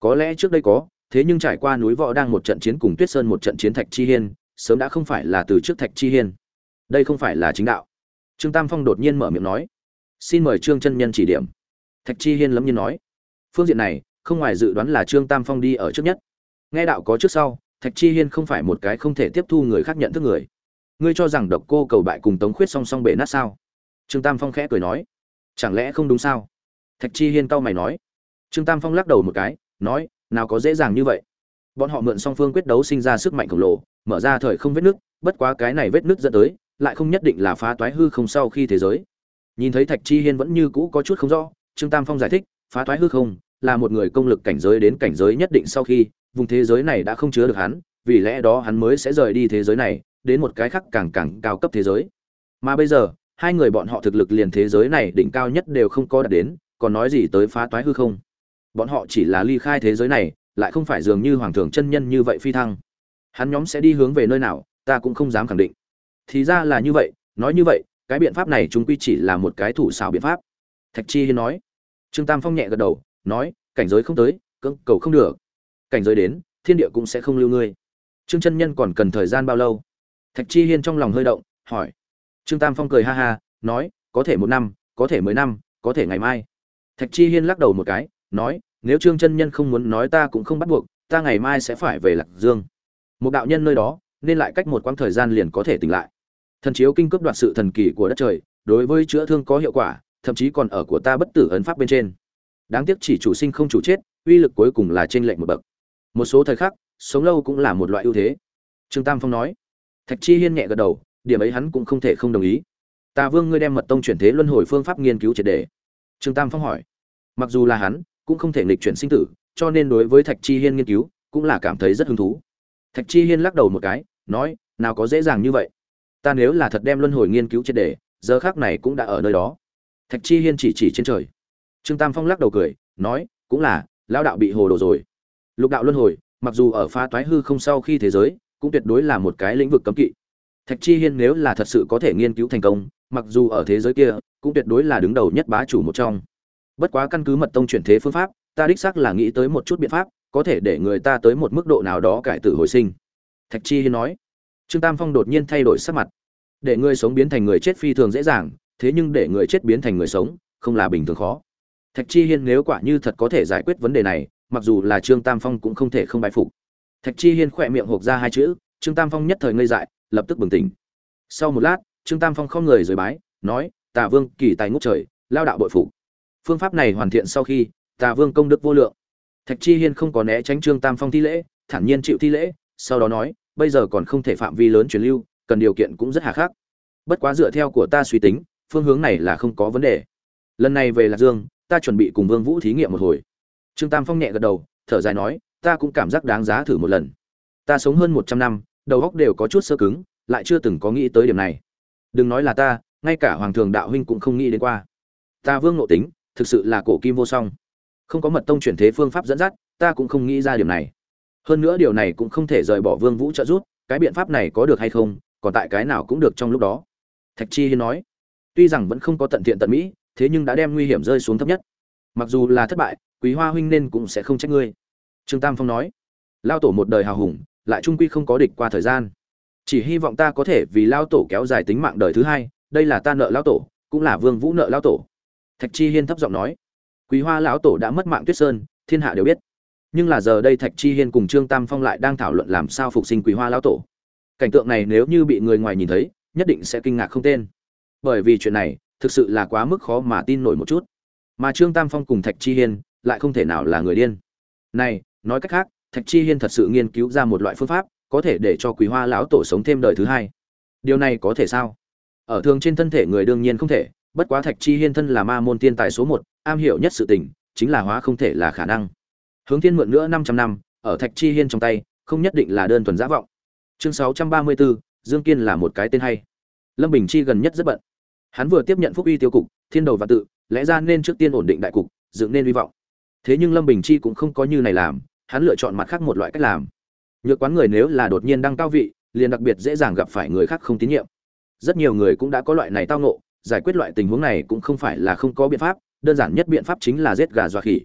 có lẽ trước đây có, thế nhưng trải qua núi võ đang một trận chiến cùng tuyết sơn một trận chiến thạch chi hiên, sớm đã không phải là từ trước thạch chi hiên. Đây không phải là chính đạo. Trương tam phong đột nhiên mở miệng nói. Xin mời trương chân nhân chỉ điểm. Thạch chi hiên lấm nhiên nói. Phương diện này, không ngoài dự đoán là trương tam phong đi ở trước nhất. Nghe đạo có trước sau, thạch chi hiên không phải một cái không thể tiếp thu người khác nhận thức người. Ngươi cho rằng độc cô cầu bại cùng tống khuyết song song bể nát sao? Trương tam phong khẽ cười nói. Chẳng lẽ không đúng sao? Thạch chi hiên cau mày nói. Trương tam phong lắc đầu một cái nói, nào có dễ dàng như vậy. Bọn họ mượn song phương quyết đấu sinh ra sức mạnh khổng lồ, mở ra thời không vết nước, bất quá cái này vết nước dẫn tới, lại không nhất định là phá toái hư không sau khi thế giới. Nhìn thấy thạch chi hiên vẫn như cũ có chút không rõ, trương tam phong giải thích, phá toái hư không là một người công lực cảnh giới đến cảnh giới nhất định sau khi, vùng thế giới này đã không chứa được hắn, vì lẽ đó hắn mới sẽ rời đi thế giới này, đến một cái khác càng càng cao cấp thế giới. Mà bây giờ, hai người bọn họ thực lực liền thế giới này đỉnh cao nhất đều không có đạt đến, còn nói gì tới phá toái hư không? Bọn họ chỉ là ly khai thế giới này, lại không phải dường như hoàng thường chân nhân như vậy phi thăng. Hắn nhóm sẽ đi hướng về nơi nào, ta cũng không dám khẳng định. Thì ra là như vậy, nói như vậy, cái biện pháp này chúng quy chỉ là một cái thủ xảo biện pháp. Thạch chi hiên nói. Trương tam phong nhẹ gật đầu, nói, cảnh giới không tới, cưỡng cầu không được. Cảnh giới đến, thiên địa cũng sẽ không lưu ngươi. Trương chân nhân còn cần thời gian bao lâu? Thạch chi hiên trong lòng hơi động, hỏi. Trương tam phong cười ha ha, nói, có thể một năm, có thể mười năm, có thể ngày mai. Thạch chi hiên lắc đầu một cái nói, nếu trương chân nhân không muốn nói ta cũng không bắt buộc, ta ngày mai sẽ phải về lạc dương. Một đạo nhân nơi đó, nên lại cách một quãng thời gian liền có thể tỉnh lại. Thần chiếu kinh cướp đoạt sự thần kỳ của đất trời, đối với chữa thương có hiệu quả, thậm chí còn ở của ta bất tử ấn pháp bên trên. Đáng tiếc chỉ chủ sinh không chủ chết, uy lực cuối cùng là trên lệnh một bậc. Một số thời khắc, sống lâu cũng là một loại ưu thế. Trương tam phong nói. Thạch chi hiên nhẹ gật đầu, điểm ấy hắn cũng không thể không đồng ý. Tà vương ngươi đem mật tông chuyển thế luân hồi phương pháp nghiên cứu triệt đề trương tam phong hỏi. Mặc dù là hắn cũng không thể nghịch chuyển sinh tử, cho nên đối với thạch chi hiên nghiên cứu cũng là cảm thấy rất hứng thú. Thạch chi hiên lắc đầu một cái, nói, nào có dễ dàng như vậy. Ta nếu là thật đem luân hồi nghiên cứu triệt đề giờ khắc này cũng đã ở nơi đó. Thạch chi hiên chỉ chỉ trên trời. Trương tam phong lắc đầu cười, nói, cũng là, lão đạo bị hồ đồ rồi. Lục đạo luân hồi, mặc dù ở pha toái hư không sau khi thế giới, cũng tuyệt đối là một cái lĩnh vực cấm kỵ. Thạch chi hiên nếu là thật sự có thể nghiên cứu thành công, mặc dù ở thế giới kia, cũng tuyệt đối là đứng đầu nhất bá chủ một trong bất quá căn cứ mật tông chuyển thế phương pháp, ta đích xác là nghĩ tới một chút biện pháp, có thể để người ta tới một mức độ nào đó cải tử hồi sinh. Thạch chi hiên nói. Trương tam phong đột nhiên thay đổi sắc mặt. Để người sống biến thành người chết phi thường dễ dàng, thế nhưng để người chết biến thành người sống, không là bình thường khó. Thạch chi hiên nếu quả như thật có thể giải quyết vấn đề này, mặc dù là trương tam phong cũng không thể không bại phục. Thạch chi hiên khỏe miệng hộp ra hai chữ, trương tam phong nhất thời ngây dại, lập tức bừng tỉnh. Sau một lát, trương tam phong không người rời bái, nói Tả vương, kỳ tài ngút trời, lao đạo bội phục phương pháp này hoàn thiện sau khi, tà vương công đức vô lượng. Thạch chi hiên không có né tránh trương tam phong thi lễ, thản nhiên chịu thi lễ, sau đó nói, bây giờ còn không thể phạm vi lớn truyền lưu, cần điều kiện cũng rất hà khắc. Bất quá dựa theo của ta suy tính, phương hướng này là không có vấn đề. Lần này về lạc dương, ta chuẩn bị cùng vương vũ thí nghiệm một hồi. Trương tam phong nhẹ gật đầu, thở dài nói, ta cũng cảm giác đáng giá thử một lần. Ta sống hơn một trăm năm, đầu óc đều có chút sơ cứng, lại chưa từng có nghĩ tới điểm này. Đừng nói là ta, ngay cả hoàng thường đạo huynh cũng không nghĩ đến qua. Ta vương nội tính thực sự là cổ kim vô song. Không có mật tông chuyển thế phương pháp dẫn dắt, ta cũng không nghĩ ra điểm này. Hơn nữa điều này cũng không thể rời bỏ vương vũ trợ giúp, cái biện pháp này có được hay không, còn tại cái nào cũng được trong lúc đó. Thạch chi hiên nói, tuy rằng vẫn không có tận thiện tận mỹ, thế nhưng đã đem nguy hiểm rơi xuống thấp nhất. Mặc dù là thất bại, quý hoa huynh nên cũng sẽ không trách ngươi. Trương tam phong nói, lao tổ một đời hào hùng, lại trung quy không có địch qua thời gian. Chỉ hy vọng ta có thể vì lao tổ kéo dài tính mạng đời thứ hai, đây là ta nợ lao tổ, cũng là vương vũ nợ lao tổ thạch chi hiên thấp giọng nói. Quý hoa lão tổ đã mất mạng tuyết sơn, thiên hạ đều biết. Nhưng là giờ đây thạch chi hiên cùng trương tam phong lại đang thảo luận làm sao phục sinh quý hoa lão tổ. Cảnh tượng này nếu như bị người ngoài nhìn thấy, nhất định sẽ kinh ngạc không tên. Bởi vì chuyện này, thực sự là quá mức khó mà tin nổi một chút. Mà trương tam phong cùng thạch chi hiên lại không thể nào là người điên. Này, nói cách khác, thạch chi hiên thật sự nghiên cứu ra một loại phương pháp, có thể để cho quý hoa lão tổ sống thêm đời thứ hai. Điều này có thể sao? Ở thường trên thân thể người đương nhiên không thể bất quá thạch chi hiên thân là ma môn tiên tài số một, am hiểu nhất sự tình, chính là hóa không thể là khả năng. Hướng thiên mượn nữa năm trăm năm, ở thạch chi hiên trong tay, không nhất định là đơn thuần giả vọng. Chương sáu trăm ba mươi bốn, dương kiên là một cái tên hay. Lâm bình chi gần nhất rất bận. Hắn vừa tiếp nhận phúc uy tiêu cục, thiên đầu và tự, lẽ ra nên trước tiên ổn định đại cục, dựng nên hy vọng. Thế nhưng lâm bình chi cũng không có như này làm, hắn lựa chọn mặt khác một loại cách làm. Nhược quán người nếu là đột nhiên đăng cao vị, liền đặc biệt dễ dàng gặp phải người khác không tín nhiệm. Rất nhiều người cũng đã có loại này tao ngộ giải quyết loại tình huống này cũng không phải là không có biện pháp, đơn giản nhất biện pháp chính là giết gà dọa khỉ.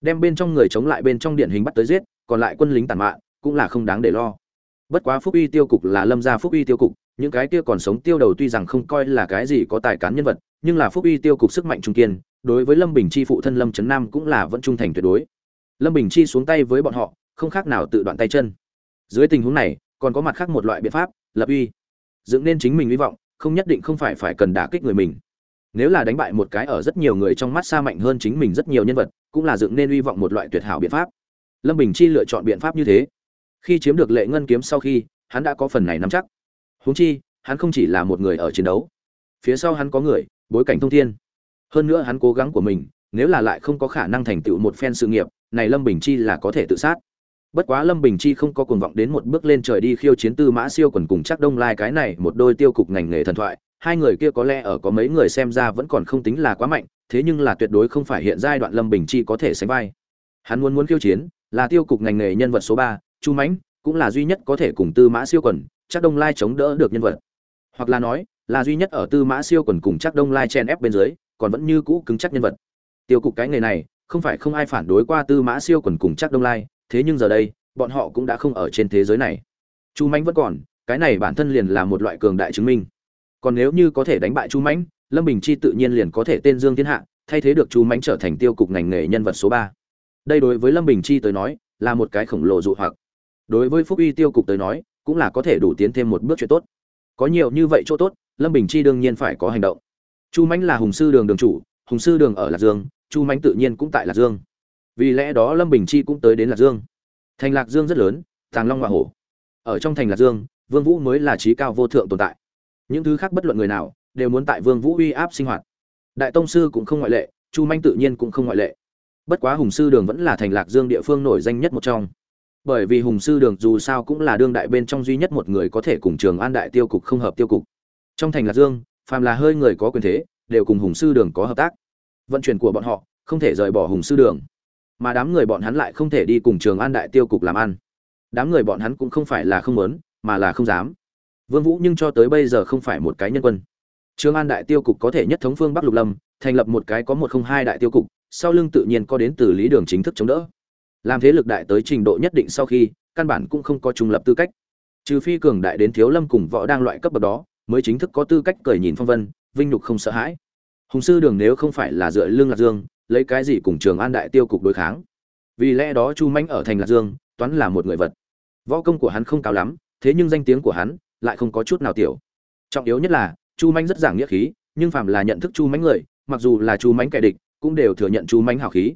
Đem bên trong người chống lại bên trong điện hình bắt tới giết, còn lại quân lính tàn mạn, cũng là không đáng để lo. Bất quá phúc uy tiêu cục là lâm gia phúc uy tiêu cục, những cái kia còn sống tiêu đầu tuy rằng không coi là cái gì có tài cán nhân vật, nhưng là phúc uy tiêu cục sức mạnh trung kiên, đối với lâm bình chi phụ thân lâm trấn nam cũng là vẫn trung thành tuyệt đối. Lâm bình chi xuống tay với bọn họ, không khác nào tự đoạn tay chân. Dưới tình huống này, còn có mặt khác một loại biện pháp, lập uy. Dựng nên chính mình hy vọng không nhất định không phải phải cần đả kích người mình. Nếu là đánh bại một cái ở rất nhiều người trong mắt xa mạnh hơn chính mình rất nhiều nhân vật, cũng là dựng nên hy vọng một loại tuyệt hảo biện pháp. Lâm bình chi lựa chọn biện pháp như thế. Khi chiếm được lệ ngân kiếm sau khi, hắn đã có phần này nắm chắc. Huống chi, hắn không chỉ là một người ở chiến đấu. Phía sau hắn có người, bối cảnh thông thiên. Hơn nữa hắn cố gắng của mình, nếu là lại không có khả năng thành tựu một phen sự nghiệp, này lâm bình chi là có thể tự sát bất quá lâm bình chi không có cuồng vọng đến một bước lên trời đi khiêu chiến tư mã siêu quần cùng chắc đông lai, cái này một đôi tiêu cục ngành nghề thần thoại, hai người kia có lẽ ở có mấy người xem ra vẫn còn không tính là quá mạnh, thế nhưng là tuyệt đối không phải hiện giai đoạn lâm bình chi có thể sánh vai. Hắn muốn muốn khiêu chiến, là tiêu cục ngành nghề nhân vật số ba, chu mãnh, cũng là duy nhất có thể cùng tư mã siêu quần chắc đông lai chống đỡ được nhân vật. Hoặc là nói, là duy nhất ở tư mã siêu quần cùng chắc đông lai chen ép bên dưới, còn vẫn như cũ cứng chắc nhân vật. Tiêu cục cái nghề này, không phải không ai phản đối qua tư mã siêu quần cùng chắc đông lai thế nhưng giờ đây, bọn họ cũng đã không ở trên thế giới này. Chu mãnh vẫn còn, cái này bản thân liền là một loại cường đại chứng minh. Còn nếu như có thể đánh bại chu mãnh, lâm bình chi tự nhiên liền có thể tên dương thiên hạ, thay thế được chu mãnh trở thành tiêu cục ngành nghề nhân vật số ba. Đây đối với lâm bình chi tới nói, là một cái khổng lồ dụ hoặc. Đối với phúc uy tiêu cục tới nói, cũng là có thể đủ tiến thêm một bước chuyện tốt. Có nhiều như vậy chỗ tốt, lâm bình chi đương nhiên phải có hành động. Chu mãnh là hùng sư đường đường chủ, hùng sư đường ở lạc dương, chu mãnh tự nhiên cũng tại lạc dương vì lẽ đó lâm bình chi cũng tới đến lạc dương. Thành lạc dương rất lớn, tàng long hoa hổ. Ở trong thành lạc dương, vương vũ mới là trí cao vô thượng tồn tại. Những thứ khác bất luận người nào đều muốn tại vương vũ uy áp sinh hoạt. Đại tông sư cũng không ngoại lệ, chu manh tự nhiên cũng không ngoại lệ. Bất quá hùng sư đường vẫn là thành lạc dương địa phương nổi danh nhất một trong. Bởi vì hùng sư đường dù sao cũng là đương đại bên trong duy nhất một người có thể cùng trường an đại tiêu cục không hợp tiêu cục. Trong thành lạc dương, phàm là hơi người có quyền thế, đều cùng hùng sư đường có hợp tác. Vận chuyển của bọn họ không thể rời bỏ hùng sư đường mà đám người bọn hắn lại không thể đi cùng trường an đại tiêu cục làm ăn. Đám người bọn hắn cũng không phải là không muốn, mà là không dám. Vương vũ nhưng cho tới bây giờ không phải một cái nhân quân. Trường an đại tiêu cục có thể nhất thống phương bắc lục lâm, thành lập một cái có một không hai đại tiêu cục, sau lưng tự nhiên có đến từ lý đường chính thức chống đỡ. Làm thế lực đại tới trình độ nhất định sau khi, căn bản cũng không có trung lập tư cách. Trừ phi cường đại đến thiếu lâm cùng võ đang loại cấp bậc đó, mới chính thức có tư cách cởi nhìn phong vân, vinh nhục không sợ hãi. Hùng sư đường nếu không phải là dựa lương lạc dương lấy cái gì cùng trường an đại tiêu cục đối kháng? Vì lẽ đó chu mãnh ở thành lạc dương, toán là một người vật. Võ công của hắn không cao lắm, thế nhưng danh tiếng của hắn lại không có chút nào tiểu. Trọng yếu nhất là, chu mãnh rất giảng nghĩa khí, nhưng phàm là nhận thức chu mãnh người, mặc dù là chu mãnh kẻ địch, cũng đều thừa nhận chu mãnh hào khí.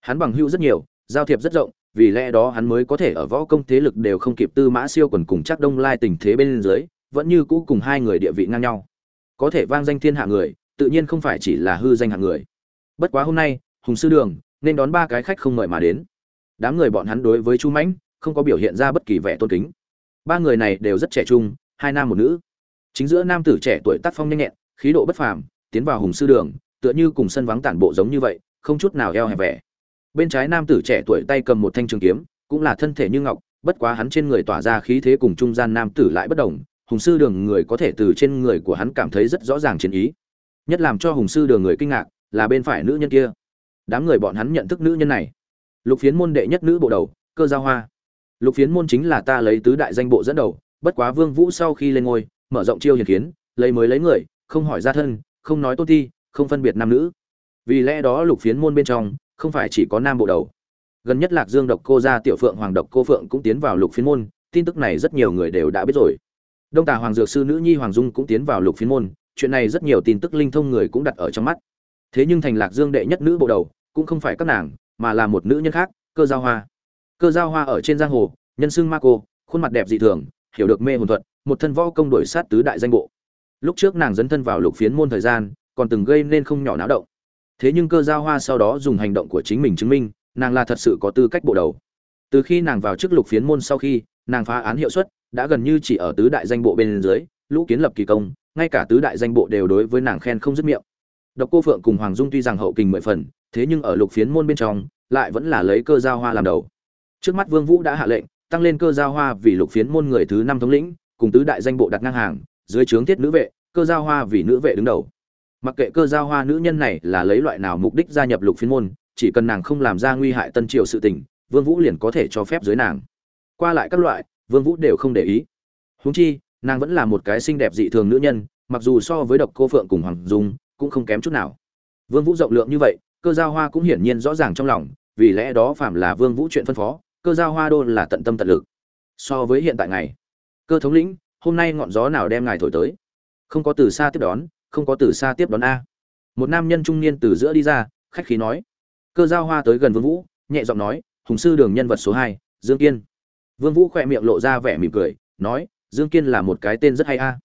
Hắn bằng hữu rất nhiều, giao thiệp rất rộng, vì lẽ đó hắn mới có thể ở võ công thế lực đều không kịp tư mã siêu quần cùng chắc đông lai tình thế bên dưới, vẫn như cũ cùng hai người địa vị ngang nhau. Có thể vang danh thiên hạ người, tự nhiên không phải chỉ là hư danh hạng người bất quá hôm nay, hùng sư đường, nên đón ba cái khách không mời mà đến. Đám người bọn hắn đối với chu mãnh, không có biểu hiện ra bất kỳ vẻ tôn kính. Ba người này đều rất trẻ trung, hai nam một nữ. Chính giữa nam tử trẻ tuổi tác phong nhanh nhẹn, khí độ bất phàm, tiến vào hùng sư đường, tựa như cùng sân vắng tản bộ giống như vậy, không chút nào eo hẹp vẻ. Bên trái nam tử trẻ tuổi tay cầm một thanh trường kiếm, cũng là thân thể như ngọc, bất quá hắn trên người tỏa ra khí thế cùng trung gian nam tử lại bất đồng. Hùng sư đường người có thể từ trên người của hắn cảm thấy rất rõ ràng chiến ý, nhất làm cho hùng sư đường người kinh ngạc là bên phải nữ nhân kia. Đám người bọn hắn nhận thức nữ nhân này. Lục phiến môn đệ nhất nữ bộ đầu, cơ giao hoa. Lục phiến môn chính là ta lấy tứ đại danh bộ dẫn đầu, bất quá vương vũ sau khi lên ngôi, mở rộng chiêu hiền kiến, lấy mới lấy người, không hỏi gia thân, không nói tôn thi không phân biệt nam nữ. Vì lẽ đó lục phiến môn bên trong, không phải chỉ có nam bộ đầu. Gần nhất lạc dương độc cô gia tiểu phượng, hoàng độc cô phượng cũng tiến vào lục phiến môn, tin tức này rất nhiều người đều đã biết rồi. Đông tà hoàng dược sư nữ nhi hoàng dung cũng tiến vào lục phiến môn, chuyện này rất nhiều tin tức linh thông người cũng đặt ở trong mắt thế nhưng thành lạc dương đệ nhất nữ bộ đầu, cũng không phải các nàng, mà là một nữ nhân khác, cơ giao hoa. Cơ giao hoa ở trên giang hồ, nhân xưng ma cô, khuôn mặt đẹp dị thường, hiểu được mê hồn thuật, một thân võ công đổi sát tứ đại danh bộ. Lúc trước nàng dấn thân vào lục phiến môn thời gian, còn từng gây nên không nhỏ náo động. Thế nhưng cơ giao hoa sau đó dùng hành động của chính mình chứng minh, nàng là thật sự có tư cách bộ đầu. Từ khi nàng vào chức lục phiến môn sau khi, nàng phá án hiệu suất đã gần như chỉ ở tứ đại danh bộ bên dưới, lũ kiến lập kỳ công, ngay cả tứ đại danh bộ đều đối với nàng khen không dứt miệng độc cô phượng cùng hoàng dung tuy rằng hậu kình mười phần, thế nhưng ở lục phiến môn bên trong, lại vẫn là lấy cơ giao hoa làm đầu. Trước mắt vương vũ đã hạ lệnh, tăng lên cơ giao hoa vì lục phiến môn người thứ năm thống lĩnh, cùng tứ đại danh bộ đặt ngang hàng, dưới trướng thiết nữ vệ, cơ giao hoa vì nữ vệ đứng đầu. Mặc kệ cơ giao hoa nữ nhân này là lấy loại nào mục đích gia nhập lục phiến môn, chỉ cần nàng không làm ra nguy hại tân triều sự tình, vương vũ liền có thể cho phép dưới nàng. Qua lại các loại, vương vũ đều không để ý. Huống chi, nàng vẫn là một cái xinh đẹp dị thường nữ nhân, mặc dù so với độc cô phượng cùng hoàng dung cũng không kém chút nào. Vương vũ rộng lượng như vậy cơ giao hoa cũng hiển nhiên rõ ràng trong lòng vì lẽ đó phạm là vương vũ chuyện phân phó cơ giao hoa đô là tận tâm tận lực. So với hiện tại ngày cơ thống lĩnh hôm nay ngọn gió nào đem ngài thổi tới? Không có từ xa tiếp đón không có từ xa tiếp đón a. Một nam nhân trung niên từ giữa đi ra khách khí nói. Cơ giao hoa tới gần vương vũ nhẹ giọng nói hùng sư đường nhân vật số hai dương kiên. Vương vũ khỏe miệng lộ ra vẻ mỉm cười nói dương kiên là một cái tên rất hay a.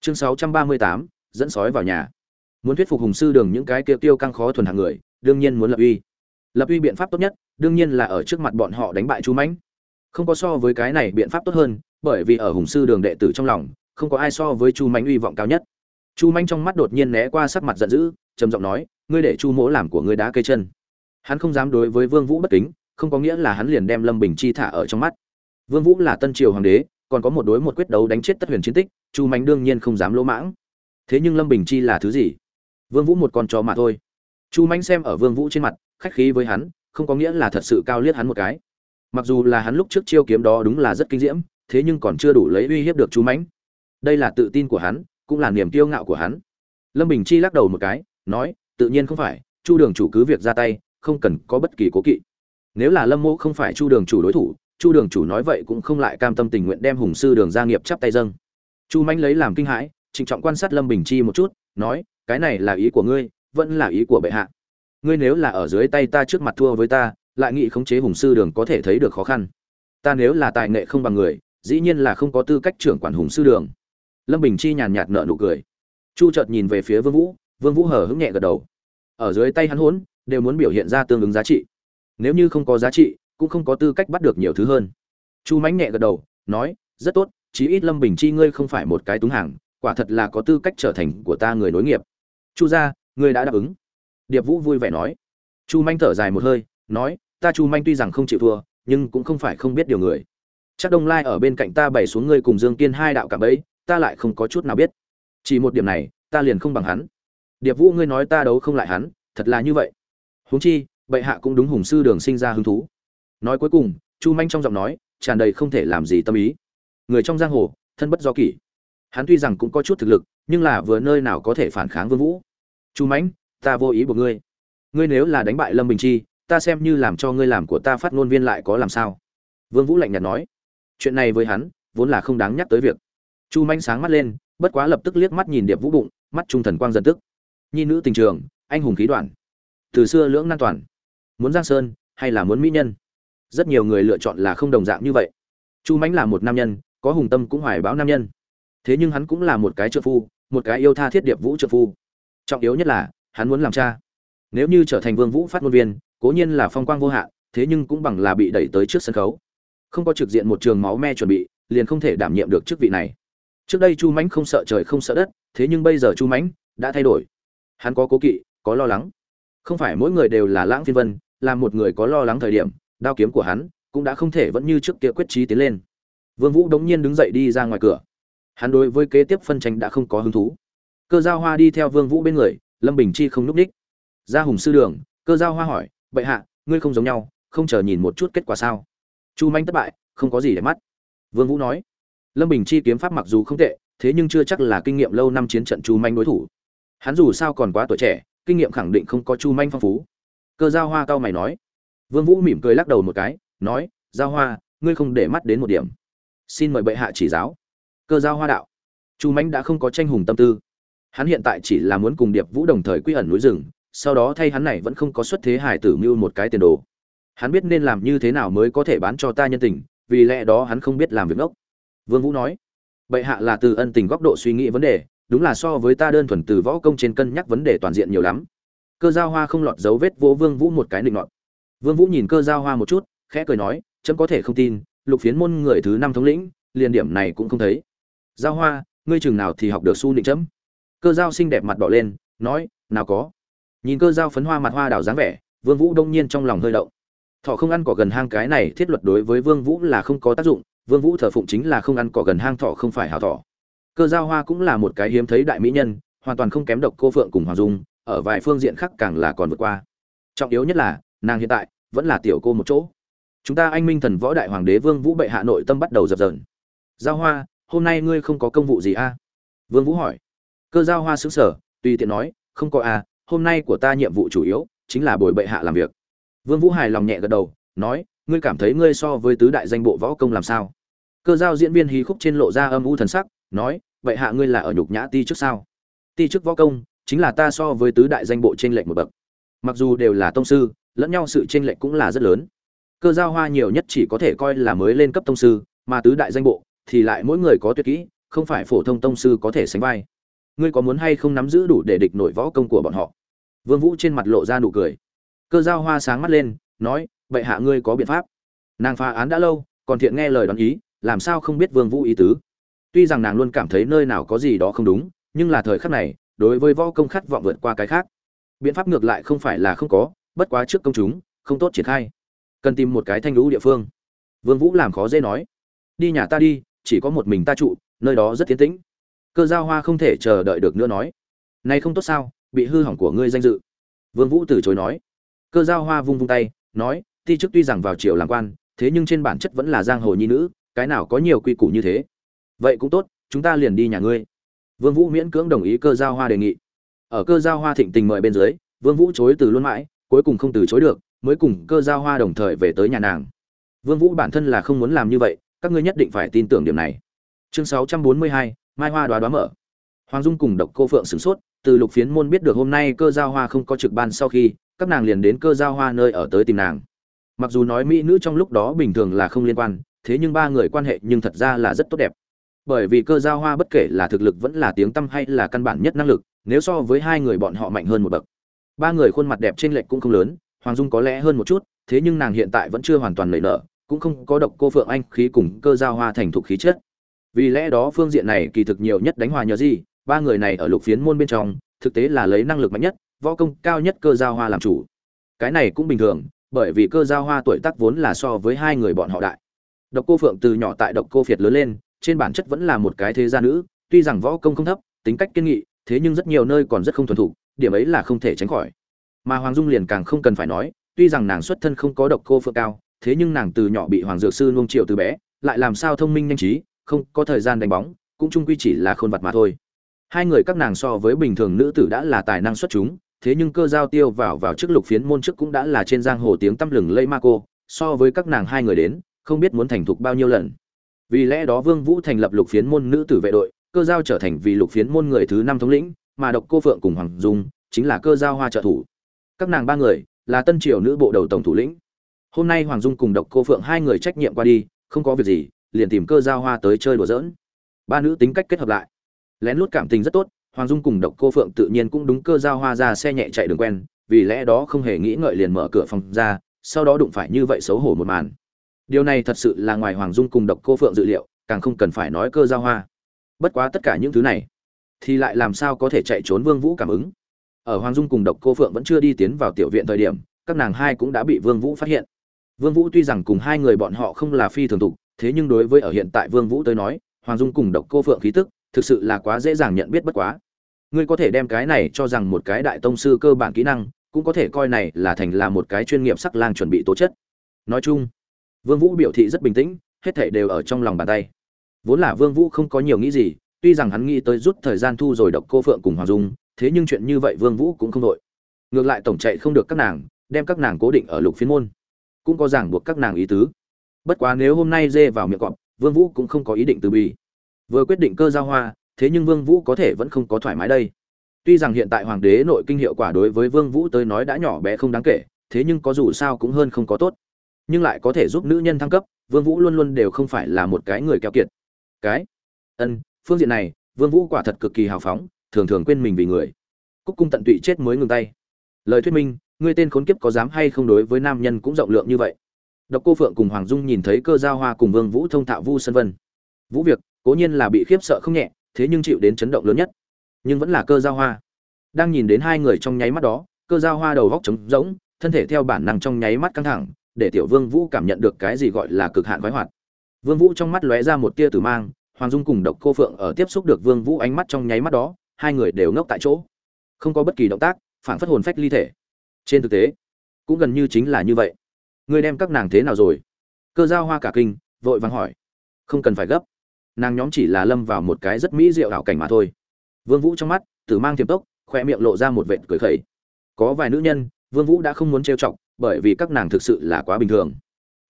Chương 638, dẫn sói vào nhà muốn thuyết phục hùng sư đường những cái kia tiêu căng khó thuần hàng người, đương nhiên muốn lập uy. Lập uy biện pháp tốt nhất, đương nhiên là ở trước mặt bọn họ đánh bại chu mãnh. Không có so với cái này biện pháp tốt hơn, bởi vì ở hùng sư đường đệ tử trong lòng, không có ai so với chu mãnh uy vọng cao nhất. Chu mãnh trong mắt đột nhiên né qua sắc mặt giận dữ, trầm giọng nói, ngươi để chu mỗ làm của ngươi đá cây chân. Hắn không dám đối với vương vũ bất kính, không có nghĩa là hắn liền đem lâm bình chi thả ở trong mắt. Vương vũ là tân triều hoàng đế, còn có một đối một quyết đấu đánh chết tất huyền chiến tích, chu mãnh đương nhiên không dám lỗ mãng. Thế nhưng lâm bình chi là thứ gì? Vương vũ một con chó mà thôi. Chu mãnh xem ở vương vũ trên mặt, khách khí với hắn, không có nghĩa là thật sự cao liếc hắn một cái. Mặc dù là hắn lúc trước chiêu kiếm đó đúng là rất kinh diễm, thế nhưng còn chưa đủ lấy uy hiếp được chu mãnh. Đây là tự tin của hắn, cũng là niềm kiêu ngạo của hắn. Lâm bình chi lắc đầu một cái, nói, tự nhiên không phải, chu đường chủ cứ việc ra tay, không cần có bất kỳ cố kỵ. Nếu là lâm mô không phải chu đường chủ đối thủ, chu đường chủ nói vậy cũng không lại cam tâm tình nguyện đem hùng sư đường gia nghiệp chắp tay dâng. Chu mãnh lấy làm kinh hãi, trịnh trọng quan sát lâm bình chi một chút nói cái này là ý của ngươi vẫn là ý của bệ hạ. Ngươi nếu là ở dưới tay ta trước mặt thua với ta lại nghĩ khống chế hùng sư đường có thể thấy được khó khăn. Ta nếu là tài nghệ không bằng người dĩ nhiên là không có tư cách trưởng quản hùng sư đường. Lâm bình chi nhàn nhạt nợ nụ cười. Chu chợt nhìn về phía vương vũ vương vũ hờ hững nhẹ gật đầu. Ở dưới tay hắn huấn, đều muốn biểu hiện ra tương ứng giá trị. Nếu như không có giá trị cũng không có tư cách bắt được nhiều thứ hơn. Chu mãnh nhẹ gật đầu nói rất tốt chí ít lâm bình chi ngươi không phải một cái túng hàng quả thật là có tư cách trở thành của ta người nối nghiệp. Chu gia, ngươi đã đáp ứng. Điệp vũ vui vẻ nói. Chu manh thở dài một hơi, nói, ta chu manh tuy rằng không chịu thua, nhưng cũng không phải không biết điều người. Chắc đông lai ở bên cạnh ta bày xuống ngươi cùng dương kiên hai đạo cả bấy ta lại không có chút nào biết. Chỉ một điểm này, ta liền không bằng hắn. Điệp vũ ngươi nói ta đấu không lại hắn, thật là như vậy. Huống chi, bệ hạ cũng đúng hùng sư đường sinh ra hứng thú. Nói cuối cùng, chu manh trong giọng nói, tràn đầy không thể làm gì tâm ý. Người trong giang hồ, thân bất do kỷ hắn tuy rằng cũng có chút thực lực, nhưng là vừa nơi nào có thể phản kháng vương vũ. Chu mãnh, ta vô ý của ngươi. Ngươi nếu là đánh bại lâm bình chi, ta xem như làm cho ngươi làm của ta phát ngôn viên lại có làm sao? Vương vũ lạnh nhạt nói. Chuyện này với hắn, vốn là không đáng nhắc tới việc. Chu mãnh sáng mắt lên, bất quá lập tức liếc mắt nhìn điệp vũ bụng, mắt trung thần quang dần tức. Nhi nữ tình trường, anh hùng khí đoạn. Từ xưa lưỡng nan toàn. Muốn giang sơn, hay là muốn mỹ nhân? Rất nhiều người lựa chọn là không đồng dạng như vậy. Chu mãnh là một nam nhân, có hùng tâm cũng hoài báo nam nhân thế nhưng hắn cũng là một cái trợ phu, một cái yêu tha thiết điệp vũ trợ phu. Trọng yếu nhất là, hắn muốn làm cha. Nếu như trở thành vương vũ phát ngôn viên, cố nhiên là phong quang vô hạn, thế nhưng cũng bằng là bị đẩy tới trước sân khấu. Không có trực diện một trường máu me chuẩn bị, liền không thể đảm nhiệm được chức vị này. Trước đây chu mãnh không sợ trời không sợ đất, thế nhưng bây giờ chu mãnh đã thay đổi. Hắn có cố kỵ, có lo lắng. Không phải mỗi người đều là lãng phiên vân, là một người có lo lắng thời điểm, đao kiếm của hắn cũng đã không thể vẫn như trước kia quyết trí tiến lên. Vương vũ đống nhiên đứng dậy đi ra ngoài cửa hắn đối với kế tiếp phân tranh đã không có hứng thú. Cơ giao hoa đi theo vương vũ bên người, lâm bình chi không núp đích ra hùng sư đường, cơ giao hoa hỏi, bệ hạ, ngươi không giống nhau, không chờ nhìn một chút kết quả sao? Chu manh thất bại, không có gì để mắt. Vương vũ nói, lâm bình chi kiếm pháp mặc dù không tệ, thế nhưng chưa chắc là kinh nghiệm lâu năm chiến trận chu manh đối thủ. Hắn dù sao còn quá tuổi trẻ, kinh nghiệm khẳng định không có chu manh phong phú. Cơ giao hoa cao mày nói. Vương vũ mỉm cười lắc đầu một cái, nói, giao hoa, ngươi không để mắt đến một điểm. Xin mời bệ hạ chỉ giáo cơ giao hoa đạo. Chu mãnh đã không có tranh hùng tâm tư. Hắn hiện tại chỉ là muốn cùng điệp vũ đồng thời quy ẩn núi rừng, sau đó thay hắn này vẫn không có xuất thế hải tử mưu một cái tiền đồ. Hắn biết nên làm như thế nào mới có thể bán cho ta nhân tình, vì lẽ đó hắn không biết làm việc ngốc. Vương vũ nói, bệ hạ là từ ân tình góc độ suy nghĩ vấn đề, đúng là so với ta đơn thuần từ võ công trên cân nhắc vấn đề toàn diện nhiều lắm. Cơ giao hoa không lọt dấu vết vỗ vương vũ một cái định nọt. Vương vũ nhìn cơ giao hoa một chút, khẽ cười nói, chấm có thể không tin, lục phiến môn người thứ năm thống lĩnh, liền điểm này cũng không thấy giao hoa, ngươi chừng nào thì học được su định chấm. Cơ giao xinh đẹp mặt đỏ lên, nói, nào có. Nhìn cơ giao phấn hoa mặt hoa đào dáng vẻ, vương vũ đông nhiên trong lòng hơi động. Thọ không ăn cỏ gần hang cái này thiết luật đối với vương vũ là không có tác dụng, vương vũ thờ phụng chính là không ăn cỏ gần hang thọ không phải hảo thọ. Cơ giao hoa cũng là một cái hiếm thấy đại mỹ nhân, hoàn toàn không kém độc cô phượng cùng hoàng dung, ở vài phương diện khác càng là còn vượt qua. Trọng yếu nhất là, nàng hiện tại vẫn là tiểu cô một chỗ. Chúng ta anh minh thần võ đại hoàng đế vương vũ bệ hạ nội tâm bắt đầu dập dờn. Giao hoa hôm nay ngươi không có công vụ gì a à? vương vũ hỏi. Cơ giao hoa xứng sở tùy tiện nói không có a à, hôm nay của ta nhiệm vụ chủ yếu chính là bồi bệ hạ làm việc. Vương vũ hài lòng nhẹ gật đầu nói ngươi cảm thấy ngươi so với tứ đại danh bộ võ công làm sao? Cơ giao diễn viên hí khúc trên lộ ra âm u thần sắc nói bệ hạ ngươi là ở nhục nhã ti trước sao? Ti trước võ công chính là ta so với tứ đại danh bộ trên lệnh một bậc. Mặc dù đều là tông sư lẫn nhau sự trên lệnh cũng là rất lớn. Cơ giao hoa nhiều nhất chỉ có thể coi là mới lên cấp tông sư mà tứ đại danh bộ thì lại mỗi người có tuyệt kỹ, không phải phổ thông tông sư có thể sánh vai. Ngươi có muốn hay không nắm giữ đủ để địch nổi võ công của bọn họ? Vương vũ trên mặt lộ ra nụ cười. Cơ giao hoa sáng mắt lên, nói, vậy hạ ngươi có biện pháp. Nàng phá án đã lâu, còn thiện nghe lời đoán ý, làm sao không biết vương vũ ý tứ? Tuy rằng nàng luôn cảm thấy nơi nào có gì đó không đúng, nhưng là thời khắc này, đối với võ công khát vọng vượt qua cái khác. Biện pháp ngược lại không phải là không có, bất quá trước công chúng, không tốt triển khai. Cần tìm một cái thanh lũ địa phương. Vương vũ làm khó dễ nói, đi nhà ta đi chỉ có một mình ta trụ, nơi đó rất tiến tĩnh. Cơ giao hoa không thể chờ đợi được nữa nói, này không tốt sao, bị hư hỏng của ngươi danh dự. Vương vũ từ chối nói. Cơ giao hoa vung vung tay, nói, ti chức tuy rằng vào triều làm quan, thế nhưng trên bản chất vẫn là giang hồ nhi nữ, cái nào có nhiều quy củ như thế. Vậy cũng tốt, chúng ta liền đi nhà ngươi. Vương vũ miễn cưỡng đồng ý cơ giao hoa đề nghị. Ở cơ giao hoa thịnh tình mời bên dưới, vương vũ chối từ luôn mãi, cuối cùng không từ chối được, mới cùng cơ giao hoa đồng thời về tới nhà nàng. Vương vũ bản thân là không muốn làm như vậy các ngươi nhất định phải tin tưởng điểm này. Chương 642, mai hoa đoá đoá mở. Hoàng dung cùng độc cô phượng sửng sốt từ lục phiến môn biết được hôm nay cơ giao hoa không có trực ban sau khi các nàng liền đến cơ giao hoa nơi ở tới tìm nàng. Mặc dù nói mỹ nữ trong lúc đó bình thường là không liên quan thế nhưng ba người quan hệ nhưng thật ra là rất tốt đẹp. Bởi vì cơ giao hoa bất kể là thực lực vẫn là tiếng tâm hay là căn bản nhất năng lực nếu so với hai người bọn họ mạnh hơn một bậc. Ba người khuôn mặt đẹp trên lệch cũng không lớn hoàng dung có lẽ hơn một chút thế nhưng nàng hiện tại vẫn chưa hoàn toàn nảy nở cũng không có độc cô phượng anh khí cùng cơ giao hoa thành thục khí chất. Vì lẽ đó phương diện này kỳ thực nhiều nhất đánh hòa nhờ gì, ba người này ở lục phiến môn bên trong, thực tế là lấy năng lực mạnh nhất, võ công cao nhất cơ giao hoa làm chủ. Cái này cũng bình thường, bởi vì cơ giao hoa tuổi tác vốn là so với hai người bọn họ đại. Độc cô phượng từ nhỏ tại độc cô phiệt lớn lên, trên bản chất vẫn là một cái thế gia nữ, tuy rằng võ công không thấp, tính cách kiên nghị, thế nhưng rất nhiều nơi còn rất không thuần thục, điểm ấy là không thể tránh khỏi. Mà hoàng dung liền càng không cần phải nói, tuy rằng nàng xuất thân không có độc cô phượng cao thế nhưng nàng từ nhỏ bị hoàng dược sư nuông chiều từ bé, lại làm sao thông minh nhanh trí, không có thời gian đánh bóng, cũng chung quy chỉ là khôn vật mà thôi. Hai người các nàng so với bình thường nữ tử đã là tài năng xuất chúng, thế nhưng cơ giao tiêu vào vào trước lục phiến môn trước cũng đã là trên giang hồ tiếng tăm lừng lây ma cô, so với các nàng hai người đến, không biết muốn thành thục bao nhiêu lần. Vì lẽ đó vương vũ thành lập lục phiến môn nữ tử vệ đội, cơ giao trở thành vì lục phiến môn người thứ năm thống lĩnh, mà độc cô phượng cùng hoàng dung chính là cơ giao hoa trợ thủ. Các nàng ba người là tân triều nữ bộ đầu tổng thủ lĩnh hôm nay hoàng dung cùng độc cô phượng hai người trách nhiệm qua đi, không có việc gì, liền tìm cơ giao hoa tới chơi đùa giỡn. Ba nữ tính cách kết hợp lại, lén lút cảm tình rất tốt, hoàng dung cùng độc cô phượng tự nhiên cũng đúng cơ giao hoa ra xe nhẹ chạy đường quen, vì lẽ đó không hề nghĩ ngợi liền mở cửa phòng ra, sau đó đụng phải như vậy xấu hổ một màn. Điều này thật sự là ngoài hoàng dung cùng độc cô phượng dự liệu, càng không cần phải nói cơ giao hoa. Bất quá tất cả những thứ này, thì lại làm sao có thể chạy trốn vương vũ cảm ứng? Ở hoàng dung cùng độc cô phượng vẫn chưa đi tiến vào tiểu viện thời điểm, các nàng hai cũng đã bị vương vũ phát hiện vương vũ tuy rằng cùng hai người bọn họ không là phi thường tục, thế nhưng đối với ở hiện tại vương vũ tới nói, hoàng dung cùng độc cô phượng khí tức, thực sự là quá dễ dàng nhận biết bất quá. Ngươi có thể đem cái này cho rằng một cái đại tông sư cơ bản kỹ năng, cũng có thể coi này là thành là một cái chuyên nghiệp sắc lang chuẩn bị tố chất. Nói chung, vương vũ biểu thị rất bình tĩnh, hết thảy đều ở trong lòng bàn tay. Vốn là vương vũ không có nhiều nghĩ gì, tuy rằng hắn nghĩ tới rút thời gian thu rồi độc cô phượng cùng hoàng dung, thế nhưng chuyện như vậy vương vũ cũng không đội. Ngược lại tổng chạy không được các nàng, đem các nàng cố định ở lục phiên môn cũng có ràng buộc các nàng ý tứ. Bất quá nếu hôm nay dê vào miệng cọp, vương vũ cũng không có ý định từ bi. vừa quyết định cơ giao hoa, thế nhưng vương vũ có thể vẫn không có thoải mái đây. Tuy rằng hiện tại hoàng đế nội kinh hiệu quả đối với vương vũ tới nói đã nhỏ bé không đáng kể, thế nhưng có dù sao cũng hơn không có tốt. Nhưng lại có thể giúp nữ nhân thăng cấp, vương vũ luôn luôn đều không phải là một cái người keo kiệt. Cái? Ân, phương diện này, vương vũ quả thật cực kỳ hào phóng, thường thường quên mình vì người. Cúc cung tận tụy chết mới ngừng tay. Lời thuyết minh ngươi tên khốn kiếp có dám hay không đối với nam nhân cũng rộng lượng như vậy? Độc cô phượng cùng hoàng dung nhìn thấy cơ giao hoa cùng vương vũ thông thạo vu sân vân. Vũ việc, cố nhiên là bị khiếp sợ không nhẹ, thế nhưng chịu đến chấn động lớn nhất. Nhưng vẫn là cơ giao hoa. Đang nhìn đến hai người trong nháy mắt đó, cơ giao hoa đầu góc trống rỗng, thân thể theo bản năng trong nháy mắt căng thẳng, để tiểu vương vũ cảm nhận được cái gì gọi là cực hạn khoái hoạt. Vương vũ trong mắt lóe ra một tia tử mang, hoàng dung cùng độc cô phượng ở tiếp xúc được vương vũ ánh mắt trong nháy mắt đó, hai người đều ngốc tại chỗ. Không có bất kỳ động tác phản phất hồn phách ly thể trên thực tế, cũng gần như chính là như vậy. Ngươi đem các nàng thế nào rồi? Cơ giao hoa cả kinh, vội vàng hỏi. Không cần phải gấp. Nàng nhóm chỉ là lâm vào một cái rất mỹ diệu ảo cảnh mà thôi. Vương vũ trong mắt, tử mang tiềm tốc, khoe miệng lộ ra một vệt cười khẩy. Có vài nữ nhân, vương vũ đã không muốn trêu chọc, bởi vì các nàng thực sự là quá bình thường.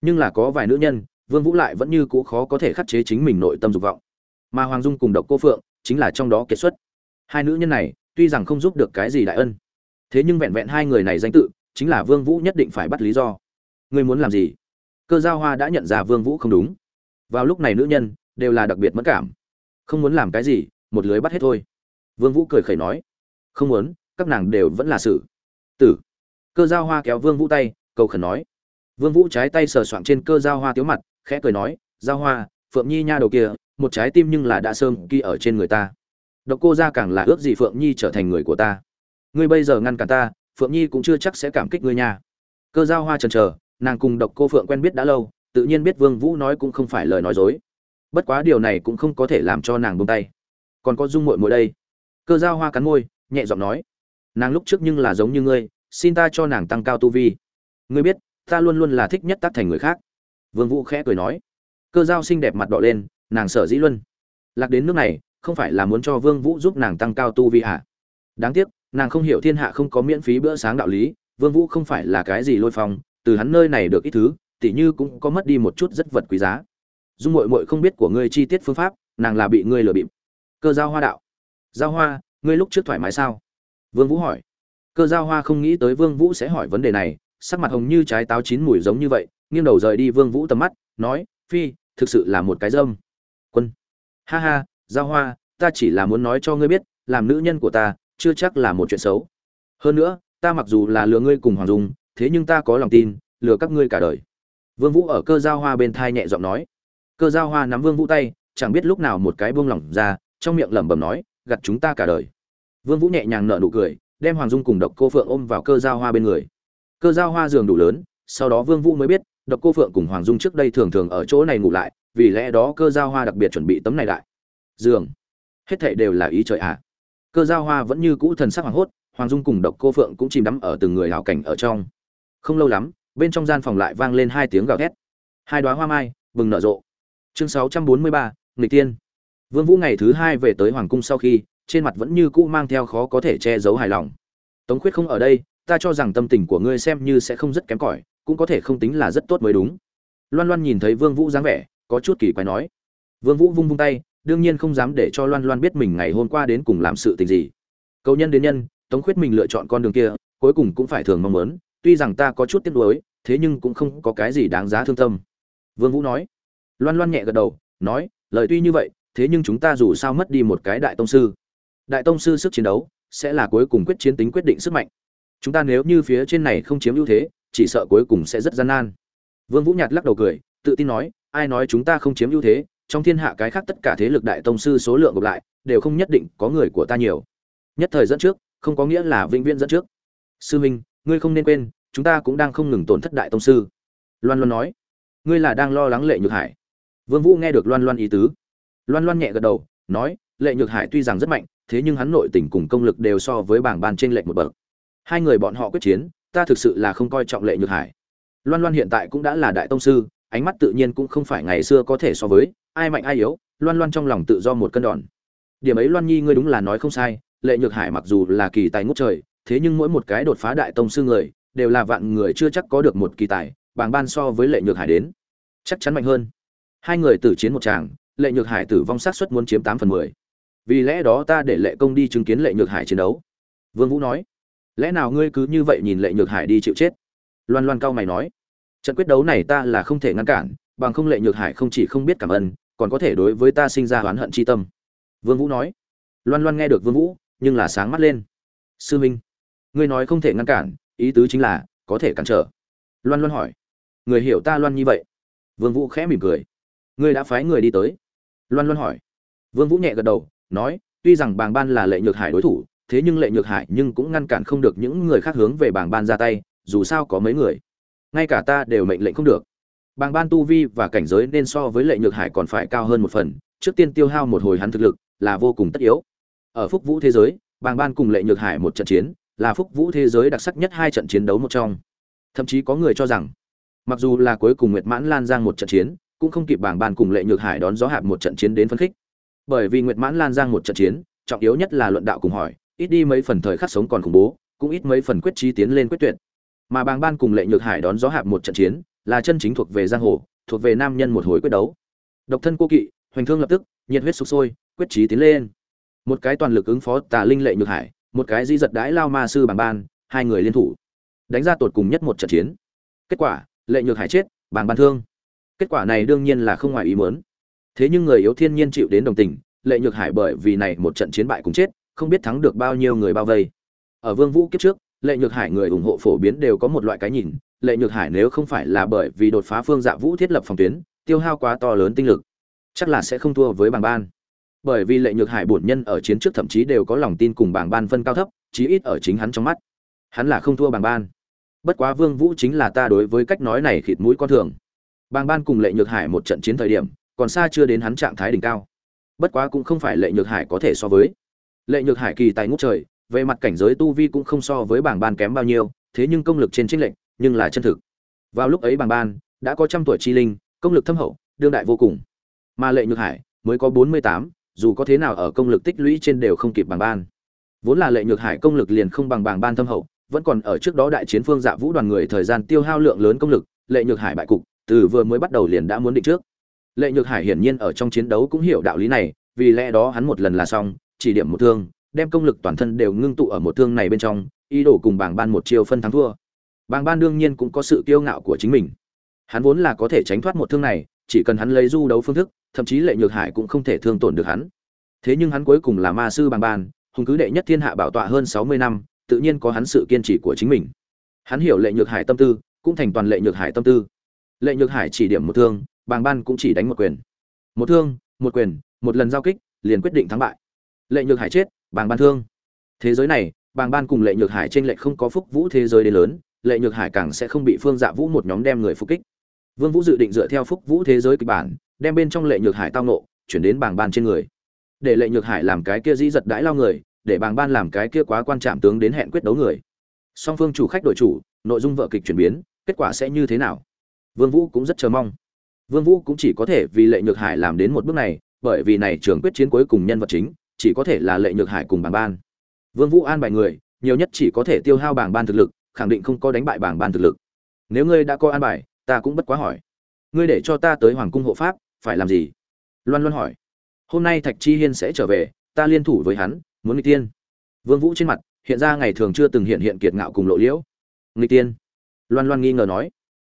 Nhưng là có vài nữ nhân, vương vũ lại vẫn như cũ khó có thể khắc chế chính mình nội tâm dục vọng. Mà hoàng dung cùng độc cô phượng, chính là trong đó kiệt xuất. Hai nữ nhân này, tuy rằng không giúp được cái gì đại ân thế nhưng vẹn vẹn hai người này danh tự, chính là vương vũ nhất định phải bắt lý do. Ngươi muốn làm gì? Cơ giao hoa đã nhận ra vương vũ không đúng. Vào lúc này nữ nhân đều là đặc biệt mất cảm. Không muốn làm cái gì, một lưới bắt hết thôi. Vương vũ cười khẩy nói. Không muốn, các nàng đều vẫn là sự tử. Cơ giao hoa kéo vương vũ tay, cầu khẩn nói. Vương vũ trái tay sờ soạng trên cơ giao hoa tiếu mặt, khẽ cười nói, giao hoa, phượng nhi nha đầu kia, một trái tim nhưng là đã sơm ghi ở trên người ta. Độc cô ra càng là ước gì phượng nhi trở thành người của ta ngươi bây giờ ngăn cản ta, phượng nhi cũng chưa chắc sẽ cảm kích ngươi nha. Cơ giao hoa chần trờ nàng cùng độc cô phượng quen biết đã lâu, tự nhiên biết vương vũ nói cũng không phải lời nói dối. Bất quá điều này cũng không có thể làm cho nàng buông tay. Còn có dung muội muội đây. Cơ giao hoa cắn môi, nhẹ giọng nói, nàng lúc trước nhưng là giống như ngươi, xin ta cho nàng tăng cao tu vi. Ngươi biết, ta luôn luôn là thích nhất tác thành người khác. Vương vũ khẽ cười nói. Cơ giao xinh đẹp mặt đỏ lên, nàng sợ dĩ luân lạc đến nước này, không phải là muốn cho vương vũ giúp nàng tăng cao tu vi à đáng tiếc nàng không hiểu thiên hạ không có miễn phí bữa sáng đạo lý, vương vũ không phải là cái gì lôi phong, từ hắn nơi này được ít thứ, tỉ như cũng có mất đi một chút rất vật quý giá. Dung mội mội không biết của ngươi chi tiết phương pháp, nàng là bị ngươi lừa bịp. Cơ giao hoa đạo. Giao hoa, ngươi lúc trước thoải mái sao? Vương vũ hỏi. Cơ giao hoa không nghĩ tới vương vũ sẽ hỏi vấn đề này, sắc mặt hồng như trái táo chín mùi giống như vậy, nghiêng đầu rời đi vương vũ tầm mắt, nói, phi, thực sự là một cái dâm. Quân. Ha ha, giao hoa, ta chỉ là muốn nói cho ngươi biết, làm nữ nhân của ta chưa chắc là một chuyện xấu. Hơn nữa, ta mặc dù là lừa ngươi cùng hoàng dung, thế nhưng ta có lòng tin, lừa các ngươi cả đời. Vương vũ ở cơ giao hoa bên thai nhẹ giọng nói. Cơ giao hoa nắm vương vũ tay, chẳng biết lúc nào một cái buông lỏng ra, trong miệng lẩm bẩm nói gặt chúng ta cả đời. Vương vũ nhẹ nhàng nở nụ cười, đem hoàng dung cùng độc cô phượng ôm vào cơ giao hoa bên người. Cơ giao hoa giường đủ lớn, sau đó vương vũ mới biết, độc cô phượng cùng hoàng dung trước đây thường thường ở chỗ này ngủ lại, vì lẽ đó cơ giao hoa đặc biệt chuẩn bị tấm này lại. Giường. Hết thảy đều là ý trời ạ cơ giao hoa vẫn như cũ thần sắc hoàng hốt hoàng dung cùng độc cô phượng cũng chìm đắm ở từng người hào cảnh ở trong. Không lâu lắm bên trong gian phòng lại vang lên hai tiếng gào thét. Hai đóa hoa mai bừng nở rộ. Chương 643, nghịch tiên vương vũ ngày thứ hai về tới hoàng cung sau khi trên mặt vẫn như cũ mang theo khó có thể che giấu hài lòng. Tống khuyết không ở đây ta cho rằng tâm tình của ngươi xem như sẽ không rất kém cỏi cũng có thể không tính là rất tốt mới đúng. Loan loan nhìn thấy vương vũ dáng vẻ có chút kỳ quái nói. Vương vũ vung vung tay đương nhiên không dám để cho loan loan biết mình ngày hôm qua đến cùng làm sự tình gì. Cầu nhân đến nhân, tống khuyết mình lựa chọn con đường kia, cuối cùng cũng phải thường mong muốn, tuy rằng ta có chút tiếc nuối, thế nhưng cũng không có cái gì đáng giá thương tâm. Vương vũ nói. Loan loan nhẹ gật đầu, nói, lời tuy như vậy, thế nhưng chúng ta dù sao mất đi một cái đại tông sư. Đại tông sư sức chiến đấu, sẽ là cuối cùng quyết chiến tính quyết định sức mạnh. Chúng ta nếu như phía trên này không chiếm ưu thế, chỉ sợ cuối cùng sẽ rất gian nan. Vương vũ nhạt lắc đầu cười, tự tin nói, ai nói chúng ta không chiếm ưu thế trong thiên hạ cái khác tất cả thế lực đại tông sư số lượng gộp lại, đều không nhất định có người của ta nhiều. Nhất thời dẫn trước, không có nghĩa là vĩnh viễn dẫn trước. Sư minh, ngươi không nên quên, chúng ta cũng đang không ngừng tổn thất đại tông sư. Loan loan nói, ngươi là đang lo lắng lệ nhược hải. Vương vũ nghe được loan loan ý tứ. Loan loan nhẹ gật đầu, nói, lệ nhược hải tuy rằng rất mạnh, thế nhưng hắn nội tình cùng công lực đều so với bảng ban trên lệnh một bậc. Hai người bọn họ quyết chiến, ta thực sự là không coi trọng lệ nhược hải. Loan loan hiện tại cũng đã là đại tông sư ánh mắt tự nhiên cũng không phải ngày xưa có thể so với, ai mạnh ai yếu, loan loan trong lòng tự do một cân đòn. Điểm ấy loan nhi ngươi đúng là nói không sai, lệ nhược hải mặc dù là kỳ tài ngút trời, thế nhưng mỗi một cái đột phá đại tông sư người, đều là vạn người chưa chắc có được một kỳ tài, bàng ban so với lệ nhược hải đến. Chắc chắn mạnh hơn. Hai người tử chiến một tràng, lệ nhược hải tử vong sát suất muốn chiếm tám phần mười. Vì lẽ đó ta để lệ công đi chứng kiến lệ nhược hải chiến đấu. Vương vũ nói. Lẽ nào ngươi cứ như vậy nhìn lệ nhược hải đi chịu chết? Loan loan cao mày nói trận quyết đấu này ta là không thể ngăn cản, bằng không lệ nhược hải không chỉ không biết cảm ơn, còn có thể đối với ta sinh ra oán hận chi tâm. Vương vũ nói. Loan loan nghe được vương vũ, nhưng là sáng mắt lên. Sư minh, ngươi nói không thể ngăn cản, ý tứ chính là, có thể cản trở. Loan loan hỏi. Người hiểu ta loan như vậy? Vương vũ khẽ mỉm cười. Ngươi đã phái người đi tới? Loan loan hỏi. Vương vũ nhẹ gật đầu, nói, tuy rằng bàng ban là lệ nhược hải đối thủ, thế nhưng lệ nhược hải nhưng cũng ngăn cản không được những người khác hướng về bàng ban ra tay, dù sao có mấy người ngay cả ta đều mệnh lệnh không được. Bàng ban tu vi và cảnh giới nên so với lệ nhược hải còn phải cao hơn một phần, trước tiên tiêu hao một hồi hắn thực lực là vô cùng tất yếu. Ở phúc vũ thế giới, bàng ban cùng lệ nhược hải một trận chiến là phúc vũ thế giới đặc sắc nhất hai trận chiến đấu một trong. Thậm chí có người cho rằng, mặc dù là cuối cùng nguyệt mãn lan giang một trận chiến, cũng không kịp bảng ban cùng lệ nhược hải đón gió hạp một trận chiến đến phân khích. Bởi vì nguyệt mãn lan giang một trận chiến, trọng yếu nhất là luận đạo cùng hỏi, ít đi mấy phần thời khắc sống còn khủng bố, cũng ít mấy phần quyết trí tiến lên quyết tuyệt mà bàng ban cùng lệ nhược hải đón gió hạp một trận chiến, là chân chính thuộc về giang hồ, thuộc về nam nhân một hồi quyết đấu. Độc thân cô kỵ, hoành thương lập tức, nhiệt huyết sục sôi, quyết trí tiến lên. Một cái toàn lực ứng phó tà linh lệ nhược hải, một cái di giật đãi lao ma sư bàng ban, hai người liên thủ, đánh ra tột cùng nhất một trận chiến. Kết quả, lệ nhược hải chết, bàng ban thương. Kết quả này đương nhiên là không ngoài ý muốn. Thế nhưng người yếu thiên nhiên chịu đến đồng tình, lệ nhược hải bởi vì này một trận chiến bại cũng chết, không biết thắng được bao nhiêu người bao vây. Ở vương vũ kiếp trước lệ nhược hải người ủng hộ phổ biến đều có một loại cái nhìn, lệ nhược hải nếu không phải là bởi vì đột phá phương dạ vũ thiết lập phòng tuyến, tiêu hao quá to lớn tinh lực, chắc là sẽ không thua với bàng ban. Bởi vì lệ nhược hải bổn nhân ở chiến trước thậm chí đều có lòng tin cùng bảng ban phân cao thấp, chí ít ở chính hắn trong mắt, hắn là không thua bảng ban. Bất quá vương vũ chính là ta đối với cách nói này khịt mũi con thường. Bảng ban cùng lệ nhược hải một trận chiến thời điểm, còn xa chưa đến hắn trạng thái đỉnh cao. Bất quá cũng không phải lệ nhược hải có thể so với. Lệ nhược hải kỳ tài ngút trời về mặt cảnh giới tu vi cũng không so với bảng ban kém bao nhiêu, thế nhưng công lực trên trích lệnh nhưng là chân thực. Vào lúc ấy bảng ban đã có trăm tuổi chi linh, công lực thâm hậu, đương đại vô cùng. Mà lệ nhược hải mới có bốn mươi tám, dù có thế nào ở công lực tích lũy trên đều không kịp bảng ban. Vốn là lệ nhược hải công lực liền không bằng bảng ban thâm hậu, vẫn còn ở trước đó đại chiến phương dạ vũ đoàn người thời gian tiêu hao lượng lớn công lực, lệ nhược hải bại cục từ vừa mới bắt đầu liền đã muốn định trước. Lệ nhược hải hiển nhiên ở trong chiến đấu cũng hiểu đạo lý này, vì lẽ đó hắn một lần là xong, chỉ điểm một thương đem công lực toàn thân đều ngưng tụ ở một thương này bên trong, ý đồ cùng bảng ban một chiều phân thắng thua. Bảng ban đương nhiên cũng có sự kiêu ngạo của chính mình. Hắn vốn là có thể tránh thoát một thương này, chỉ cần hắn lấy du đấu phương thức, thậm chí lệ nhược hải cũng không thể thương tổn được hắn. Thế nhưng hắn cuối cùng là ma sư bàng ban, hùng cứ đệ nhất thiên hạ bảo tọa hơn sáu mươi năm, tự nhiên có hắn sự kiên trì của chính mình. Hắn hiểu lệ nhược hải tâm tư, cũng thành toàn lệ nhược hải tâm tư. Lệ nhược hải chỉ điểm một thương, bàng ban cũng chỉ đánh một quyền. Một thương, một quyền, một lần giao kích, liền quyết định thắng bại. Lệ nhược hải chết bàng ban thương. Thế giới này, bàng ban cùng lệ nhược hải trên lệ không có phúc vũ thế giới đến lớn, lệ nhược hải càng sẽ không bị phương dạ vũ một nhóm đem người phục kích. Vương vũ dự định dựa theo phúc vũ thế giới kịch bản, đem bên trong lệ nhược hải tao nộ chuyển đến Bàng ban trên người. Để lệ nhược hải làm cái kia dĩ giật đãi lao người, để Bàng ban làm cái kia quá quan trạm tướng đến hẹn quyết đấu người. Song phương chủ khách đội chủ, nội dung vợ kịch chuyển biến, kết quả sẽ như thế nào? Vương vũ cũng rất chờ mong. Vương vũ cũng chỉ có thể vì lệ nhược hải làm đến một bước này, bởi vì này trường quyết chiến cuối cùng nhân vật chính chỉ có thể là lệ nhược hải cùng bảng ban. Vương vũ an bài người, nhiều nhất chỉ có thể tiêu hao bảng ban thực lực, khẳng định không có đánh bại bảng ban thực lực. Nếu ngươi đã có an bài, ta cũng bất quá hỏi. Ngươi để cho ta tới hoàng cung hộ pháp, phải làm gì? Loan loan hỏi. Hôm nay thạch chi hiên sẽ trở về, ta liên thủ với hắn, muốn nghịch tiên. Vương vũ trên mặt, hiện ra ngày thường chưa từng hiện hiện kiệt ngạo cùng lộ liễu. Nghịch tiên. Loan loan nghi ngờ nói.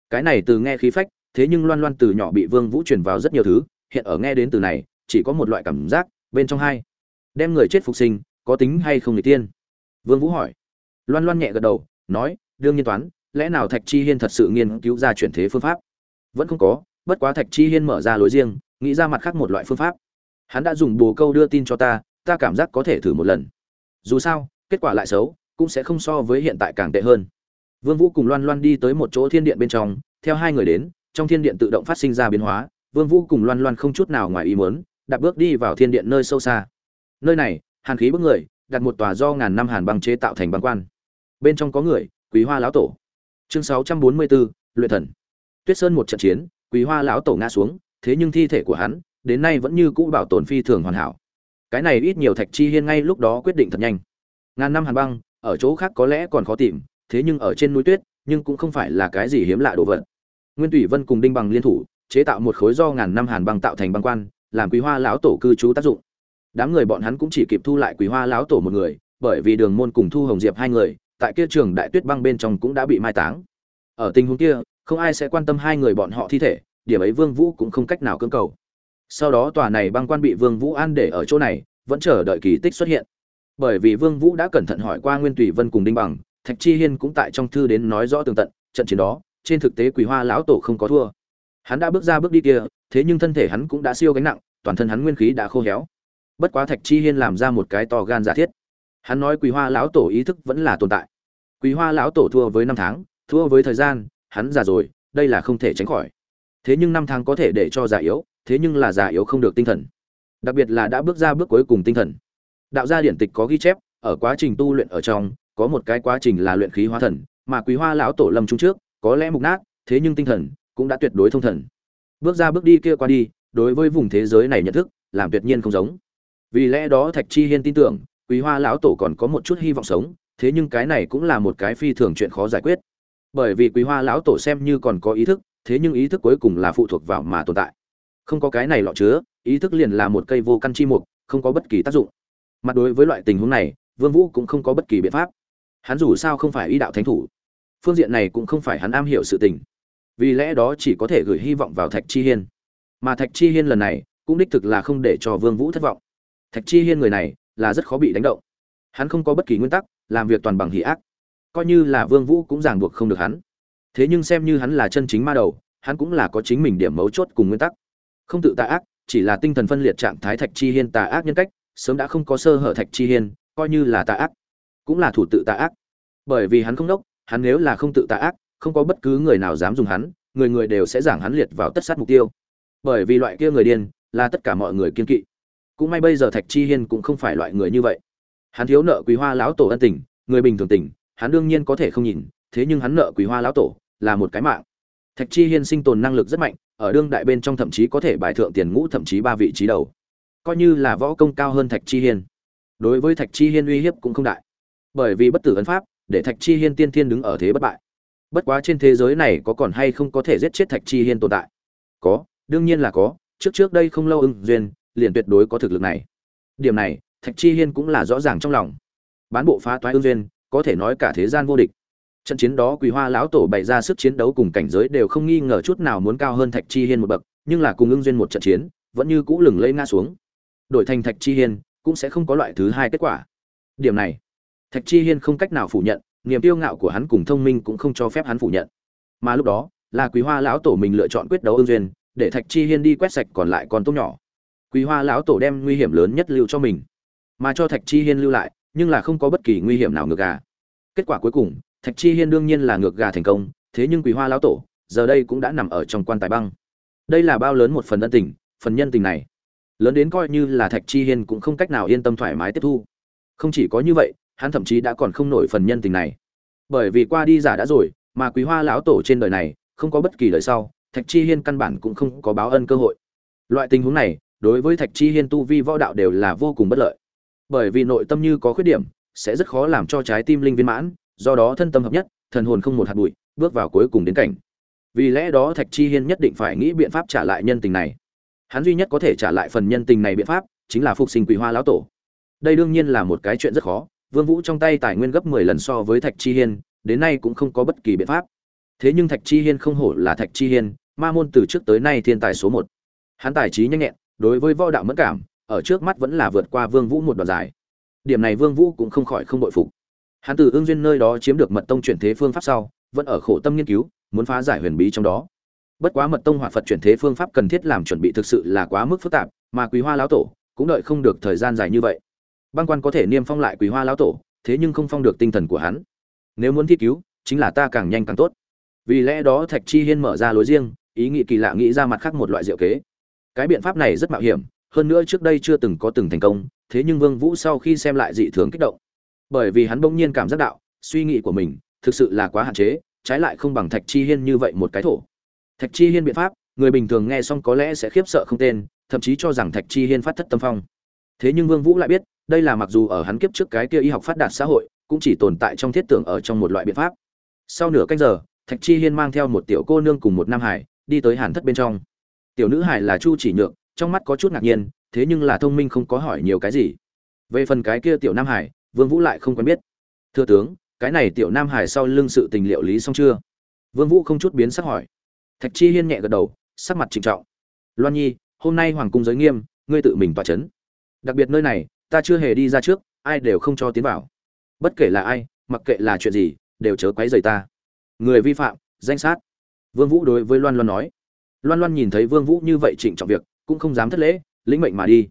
Cái này từ nghe khí phách, thế nhưng loan loan từ nhỏ bị vương vũ truyền vào rất nhiều thứ, hiện ở nghe đến từ này, chỉ có một loại cảm giác, bên trong hai đem người chết phục sinh, có tính hay không người tiên? Vương vũ hỏi. Loan loan nhẹ gật đầu, nói, đương nhiên toán, lẽ nào thạch chi hiên thật sự nghiên cứu ra chuyển thế phương pháp? Vẫn không có, bất quá thạch chi hiên mở ra lối riêng, nghĩ ra mặt khác một loại phương pháp. Hắn đã dùng bồ câu đưa tin cho ta ta cảm giác có thể thử một lần. Dù sao, kết quả lại xấu, cũng sẽ không so với hiện tại càng tệ hơn. Vương vũ cùng loan loan đi tới một chỗ thiên điện bên trong, theo hai người đến, trong thiên điện tự động phát sinh ra biến hóa. Vương vũ cùng loan loan không chút nào ngoài ý muốn, đạp bước đi vào thiên điện nơi sâu xa nơi này hàn khí bức người đặt một tòa do ngàn năm hàn băng chế tạo thành băng quan. Bên trong có người quý hoa lão tổ. Chương 644, luyện thần. Tuyết sơn một trận chiến quý hoa lão tổ ngã xuống thế nhưng thi thể của hắn đến nay vẫn như cũ bảo tồn phi thường hoàn hảo. Cái này ít nhiều thạch chi hiên ngay lúc đó quyết định thật nhanh. Ngàn năm hàn băng ở chỗ khác có lẽ còn khó tìm thế nhưng ở trên núi tuyết nhưng cũng không phải là cái gì hiếm lạ đồ vật. Nguyên thủy vân cùng đinh bằng liên thủ chế tạo một khối do ngàn năm hàn băng tạo thành băng quan làm quý hoa lão tổ cư trú tác dụng đám người bọn hắn cũng chỉ kịp thu lại quý hoa lão tổ một người, bởi vì đường môn cùng thu hồng diệp hai người, tại kia trường đại tuyết băng bên trong cũng đã bị mai táng. Ở tình huống kia, không ai sẽ quan tâm hai người bọn họ thi thể, điểm ấy vương vũ cũng không cách nào cưỡng cầu. Sau đó tòa này băng quan bị vương vũ an để ở chỗ này, vẫn chờ đợi kỳ tích xuất hiện. Bởi vì vương vũ đã cẩn thận hỏi qua nguyên tùy vân cùng đinh bằng, thạch chi hiên cũng tại trong thư đến nói rõ tường tận, trận chiến đó, trên thực tế quỳ hoa lão tổ không có thua. Hắn đã bước ra bước đi kia, thế nhưng thân thể hắn cũng đã siêu gánh nặng, toàn thân hắn nguyên khí đã khô héo bất quá thạch chi hiên làm ra một cái to gan giả thiết. Hắn nói quý hoa lão tổ ý thức vẫn là tồn tại. Quý hoa lão tổ thua với năm tháng, thua với thời gian, hắn già rồi, đây là không thể tránh khỏi. Thế nhưng năm tháng có thể để cho già yếu, thế nhưng là già yếu không được tinh thần. Đặc biệt là đã bước ra bước cuối cùng tinh thần. Đạo gia điển tịch có ghi chép, ở quá trình tu luyện ở trong, có một cái quá trình là luyện khí hóa thần, mà quý hoa lão tổ lâm trung trước, có lẽ mục nát, thế nhưng tinh thần cũng đã tuyệt đối thông thần. Bước ra bước đi kia qua đi, đối với vùng thế giới này nhận thức, làm tuyệt nhiên không giống vì lẽ đó thạch chi hiên tin tưởng, quý hoa lão tổ còn có một chút hy vọng sống, thế nhưng cái này cũng là một cái phi thường chuyện khó giải quyết. Bởi vì quý hoa lão tổ xem như còn có ý thức, thế nhưng ý thức cuối cùng là phụ thuộc vào mà tồn tại. Không có cái này lọ chứa, ý thức liền là một cây vô căn chi mục, không có bất kỳ tác dụng. Mặt đối với loại tình huống này, vương vũ cũng không có bất kỳ biện pháp. Hắn dù sao không phải ý đạo thánh thủ. Phương diện này cũng không phải hắn am hiểu sự tình. Vì lẽ đó chỉ có thể gửi hy vọng vào thạch chi hiên. Mà thạch chi hiên lần này, cũng đích thực là không để cho vương vũ thất vọng thạch chi hiên người này là rất khó bị đánh động. Hắn không có bất kỳ nguyên tắc, làm việc toàn bằng hỷ ác. Coi như là vương vũ cũng ràng buộc không được hắn. Thế nhưng xem như hắn là chân chính ma đầu, hắn cũng là có chính mình điểm mấu chốt cùng nguyên tắc. Không tự tà ác, chỉ là tinh thần phân liệt trạng thái thạch chi hiên tà ác nhân cách, sớm đã không có sơ hở thạch chi hiên, coi như là tà ác, cũng là thủ tự tà ác. Bởi vì hắn không đốc, hắn nếu là không tự tà ác, không có bất cứ người nào dám dùng hắn, người người đều sẽ giảng hắn liệt vào tất sát mục tiêu. Bởi vì loại kia người điên là tất cả mọi người kiên kỵ cũng may bây giờ thạch chi hiên cũng không phải loại người như vậy. Hắn thiếu nợ quý hoa lão tổ ân tình, người bình thường tình, hắn đương nhiên có thể không nhìn, thế nhưng hắn nợ quý hoa lão tổ là một cái mạng. Thạch chi hiên sinh tồn năng lực rất mạnh, ở đương đại bên trong thậm chí có thể bài thượng tiền ngũ thậm chí ba vị trí đầu. Coi như là võ công cao hơn thạch chi hiên. Đối với thạch chi hiên uy hiếp cũng không đại. Bởi vì bất tử ấn pháp, để thạch chi hiên tiên thiên đứng ở thế bất bại. Bất quá trên thế giới này có còn hay không có thể giết chết thạch chi hiên tồn tại? Có, đương nhiên là có. Trước trước đây không lâu ưng duyên liền tuyệt đối có thực lực này. Điểm này, thạch chi hiên cũng là rõ ràng trong lòng. Bán bộ phá toái ưng duyên, có thể nói cả thế gian vô địch. Trận chiến đó quỳ hoa lão tổ bày ra sức chiến đấu cùng cảnh giới đều không nghi ngờ chút nào muốn cao hơn thạch chi hiên một bậc, nhưng là cùng ưng duyên một trận chiến, vẫn như cũ lừng lẫy ngã xuống. Đổi thành thạch chi hiên, cũng sẽ không có loại thứ hai kết quả. Điểm này, thạch chi hiên không cách nào phủ nhận, niềm tiêu ngạo của hắn cùng thông minh cũng không cho phép hắn phủ nhận. Mà lúc đó, là quý hoa lão tổ mình lựa chọn quyết đấu ưng duyên, để thạch chi hiên đi quét sạch còn lại con tốt nhỏ quý hoa lão tổ đem nguy hiểm lớn nhất lưu cho mình. Mà cho thạch chi hiên lưu lại, nhưng là không có bất kỳ nguy hiểm nào ngược gà. Kết quả cuối cùng, thạch chi hiên đương nhiên là ngược gà thành công, thế nhưng quý hoa lão tổ, giờ đây cũng đã nằm ở trong quan tài băng. Đây là bao lớn một phần ân tình, phần nhân tình này. Lớn đến coi như là thạch chi hiên cũng không cách nào yên tâm thoải mái tiếp thu. Không chỉ có như vậy, hắn thậm chí đã còn không nổi phần nhân tình này. Bởi vì qua đi giả đã rồi, mà quý hoa lão tổ trên đời này, không có bất kỳ đời sau, thạch chi hiên căn bản cũng không có báo ân cơ hội. Loại tình huống này đối với thạch chi hiên tu vi võ đạo đều là vô cùng bất lợi. Bởi vì nội tâm như có khuyết điểm, sẽ rất khó làm cho trái tim linh viên mãn, do đó thân tâm hợp nhất, thần hồn không một hạt bụi, bước vào cuối cùng đến cảnh. Vì lẽ đó thạch chi hiên nhất định phải nghĩ biện pháp trả lại nhân tình này. Hắn duy nhất có thể trả lại phần nhân tình này biện pháp, chính là phục sinh quỷ hoa lão tổ. Đây đương nhiên là một cái chuyện rất khó, vương vũ trong tay tài nguyên gấp 10 lần so với thạch chi hiên, đến nay cũng không có bất kỳ biện pháp. Thế nhưng thạch chi hiên không hổ là thạch chi hiên, ma môn từ trước tới nay thiên tài số một. Hắn tài trí nhanh nhẹn đối với võ đạo mẫn cảm, ở trước mắt vẫn là vượt qua vương vũ một đoạn dài. Điểm này vương vũ cũng không khỏi không bội phục. Hắn từ ương duyên nơi đó chiếm được mật tông chuyển thế phương pháp sau, vẫn ở khổ tâm nghiên cứu, muốn phá giải huyền bí trong đó. Bất quá mật tông hỏa phật chuyển thế phương pháp cần thiết làm chuẩn bị thực sự là quá mức phức tạp, mà quý hoa lão tổ cũng đợi không được thời gian dài như vậy. Băng quan có thể niêm phong lại quý hoa lão tổ, thế nhưng không phong được tinh thần của hắn. Nếu muốn thi cứu, chính là ta càng nhanh càng tốt. Vì lẽ đó thạch chi hiên mở ra lối riêng, ý nghĩ kỳ lạ nghĩ ra mặt khác một loại diệu kế cái biện pháp này rất mạo hiểm, hơn nữa trước đây chưa từng có từng thành công, thế nhưng vương vũ sau khi xem lại dị thường kích động. Bởi vì hắn bỗng nhiên cảm giác đạo, suy nghĩ của mình, thực sự là quá hạn chế, trái lại không bằng thạch chi hiên như vậy một cái thổ. Thạch chi hiên biện pháp, người bình thường nghe xong có lẽ sẽ khiếp sợ không tên, thậm chí cho rằng thạch chi hiên phát thất tâm phong. Thế nhưng vương vũ lại biết, đây là mặc dù ở hắn kiếp trước cái kia y học phát đạt xã hội, cũng chỉ tồn tại trong thiết tưởng ở trong một loại biện pháp. Sau nửa canh giờ, thạch chi hiên mang theo một tiểu cô nương cùng một nam hải, đi tới hàn thất bên trong tiểu nữ hải là chu chỉ nhượng trong mắt có chút ngạc nhiên, thế nhưng là thông minh không có hỏi nhiều cái gì. Về phần cái kia tiểu nam hải vương vũ lại không quen biết. Thưa tướng, cái này tiểu nam hải sau lưng sự tình liệu lý xong chưa? Vương vũ không chút biến sắc hỏi. Thạch chi hiên nhẹ gật đầu, sắc mặt trịnh trọng. Loan nhi, hôm nay hoàng cung giới nghiêm, ngươi tự mình tỏa chấn. Đặc biệt nơi này, ta chưa hề đi ra trước, ai đều không cho tiến vào. Bất kể là ai, mặc kệ là chuyện gì, đều chớ quấy rầy ta. Người vi phạm, danh sát. Vương vũ đối với loan loan nói loan loan nhìn thấy vương vũ như vậy trịnh trọng việc cũng không dám thất lễ lĩnh mệnh mà đi.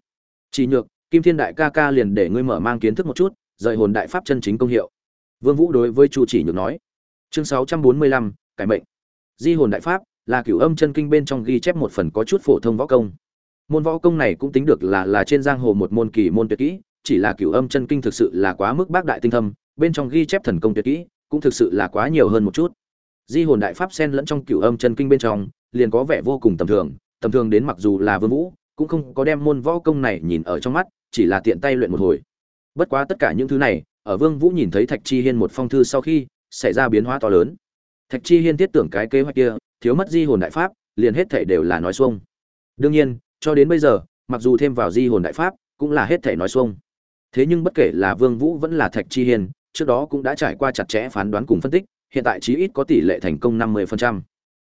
Chỉ nhược kim thiên đại ca ca liền để ngươi mở mang kiến thức một chút rời hồn đại pháp chân chính công hiệu. Vương vũ đối với chu chỉ nhược nói. Chương 645, cải mệnh. Di hồn đại pháp là cửu âm chân kinh bên trong ghi chép một phần có chút phổ thông võ công. Môn võ công này cũng tính được là là trên giang hồ một môn kỳ môn tuyệt kỹ chỉ là cửu âm chân kinh thực sự là quá mức bác đại tinh thâm bên trong ghi chép thần công tuyệt kỹ cũng thực sự là quá nhiều hơn một chút. Di hồn đại pháp xen lẫn trong cửu âm chân kinh bên trong liền có vẻ vô cùng tầm thường tầm thường đến mặc dù là vương vũ, cũng không có đem môn võ công này nhìn ở trong mắt, chỉ là tiện tay luyện một hồi. Bất quá tất cả những thứ này, ở vương vũ nhìn thấy thạch chi hiên một phong thư sau khi, xảy ra biến hóa to lớn. Thạch chi hiên thiết tưởng cái kế hoạch kia, thiếu mất di hồn đại pháp, liền hết thảy đều là nói xuông. Đương nhiên, cho đến bây giờ, mặc dù thêm vào di hồn đại pháp, cũng là hết thảy nói xuông. Thế nhưng bất kể là vương vũ vẫn là thạch chi hiên, trước đó cũng đã trải qua chặt chẽ phán đoán cùng phân tích, hiện tại chí ít có tỷ lệ thành công 50%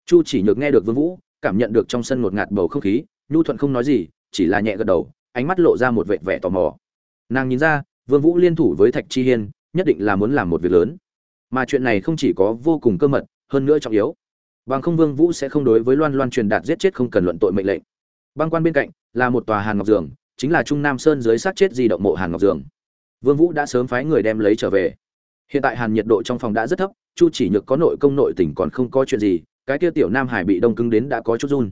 chu chỉ nhược nghe được vương vũ, cảm nhận được trong sân ngột ngạt bầu không khí, nhu thuận không nói gì, chỉ là nhẹ gật đầu, ánh mắt lộ ra một vẻ vẻ tò mò. Nàng nhìn ra, vương vũ liên thủ với thạch chi hiên, nhất định là muốn làm một việc lớn. Mà chuyện này không chỉ có vô cùng cơ mật, hơn nữa trọng yếu. Bằng không vương vũ sẽ không đối với loan loan truyền đạt giết chết không cần luận tội mệnh lệnh. Băng quan bên cạnh là một tòa hàn ngọc giường, chính là trung nam sơn dưới sát chết di động mộ hàn ngọc giường. Vương vũ đã sớm phái người đem lấy trở về. Hiện tại hàn nhiệt độ trong phòng đã rất thấp, chu chỉ nhược có nội công nội tình còn không có chuyện gì cái kia tiểu nam hải bị đông cứng đến đã có chút run.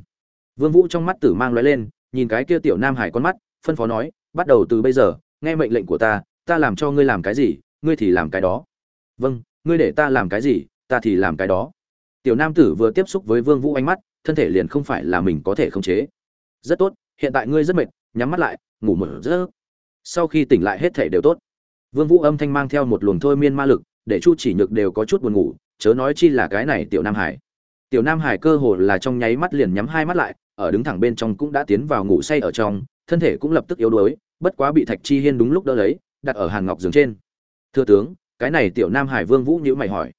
Vương vũ trong mắt tử mang lóe lên, nhìn cái kia tiểu nam hải con mắt, phân phó nói, bắt đầu từ bây giờ, nghe mệnh lệnh của ta ta làm cho ngươi làm cái gì, ngươi thì làm cái đó. Vâng ngươi để ta làm cái gì, ta thì làm cái đó. Tiểu nam tử vừa tiếp xúc với vương vũ ánh mắt, thân thể liền không phải là mình có thể khống chế. Rất tốt, hiện tại ngươi rất mệt, nhắm mắt lại, ngủ một giấc. Sau khi tỉnh lại hết thể đều tốt. Vương vũ âm thanh mang theo một luồng thôi miên ma lực, để chu chỉ nhược đều có chút buồn ngủ, chớ nói chi là cái này tiểu nam hải tiểu nam hải cơ hồ là trong nháy mắt liền nhắm hai mắt lại, ở đứng thẳng bên trong cũng đã tiến vào ngủ say ở trong, thân thể cũng lập tức yếu đuối, bất quá bị thạch chi hiên đúng lúc đỡ lấy, đặt ở hàn ngọc giường trên. Thưa tướng, cái này tiểu nam hải vương vũ nhữ mày hỏi.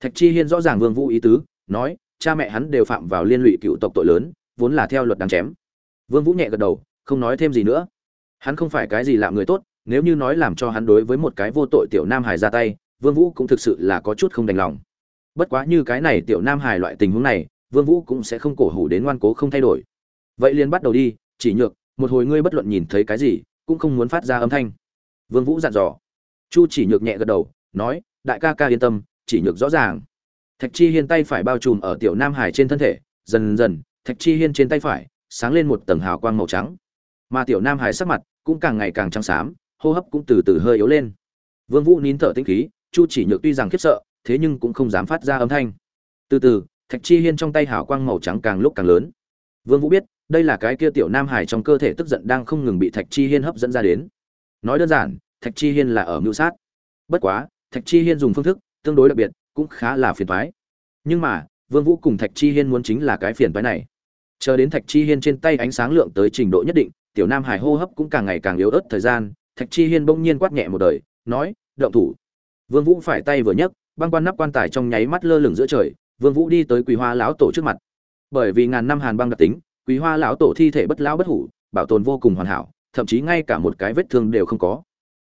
Thạch chi hiên rõ ràng vương vũ ý tứ, nói, cha mẹ hắn đều phạm vào liên lụy cựu tộc tội lớn, vốn là theo luật đáng chém. Vương vũ nhẹ gật đầu, không nói thêm gì nữa. Hắn không phải cái gì lạ người tốt, nếu như nói làm cho hắn đối với một cái vô tội tiểu nam hải ra tay, vương vũ cũng thực sự là có chút không đành lòng bất quá như cái này tiểu nam hải loại tình huống này, vương vũ cũng sẽ không cổ hủ đến ngoan cố không thay đổi. Vậy liền bắt đầu đi, chỉ nhược, một hồi ngươi bất luận nhìn thấy cái gì, cũng không muốn phát ra âm thanh. Vương vũ dặn dò. Chu chỉ nhược nhẹ gật đầu, nói, đại ca ca yên tâm, chỉ nhược rõ ràng. Thạch chi hiên tay phải bao trùm ở tiểu nam hải trên thân thể, dần dần, thạch chi hiên trên tay phải, sáng lên một tầng hào quang màu trắng. Mà tiểu nam hải sắc mặt cũng càng ngày càng trắng xám, hô hấp cũng từ từ hơi yếu lên. Vương vũ nín thở tĩnh khí, chu chỉ nhược tuy rằng khiếp sợ thế nhưng cũng không dám phát ra âm thanh. Từ từ, thạch chi hiên trong tay hào quang màu trắng càng lúc càng lớn. Vương vũ biết, đây là cái kia tiểu nam hải trong cơ thể tức giận đang không ngừng bị thạch chi hiên hấp dẫn ra đến. Nói đơn giản, thạch chi hiên là ở mưu sát. Bất quá, thạch chi hiên dùng phương thức tương đối đặc biệt, cũng khá là phiền toái. Nhưng mà, vương vũ cùng thạch chi hiên muốn chính là cái phiền toái này. Chờ đến thạch chi hiên trên tay ánh sáng lượng tới trình độ nhất định, tiểu nam hải hô hấp cũng càng ngày càng yếu ớt thời gian, thạch chi hiên bỗng nhiên quát nhẹ một đời, nói, động thủ. Vương vũ phải tay vừa nhấc băng quan nắp quan tài trong nháy mắt lơ lửng giữa trời, vương vũ đi tới quỳ hoa lão tổ trước mặt. Bởi vì ngàn năm hàn băng đặc tính quý hoa lão tổ thi thể bất lão bất hủ, bảo tồn vô cùng hoàn hảo, thậm chí ngay cả một cái vết thương đều không có.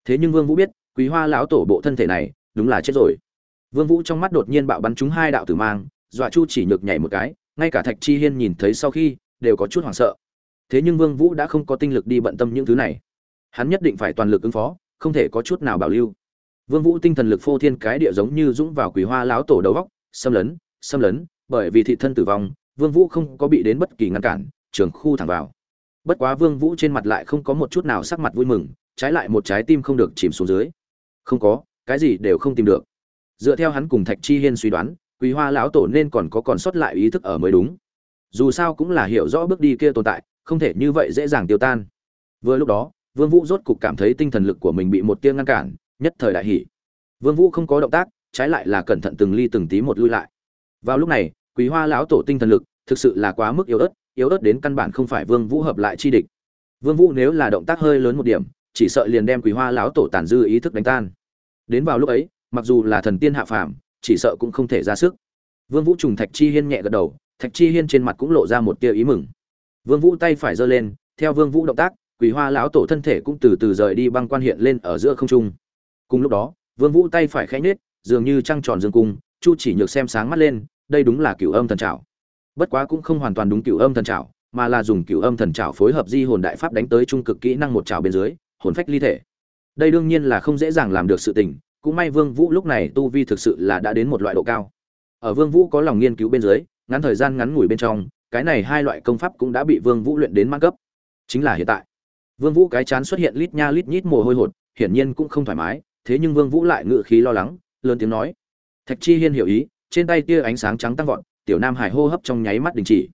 Thế nhưng vương vũ biết quý hoa lão tổ bộ thân thể này, đúng là chết rồi. Vương vũ trong mắt đột nhiên bạo bắn trúng hai đạo tử mang, dọa chu chỉ nhược nhảy một cái, ngay cả thạch chi hiên nhìn thấy sau khi, đều có chút hoảng sợ. Thế nhưng vương vũ đã không có tinh lực đi bận tâm những thứ này. Hắn nhất định phải toàn lực ứng phó, không thể có chút nào bảo lưu vương vũ tinh thần lực phô thiên cái địa giống như dũng vào quỷ hoa lão tổ đầu góc, xâm lấn xâm lấn, bởi vì thị thân tử vong, vương vũ không có bị đến bất kỳ ngăn cản, trường khu thẳng vào. Bất quá vương vũ trên mặt lại không có một chút nào sắc mặt vui mừng, trái lại một trái tim không được chìm xuống dưới. Không có, cái gì đều không tìm được. Dựa theo hắn cùng thạch chi hiên suy đoán quỷ hoa lão tổ nên còn có còn sót lại ý thức ở mới đúng. Dù sao cũng là hiểu rõ bước đi kia tồn tại, không thể như vậy dễ dàng tiêu tan. Vừa lúc đó, vương vũ rốt cục cảm thấy tinh thần lực của mình bị một tia ngăn cản nhất thời đại hỉ. Vương vũ không có động tác, trái lại là cẩn thận từng ly từng tí một lui lại. Vào lúc này, quý hoa lão tổ tinh thần lực thực sự là quá mức yếu ớt yếu ớt đến căn bản không phải vương vũ hợp lại chi địch. Vương vũ nếu là động tác hơi lớn một điểm, chỉ sợ liền đem quý hoa lão tổ tàn dư ý thức đánh tan. Đến vào lúc ấy, mặc dù là thần tiên hạ phàm, chỉ sợ cũng không thể ra sức. Vương vũ trùng thạch chi hiên nhẹ gật đầu, thạch chi hiên trên mặt cũng lộ ra một tia ý mừng. Vương vũ tay phải giơ lên, theo vương vũ động tác, quý hoa lão tổ thân thể cũng từ từ rời đi băng quan hiện lên ở giữa không trung cùng lúc đó, vương vũ tay phải khẽ nhếch, dường như trăng tròn dương cung, chu chỉ nhược xem sáng mắt lên, đây đúng là cửu âm thần trảo. Bất quá cũng không hoàn toàn đúng cửu âm thần trảo, mà là dùng cửu âm thần trảo phối hợp di hồn đại pháp đánh tới trung cực kỹ năng một trảo bên dưới, hồn phách ly thể. Đây đương nhiên là không dễ dàng làm được sự tình, cũng may vương vũ lúc này tu vi thực sự là đã đến một loại độ cao. Ở vương vũ có lòng nghiên cứu bên dưới, ngắn thời gian ngắn ngủi bên trong, cái này hai loại công pháp cũng đã bị vương vũ luyện đến mãn cấp. Chính là hiện tại. Vương vũ cái chán xuất hiện lít nha lít nhít mồ hôi hột, hiển nhiên cũng không thoải mái thế nhưng vương vũ lại ngự khí lo lắng, lớn tiếng nói. Thạch chi hiên hiểu ý, trên tay tia ánh sáng trắng tăng vọt, tiểu nam hải hô hấp trong nháy mắt đình chỉ.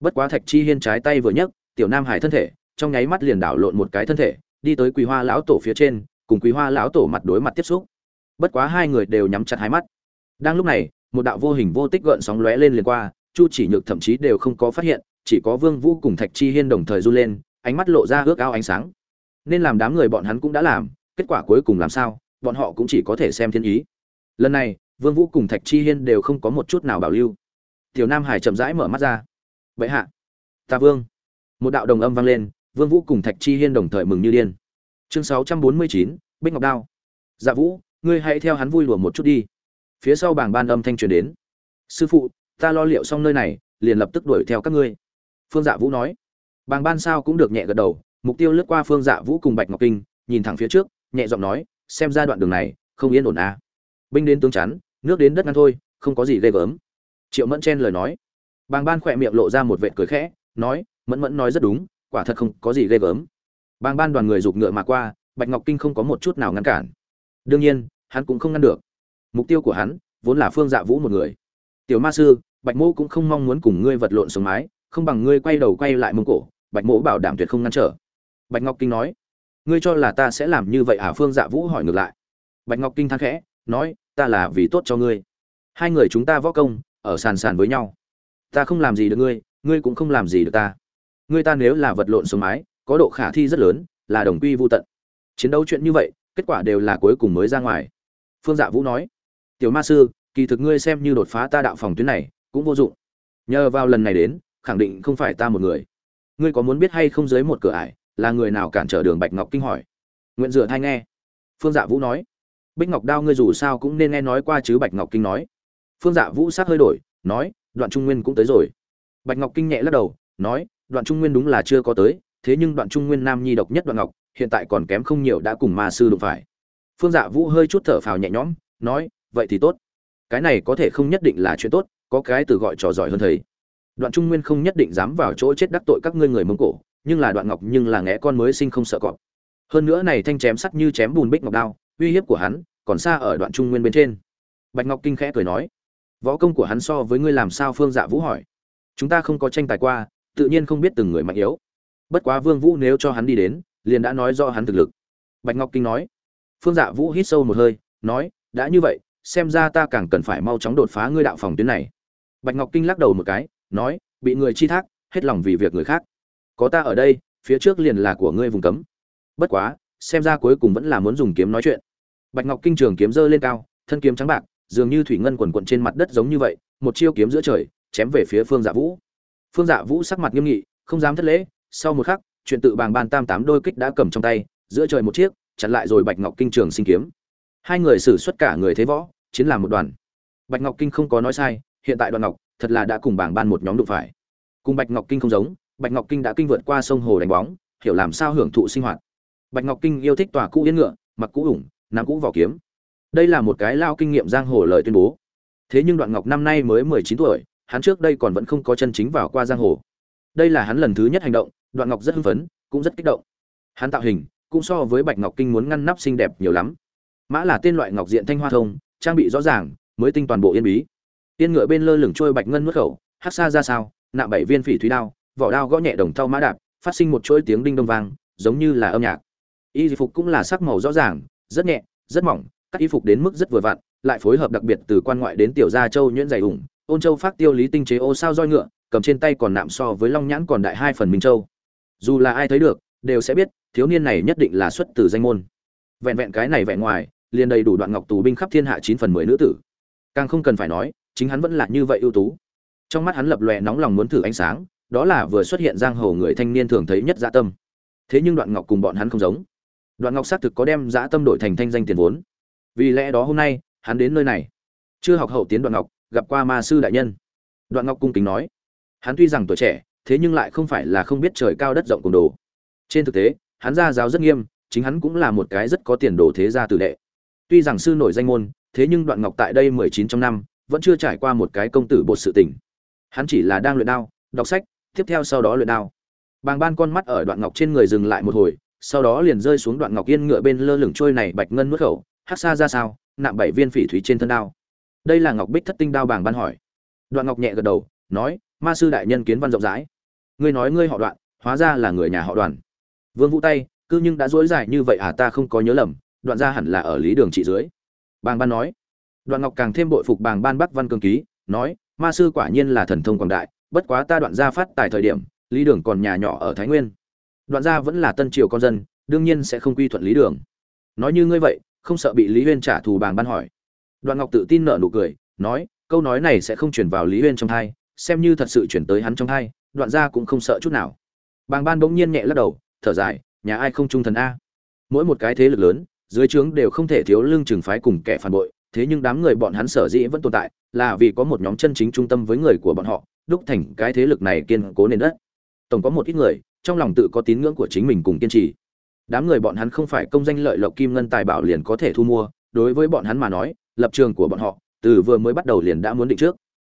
Bất quá thạch chi hiên trái tay vừa nhấc, tiểu nam hải thân thể, trong nháy mắt liền đảo lộn một cái thân thể, đi tới quỳ hoa lão tổ phía trên, cùng quỳ hoa lão tổ mặt đối mặt tiếp xúc. Bất quá hai người đều nhắm chặt hai mắt. Đang lúc này, một đạo vô hình vô tích gợn sóng lóe lên liền qua, chu chỉ nhược thậm chí đều không có phát hiện, chỉ có vương vũ cùng thạch chi hiên đồng thời du lên, ánh mắt lộ ra ước ao ánh sáng. Nên làm đám người bọn hắn cũng đã làm, kết quả cuối cùng làm sao? Bọn họ cũng chỉ có thể xem thiên ý. Lần này vương vũ cùng thạch chi hiên đều không có một chút nào bảo lưu. Tiểu nam hải chậm rãi mở mắt ra. Bệ hạ ta vương. Một đạo đồng âm vang lên vương vũ cùng thạch chi hiên đồng thời mừng như điên. Chương 649, bích ngọc đao. Dạ vũ ngươi hãy theo hắn vui lùa một chút đi. Phía sau bảng ban âm thanh truyền đến. Sư phụ ta lo liệu xong nơi này liền lập tức đuổi theo các ngươi. Phương dạ vũ nói. Bàng ban sao cũng được nhẹ gật đầu mục tiêu lướt qua phương dạ vũ cùng bạch ngọc kinh nhìn thẳng phía trước nhẹ giọng nói xem ra đoạn đường này không yên ổn à. binh đến tướng chắn, nước đến đất ngăn thôi, không có gì ghê gớm. Triệu mẫn chen lời nói. Bàng ban khỏe miệng lộ ra một vệt cười khẽ, nói, mẫn mẫn nói rất đúng, quả thật không có gì ghê gớm. Bàng ban đoàn người giục ngựa mà qua, bạch ngọc kinh không có một chút nào ngăn cản. Đương nhiên, hắn cũng không ngăn được. Mục tiêu của hắn vốn là phương dạ vũ một người. Tiểu ma sư, bạch mô cũng không mong muốn cùng ngươi vật lộn xuống mái, không bằng ngươi quay đầu quay lại mông cổ, bạch mỗ bảo đảm tuyệt không ngăn trở. Bạch ngọc kinh nói ngươi cho là ta sẽ làm như vậy à? Phương dạ vũ hỏi ngược lại. Bạch ngọc kinh than khẽ, nói, ta là vì tốt cho ngươi. Hai người chúng ta võ công, ở sàn sàn với nhau. Ta không làm gì được ngươi ngươi cũng không làm gì được ta. Ngươi ta nếu là vật lộn sống mái, có độ khả thi rất lớn, là đồng quy vô tận. Chiến đấu chuyện như vậy, kết quả đều là cuối cùng mới ra ngoài. Phương dạ vũ nói, tiểu ma sư, kỳ thực ngươi xem như đột phá ta đạo phòng tuyến này, cũng vô dụng. Nhờ vào lần này đến, khẳng định không phải ta một người. Ngươi có muốn biết hay không dưới một cửa ải là người nào cản trở đường bạch ngọc kinh hỏi? Nguyện dựa thay nghe. Phương dạ vũ nói. Bích ngọc đao ngươi dù sao cũng nên nghe nói qua chứ, bạch ngọc kinh nói. Phương dạ vũ sát hơi đổi, nói, đoạn trung nguyên cũng tới rồi. Bạch ngọc kinh nhẹ lắc đầu, nói, đoạn trung nguyên đúng là chưa có tới, thế nhưng đoạn trung nguyên nam nhi độc nhất đoạn ngọc, hiện tại còn kém không nhiều đã cùng ma sư đụng phải. Phương dạ vũ hơi chút thở phào nhẹ nhõm, nói, vậy thì tốt. Cái này có thể không nhất định là chuyện tốt, có cái từ gọi trò giỏi hơn thầy. Đoạn trung nguyên không nhất định dám vào chỗ chết đắc tội các ngươi người mông cổ nhưng là đoạn ngọc nhưng là ngẽ con mới sinh không sợ cọp. Hơn nữa này thanh chém sắt như chém bùn bích ngọc đao, uy hiếp của hắn còn xa ở đoạn trung nguyên bên trên. Bạch ngọc kinh khẽ cười nói, võ công của hắn so với ngươi làm sao? Phương dạ vũ hỏi. Chúng ta không có tranh tài qua, tự nhiên không biết từng người mạnh yếu. Bất quá vương vũ nếu cho hắn đi đến, liền đã nói do hắn thực lực. Bạch ngọc kinh nói. Phương dạ vũ hít sâu một hơi, nói, đã như vậy, xem ra ta càng cần phải mau chóng đột phá ngươi đạo phòng tuyến này. Bạch ngọc kinh lắc đầu một cái, nói, bị người chi thác, hết lòng vì việc người khác có ta ở đây, phía trước liền là của ngươi vùng cấm. Bất quá, xem ra cuối cùng vẫn là muốn dùng kiếm nói chuyện. Bạch ngọc kinh trường kiếm dơ lên cao, thân kiếm trắng bạc, dường như thủy ngân quần quận trên mặt đất giống như vậy, một chiêu kiếm giữa trời, chém về phía phương dạ vũ. Phương dạ vũ sắc mặt nghiêm nghị, không dám thất lễ, sau một khắc, chuyện tự bàng ban tam tám đôi kích đã cầm trong tay, giữa trời một chiếc, chặn lại rồi bạch ngọc kinh trường sinh kiếm. Hai người xử suất cả người thế võ, chiến làm một đoàn. Bạch ngọc kinh không có nói sai, hiện tại đoàn ngọc, thật là đã cùng bảng ban một nhóm đụng phải. Cùng bạch ngọc kinh không giống bạch ngọc kinh đã kinh vượt qua sông hồ đánh bóng, hiểu làm sao hưởng thụ sinh hoạt. Bạch ngọc kinh yêu thích tòa cũ yên ngựa, mặc cũ ủng, nắm cũ vỏ kiếm. Đây là một cái lao kinh nghiệm giang hồ lời tuyên bố. Thế nhưng đoạn ngọc năm nay mới mười chín tuổi, hắn trước đây còn vẫn không có chân chính vào qua giang hồ. Đây là hắn lần thứ nhất hành động, đoạn ngọc rất hưng phấn, cũng rất kích động. Hắn tạo hình, cũng so với bạch ngọc kinh muốn ngăn nắp xinh đẹp nhiều lắm. Mã là tên loại ngọc diện thanh hoa thông, trang bị rõ ràng, mới tinh toàn bộ yên bí. Yên ngựa bên lơ lửng trôi bạch ngân nuốt khẩu hát xa ra sao nạm bảy viên phỉ thúy đao vỏ đao gõ nhẹ đồng thau mã đạp, phát sinh một chuỗi tiếng đinh đông vang, giống như là âm nhạc. Y phục cũng là sắc màu rõ ràng, rất nhẹ, rất mỏng, các y phục đến mức rất vừa vặn, lại phối hợp đặc biệt từ quan ngoại đến tiểu gia châu nhuyễn dày ủng, ôn châu phát tiêu lý tinh chế ô sao roi ngựa, cầm trên tay còn nạm so với long nhãn còn đại hai phần minh châu. Dù là ai thấy được, đều sẽ biết, thiếu niên này nhất định là xuất từ danh môn. Vẹn vẹn cái này vẹn ngoài, liền đầy đủ đoạn ngọc tù binh khắp thiên hạ chín phần mười nữ tử. Càng không cần phải nói, chính hắn vẫn là như vậy ưu tú. Trong mắt hắn lập lòe nóng lòng muốn thử ánh sáng đó là vừa xuất hiện giang hồ người thanh niên thường thấy nhất dã tâm. Thế nhưng đoạn ngọc cùng bọn hắn không giống. Đoạn ngọc xác thực có đem dã tâm đổi thành thanh danh tiền vốn. Vì lẽ đó hôm nay, hắn đến nơi này. Chưa học hậu tiến đoạn ngọc, gặp qua ma sư đại nhân. Đoạn ngọc cung kính nói. Hắn tuy rằng tuổi trẻ, thế nhưng lại không phải là không biết trời cao đất rộng cùng đồ. Trên thực tế, hắn ra giáo rất nghiêm, chính hắn cũng là một cái rất có tiền đồ thế gia tử đệ. Tuy rằng sư nổi danh môn, thế nhưng đoạn ngọc tại đây mười chín trong năm, vẫn chưa trải qua một cái công tử bột sự tình. Hắn chỉ là đang luyện đao, đọc sách tiếp theo sau đó luyện đao. Bàng ban con mắt ở đoạn ngọc trên người dừng lại một hồi, sau đó liền rơi xuống đoạn ngọc yên ngựa bên lơ lửng trôi này bạch ngân nuốt khẩu, hát xa ra sao, nạm bảy viên phỉ thúy trên thân đao. Đây là ngọc bích thất tinh đao bàng ban hỏi. Đoạn ngọc nhẹ gật đầu, nói, ma sư đại nhân kiến văn rộng rãi. Ngươi nói ngươi họ đoạn, hóa ra là người nhà họ đoàn. Vương vũ tay, cứ nhưng đã dối dài như vậy à ta không có nhớ lầm, đoạn ra hẳn là ở lý đường trị dưới. Bàng ban nói. Đoạn ngọc càng thêm bội phục bàng ban bắc văn cương ký, nói, ma sư quả nhiên là thần thông quảng đại bất quá ta đoạn gia phát tài thời điểm, lý đường còn nhà nhỏ ở thái nguyên. Đoạn gia vẫn là tân triều con dân, đương nhiên sẽ không quy thuận lý đường. Nói như ngươi vậy, không sợ bị lý huyên trả thù bàng ban hỏi. Đoạn ngọc tự tin nở nụ cười, nói, câu nói này sẽ không chuyển vào lý huyên trong thai, xem như thật sự chuyển tới hắn trong thai, đoạn gia cũng không sợ chút nào. Bàng ban bỗng nhiên nhẹ lắc đầu, thở dài, nhà ai không trung thần a. Mỗi một cái thế lực lớn, dưới trướng đều không thể thiếu lương trừng phái cùng kẻ phản bội, thế nhưng đám người bọn hắn sở dĩ vẫn tồn tại, là vì có một nhóm chân chính trung tâm với người của bọn họ đúc thành cái thế lực này kiên cố nền đất. Tổng có một ít người, trong lòng tự có tín ngưỡng của chính mình cùng kiên trì. Đám người bọn hắn không phải công danh lợi lộc kim ngân tài bảo liền có thể thu mua, đối với bọn hắn mà nói, lập trường của bọn họ, từ vừa mới bắt đầu liền đã muốn định trước.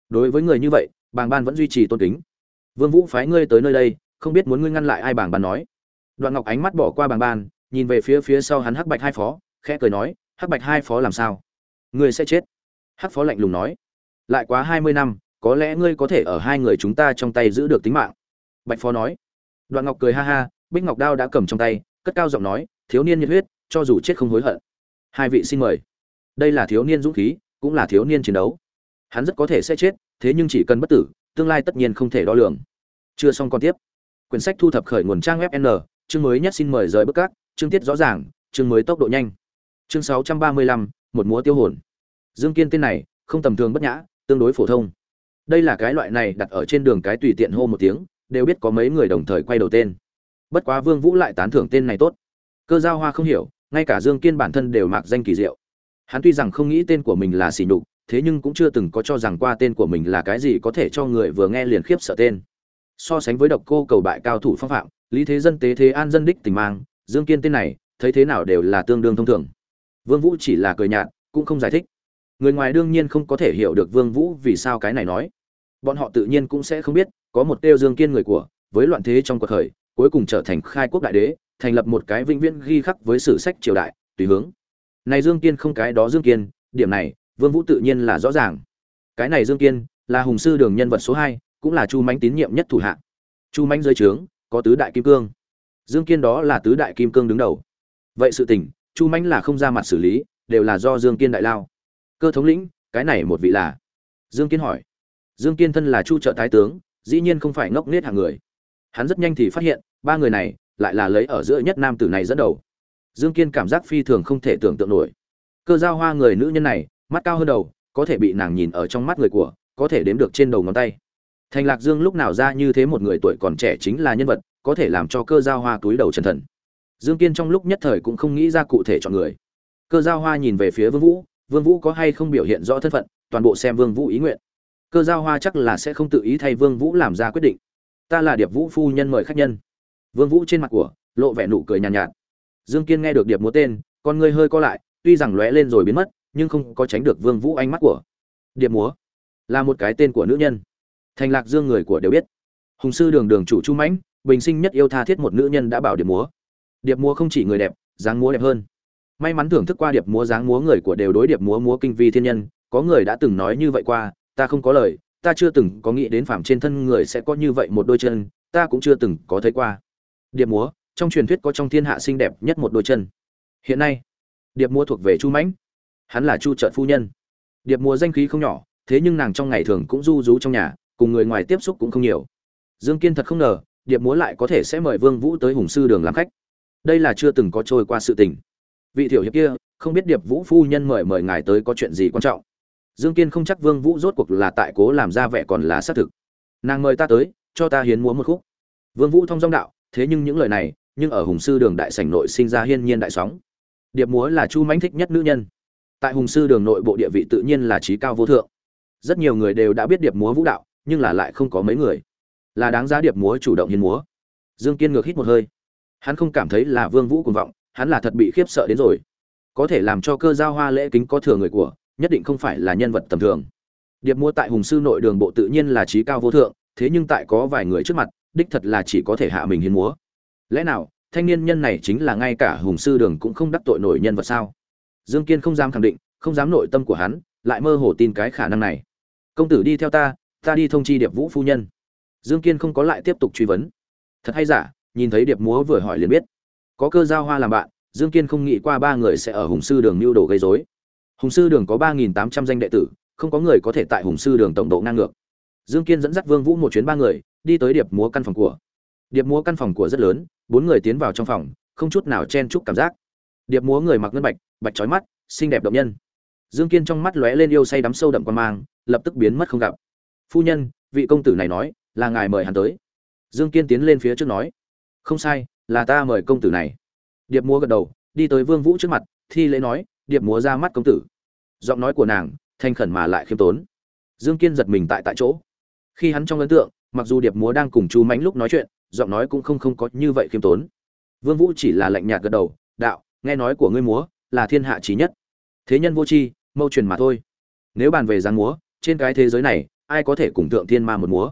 Đối với người như vậy, bàng ban vẫn duy trì tôn kính. Vương vũ phái ngươi tới nơi đây, không biết muốn ngươi ngăn lại ai bàng ban nói. Đoạn ngọc ánh mắt bỏ qua bàng ban, nhìn về phía phía sau hắn hắc bạch hai phó, khẽ cười nói, hắc bạch hai phó làm sao? Ngươi sẽ chết. Hắc phó lạnh lùng nói, lại quá hai mươi năm có lẽ ngươi có thể ở hai người chúng ta trong tay giữ được tính mạng. Bạch phó nói. Đoạn ngọc cười ha ha, bích ngọc đao đã cầm trong tay, cất cao giọng nói, thiếu niên nhiệt huyết, cho dù chết không hối hận. Hai vị xin mời. Đây là thiếu niên dũng khí, cũng là thiếu niên chiến đấu. Hắn rất có thể sẽ chết, thế nhưng chỉ cần bất tử, tương lai tất nhiên không thể đo lường. Chưa xong còn tiếp. Quyển sách thu thập khởi nguồn trang web n, chương mới nhất xin mời rời bức cát chương tiết rõ ràng, chương mới tốc độ nhanh. Chương sáu trăm ba mươi lăm, một múa tiêu hồn. Dương kiên tên này, không tầm thường bất nhã, tương đối phổ thông đây là cái loại này đặt ở trên đường cái tùy tiện hô một tiếng, đều biết có mấy người đồng thời quay đầu tên. Bất quá vương vũ lại tán thưởng tên này tốt. Cơ giao hoa không hiểu, ngay cả dương kiên bản thân đều mặc danh kỳ diệu. Hắn tuy rằng không nghĩ tên của mình là xỉ nhục, thế nhưng cũng chưa từng có cho rằng qua tên của mình là cái gì có thể cho người vừa nghe liền khiếp sợ tên. So sánh với độc cô cầu bại cao thủ phong phạm, lý thế dân tế thế an dân đích tình mang, dương kiên tên này, thấy thế nào đều là tương đương thông thường. Vương vũ chỉ là cười nhạt, cũng không giải thích. Người ngoài đương nhiên không có thể hiểu được vương vũ vì sao cái này nói bọn họ tự nhiên cũng sẽ không biết, có một tiêu dương kiên người của, với loạn thế trong cuộc khởi, cuối cùng trở thành khai quốc đại đế, thành lập một cái vĩnh viễn ghi khắc với sử sách triều đại, tùy hướng. Này dương kiên không cái đó dương kiên, điểm này, vương vũ tự nhiên là rõ ràng. Cái này dương kiên, là hùng sư đường nhân vật số hai, cũng là chu mãnh tín nhiệm nhất thủ hạ. Chu mãnh dưới trướng, có tứ đại kim cương. Dương kiên đó là tứ đại kim cương đứng đầu. Vậy sự tình, chu mãnh là không ra mặt xử lý, đều là do dương kiên đại lao. Cơ thống lĩnh, cái này một vị là. Dương kiên hỏi dương kiên thân là chu trợ thái tướng, dĩ nhiên không phải ngốc nết hàng người. Hắn rất nhanh thì phát hiện, ba người này lại là lấy ở giữa nhất nam tử này dẫn đầu. Dương kiên cảm giác phi thường không thể tưởng tượng nổi. Cơ giao hoa người nữ nhân này, mắt cao hơn đầu, có thể bị nàng nhìn ở trong mắt người của, có thể đếm được trên đầu ngón tay. Thành lạc dương lúc nào ra như thế một người tuổi còn trẻ chính là nhân vật, có thể làm cho cơ giao hoa túi đầu chân thần. Dương kiên trong lúc nhất thời cũng không nghĩ ra cụ thể chọn người. Cơ giao hoa nhìn về phía vương vũ vương vũ có hay không biểu hiện rõ thân phận, toàn bộ xem vương vũ ý nguyện cơ giao hoa chắc là sẽ không tự ý thay vương vũ làm ra quyết định. Ta là điệp vũ phu nhân mời khách nhân. Vương vũ trên mặt của lộ vẻ nụ cười nhàn nhạt, nhạt. Dương kiên nghe được điệp múa tên con ngươi hơi co lại tuy rằng lóe lên rồi biến mất nhưng không có tránh được vương vũ ánh mắt của. Điệp múa là một cái tên của nữ nhân. Thành lạc dương người của đều biết. Hùng sư đường đường chủ chu mãnh bình sinh nhất yêu tha thiết một nữ nhân đã bảo điệp múa. Điệp múa không chỉ người đẹp dáng múa đẹp hơn. May mắn thưởng thức qua điệp múa dáng múa người của đều đối điệp múa múa kinh vi thiên nhân có người đã từng nói như vậy qua ta không có lời, ta chưa từng có nghĩ đến phàm trên thân người sẽ có như vậy một đôi chân, ta cũng chưa từng có thấy qua. Điệp múa, trong truyền thuyết có trong thiên hạ xinh đẹp nhất một đôi chân. Hiện nay, điệp múa thuộc về chu mãnh. Hắn là chu trợn phu nhân. Điệp múa danh khí không nhỏ, thế nhưng nàng trong ngày thường cũng du rú trong nhà, cùng người ngoài tiếp xúc cũng không nhiều. Dương kiên thật không ngờ, điệp múa lại có thể sẽ mời vương vũ tới hùng sư đường làm khách. Đây là chưa từng có trôi qua sự tình. Vị tiểu hiệp kia, không biết điệp vũ phu nhân mời mời ngài tới có chuyện gì quan trọng dương kiên không chắc vương vũ rốt cuộc là tại cố làm ra vẻ còn là xác thực. Nàng mời ta tới, cho ta hiến múa một khúc. Vương vũ thông dong đạo, thế nhưng những lời này, nhưng ở hùng sư đường đại sảnh nội sinh ra hiên nhiên đại sóng. Điệp múa là chu mãnh thích nhất nữ nhân. Tại hùng sư đường nội bộ địa vị tự nhiên là trí cao vô thượng. Rất nhiều người đều đã biết điệp múa vũ đạo, nhưng là lại không có mấy người. Là đáng giá điệp múa chủ động hiến múa. Dương kiên ngược hít một hơi. Hắn không cảm thấy là vương vũ cuồng vọng, hắn là thật bị khiếp sợ đến rồi. Có thể làm cho cơ giao hoa lễ kính có thừa người của nhất định không phải là nhân vật tầm thường. Điệp mua tại hùng sư nội đường bộ tự nhiên là trí cao vô thượng, thế nhưng tại có vài người trước mặt, đích thật là chỉ có thể hạ mình hiến múa. Lẽ nào, thanh niên nhân này chính là ngay cả hùng sư đường cũng không đắc tội nổi nhân vật sao? Dương kiên không dám khẳng định, không dám nội tâm của hắn, lại mơ hồ tin cái khả năng này. Công tử đi theo ta ta đi thông chi điệp vũ phu nhân. Dương kiên không có lại tiếp tục truy vấn. Thật hay giả? Nhìn thấy điệp múa vừa hỏi liền biết. Có cơ giao hoa làm bạn, dương kiên không nghĩ qua ba người sẽ ở hùng sư đường mưu đồ gây rối hùng sư đường có ba nghìn tám trăm danh đệ tử, không có người có thể tại hùng sư đường tổng độ ngang ngược. Dương kiên dẫn dắt vương vũ một chuyến ba người, đi tới điệp múa căn phòng của. Điệp múa căn phòng của rất lớn, bốn người tiến vào trong phòng, không chút nào chen chúc cảm giác. Điệp múa người mặc ngân bạch bạch trói mắt, xinh đẹp động nhân. Dương kiên trong mắt lóe lên yêu say đắm sâu đậm quan mang, lập tức biến mất không gặp. Phu nhân, vị công tử này nói, là ngài mời hắn tới. Dương kiên tiến lên phía trước nói. Không sai, là ta mời công tử này. Điệp múa gật đầu, đi tới vương vũ trước mặt, thi lễ nói, điệp múa ra mắt công tử giọng nói của nàng, thanh khẩn mà lại khiêm tốn. Dương kiên giật mình tại tại chỗ. Khi hắn trong ấn tượng, mặc dù điệp múa đang cùng chu mãnh lúc nói chuyện, giọng nói cũng không không có như vậy khiêm tốn. Vương vũ chỉ là lạnh nhạt gật đầu, đạo, nghe nói của ngươi múa là thiên hạ trí nhất. Thế nhân vô tri, mâu truyền mà thôi. Nếu bàn về giang múa, trên cái thế giới này, ai có thể cùng thượng thiên ma một múa?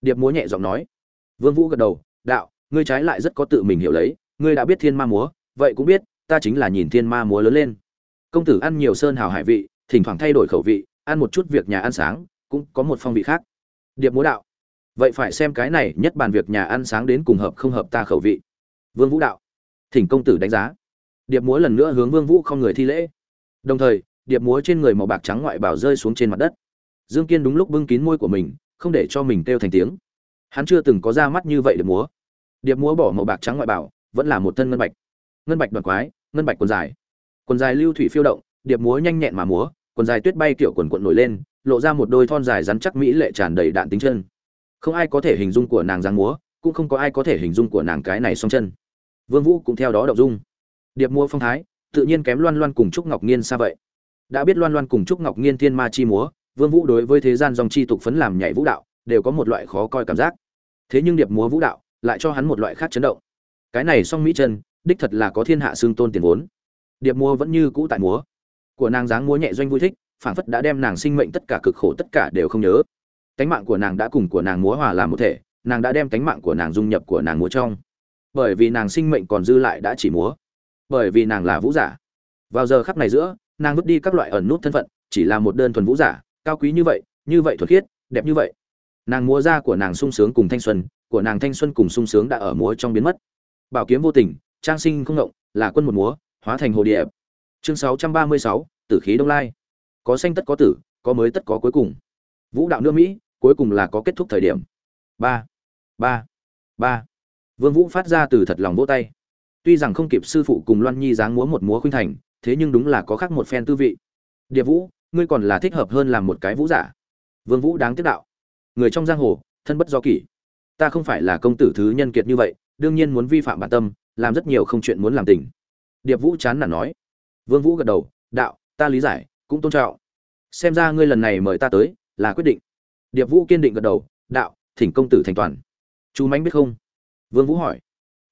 Điệp múa nhẹ giọng nói. Vương vũ gật đầu, đạo, ngươi trái lại rất có tự mình hiểu lấy. Ngươi đã biết thiên ma múa, vậy cũng biết, ta chính là nhìn thiên ma múa lớn lên công tử ăn nhiều sơn hào hải vị, thỉnh thoảng thay đổi khẩu vị, ăn một chút việc nhà ăn sáng, cũng có một phong vị khác. Điệp múa đạo. Vậy phải xem cái này nhất bàn việc nhà ăn sáng đến cùng hợp không hợp ta khẩu vị. Vương vũ đạo. Thỉnh công tử đánh giá. Điệp múa lần nữa hướng vương vũ không người thi lễ. Đồng thời, điệp múa trên người màu bạc trắng ngoại bảo rơi xuống trên mặt đất. Dương kiên đúng lúc bưng kín môi của mình, không để cho mình kêu thành tiếng. Hắn chưa từng có ra mắt như vậy điệp múa. Điệp múa bỏ màu bạc trắng ngoại bảo, vẫn là một thân ngân bạch. Ngân bạch đoàn quái, ngân bạch quần dài quần dài lưu thủy phiêu động, điệp múa nhanh nhẹn mà múa, quần dài tuyết bay kiểu quần quận nổi lên, lộ ra một đôi thon dài rắn chắc mỹ lệ tràn đầy đạn tính chân. Không ai có thể hình dung của nàng giang múa, cũng không có ai có thể hình dung của nàng cái này song chân. Vương vũ cũng theo đó động dung. Điệp múa phong thái, tự nhiên kém loan loan cùng trúc ngọc nghiên xa vậy. Đã biết loan loan cùng trúc ngọc nghiên thiên ma chi múa, vương vũ đối với thế gian dòng chi tục phấn làm nhảy vũ đạo, đều có một loại khó coi cảm giác. Thế nhưng điệp múa vũ đạo lại cho hắn một loại khác chấn động. Cái này song mỹ chân, đích thật là có thiên hạ xương tôn tiền vốn điệp múa vẫn như cũ tại múa. Của nàng dáng múa nhẹ doanh vui thích phản phất đã đem nàng sinh mệnh tất cả cực khổ tất cả đều không nhớ. Cánh mạng của nàng đã cùng của nàng múa hòa làm một thể, nàng đã đem cánh mạng của nàng dung nhập của nàng múa trong. Bởi vì nàng sinh mệnh còn dư lại đã chỉ múa. Bởi vì nàng là vũ giả. Vào giờ khắc này giữa, nàng vứt đi các loại ẩn nút thân phận, chỉ là một đơn thuần vũ giả, cao quý như vậy như vậy thuật khiết, đẹp như vậy. Nàng múa ra của nàng sung sướng cùng thanh xuân, của nàng thanh xuân cùng sung sướng đã ở múa trong biến mất. Bảo kiếm vô tình, trang sinh không ngộng là quân một múa hóa thành hồ điệp. Chương 636, tử khí đông lai. Có xanh tất có tử có mới tất có cuối cùng. Vũ đạo nước mỹ cuối cùng là có kết thúc thời điểm. Ba ba ba. Vương vũ phát ra từ thật lòng vỗ tay. Tuy rằng không kịp sư phụ cùng loan nhi dáng múa một múa khuynh thành thế nhưng đúng là có khác một phen tư vị. Điệp vũ ngươi còn là thích hợp hơn làm một cái vũ giả. Vương vũ đáng tiếc đạo. Người trong giang hồ thân bất do kỷ. Ta không phải là công tử thứ nhân kiệt như vậy đương nhiên muốn vi phạm bản tâm làm rất nhiều không chuyện muốn làm tình điệp vũ chán nản nói. Vương vũ gật đầu, đạo, ta lý giải, cũng tôn trọng. Xem ra ngươi lần này mời ta tới là quyết định. Điệp vũ kiên định gật đầu, đạo, thỉnh công tử thành toàn. Chú mánh biết không? Vương vũ hỏi.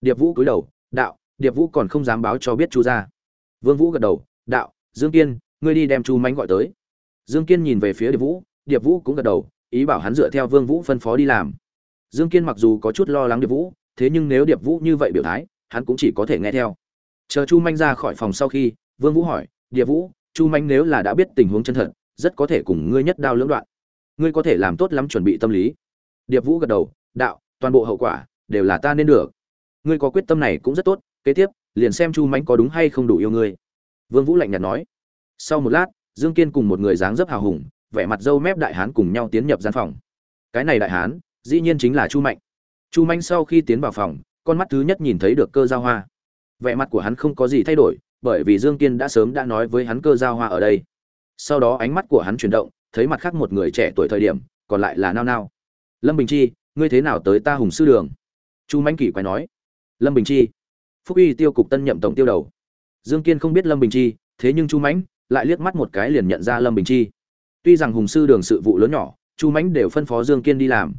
Điệp vũ cúi đầu, đạo, điệp vũ còn không dám báo cho biết chu ra. Vương vũ gật đầu, đạo, dương kiên, ngươi đi đem chu mánh gọi tới. Dương kiên nhìn về phía điệp vũ điệp vũ cũng gật đầu, ý bảo hắn dựa theo vương vũ phân phó đi làm. Dương kiên mặc dù có chút lo lắng điệp vũ, thế nhưng nếu điệp vũ như vậy biểu thái, hắn cũng chỉ có thể nghe theo chờ chu manh ra khỏi phòng sau khi, vương vũ hỏi, địa vũ, chu manh nếu là đã biết tình huống chân thật, rất có thể cùng ngươi nhất đao lưỡng đoạn. Ngươi có thể làm tốt lắm chuẩn bị tâm lý. Điệp vũ gật đầu, đạo, toàn bộ hậu quả đều là ta nên được. Ngươi có quyết tâm này cũng rất tốt, kế tiếp, liền xem chu manh có đúng hay không đủ yêu ngươi. Vương vũ lạnh nhạt nói. Sau một lát, dương kiên cùng một người dáng dấp hào hùng, vẻ mặt dâu mép đại hán cùng nhau tiến nhập gian phòng. Cái này đại hán, dĩ nhiên chính là chu mạnh. Chu mạnh sau khi tiến vào phòng, con mắt thứ nhất nhìn thấy được cơ giao hoa vẻ mặt của hắn không có gì thay đổi, bởi vì dương kiên đã sớm đã nói với hắn cơ giao hoa ở đây. Sau đó ánh mắt của hắn chuyển động, thấy mặt khác một người trẻ tuổi thời điểm, còn lại là nao nao. Lâm bình chi, ngươi thế nào tới ta hùng sư đường? Chu mãnh kỷ quay nói. Lâm bình chi. Phúc uy tiêu cục tân nhậm tổng tiêu đầu. Dương kiên không biết lâm bình chi, thế nhưng chu mãnh lại liếc mắt một cái liền nhận ra lâm bình chi. Tuy rằng hùng sư đường sự vụ lớn nhỏ, chu mãnh đều phân phó dương kiên đi làm.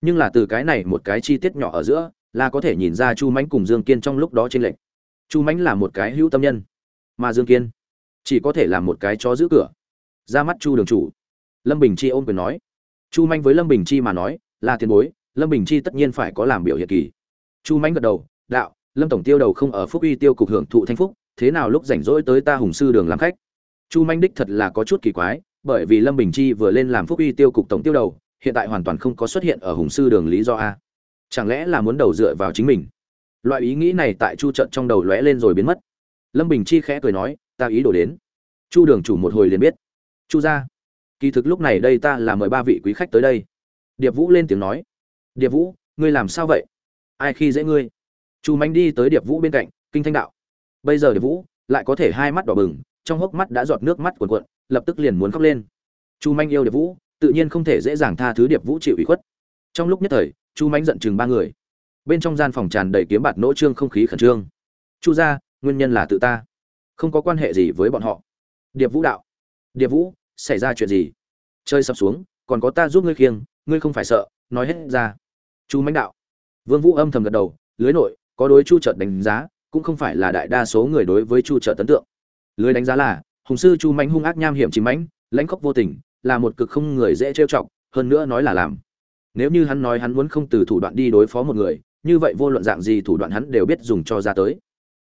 Nhưng là từ cái này một cái chi tiết nhỏ ở giữa, là có thể nhìn ra chu mãnh cùng dương kiên trong lúc đó trên lệnh chu mãnh là một cái hữu tâm nhân, mà dương kiên chỉ có thể là một cái chó giữ cửa. Ra mắt chu đường chủ. Lâm bình chi ôm quyền nói. Chu manh với lâm bình chi mà nói, là tiền bối, lâm bình chi tất nhiên phải có làm biểu hiện kỳ. Chu manh gật đầu, đạo, lâm tổng tiêu đầu không ở phúc uy tiêu cục hưởng thụ thanh phúc, thế nào lúc rảnh rỗi tới ta hùng sư đường làm khách. Chu manh đích thật là có chút kỳ quái, bởi vì lâm bình chi vừa lên làm phúc uy tiêu cục tổng tiêu đầu, hiện tại hoàn toàn không có xuất hiện ở hùng sư đường lý do a. Chẳng lẽ là muốn đầu dựa vào chính mình? Loại ý nghĩ này tại chu trận trong đầu lóe lên rồi biến mất. Lâm bình chi khẽ cười nói, ta ý đồ đến. Chu đường chủ một hồi liền biết. Chu ra kỳ thực lúc này đây ta là mời ba vị quý khách tới đây. Điệp vũ lên tiếng nói, điệp vũ, ngươi làm sao vậy? Ai khi dễ ngươi? Chu manh đi tới điệp vũ bên cạnh, kinh thanh đạo, bây giờ điệp vũ lại có thể hai mắt đỏ bừng, trong hốc mắt đã giọt nước mắt cuồn cuộn, lập tức liền muốn khóc lên. Chu manh yêu điệp vũ, tự nhiên không thể dễ dàng tha thứ điệp vũ chịu ủy khuất. Trong lúc nhất thời, chu manh giận chừng ba người bên trong gian phòng tràn đầy kiếm bạt nỗ trương không khí khẩn trương. Chu ra nguyên nhân là tự ta. Không có quan hệ gì với bọn họ. Điệp vũ đạo. Điệp vũ, xảy ra chuyện gì? Chơi sập xuống, còn có ta giúp ngươi khiêng, ngươi không phải sợ, nói hết ra. Chu mãnh đạo. Vương vũ âm thầm gật đầu, lưới nội, có đối chu trợt đánh giá, cũng không phải là đại đa số người đối với chu trợt ấn tượng. Lưới đánh giá là, hùng sư chu mãnh hung ác nham hiểm chính mãnh, lãnh khốc vô tình, là một cực không người dễ trêu chọc, hơn nữa nói là làm. Nếu như hắn nói hắn muốn không từ thủ đoạn đi đối phó một người như vậy vô luận dạng gì thủ đoạn hắn đều biết dùng cho ra tới.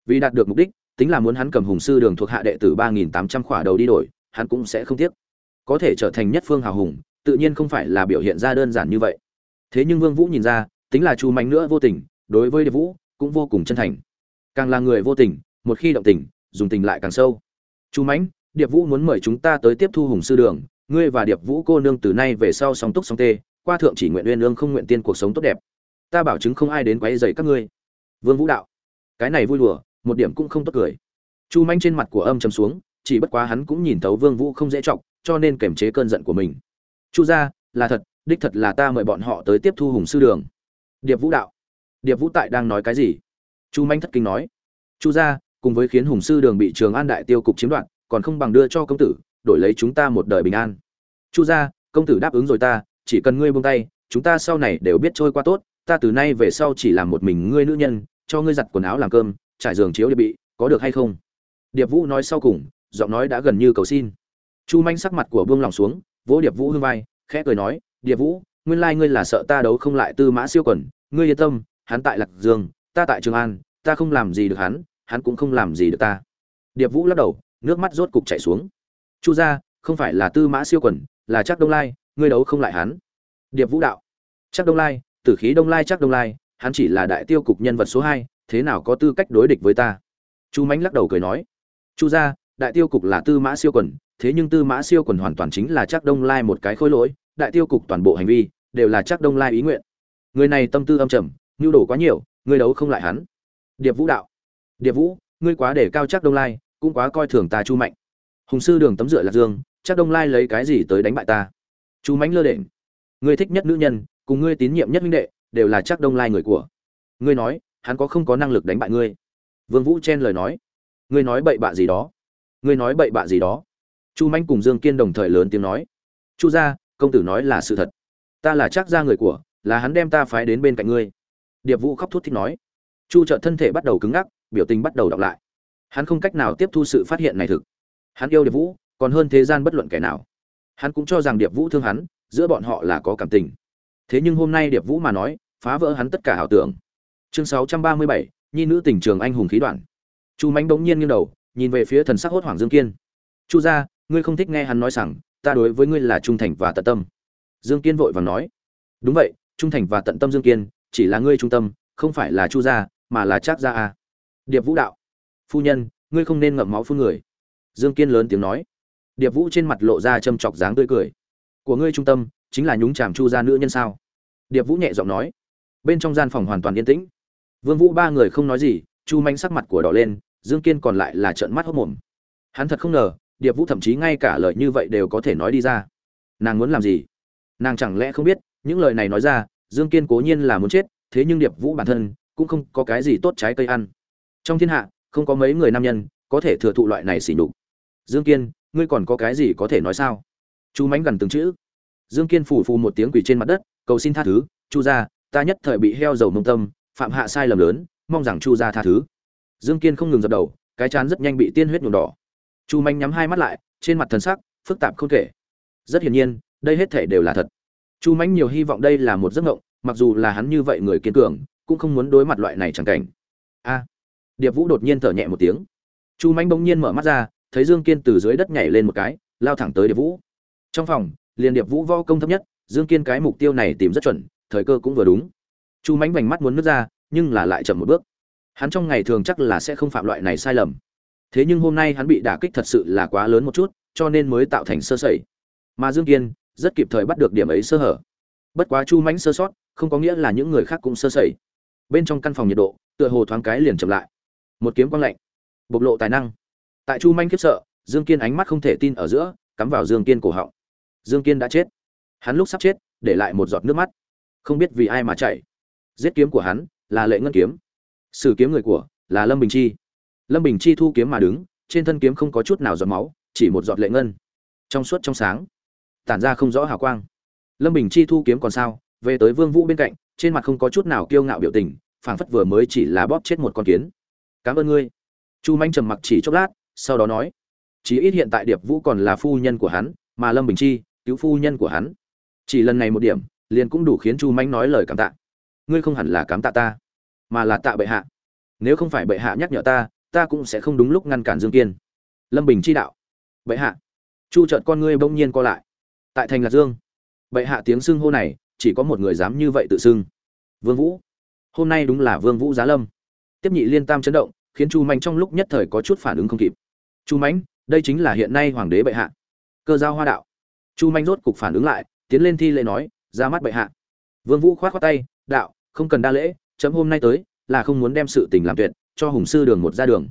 Vì đạt được mục đích, tính là muốn hắn cầm hùng sư đường thuộc hạ đệ tử ba nghìn tám trăm khỏa đầu đi đổi, hắn cũng sẽ không tiếc. Có thể trở thành nhất phương hào hùng, tự nhiên không phải là biểu hiện ra đơn giản như vậy. Thế nhưng vương vũ nhìn ra, tính là chu mạnh nữa vô tình, đối với điệp vũ cũng vô cùng chân thành. Càng là người vô tình, một khi động tình, dùng tình lại càng sâu. Chu mãnh điệp vũ muốn mời chúng ta tới tiếp thu hùng sư đường, ngươi và điệp vũ cô nương từ nay về sau song túc song tê, qua thượng chỉ nguyện uyên ương không nguyện tiên cuộc sống tốt đẹp ta bảo chứng không ai đến quấy rầy các ngươi. Vương vũ đạo, cái này vui đùa, một điểm cũng không tốt cười. Chu manh trên mặt của âm trầm xuống, chỉ bất quá hắn cũng nhìn thấu vương vũ không dễ trọng cho nên kiềm chế cơn giận của mình. Chu gia, là thật, đích thật là ta mời bọn họ tới tiếp thu hùng sư đường. Điệp vũ đạo, điệp vũ tại đang nói cái gì? Chu manh thất kinh nói, chu gia, cùng với khiến hùng sư đường bị trường an đại tiêu cục chiếm đoạt, còn không bằng đưa cho công tử, đổi lấy chúng ta một đời bình an. Chu gia, công tử đáp ứng rồi ta, chỉ cần ngươi buông tay, chúng ta sau này đều biết trôi qua tốt ta từ nay về sau chỉ làm một mình ngươi nữ nhân, cho ngươi giặt quần áo làm cơm, trải giường chiếu địa bị, có được hay không? Điệp vũ nói sau cùng, giọng nói đã gần như cầu xin. Chu manh sắc mặt của buông lòng xuống, vỗ điệp vũ hương vai, khẽ cười nói, điệp vũ, nguyên lai ngươi là sợ ta đấu không lại tư mã siêu quần, ngươi yên tâm, hắn tại lạc dương, ta tại trường an, ta không làm gì được hắn hắn cũng không làm gì được ta. Điệp vũ lắc đầu, nước mắt rốt cục chảy xuống. Chu gia, không phải là tư mã siêu quần, là chắc đông lai, ngươi đấu không lại hắn. Điệp vũ đạo. Chắc đông lai tử khí đông lai chắc đông lai, hắn chỉ là đại tiêu cục nhân vật số hai, thế nào có tư cách đối địch với ta? Chu mánh lắc đầu cười nói, chu gia, đại tiêu cục là tư mã siêu quần, thế nhưng tư mã siêu quần hoàn toàn chính là chắc đông lai một cái khối lỗi, đại tiêu cục toàn bộ hành vi đều là chắc đông lai ý nguyện. Người này tâm tư âm trầm nhu đồ quá nhiều ngươi đấu không lại hắn. Điệp vũ đạo, điệp vũ, ngươi quá để cao chắc đông lai, cũng quá coi thường ta chu mạnh hùng sư đường tấm dựa lạc dương, chắc đông lai lấy cái gì tới đánh bại ta? Chu mánh lơ đễnh, ngươi thích nhất nữ nhân cùng ngươi tín nhiệm nhất huynh đệ, đều là chắc đông lai người của. Ngươi nói, hắn có không có năng lực đánh bại ngươi? Vương vũ chen lời nói. Ngươi nói bậy bạ gì đó? Ngươi nói bậy bạ gì đó? Chu manh cùng dương kiên đồng thời lớn tiếng nói. Chu gia, công tử nói là sự thật. Ta là chắc gia người của, là hắn đem ta phái đến bên cạnh ngươi. Điệp vũ khóc thút thích nói. Chu trợ thân thể bắt đầu cứng ngắc, biểu tình bắt đầu đọc lại. Hắn không cách nào tiếp thu sự phát hiện này thực. Hắn yêu điệp vũ, còn hơn thế gian bất luận kẻ nào. Hắn cũng cho rằng điệp vũ thương hắn, giữa bọn họ là có cảm tình thế nhưng hôm nay điệp vũ mà nói, phá vỡ hắn tất cả ảo tưởng. Chương sáu trăm ba mươi bảy, nhi nữ tình trường anh hùng khí đoạn. Chu mánh bỗng nhiên nghiêng đầu, nhìn về phía thần sắc hốt hoảng dương kiên. Chu gia, ngươi không thích nghe hắn nói rằng, ta đối với ngươi là trung thành và tận tâm. Dương kiên vội vàng nói. Đúng vậy, trung thành và tận tâm dương kiên, chỉ là ngươi trung tâm, không phải là chu gia, mà là trác gia a. Điệp vũ đạo. Phu nhân, ngươi không nên ngậm máu phun người. Dương kiên lớn tiếng nói. Điệp vũ trên mặt lộ ra châm chọc dáng tươi cười. Của ngươi trung tâm chính là nhúng chàm chu gia nữ nhân sao? Điệp vũ nhẹ giọng nói. Bên trong gian phòng hoàn toàn yên tĩnh. Vương vũ ba người không nói gì, chu manh sắc mặt của đỏ lên, dương kiên còn lại là trợn mắt hốc mồm. Hắn thật không ngờ, điệp vũ thậm chí ngay cả lời như vậy đều có thể nói đi ra. Nàng muốn làm gì? Nàng chẳng lẽ không biết, những lời này nói ra, dương kiên cố nhiên là muốn chết, thế nhưng điệp vũ bản thân cũng không có cái gì tốt trái cây ăn. Trong thiên hạ, không có mấy người nam nhân có thể thừa thụ loại này xỉ nhục. Dương kiên, ngươi còn có cái gì có thể nói sao? Chu mánh gần từng chữ dương kiên phủ phù một tiếng quỳ trên mặt đất, cầu xin tha thứ, chu gia, ta nhất thời bị heo dầu mông tâm, phạm hạ sai lầm lớn, mong rằng chu gia tha thứ. Dương kiên không ngừng dập đầu, cái chán rất nhanh bị tiên huyết nhuộm đỏ. Chu manh nhắm hai mắt lại, trên mặt thần sắc phức tạp không kể. Rất hiển nhiên, đây hết thể đều là thật. Chu manh nhiều hy vọng đây là một giấc ngộng mặc dù là hắn như vậy người kiên cường, cũng không muốn đối mặt loại này chẳng cảnh. A! Điệp vũ đột nhiên thở nhẹ một tiếng. Chu manh bỗng nhiên mở mắt ra, thấy dương kiên từ dưới đất nhảy lên một cái, lao thẳng tới điệp vũ. Trong phòng liên điệp vũ võ công thấp nhất, dương kiên cái mục tiêu này tìm rất chuẩn, thời cơ cũng vừa đúng. Chu mánh vành mắt muốn nước ra, nhưng là lại chậm một bước. Hắn trong ngày thường chắc là sẽ không phạm loại này sai lầm. Thế nhưng hôm nay hắn bị đả kích thật sự là quá lớn một chút, cho nên mới tạo thành sơ sẩy. Mà dương kiên, rất kịp thời bắt được điểm ấy sơ hở. Bất quá chu mánh sơ sót, không có nghĩa là những người khác cũng sơ sẩy. Bên trong căn phòng nhiệt độ, tựa hồ thoáng cái liền chậm lại. Một kiếm quang lạnh, bộc lộ tài năng. Tại chu manh khiếp sợ, dương kiên ánh mắt không thể tin ở giữa, cắm vào dương kiên cổ họng dương kiên đã chết. Hắn lúc sắp chết, để lại một giọt nước mắt. Không biết vì ai mà chạy. Giết kiếm của hắn là lệ ngân kiếm. Sử kiếm người của là lâm bình chi. Lâm bình chi thu kiếm mà đứng, trên thân kiếm không có chút nào giọt máu, chỉ một giọt lệ ngân. Trong suốt trong sáng, tản ra không rõ hào quang. Lâm bình chi thu kiếm còn sao, về tới vương vũ bên cạnh, trên mặt không có chút nào kiêu ngạo biểu tình, phảng phất vừa mới chỉ là bóp chết một con kiến. Cảm ơn ngươi. Chu manh trầm mặc chỉ chốc lát, sau đó nói chỉ ít hiện tại điệp vũ còn là phu nhân của hắn, mà lâm bình chi cứu phu nhân của hắn. Chỉ lần này một điểm, liền cũng đủ khiến chu manh nói lời cảm tạ. Ngươi không hẳn là cảm tạ ta, mà là tạ bệ hạ. Nếu không phải bệ hạ nhắc nhở ta ta cũng sẽ không đúng lúc ngăn cản dương kiên. Lâm bình chi đạo. Bệ hạ. Chu trợt con ngươi bỗng nhiên co lại. Tại thành lạc dương, bệ hạ tiếng xưng hô này, chỉ có một người dám như vậy tự xưng. Vương vũ. Hôm nay đúng là vương vũ giá lâm. Tiếp nhị liên tam chấn động, khiến chu manh trong lúc nhất thời có chút phản ứng không kịp. Chu mãnh, đây chính là hiện nay hoàng đế bệ hạ. Cơ giao hoa đạo chu manh rốt cục phản ứng lại, tiến lên thi lễ nói, ra mắt bệ hạ. Vương vũ khoát khoát tay, đạo, không cần đa lễ, chấm hôm nay tới là không muốn đem sự tình làm tuyệt, cho hùng sư đường một ra đường.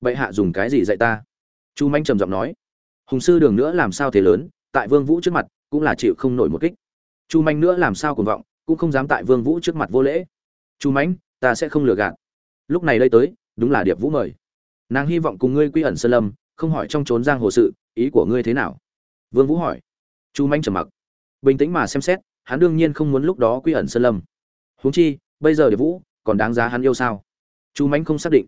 Bệ hạ dùng cái gì dạy ta? Chu manh trầm giọng nói. Hùng sư đường nữa làm sao thế lớn, tại vương vũ trước mặt cũng là chịu không nổi một kích. Chu manh nữa làm sao cuồng vọng, cũng không dám tại vương vũ trước mặt vô lễ. Chu mãnh ta sẽ không lừa gạt. Lúc này đây tới, đúng là điệp vũ mời. Nàng hy vọng cùng ngươi quy ẩn sơn lâm, không hỏi trong trốn giang hồ sự, ý của ngươi thế nào? Vương vũ hỏi chu manh trầm mặc. Bình tĩnh mà xem xét, hắn đương nhiên không muốn lúc đó quy ẩn sơn lâm. Huống chi, bây giờ điệp vũ còn đáng giá hắn yêu sao? Chu manh không xác định.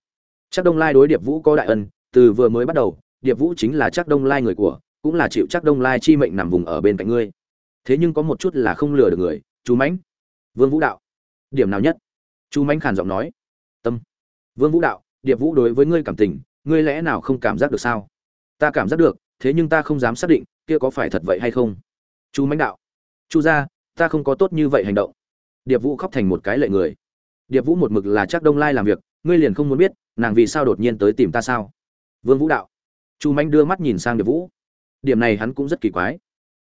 Chắc đông lai đối điệp vũ có đại ân, từ vừa mới bắt đầu, điệp vũ chính là chắc đông lai người của, cũng là chịu chắc đông lai chi mệnh nằm vùng ở bên cạnh ngươi. Thế nhưng có một chút là không lừa được người chú mãnh vương vũ đạo. Điểm nào nhất? Chu mãnh khàn giọng nói. Tâm. Vương vũ đạo, điệp vũ đối với ngươi cảm tình, ngươi lẽ nào không cảm giác được sao? Ta cảm giác được, thế nhưng ta không dám xác định kia có phải thật vậy hay không? Chu mãnh đạo. Chu gia, ta không có tốt như vậy hành động. Điệp vũ khóc thành một cái lệ người. Điệp vũ một mực là chắc đông lai làm việc, ngươi liền không muốn biết, nàng vì sao đột nhiên tới tìm ta sao? Vương vũ đạo. Chu mãnh đưa mắt nhìn sang điệp vũ. Điểm này hắn cũng rất kỳ quái.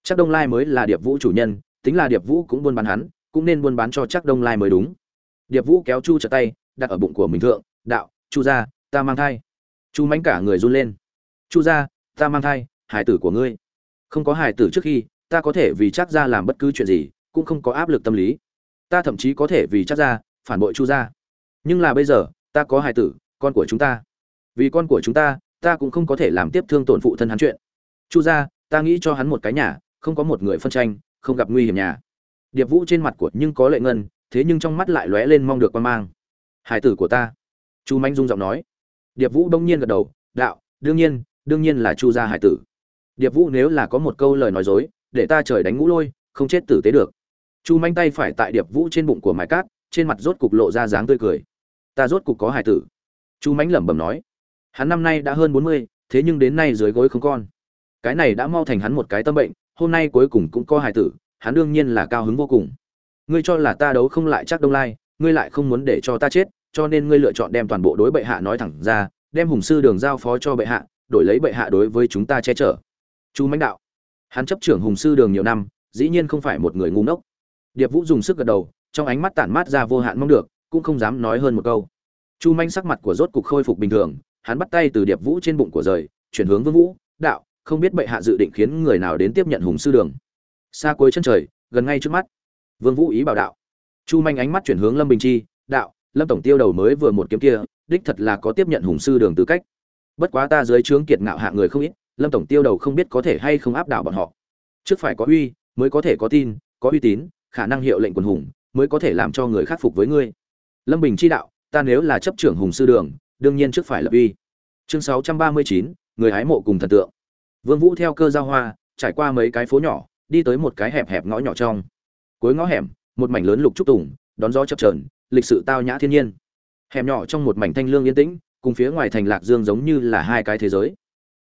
Chắc đông lai mới là điệp vũ chủ nhân, tính là điệp vũ cũng buôn bán hắn, cũng nên buôn bán cho chắc đông lai mới đúng. Điệp vũ kéo chu trở tay, đặt ở bụng của mình thượng, đạo, chu gia, ta mang thai. Chu mánh cả người run lên. Chu gia, ta mang thai, hải tử của ngươi không có hải tử trước khi, ta có thể vì chắc ra làm bất cứ chuyện gì, cũng không có áp lực tâm lý. Ta thậm chí có thể vì chắc ra, phản bội chu gia. Nhưng là bây giờ, ta có hải tử, con của chúng ta. Vì con của chúng ta ta cũng không có thể làm tiếp thương tổn phụ thân hắn chuyện. Chu gia, ta nghĩ cho hắn một cái nhà, không có một người phân tranh, không gặp nguy hiểm nhà. Điệp vũ trên mặt của nhưng có lệ ngân, thế nhưng trong mắt lại lóe lên mong được quan mang. Hải tử của ta. Chu manh dung giọng nói. Điệp vũ đông nhiên gật đầu, đạo, đương nhiên đương nhiên là chu gia hải tử điệp vũ nếu là có một câu lời nói dối, để ta trời đánh ngũ lôi, không chết tử tế được. Chu manh tay phải tại điệp vũ trên bụng của mái cát, trên mặt rốt cục lộ ra dáng tươi cười. Ta rốt cục có hải tử. Chu mánh lẩm bẩm nói. Hắn năm nay đã hơn bốn mươi, thế nhưng đến nay dưới gối không con cái này đã mau thành hắn một cái tâm bệnh, hôm nay cuối cùng cũng có hải tử, hắn đương nhiên là cao hứng vô cùng. Ngươi cho là ta đấu không lại chắc đông lai, ngươi lại không muốn để cho ta chết, cho nên ngươi lựa chọn đem toàn bộ đối bệ hạ nói thẳng ra, đem hùng sư đường giao phó cho bệ hạ, đổi lấy bệ hạ đối với chúng ta che chở chu mãnh đạo. Hắn chấp trưởng hùng sư đường nhiều năm, dĩ nhiên không phải một người ngu ngốc. Điệp vũ dùng sức gật đầu, trong ánh mắt tản mát ra vô hạn mong được, cũng không dám nói hơn một câu. Chu manh sắc mặt của rốt cục khôi phục bình thường, hắn bắt tay từ điệp vũ trên bụng của rời, chuyển hướng vương vũ, đạo, không biết bệ hạ dự định khiến người nào đến tiếp nhận hùng sư đường? Xa cuối chân trời, gần ngay trước mắt. Vương vũ ý bảo đạo. Chu manh ánh mắt chuyển hướng lâm bình chi, đạo, lâm tổng tiêu đầu mới vừa một kiếm kia, đích thật là có tiếp nhận hùng sư đường tư cách. Bất quá ta dưới trướng kiệt ngạo hạ người không ít lâm tổng tiêu đầu không biết có thể hay không áp đảo bọn họ. Trước phải có uy mới có thể có tin có uy tín khả năng hiệu lệnh quần hùng mới có thể làm cho người khắc phục với ngươi. Lâm bình chi đạo ta nếu là chấp trưởng hùng sư đường đương nhiên trước phải lập uy. Chương 639, người hái mộ cùng thần tượng. Vương vũ theo cơ giao hoa trải qua mấy cái phố nhỏ đi tới một cái hẹp hẹp ngõ nhỏ trong. Cuối ngõ hẻm một mảnh lớn lục trúc tùng đón gió chập trờn lịch sự tao nhã thiên nhiên. Hẻm nhỏ trong một mảnh thanh lương yên tĩnh cùng phía ngoài thành lạc dương giống như là hai cái thế giới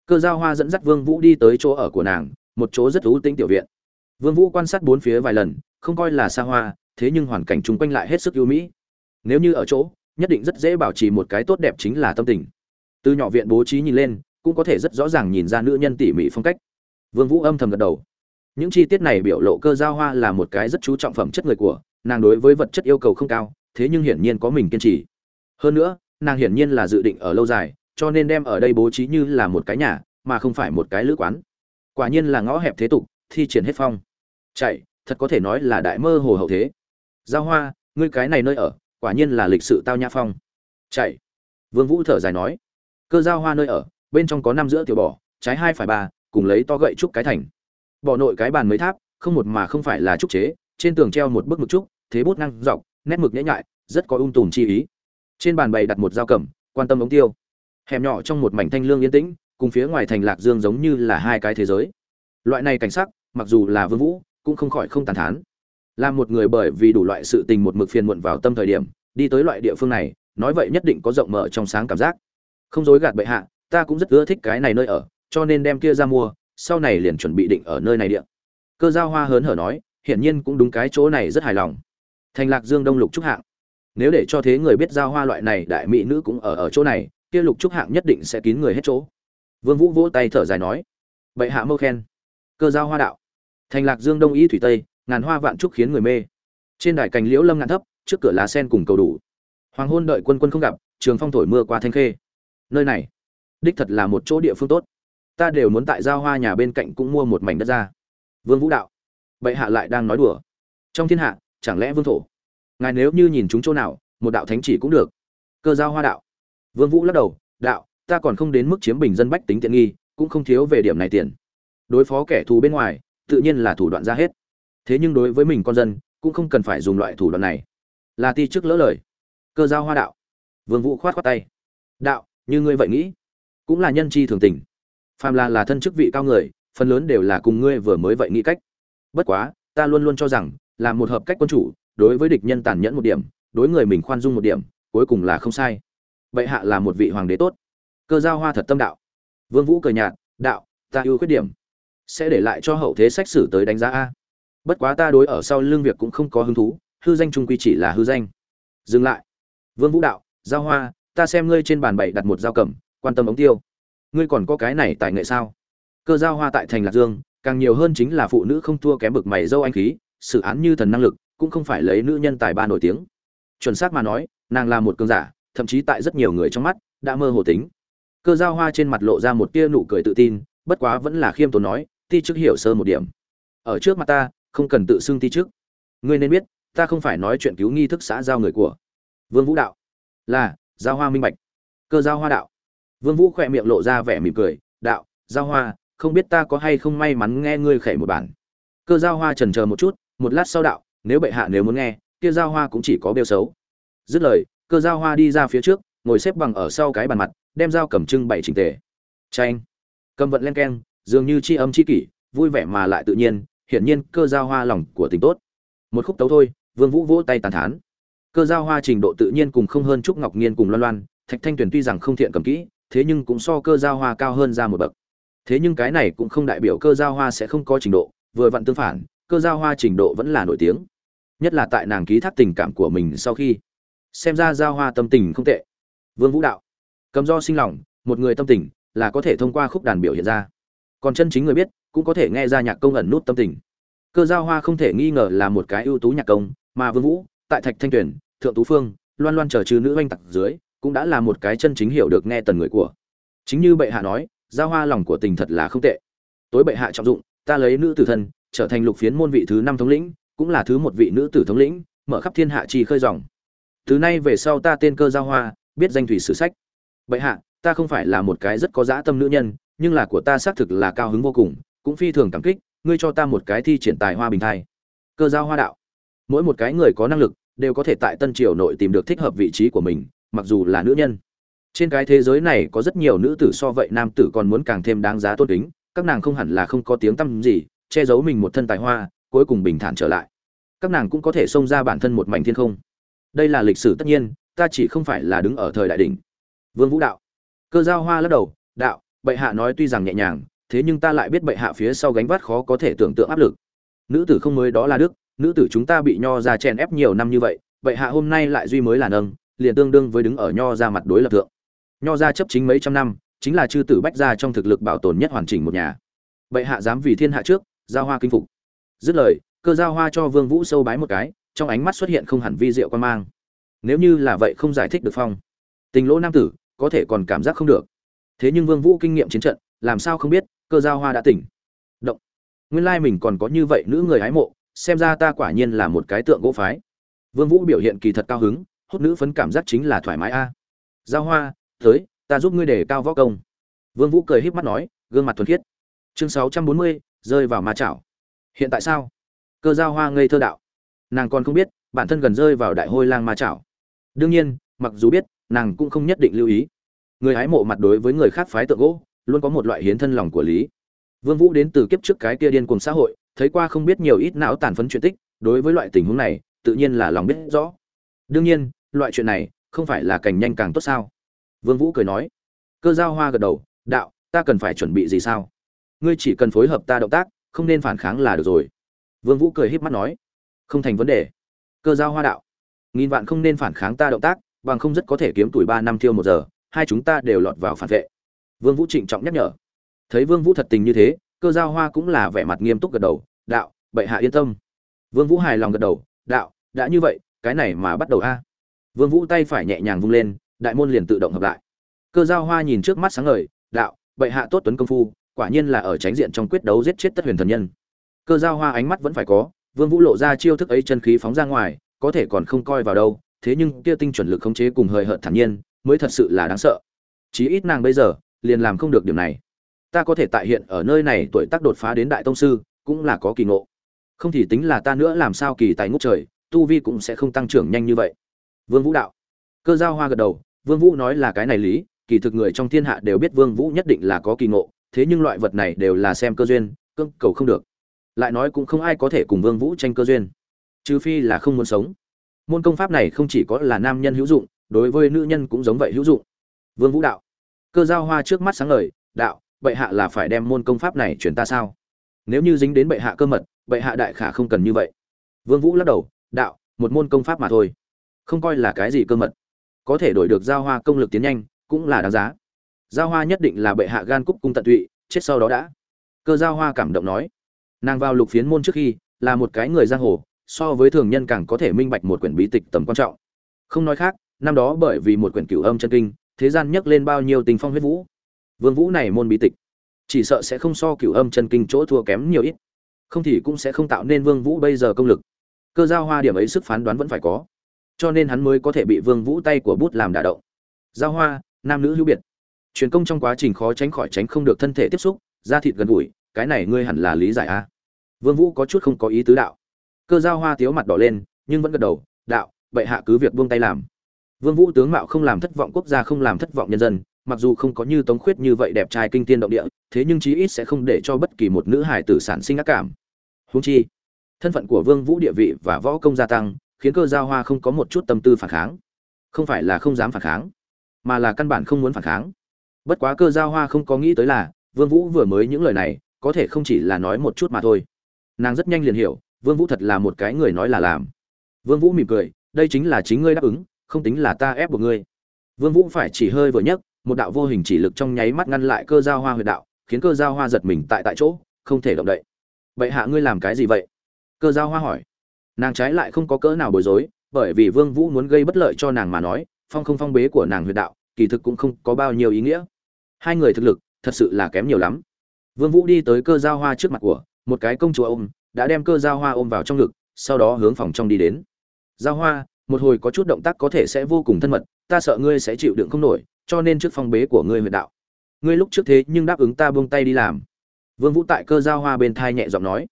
cơ giao hoa dẫn dắt vương vũ đi tới chỗ ở của nàng, một chỗ rất thú tính tiểu viện. Vương vũ quan sát bốn phía vài lần, không coi là xa hoa, thế nhưng hoàn cảnh chung quanh lại hết sức ưu mỹ. Nếu như ở chỗ, nhất định rất dễ bảo trì một cái tốt đẹp chính là tâm tình. Từ nhỏ viện bố trí nhìn lên, cũng có thể rất rõ ràng nhìn ra nữ nhân tỉ mỉ phong cách. Vương vũ âm thầm gật đầu. Những chi tiết này biểu lộ cơ giao hoa là một cái rất chú trọng phẩm chất người của, nàng đối với vật chất yêu cầu không cao, thế nhưng hiển nhiên có mình kiên trì. Hơn nữa, nàng hiển nhiên là dự định ở lâu dài cho nên đem ở đây bố trí như là một cái nhà, mà không phải một cái lữ quán. Quả nhiên là ngõ hẹp thế tục, thi triển hết phong. Chạy, thật có thể nói là đại mơ hồ hậu thế. Giao hoa, ngươi cái này nơi ở, quả nhiên là lịch sự tao nhã phong. Chạy. Vương vũ thở dài nói. Cơ giao hoa nơi ở, bên trong có năm giữa tiểu bỏ trái hai phải ba cùng lấy to gậy trúc cái thành. Bỏ nội cái bàn mới tháp, không một mà không phải là trúc chế, trên tường treo một bức mực trúc, thế bút năng dọc, nét mực nhễ nhại, rất có ung tùm chi ý. Trên bàn bày đặt một dao cầm, quan tâm ống tiêu hẻm nhỏ trong một mảnh thanh lương yên tĩnh, cùng phía ngoài thành lạc dương giống như là hai cái thế giới. Loại này cảnh sắc, mặc dù là vương vũ, cũng không khỏi không tàn thán. Làm một người bởi vì đủ loại sự tình một mực phiền muộn vào tâm thời điểm, đi tới loại địa phương này, nói vậy nhất định có rộng mở trong sáng cảm giác. Không dối gạt bệ hạ, ta cũng rất ưa thích cái này nơi ở, cho nên đem kia ra mua, sau này liền chuẩn bị định ở nơi này địa. Cơ giao hoa hớn hở nói, hiển nhiên cũng đúng cái chỗ này rất hài lòng. Thành lạc dương đông lục trúc hạng. Nếu để cho thế người biết giao hoa loại này đại mỹ nữ cũng ở ở chỗ này kia lục trúc hạng nhất định sẽ kín người hết chỗ. Vương vũ vỗ tay thở dài nói, bệ hạ mâu khen, cơ giao hoa đạo. Thành lạc dương đông y thủy tây, ngàn hoa vạn trúc khiến người mê. Trên đài cành liễu lâm ngạn thấp, trước cửa lá sen cùng cầu đủ. Hoàng hôn đợi quân quân không gặp, trường phong thổi mưa qua thanh khê. Nơi này, đích thật là một chỗ địa phương tốt. Ta đều muốn tại giao hoa nhà bên cạnh cũng mua một mảnh đất ra. Vương vũ đạo, bệ hạ lại đang nói đùa. Trong thiên hạ, chẳng lẽ vương thổ? Ngài nếu như nhìn chúng chỗ nào, một đạo thánh chỉ cũng được. Cơ giao hoa đạo vương vũ lắc đầu, đạo, ta còn không đến mức chiếm bình dân bách tính tiện nghi, cũng không thiếu về điểm này tiền. Đối phó kẻ thù bên ngoài, tự nhiên là thủ đoạn ra hết. Thế nhưng đối với mình con dân, cũng không cần phải dùng loại thủ đoạn này. Là ti chức lỡ lời. Cơ giao hoa đạo. Vương vũ khoát khoát tay. Đạo, như ngươi vậy nghĩ, cũng là nhân chi thường tình. Phàm là là thân chức vị cao người, phần lớn đều là cùng ngươi vừa mới vậy nghĩ cách. Bất quá, ta luôn luôn cho rằng, là một hợp cách quân chủ, đối với địch nhân tàn nhẫn một điểm, đối người mình khoan dung một điểm, cuối cùng là không sai bệ hạ là một vị hoàng đế tốt. Cơ giao hoa thật tâm đạo. Vương vũ cười nhạt, đạo, ta ưu khuyết điểm. Sẽ để lại cho hậu thế sách sử tới đánh giá a. Bất quá ta đối ở sau lương việc cũng không có hứng thú, hư danh trung quy chỉ là hư danh. Dừng lại. Vương vũ đạo, giao hoa, ta xem ngươi trên bàn bày đặt một dao cầm quan tâm ống tiêu. Ngươi còn có cái này tài nghệ sao? Cơ giao hoa tại thành lạc dương, càng nhiều hơn chính là phụ nữ không thua kém bực mày dâu anh khí, xử án như thần năng lực, cũng không phải lấy nữ nhân tài ba nổi tiếng. Chuẩn xác mà nói, nàng là một cường giả thậm chí tại rất nhiều người trong mắt, đã mơ hồ tính. Cơ giao hoa trên mặt lộ ra một tia nụ cười tự tin, bất quá vẫn là khiêm tốn nói, ti chức hiểu sơ một điểm. Ở trước mặt ta, không cần tự xưng ti chức. Ngươi nên biết, ta không phải nói chuyện cứu nghi thức xã giao người của vương vũ đạo. Là, giao hoa minh bạch. Cơ giao hoa đạo. Vương vũ khỏe miệng lộ ra vẻ mỉm cười, đạo, giao hoa, không biết ta có hay không may mắn nghe ngươi khẩy một bản. Cơ giao hoa trần chờ một chút, một lát sau đạo, nếu bệ hạ nếu muốn nghe, kia giao hoa cũng chỉ có bêu xấu. Dứt lời cơ giao hoa đi ra phía trước, ngồi xếp bằng ở sau cái bàn mặt, đem dao cầm trưng bày chỉnh tề. Tranh cầm vận len keng, dường như chi âm chi kỷ, vui vẻ mà lại tự nhiên, hiển nhiên cơ giao hoa lòng của tình tốt. Một khúc tấu thôi, vương vũ vỗ tay tàn thán. Cơ giao hoa trình độ tự nhiên cùng không hơn trúc ngọc nghiên cùng loan loan, thạch thanh tuyền tuy rằng không thiện cầm kỹ, thế nhưng cũng so cơ giao hoa cao hơn ra một bậc. Thế nhưng cái này cũng không đại biểu cơ giao hoa sẽ không có trình độ, vừa vặn tương phản, cơ giao hoa trình độ vẫn là nổi tiếng. Nhất là tại nàng ký thác tình cảm của mình sau khi xem ra giao hoa tâm tình không tệ. Vương vũ đạo, cầm do sinh lòng, một người tâm tình là có thể thông qua khúc đàn biểu hiện ra. Còn chân chính người biết, cũng có thể nghe ra nhạc công ẩn nút tâm tình. Cơ giao hoa không thể nghi ngờ là một cái ưu tú nhạc công, mà vương vũ, tại thạch thanh tuyển thượng tú phương, loan loan chờ trừ nữ oanh tặc dưới, cũng đã là một cái chân chính hiểu được nghe tần người của. Chính như bệ hạ nói, giao hoa lòng của tình thật là không tệ. Tối bệ hạ trọng dụng, ta lấy nữ tử thân, trở thành lục phiến môn vị thứ năm thống lĩnh, cũng là thứ một vị nữ tử thống lĩnh, mở khắp thiên hạ chi khơi dòng từ nay về sau ta tên cơ giao hoa, biết danh thủy sử sách. Bệ hạ, ta không phải là một cái rất có dã tâm nữ nhân, nhưng là của ta xác thực là cao hứng vô cùng, cũng phi thường cảm kích, ngươi cho ta một cái thi triển tài hoa bình thai. Cơ giao hoa đạo, mỗi một cái người có năng lực, đều có thể tại tân triều nội tìm được thích hợp vị trí của mình, mặc dù là nữ nhân. Trên cái thế giới này có rất nhiều nữ tử so vậy nam tử còn muốn càng thêm đáng giá tôn kính, các nàng không hẳn là không có tiếng tăm gì, che giấu mình một thân tài hoa, cuối cùng bình thản trở lại. Các nàng cũng có thể xông ra bản thân một mảnh thiên không đây là lịch sử tất nhiên, ta chỉ không phải là đứng ở thời đại đỉnh. Vương vũ đạo. Cơ giao hoa lắc đầu, đạo, bệ hạ nói tuy rằng nhẹ nhàng, thế nhưng ta lại biết bệ hạ phía sau gánh vác khó có thể tưởng tượng áp lực. Nữ tử không mới đó là đức, nữ tử chúng ta bị nho ra chèn ép nhiều năm như vậy, bệ hạ hôm nay lại duy mới là nâng, liền tương đương với đứng ở nho ra mặt đối lập thượng. Nho ra chấp chính mấy trăm năm, chính là chư tử bách gia trong thực lực bảo tồn nhất hoàn chỉnh một nhà. Bệ hạ dám vì thiên hạ trước, giao hoa kinh phục. Dứt lời, cơ giao hoa cho vương vũ sâu bái một cái trong ánh mắt xuất hiện không hẳn vi diệu quan mang. Nếu như là vậy không giải thích được phong. Tình lỗ nam tử có thể còn cảm giác không được. Thế nhưng vương vũ kinh nghiệm chiến trận làm sao không biết cơ giao hoa đã tỉnh. Động. Nguyên lai mình còn có như vậy nữ người hái mộ xem ra ta quả nhiên là một cái tượng gỗ phái. Vương vũ biểu hiện kỳ thật cao hứng hốt nữ phấn cảm giác chính là thoải mái a. Giao hoa tới ta giúp ngươi để cao võ công. Vương vũ cười híp mắt nói gương mặt thuần khiết. Chương 640, rơi vào ma chảo. Hiện tại sao? Cơ giao hoa ngây thơ đạo nàng còn không biết, bản thân gần rơi vào đại hôi lang ma chảo. Đương nhiên, mặc dù biết, nàng cũng không nhất định lưu ý. Người hái mộ mặt đối với người khác phái tượng gỗ, luôn có một loại hiến thân lòng của lý. Vương vũ đến từ kiếp trước cái kia điên cuồng xã hội, thấy qua không biết nhiều ít não tàn phấn chuyện tích, đối với loại tình huống này, tự nhiên là lòng biết rõ. Đương nhiên, loại chuyện này không phải là càng nhanh càng tốt sao? Vương vũ cười nói. Cơ giao hoa gật đầu, đạo, ta cần phải chuẩn bị gì sao? Ngươi chỉ cần phối hợp ta động tác, không nên phản kháng là được rồi. Vương vũ cười híp mắt nói không thành vấn đề. Cơ giao hoa đạo. Nghìn vạn không nên phản kháng ta động tác, bằng không rất có thể kiếm tuổi ba năm thiêu một giờ, hai chúng ta đều lọt vào phản vệ. Vương vũ trịnh trọng nhắc nhở. Thấy vương vũ thật tình như thế, cơ giao hoa cũng là vẻ mặt nghiêm túc gật đầu, đạo, bệ hạ yên tâm. Vương vũ hài lòng gật đầu, đạo, đã như vậy, cái này mà bắt đầu a. Vương vũ tay phải nhẹ nhàng vung lên, đại môn liền tự động hợp lại. Cơ giao hoa nhìn trước mắt sáng ngời, đạo, bệ hạ tốt tuấn công phu, quả nhiên là ở tránh diện trong quyết đấu giết chết tất huyền thần nhân. Cơ giao hoa ánh mắt vẫn phải có vương vũ lộ ra chiêu thức ấy chân khí phóng ra ngoài, có thể còn không coi vào đâu, thế nhưng kia tinh chuẩn lực khống chế cùng hơi hợt thản nhiên, mới thật sự là đáng sợ. Chí ít nàng bây giờ, liền làm không được điểm này. Ta có thể tại hiện ở nơi này tuổi tác đột phá đến đại tông sư, cũng là có kỳ ngộ. Không thì tính là ta nữa làm sao kỳ tài ngút trời, tu vi cũng sẽ không tăng trưởng nhanh như vậy. Vương vũ đạo. Cơ giao hoa gật đầu, vương vũ nói là cái này lý, kỳ thực người trong thiên hạ đều biết vương vũ nhất định là có kỳ ngộ, thế nhưng loại vật này đều là xem cơ duyên, cưng cầu không được lại nói cũng không ai có thể cùng vương vũ tranh cơ duyên. Trừ phi là không muốn sống. Môn công pháp này không chỉ có là nam nhân hữu dụng, đối với nữ nhân cũng giống vậy hữu dụng. Vương vũ đạo, cơ giao hoa trước mắt sáng ngời, đạo, bệ hạ là phải đem môn công pháp này chuyển ta sao? Nếu như dính đến bệ hạ cơ mật, bệ hạ đại khả không cần như vậy. Vương vũ lắc đầu, đạo, một môn công pháp mà thôi. Không coi là cái gì cơ mật. Có thể đổi được giao hoa công lực tiến nhanh, cũng là đáng giá. Giao hoa nhất định là bệ hạ gan cúc cung tận tụy, chết sau đó đã. Cơ giao hoa cảm động nói nàng vào lục phiến môn trước khi, là một cái người giang hồ, so với thường nhân càng có thể minh bạch một quyển bí tịch tầm quan trọng. Không nói khác, năm đó bởi vì một quyển cửu âm chân kinh, thế gian nhấc lên bao nhiêu tình phong huyết vũ. Vương vũ này môn bí tịch, chỉ sợ sẽ không so cửu âm chân kinh chỗ thua kém nhiều ít. Không thì cũng sẽ không tạo nên vương vũ bây giờ công lực. Cơ giao hoa điểm ấy sức phán đoán vẫn phải có. Cho nên hắn mới có thể bị vương vũ tay của bút làm đả động. Giao hoa, nam nữ hữu biệt. Truyền công trong quá trình khó tránh khỏi tránh không được thân thể tiếp xúc, da thịt gần gũi cái này ngươi hẳn là lý giải a vương vũ có chút không có ý tứ đạo. Cơ giao hoa tiếu mặt đỏ lên, nhưng vẫn gật đầu, đạo, vậy hạ cứ việc buông tay làm. Vương vũ tướng mạo không làm thất vọng quốc gia không làm thất vọng nhân dân, mặc dù không có như tống khuyết như vậy đẹp trai kinh tiên động địa, thế nhưng chí ít sẽ không để cho bất kỳ một nữ hài tử sản sinh ác cảm. Huống chi, thân phận của vương vũ địa vị và võ công gia tăng, khiến cơ giao hoa không có một chút tâm tư phản kháng. Không phải là không dám phản kháng, mà là căn bản không muốn phản kháng. Bất quá cơ giao hoa không có nghĩ tới là, vương vũ vừa mới những lời này có thể không chỉ là nói một chút mà thôi. Nàng rất nhanh liền hiểu, vương vũ thật là một cái người nói là làm. Vương vũ mỉm cười, đây chính là chính ngươi đáp ứng, không tính là ta ép buộc ngươi. Vương vũ phải chỉ hơi vừa nhấc, một đạo vô hình chỉ lực trong nháy mắt ngăn lại cơ giao hoa huyệt đạo, khiến cơ giao hoa giật mình tại tại chỗ, không thể động đậy. Vậy hạ ngươi làm cái gì vậy? Cơ giao hoa hỏi. Nàng trái lại không có cỡ nào bối rối, bởi vì vương vũ muốn gây bất lợi cho nàng mà nói, phong không phong bế của nàng huyệt đạo, kỳ thực cũng không có bao nhiêu ý nghĩa. Hai người thực lực, thật sự là kém nhiều lắm vương vũ đi tới cơ giao hoa trước mặt của, một cái công chúa ôm, đã đem cơ giao hoa ôm vào trong ngực, sau đó hướng phòng trong đi đến. Giao hoa, một hồi có chút động tác có thể sẽ vô cùng thân mật, ta sợ ngươi sẽ chịu đựng không nổi, cho nên trước phong bế của ngươi huyệt đạo. Ngươi lúc trước thế nhưng đáp ứng ta buông tay đi làm. Vương vũ tại cơ giao hoa bên thai nhẹ giọng nói.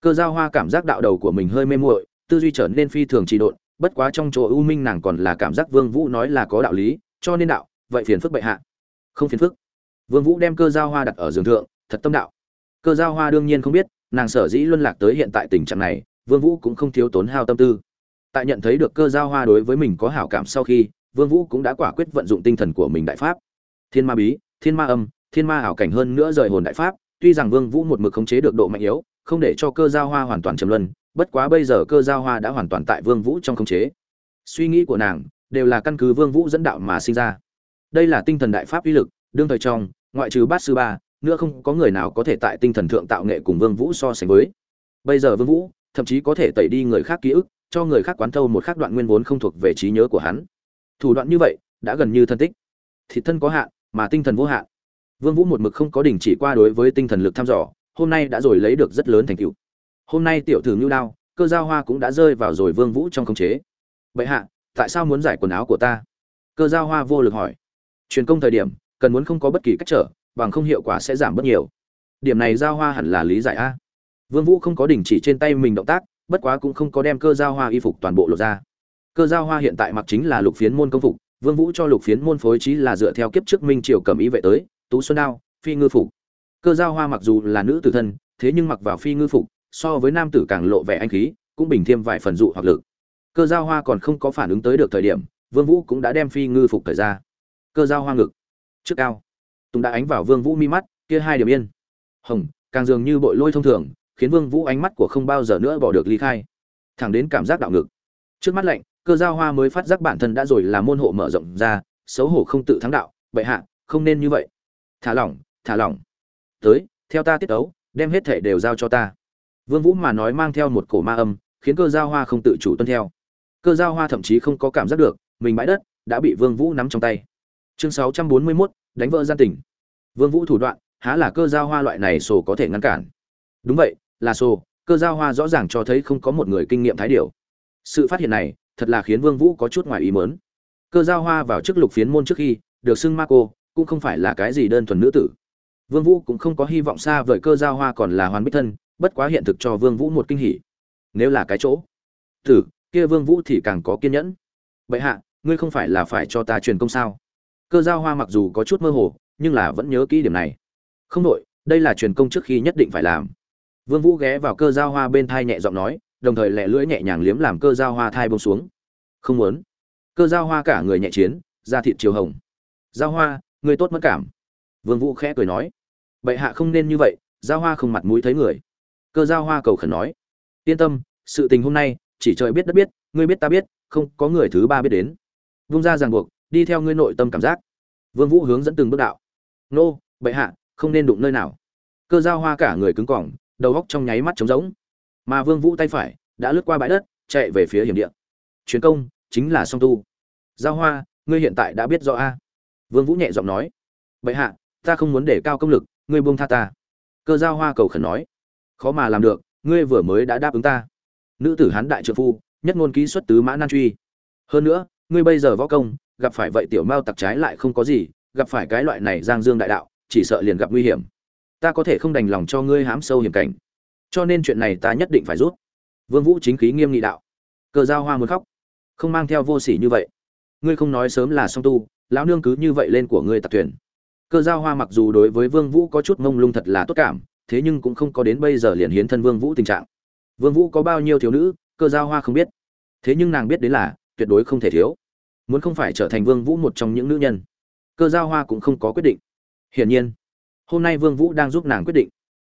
Cơ giao hoa cảm giác đạo đầu của mình hơi mê muội, tư duy trở nên phi thường trì độn, bất quá trong chỗ u minh nàng còn là cảm giác vương vũ nói là có đạo lý, cho nên đạo, vậy phiền phức bệ hạ. Không phiền phức. Vương vũ đem cơ giao hoa đặt ở giường thượng thật tâm đạo. Cơ giao hoa đương nhiên không biết, nàng sở dĩ luân lạc tới hiện tại tình trạng này, vương vũ cũng không thiếu tốn hao tâm tư. Tại nhận thấy được cơ giao hoa đối với mình có hảo cảm sau khi, vương vũ cũng đã quả quyết vận dụng tinh thần của mình đại pháp. Thiên ma bí, thiên ma âm, thiên ma ảo cảnh hơn nữa rời hồn đại pháp, tuy rằng vương vũ một mực khống chế được độ mạnh yếu, không để cho cơ giao hoa hoàn toàn trầm luân, bất quá bây giờ cơ giao hoa đã hoàn toàn tại vương vũ trong khống chế. Suy nghĩ của nàng đều là căn cứ vương vũ dẫn đạo mà sinh ra. Đây là tinh thần đại pháp uy lực, đương thời trong, ngoại trừ bát sư ba nữa không có người nào có thể tại tinh thần thượng tạo nghệ cùng vương vũ so sánh với. Bây giờ vương vũ, thậm chí có thể tẩy đi người khác ký ức, cho người khác quán thâu một khắc đoạn nguyên vốn không thuộc về trí nhớ của hắn. Thủ đoạn như vậy, đã gần như thân tích. Thịt thân có hạn, mà tinh thần vô hạn. Vương vũ một mực không có đình chỉ qua đối với tinh thần lực thăm dò, hôm nay đã rồi lấy được rất lớn thành tựu. Hôm nay tiểu thử Nưu đao, cơ giao hoa cũng đã rơi vào rồi vương vũ trong khống chế. Vậy hạ, tại sao muốn giải quần áo của ta? Cơ giao hoa vô lực hỏi. Truyền công thời điểm, cần muốn không có bất kỳ cách trở bằng không hiệu quả sẽ giảm bớt nhiều. Điểm này giao hoa hẳn là lý giải a. Vương vũ không có đình chỉ trên tay mình động tác, bất quá cũng không có đem cơ giao hoa y phục toàn bộ lộ ra. Cơ giao hoa hiện tại mặc chính là lục phiến môn công phục, vương vũ cho lục phiến môn phối trí là dựa theo kiếp trước minh triều cầm ý vệ tới, tú xuân đao, phi ngư phục. Cơ giao hoa mặc dù là nữ tử thân, thế nhưng mặc vào phi ngư phục, so với nam tử càng lộ vẻ anh khí, cũng bình thêm vài phần dụ hoặc lực. Cơ giao hoa còn không có phản ứng tới được thời điểm, vương vũ cũng đã đem phi ngư phục thời ra. Cơ giao hoa ngực. Trước cao tùng đã ánh vào vương vũ mi mắt kia hai điểm yên. Hồng càng dường như bội lôi thông thường khiến vương vũ ánh mắt của không bao giờ nữa bỏ được ly khai. Thẳng đến cảm giác đạo ngực trước mắt lạnh cơ giao hoa mới phát giác bản thân đã rồi là môn hộ mở rộng ra xấu hổ không tự thắng đạo bệ hạ không nên như vậy. Thả lỏng thả lỏng. Tới theo ta tiết ấu đem hết thể đều giao cho ta. Vương vũ mà nói mang theo một cổ ma âm khiến cơ giao hoa không tự chủ tuân theo. Cơ giao hoa thậm chí không có cảm giác được mình bãi đất đã bị vương vũ nắm trong tay. Chương 641, đánh vỡ gian tình. Vương vũ thủ đoạn, há là cơ giao hoa loại này sổ có thể ngăn cản. Đúng vậy, là sổ, cơ giao hoa rõ ràng cho thấy không có một người kinh nghiệm thái điều sự phát hiện này, thật là khiến vương vũ có chút ngoài ý muốn. Cơ giao hoa vào chức lục phiến môn trước khi, được xưng ma cô, cũng không phải là cái gì đơn thuần nữ tử. Vương vũ cũng không có hy vọng xa vời cơ giao hoa còn là hoàn bích thân, bất quá hiện thực cho vương vũ một kinh hỉ. Nếu là cái chỗ, tử, kia vương vũ thì càng có kiên nhẫn. Bệ hạ, ngươi không phải là phải cho ta truyền công sao? Cơ giao hoa mặc dù có chút mơ hồ, nhưng là vẫn nhớ kỹ điểm này. Không đội đây là truyền công trước khi nhất định phải làm. Vương vũ ghé vào cơ giao hoa bên thai nhẹ giọng nói, đồng thời lẹ lưỡi nhẹ nhàng liếm làm cơ giao hoa thai bông xuống. Không muốn. Cơ giao hoa cả người nhẹ chiến, da thịt chiều hồng. Giao hoa, người tốt mất cảm. Vương vũ khẽ cười nói, bệ hạ không nên như vậy, giao hoa không mặt mũi thấy người. Cơ giao hoa cầu khẩn nói, yên tâm, sự tình hôm nay, chỉ trời biết đất biết, ngươi biết ta biết, không có người thứ ba biết đến. Vung ra ràng buộc đi theo ngươi nội tâm cảm giác. Vương vũ hướng dẫn từng bước đạo. Nô, bệ hạ, không nên đụng nơi nào. Cơ giao hoa cả người cứng cỏng, đầu góc trong nháy mắt trống rỗng. Mà vương vũ tay phải đã lướt qua bãi đất, chạy về phía hiểm địa. Chuyến công chính là song tu. Giao hoa, ngươi hiện tại đã biết rõ a. Vương vũ nhẹ giọng nói. Bệ hạ, ta không muốn để cao công lực, ngươi buông tha ta. Cơ giao hoa cầu khẩn nói. Khó mà làm được, ngươi vừa mới đã đáp ứng ta. Nữ tử hán đại trợ phu, nhất ngôn ký xuất tứ mã nan truy. Hơn nữa, ngươi bây giờ võ công gặp phải vậy tiểu mao tặc trái lại không có gì, gặp phải cái loại này giang dương đại đạo, chỉ sợ liền gặp nguy hiểm. Ta có thể không đành lòng cho ngươi hám sâu hiểm cảnh. Cho nên chuyện này ta nhất định phải rút. Vương vũ chính khí nghiêm nghị đạo. Cờ giao hoa muốn khóc. Không mang theo vô sỉ như vậy. Ngươi không nói sớm là song tu, lão nương cứ như vậy lên của ngươi tặc thuyền. Cơ giao hoa mặc dù đối với vương vũ có chút ngông lung thật là tốt cảm, thế nhưng cũng không có đến bây giờ liền hiến thân vương vũ tình trạng. Vương vũ có bao nhiêu thiếu nữ cơ giao hoa không biết. Thế nhưng nàng biết đến là, tuyệt đối không thể thiếu muốn không phải trở thành vương vũ một trong những nữ nhân. Cơ giao hoa cũng không có quyết định. Hiển nhiên, hôm nay vương vũ đang giúp nàng quyết định.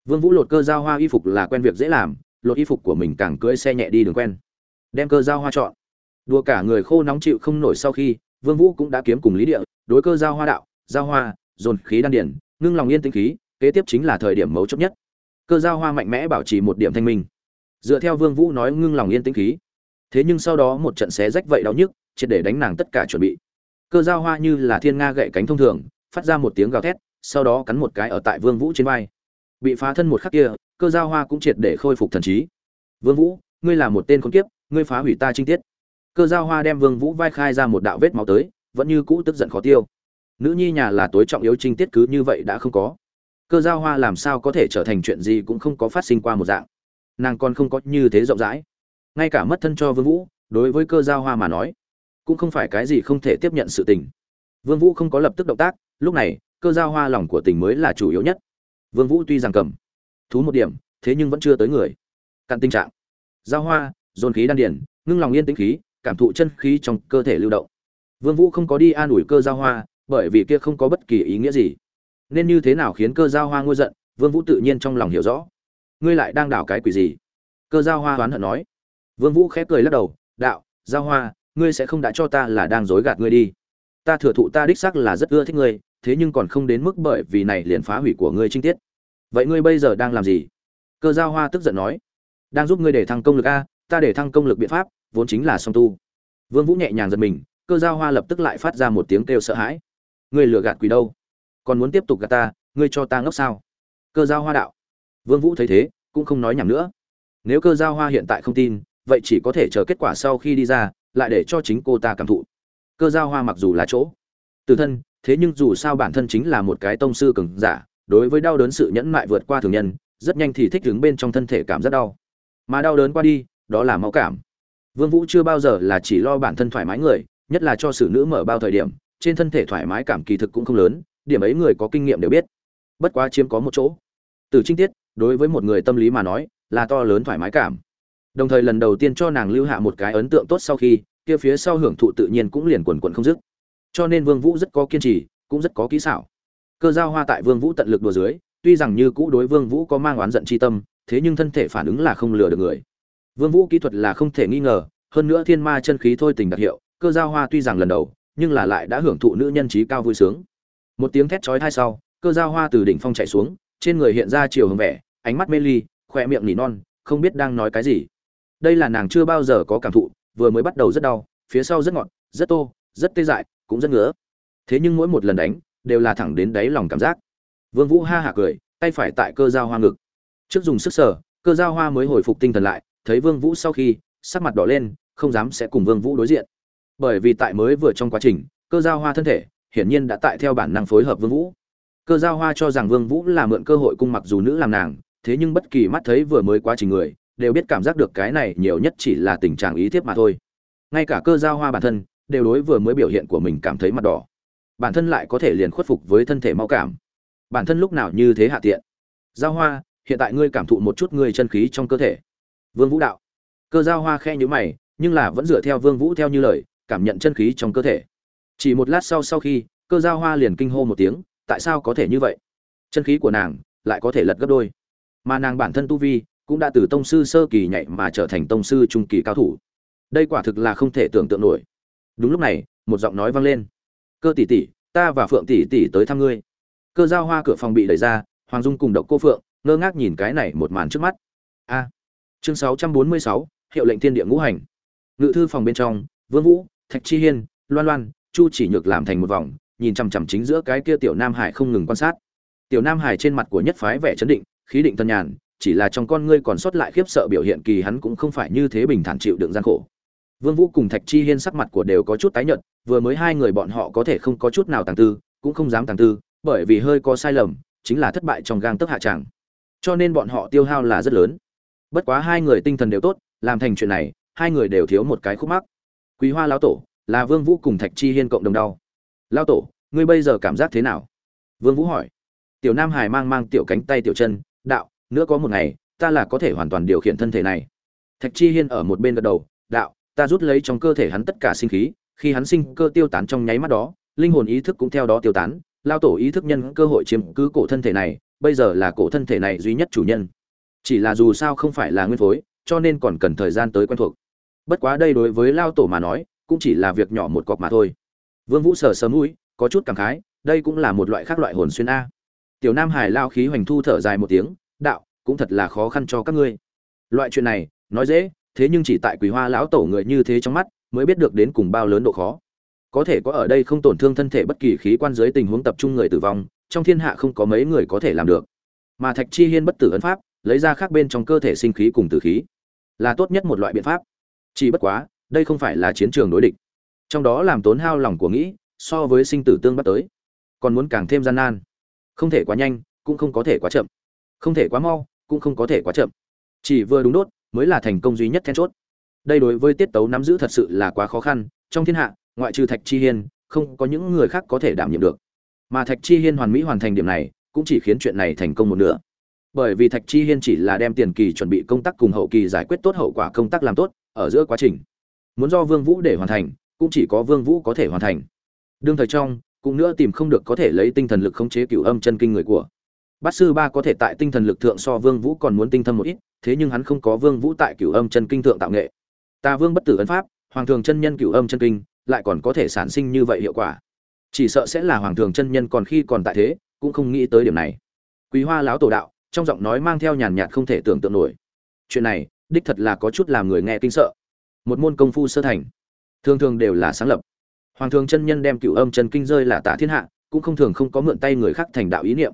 Vương vũ lột cơ giao hoa y phục là quen việc dễ làm, lột y phục của mình càng cưỡi xe nhẹ đi đường quen. Đem cơ giao hoa chọn. Đùa cả người khô nóng chịu không nổi sau khi, vương vũ cũng đã kiếm cùng lý địa, đối cơ giao hoa đạo, giao hoa, dồn khí đan điển, ngưng lòng yên tĩnh khí, kế tiếp chính là thời điểm mấu chốt nhất. Cơ giao hoa mạnh mẽ bảo trì một điểm thanh minh. Dựa theo vương vũ nói ngưng lòng yên tĩnh khí. Thế nhưng sau đó một trận xé rách vậy đau nhức triệt để đánh nàng tất cả chuẩn bị. Cơ giao hoa như là thiên nga gậy cánh thông thường, phát ra một tiếng gào thét, sau đó cắn một cái ở tại vương vũ trên vai. Bị phá thân một khắc kia, cơ giao hoa cũng triệt để khôi phục thần trí. Vương vũ, ngươi là một tên con kiếp, ngươi phá hủy ta trinh tiết. Cơ giao hoa đem vương vũ vai khai ra một đạo vết máu tới, vẫn như cũ tức giận khó tiêu. Nữ nhi nhà là tối trọng yếu trinh tiết cứ như vậy đã không có. Cơ giao hoa làm sao có thể trở thành chuyện gì cũng không có phát sinh qua một dạng. Nàng còn không có như thế rộng rãi. Ngay cả mất thân cho vương vũ, đối với cơ giao hoa mà nói cũng không phải cái gì không thể tiếp nhận sự tình. Vương vũ không có lập tức động tác, lúc này, cơ giao hoa lòng của tình mới là chủ yếu nhất. Vương vũ tuy rằng cầm thú một điểm, thế nhưng vẫn chưa tới người. Cặn tình trạng. Giao hoa, dồn khí đan điển ngưng lòng yên tĩnh khí, cảm thụ chân khí trong cơ thể lưu động. Vương vũ không có đi an ủi cơ giao hoa, bởi vì kia không có bất kỳ ý nghĩa gì. Nên như thế nào khiến cơ giao hoa ngôi giận, vương vũ tự nhiên trong lòng hiểu rõ. Ngươi lại đang đảo cái quỷ gì? Cơ giao hoa hoán hận nói. Vương vũ khép cười lắc đầu, đạo, giao hoa ngươi sẽ không đã cho ta là đang dối gạt ngươi đi. Ta thừa thụ ta đích xác là rất ưa thích ngươi, thế nhưng còn không đến mức bởi vì này liền phá hủy của ngươi trinh tiết. Vậy ngươi bây giờ đang làm gì? Cơ giao hoa tức giận nói. Đang giúp ngươi để thăng công lực a, ta để thăng công lực biện pháp, vốn chính là song tu. Vương vũ nhẹ nhàng giật mình, cơ giao hoa lập tức lại phát ra một tiếng kêu sợ hãi. Ngươi lừa gạt quỷ đâu? Còn muốn tiếp tục gạt ta, ngươi cho ta ngốc sao? Cơ giao hoa đạo. Vương vũ thấy thế, cũng không nói nhảm nữa. Nếu cơ giao hoa hiện tại không tin vậy chỉ có thể chờ kết quả sau khi đi ra, lại để cho chính cô ta cảm thụ. Cơ giao hoa mặc dù là chỗ. Từ thân, thế nhưng dù sao bản thân chính là một cái tông sư cường giả, đối với đau đớn sự nhẫn mại vượt qua thường nhân, rất nhanh thì thích đứng bên trong thân thể cảm rất đau. Mà đau đớn qua đi, đó là máu cảm. Vương vũ chưa bao giờ là chỉ lo bản thân thoải mái người, nhất là cho xử nữ mở bao thời điểm, trên thân thể thoải mái cảm kỳ thực cũng không lớn, điểm ấy người có kinh nghiệm đều biết. Bất quá chiếm có một chỗ. Từ trinh tiết, đối với một người tâm lý mà nói, là to lớn thoải mái cảm đồng thời lần đầu tiên cho nàng lưu hạ một cái ấn tượng tốt sau khi, kia phía sau hưởng thụ tự nhiên cũng liền quần quần không dứt. Cho nên vương vũ rất có kiên trì, cũng rất có kỹ xảo. Cơ giao hoa tại vương vũ tận lực đùa dưới, tuy rằng như cũ đối vương vũ có mang oán giận chi tâm, thế nhưng thân thể phản ứng là không lừa được người. Vương vũ kỹ thuật là không thể nghi ngờ, hơn nữa thiên ma chân khí thôi tình đặc hiệu, cơ giao hoa tuy rằng lần đầu, nhưng là lại đã hưởng thụ nữ nhân trí cao vui sướng. Một tiếng thét chói tai sau, cơ giao hoa từ đỉnh phong chạy xuống, trên người hiện ra chiều hướng vẻ, ánh mắt mê ly khoe miệng nỉ non, không biết đang nói cái gì đây là nàng chưa bao giờ có cảm thụ, vừa mới bắt đầu rất đau, phía sau rất ngọt, rất tô, rất tê dại, cũng rất ngứa. Thế nhưng mỗi một lần đánh, đều là thẳng đến đáy lòng cảm giác. Vương vũ ha hạ cười, tay phải tại cơ giao hoa ngực. Trước dùng sức sở cơ giao hoa mới hồi phục tinh thần lại, thấy vương vũ sau khi, sắc mặt đỏ lên, không dám sẽ cùng vương vũ đối diện. Bởi vì tại mới vừa trong quá trình, cơ giao hoa thân thể, hiển nhiên đã tại theo bản năng phối hợp vương vũ. Cơ giao hoa cho rằng vương vũ là mượn cơ hội cung mặc dù nữ làm nàng, thế nhưng bất kỳ mắt thấy vừa mới quá trình người đều biết cảm giác được cái này nhiều nhất chỉ là tình trạng ý thiếp mà thôi. Ngay cả cơ giao hoa bản thân, đều đối vừa mới biểu hiện của mình cảm thấy mặt đỏ. Bản thân lại có thể liền khuất phục với thân thể mau cảm. Bản thân lúc nào như thế hạ tiện. Giao hoa, hiện tại ngươi cảm thụ một chút ngươi chân khí trong cơ thể. Vương vũ đạo. Cơ giao hoa khe nhíu mày, nhưng là vẫn dựa theo vương vũ theo như lời, cảm nhận chân khí trong cơ thể. Chỉ một lát sau sau khi, cơ giao hoa liền kinh hô một tiếng, tại sao có thể như vậy? Chân khí của nàng lại có thể lật gấp đôi. Mà nàng bản thân tu vi cũng đã từ tông sư sơ kỳ nhảy mà trở thành tông sư trung kỳ cao thủ. Đây quả thực là không thể tưởng tượng nổi. Đúng lúc này, một giọng nói vang lên. Cơ tỷ tỷ, ta và phượng tỷ tỷ tới thăm ngươi. Cơ giao hoa cửa phòng bị đẩy ra, hoàng dung cùng độc cô phượng, ngơ ngác nhìn cái này một màn trước mắt. A. Chương sáu trăm bốn mươi sáu, hiệu lệnh thiên địa ngũ hành. Ngự thư phòng bên trong, vương vũ, thạch chi hiên, loan loan, chu chỉ nhược làm thành một vòng, nhìn chằm chằm chính giữa cái kia tiểu nam hải không ngừng quan sát. Tiểu nam hải trên mặt của nhất phái vẻ chấn định, khí định tân nhàn chỉ là trong con ngươi còn sót lại khiếp sợ biểu hiện kỳ hắn cũng không phải như thế bình thản chịu đựng gian khổ. Vương vũ cùng thạch chi hiên sắc mặt của đều có chút tái nhợt, vừa mới hai người bọn họ có thể không có chút nào tàng tư, cũng không dám tàng tư, bởi vì hơi có sai lầm, chính là thất bại trong gang tấc hạ tràng. Cho nên bọn họ tiêu hao là rất lớn. Bất quá hai người tinh thần đều tốt, làm thành chuyện này, hai người đều thiếu một cái khúc mắc. Quý hoa lão tổ, là vương vũ cùng thạch chi hiên cộng đồng đau. Lão tổ, ngươi bây giờ cảm giác thế nào? Vương vũ hỏi. Tiểu nam hải mang mang tiểu cánh tay tiểu chân, đạo nữa có một ngày, ta là có thể hoàn toàn điều khiển thân thể này. Thạch chi hiên ở một bên gật đầu, đạo, ta rút lấy trong cơ thể hắn tất cả sinh khí, khi hắn sinh cơ tiêu tán trong nháy mắt đó, linh hồn ý thức cũng theo đó tiêu tán, lao tổ ý thức nhân cơ hội chiếm cứ cổ thân thể này, bây giờ là cổ thân thể này duy nhất chủ nhân. Chỉ là dù sao không phải là nguyên phối, cho nên còn cần thời gian tới quen thuộc. Bất quá đây đối với lao tổ mà nói, cũng chỉ là việc nhỏ một cọc mà thôi. Vương vũ sờ sớm mũi, có chút cảm khái, đây cũng là một loại khác loại hồn xuyên a. Tiểu nam hải lao khí hoành thu thở dài một tiếng đạo, cũng thật là khó khăn cho các ngươi. Loại chuyện này, nói dễ, thế nhưng chỉ tại quỳ hoa lão tổ người như thế trong mắt, mới biết được đến cùng bao lớn độ khó. Có thể có ở đây không tổn thương thân thể bất kỳ khí quan dưới tình huống tập trung người tử vong, trong thiên hạ không có mấy người có thể làm được. Mà thạch chi hiên bất tử ấn pháp, lấy ra khác bên trong cơ thể sinh khí cùng tử khí, là tốt nhất một loại biện pháp. Chỉ bất quá, đây không phải là chiến trường đối địch. Trong đó làm tốn hao lòng của nghĩ, so với sinh tử tương bắt tới, còn muốn càng thêm gian nan. Không thể quá nhanh, cũng không có thể quá chậm không thể quá mau, cũng không có thể quá chậm. Chỉ vừa đúng đốt, mới là thành công duy nhất then chốt. Đây đối với tiết tấu nắm giữ thật sự là quá khó khăn, trong thiên hạ, ngoại trừ thạch chi hiên, không có những người khác có thể đảm nhiệm được. Mà thạch chi hiên hoàn mỹ hoàn thành điểm này, cũng chỉ khiến chuyện này thành công một nửa. Bởi vì thạch chi hiên chỉ là đem tiền kỳ chuẩn bị công tác cùng hậu kỳ giải quyết tốt hậu quả công tác làm tốt, ở giữa quá trình. Muốn do vương vũ để hoàn thành, cũng chỉ có vương vũ có thể hoàn thành. Đương thời trong, cũng nữa tìm không được có thể lấy tinh thần lực khống chế cửu âm chân kinh người của bát sư ba có thể tại tinh thần lực thượng so vương vũ còn muốn tinh thâm một ít, thế nhưng hắn không có vương vũ tại cửu âm chân kinh thượng tạo nghệ. Ta vương bất tử ấn pháp, hoàng thường chân nhân cửu âm chân kinh, lại còn có thể sản sinh như vậy hiệu quả. Chỉ sợ sẽ là hoàng thường chân nhân còn khi còn tại thế, cũng không nghĩ tới điểm này. Quý hoa lão tổ đạo, trong giọng nói mang theo nhàn nhạt không thể tưởng tượng nổi. Chuyện này, đích thật là có chút làm người nghe kinh sợ. Một môn công phu sơ thành. Thường thường đều là sáng lập. Hoàng thường chân nhân đem cựu âm chân kinh rơi là tả thiên hạ, cũng không thường không có mượn tay người khác thành đạo ý niệm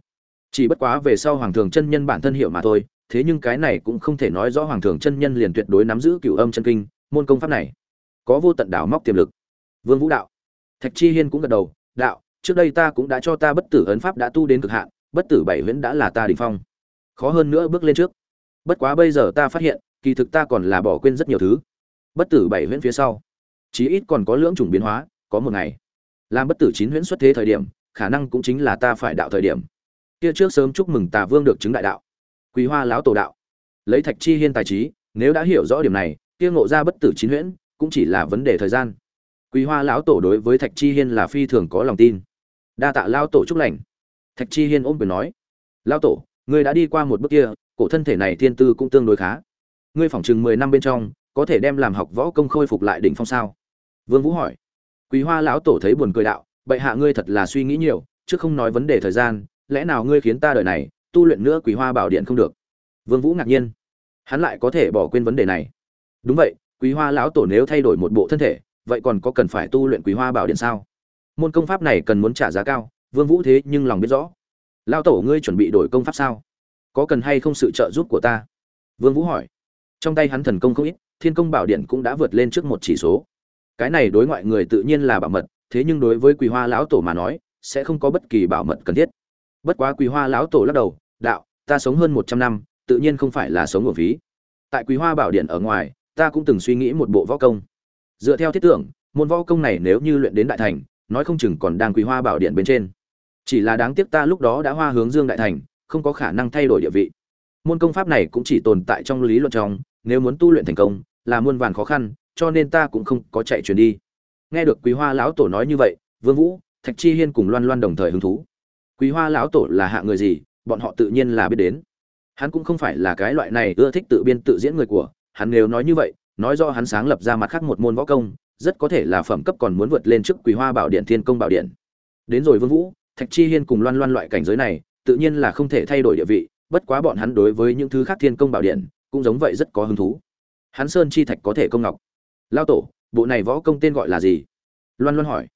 chỉ bất quá về sau hoàng thường chân nhân bản thân hiểu mà thôi, thế nhưng cái này cũng không thể nói rõ hoàng thường chân nhân liền tuyệt đối nắm giữ cựu âm chân kinh, môn công pháp này. Có vô tận đảo móc tiềm lực. Vương vũ đạo. Thạch chi hiên cũng gật đầu, đạo, trước đây ta cũng đã cho ta bất tử ấn pháp đã tu đến cực hạn, bất tử bảy huyễn đã là ta đỉnh phong. Khó hơn nữa bước lên trước. Bất quá bây giờ ta phát hiện, kỳ thực ta còn là bỏ quên rất nhiều thứ. Bất tử bảy huyễn phía sau, chí ít còn có lưỡng chủng biến hóa, có một ngày, làm bất tử chín huyễn xuất thế thời điểm, khả năng cũng chính là ta phải đạo thời điểm kia trước sớm chúc mừng tà vương được chứng đại đạo. Quý hoa lão tổ đạo. Lấy thạch chi hiên tài trí, nếu đã hiểu rõ điểm này, kia ngộ ra bất tử chín huyễn, cũng chỉ là vấn đề thời gian. Quý hoa lão tổ đối với thạch chi hiên là phi thường có lòng tin. Đa tạ lao tổ chúc lành. Thạch chi hiên ôm quyền nói lao tổ, ngươi đã đi qua một bước kia, cổ thân thể này thiên tư cũng tương đối khá. Ngươi phỏng chừng mười năm bên trong, có thể đem làm học võ công khôi phục lại đỉnh phong sao? Vương vũ hỏi. Quý hoa lão tổ thấy buồn cười đạo, bệ hạ ngươi thật là suy nghĩ nhiều, chứ không nói vấn đề thời gian lẽ nào ngươi khiến ta đời này tu luyện nữa quý hoa bảo điện không được? Vương vũ ngạc nhiên. Hắn lại có thể bỏ quên vấn đề này. Đúng vậy quý hoa lão tổ nếu thay đổi một bộ thân thể, vậy còn có cần phải tu luyện quý hoa bảo điện sao? Môn công pháp này cần muốn trả giá cao, vương vũ thế nhưng lòng biết rõ. Lão tổ ngươi chuẩn bị đổi công pháp sao? Có cần hay không sự trợ giúp của ta? Vương vũ hỏi. Trong tay hắn thần công không ít, thiên công bảo điện cũng đã vượt lên trước một chỉ số. Cái này đối ngoại người tự nhiên là bảo mật, thế nhưng đối với quý hoa lão tổ mà nói, sẽ không có bất kỳ bảo mật cần thiết bất quá quý hoa lão tổ lắc đầu, đạo, ta sống hơn một trăm năm, tự nhiên không phải là sống ở phí. Tại quý hoa bảo điện ở ngoài, ta cũng từng suy nghĩ một bộ võ công. Dựa theo thiết tưởng, môn võ công này nếu như luyện đến đại thành, nói không chừng còn đang quý hoa bảo điện bên trên. Chỉ là đáng tiếc ta lúc đó đã hoa hướng dương đại thành, không có khả năng thay đổi địa vị. Môn công pháp này cũng chỉ tồn tại trong lý luận trong, nếu muốn tu luyện thành công, là muôn vàn khó khăn, cho nên ta cũng không có chạy chuyển đi. Nghe được quý hoa lão tổ nói như vậy, vương vũ, thạch chi hiên cùng loan loan đồng thời hứng thú quý hoa lão tổ là hạ người gì, bọn họ tự nhiên là biết đến. Hắn cũng không phải là cái loại này ưa thích tự biên tự diễn người của, hắn nếu nói như vậy, nói do hắn sáng lập ra mặt khác một môn võ công, rất có thể là phẩm cấp còn muốn vượt lên trước quý hoa bảo điện, thiên công bảo điện. Đến rồi vương vũ, thạch chi hiên cùng loan loan loại cảnh giới này, tự nhiên là không thể thay đổi địa vị, bất quá bọn hắn đối với những thứ khác thiên công bảo điện, cũng giống vậy rất có hứng thú. Hắn sơn chi thạch có thể công ngọc. Lao tổ, bộ này võ công tên gọi là gì? Loan loan hỏi.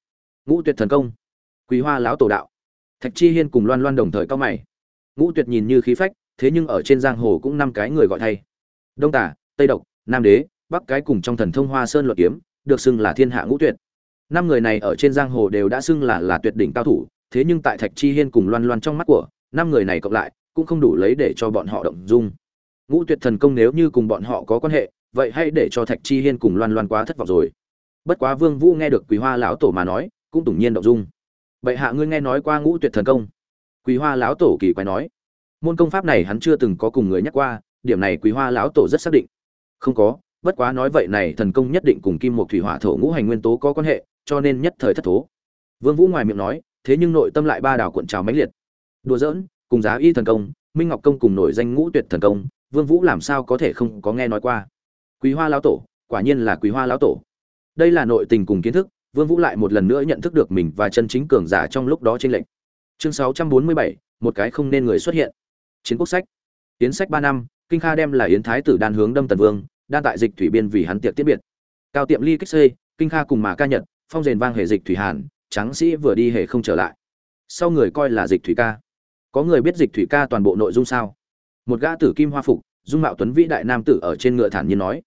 Ngũ tuyệt thần công. Quý hoa lão tổ đạo thạch chi hiên cùng loan loan đồng thời cao mày. Ngũ tuyệt nhìn như khí phách, thế nhưng ở trên giang hồ cũng năm cái người gọi thay. Đông tả tây độc, nam đế, bắc cái cùng trong thần thông hoa sơn luật kiếm, được xưng là thiên hạ ngũ tuyệt. Năm người này ở trên giang hồ đều đã xưng là là tuyệt đỉnh cao thủ, thế nhưng tại thạch chi hiên cùng loan loan trong mắt của, năm người này cộng lại, cũng không đủ lấy để cho bọn họ động dung. Ngũ tuyệt thần công nếu như cùng bọn họ có quan hệ, vậy hãy để cho thạch chi hiên cùng loan loan quá thất vọng rồi. Bất quá vương vũ nghe được quý hoa lão tổ mà nói, cũng tủng nhiên động dung bệ hạ ngươi nghe nói qua ngũ tuyệt thần công. Quý hoa lão tổ kỳ quái nói. Môn công pháp này hắn chưa từng có cùng người nhắc qua, điểm này quý hoa lão tổ rất xác định. Không có, bất quá nói vậy này thần công nhất định cùng kim một thủy hỏa thổ ngũ hành nguyên tố có quan hệ, cho nên nhất thời thất thố. Vương vũ ngoài miệng nói, thế nhưng nội tâm lại ba đảo cuộn trào mãnh liệt. Đùa giỡn, cùng giá y thần công, minh ngọc công cùng nổi danh ngũ tuyệt thần công, vương vũ làm sao có thể không có nghe nói qua. Quý hoa lão tổ, quả nhiên là quý hoa lão tổ. Đây là nội tình cùng kiến thức vương vũ lại một lần nữa nhận thức được mình và chân chính cường giả trong lúc đó trên lệnh chương 647, một cái không nên người xuất hiện. Chiến quốc sách. Tiến sách ba năm kinh kha đem là yến thái tử đan hướng đâm tần vương đang tại dịch thủy biên vì hắn tiệc tiết biệt. Cao tiệm ly kích xê kinh kha cùng mà ca nhật phong rền vang hệ dịch thủy hàn tráng sĩ vừa đi hệ không trở lại. Sau người coi là dịch thủy ca. Có người biết dịch thủy ca toàn bộ nội dung sao? Một gã tử kim hoa phục dung mạo tuấn vĩ đại nam tử ở trên ngựa thản nhiên nói.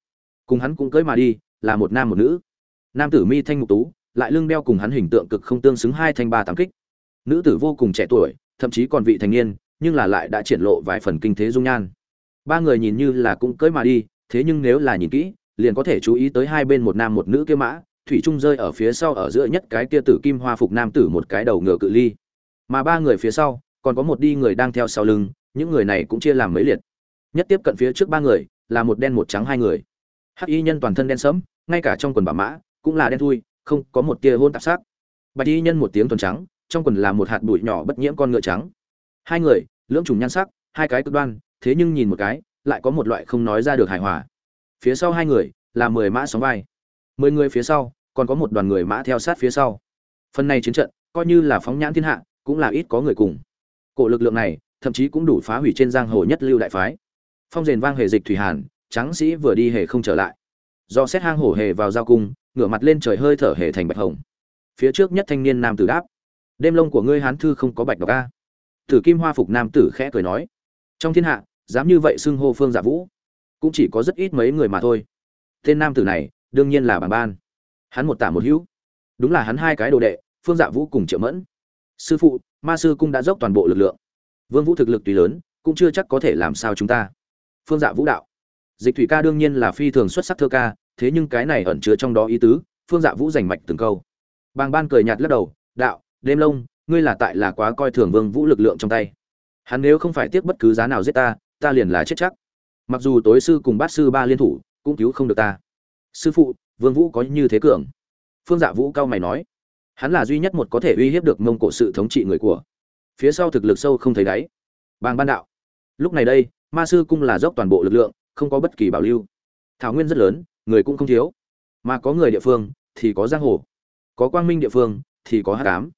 Cùng hắn cũng cưới mà đi là một nam một nữ. Nam tử mi thanh mục tú lại lưng đeo cùng hắn hình tượng cực không tương xứng hai thanh ba tám kích. Nữ tử vô cùng trẻ tuổi, thậm chí còn vị thành niên, nhưng là lại đã triển lộ vài phần kinh thế dung nhan. Ba người nhìn như là cũng cưới mà đi, thế nhưng nếu là nhìn kỹ, liền có thể chú ý tới hai bên một nam một nữ kia mã, thủy trung rơi ở phía sau ở giữa nhất cái kia tử kim hoa phục nam tử một cái đầu ngựa cự ly. Mà ba người phía sau, còn có một đi người đang theo sau lưng, những người này cũng chia làm mấy liệt. Nhất tiếp cận phía trước ba người, là một đen một trắng hai người. Hắc y nhân toàn thân đen sẫm, ngay cả trong quần bà mã, cũng là đen thui không có một tia hôn tạp sắc. Bạch y nhân một tiếng tuần trắng, trong quần là một hạt bụi nhỏ bất nhiễm con ngựa trắng. Hai người, lưỡng trùng nhan sắc, hai cái cực đoan, thế nhưng nhìn một cái, lại có một loại không nói ra được hài hòa. Phía sau hai người, là mười mã sóng vai. Mười người phía sau, còn có một đoàn người mã theo sát phía sau. Phần này chiến trận, coi như là phóng nhãn thiên hạ, cũng là ít có người cùng. Cổ lực lượng này, thậm chí cũng đủ phá hủy trên giang hồ nhất lưu đại phái. Phong rền vang hề dịch thủy hàn, tráng sĩ vừa đi hề không trở lại. Do xét hang hổ hề vào giao cung ngửa mặt lên trời hơi thở hề thành bạch hồng. Phía trước nhất thanh niên nam tử đáp, đêm lông của ngươi hán thư không có bạch độc a. Tử kim hoa phục nam tử khẽ cười nói, trong thiên hạ, dám như vậy xưng hô phương dạ vũ, cũng chỉ có rất ít mấy người mà thôi. Tên nam tử này, đương nhiên là bàng ban. Hắn một tả một hữu. Đúng là hắn hai cái đồ đệ, phương dạ vũ cùng triệu mẫn. Sư phụ, ma sư cung đã dốc toàn bộ lực lượng. Vương vũ thực lực tùy lớn, cũng chưa chắc có thể làm sao chúng ta. Phương dạ vũ đạo, dịch thủy ca đương nhiên là phi thường xuất sắc thơ ca thế nhưng cái này ẩn chứa trong đó ý tứ, phương dạ vũ giành mạch từng câu. Bàng ban cười nhạt lắc đầu, đạo, đêm lông ngươi là tại là quá coi thường vương vũ lực lượng trong tay. Hắn nếu không phải tiếc bất cứ giá nào giết ta ta liền là chết chắc. Mặc dù tối sư cùng bát sư ba liên thủ, cũng cứu không được ta. Sư phụ, vương vũ có như thế cường? Phương dạ vũ cao mày nói. Hắn là duy nhất một có thể uy hiếp được mông cổ sự thống trị người của. Phía sau thực lực sâu không thấy đáy. Bàng ban đạo. Lúc này đây, ma sư cung là dốc toàn bộ lực lượng, không có bất kỳ bảo lưu. Thảo nguyên rất lớn người cũng không thiếu. Mà có người địa phương thì có giang hồ, có quang minh địa phương thì có hát cám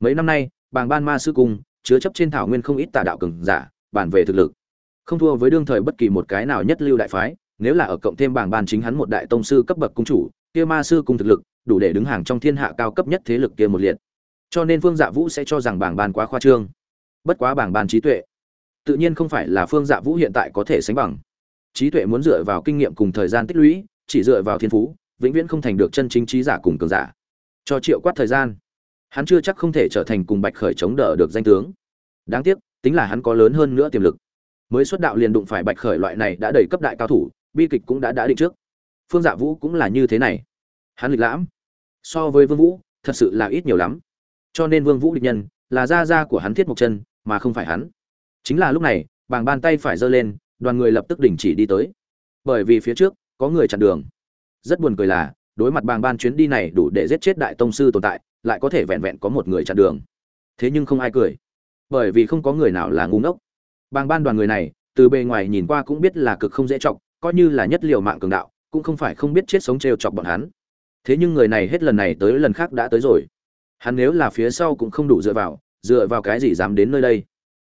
mấy năm nay, bàng ban ma sư cung chứa chấp trên thảo nguyên không ít tà đạo cường giả bản về thực lực. Không thua với đương thời bất kỳ một cái nào nhất lưu đại phái, nếu là ở cộng thêm bảng ban chính hắn một đại tông sư cấp bậc cung chủ, kia ma sư cung thực lực đủ để đứng hàng trong thiên hạ cao cấp nhất thế lực kia một liệt. Cho nên phương dạ vũ sẽ cho rằng bảng ban quá khoa trương. Bất quá bảng ban trí tuệ, tự nhiên không phải là phương dạ vũ hiện tại có thể sánh bằng. Trí tuệ muốn dựa vào kinh nghiệm cùng thời gian tích lũy chỉ dựa vào thiên phú, vĩnh viễn không thành được chân chính trí giả cùng cường giả. Cho triệu quát thời gian, hắn chưa chắc không thể trở thành cùng bạch khởi chống đỡ được danh tướng. Đáng tiếc, tính là hắn có lớn hơn nữa tiềm lực. Mới xuất đạo liền đụng phải bạch khởi loại này đã đầy cấp đại cao thủ, bi kịch cũng đã đã định trước. Phương dạ vũ cũng là như thế này. Hắn lịch lãm. So với vương vũ, thật sự là ít nhiều lắm. Cho nên vương vũ địch nhân là gia gia của hắn thiết mộc chân, mà không phải hắn. Chính là lúc này, bàng bàn tay phải giơ lên, đoàn người lập tức đình chỉ đi tới. Bởi vì phía trước có người chặn đường. Rất buồn cười là, đối mặt bàng ban chuyến đi này đủ để giết chết đại tông sư tồn tại, lại có thể vẹn vẹn có một người chặn đường. Thế nhưng không ai cười. Bởi vì không có người nào là ngu ngốc. Bàng ban đoàn người này, từ bề ngoài nhìn qua cũng biết là cực không dễ chọc, coi như là nhất liều mạng cường đạo, cũng không phải không biết chết sống trêu chọc bọn hắn. Thế nhưng người này hết lần này tới lần khác đã tới rồi. Hắn nếu là phía sau cũng không đủ dựa vào dựa vào cái gì dám đến nơi đây?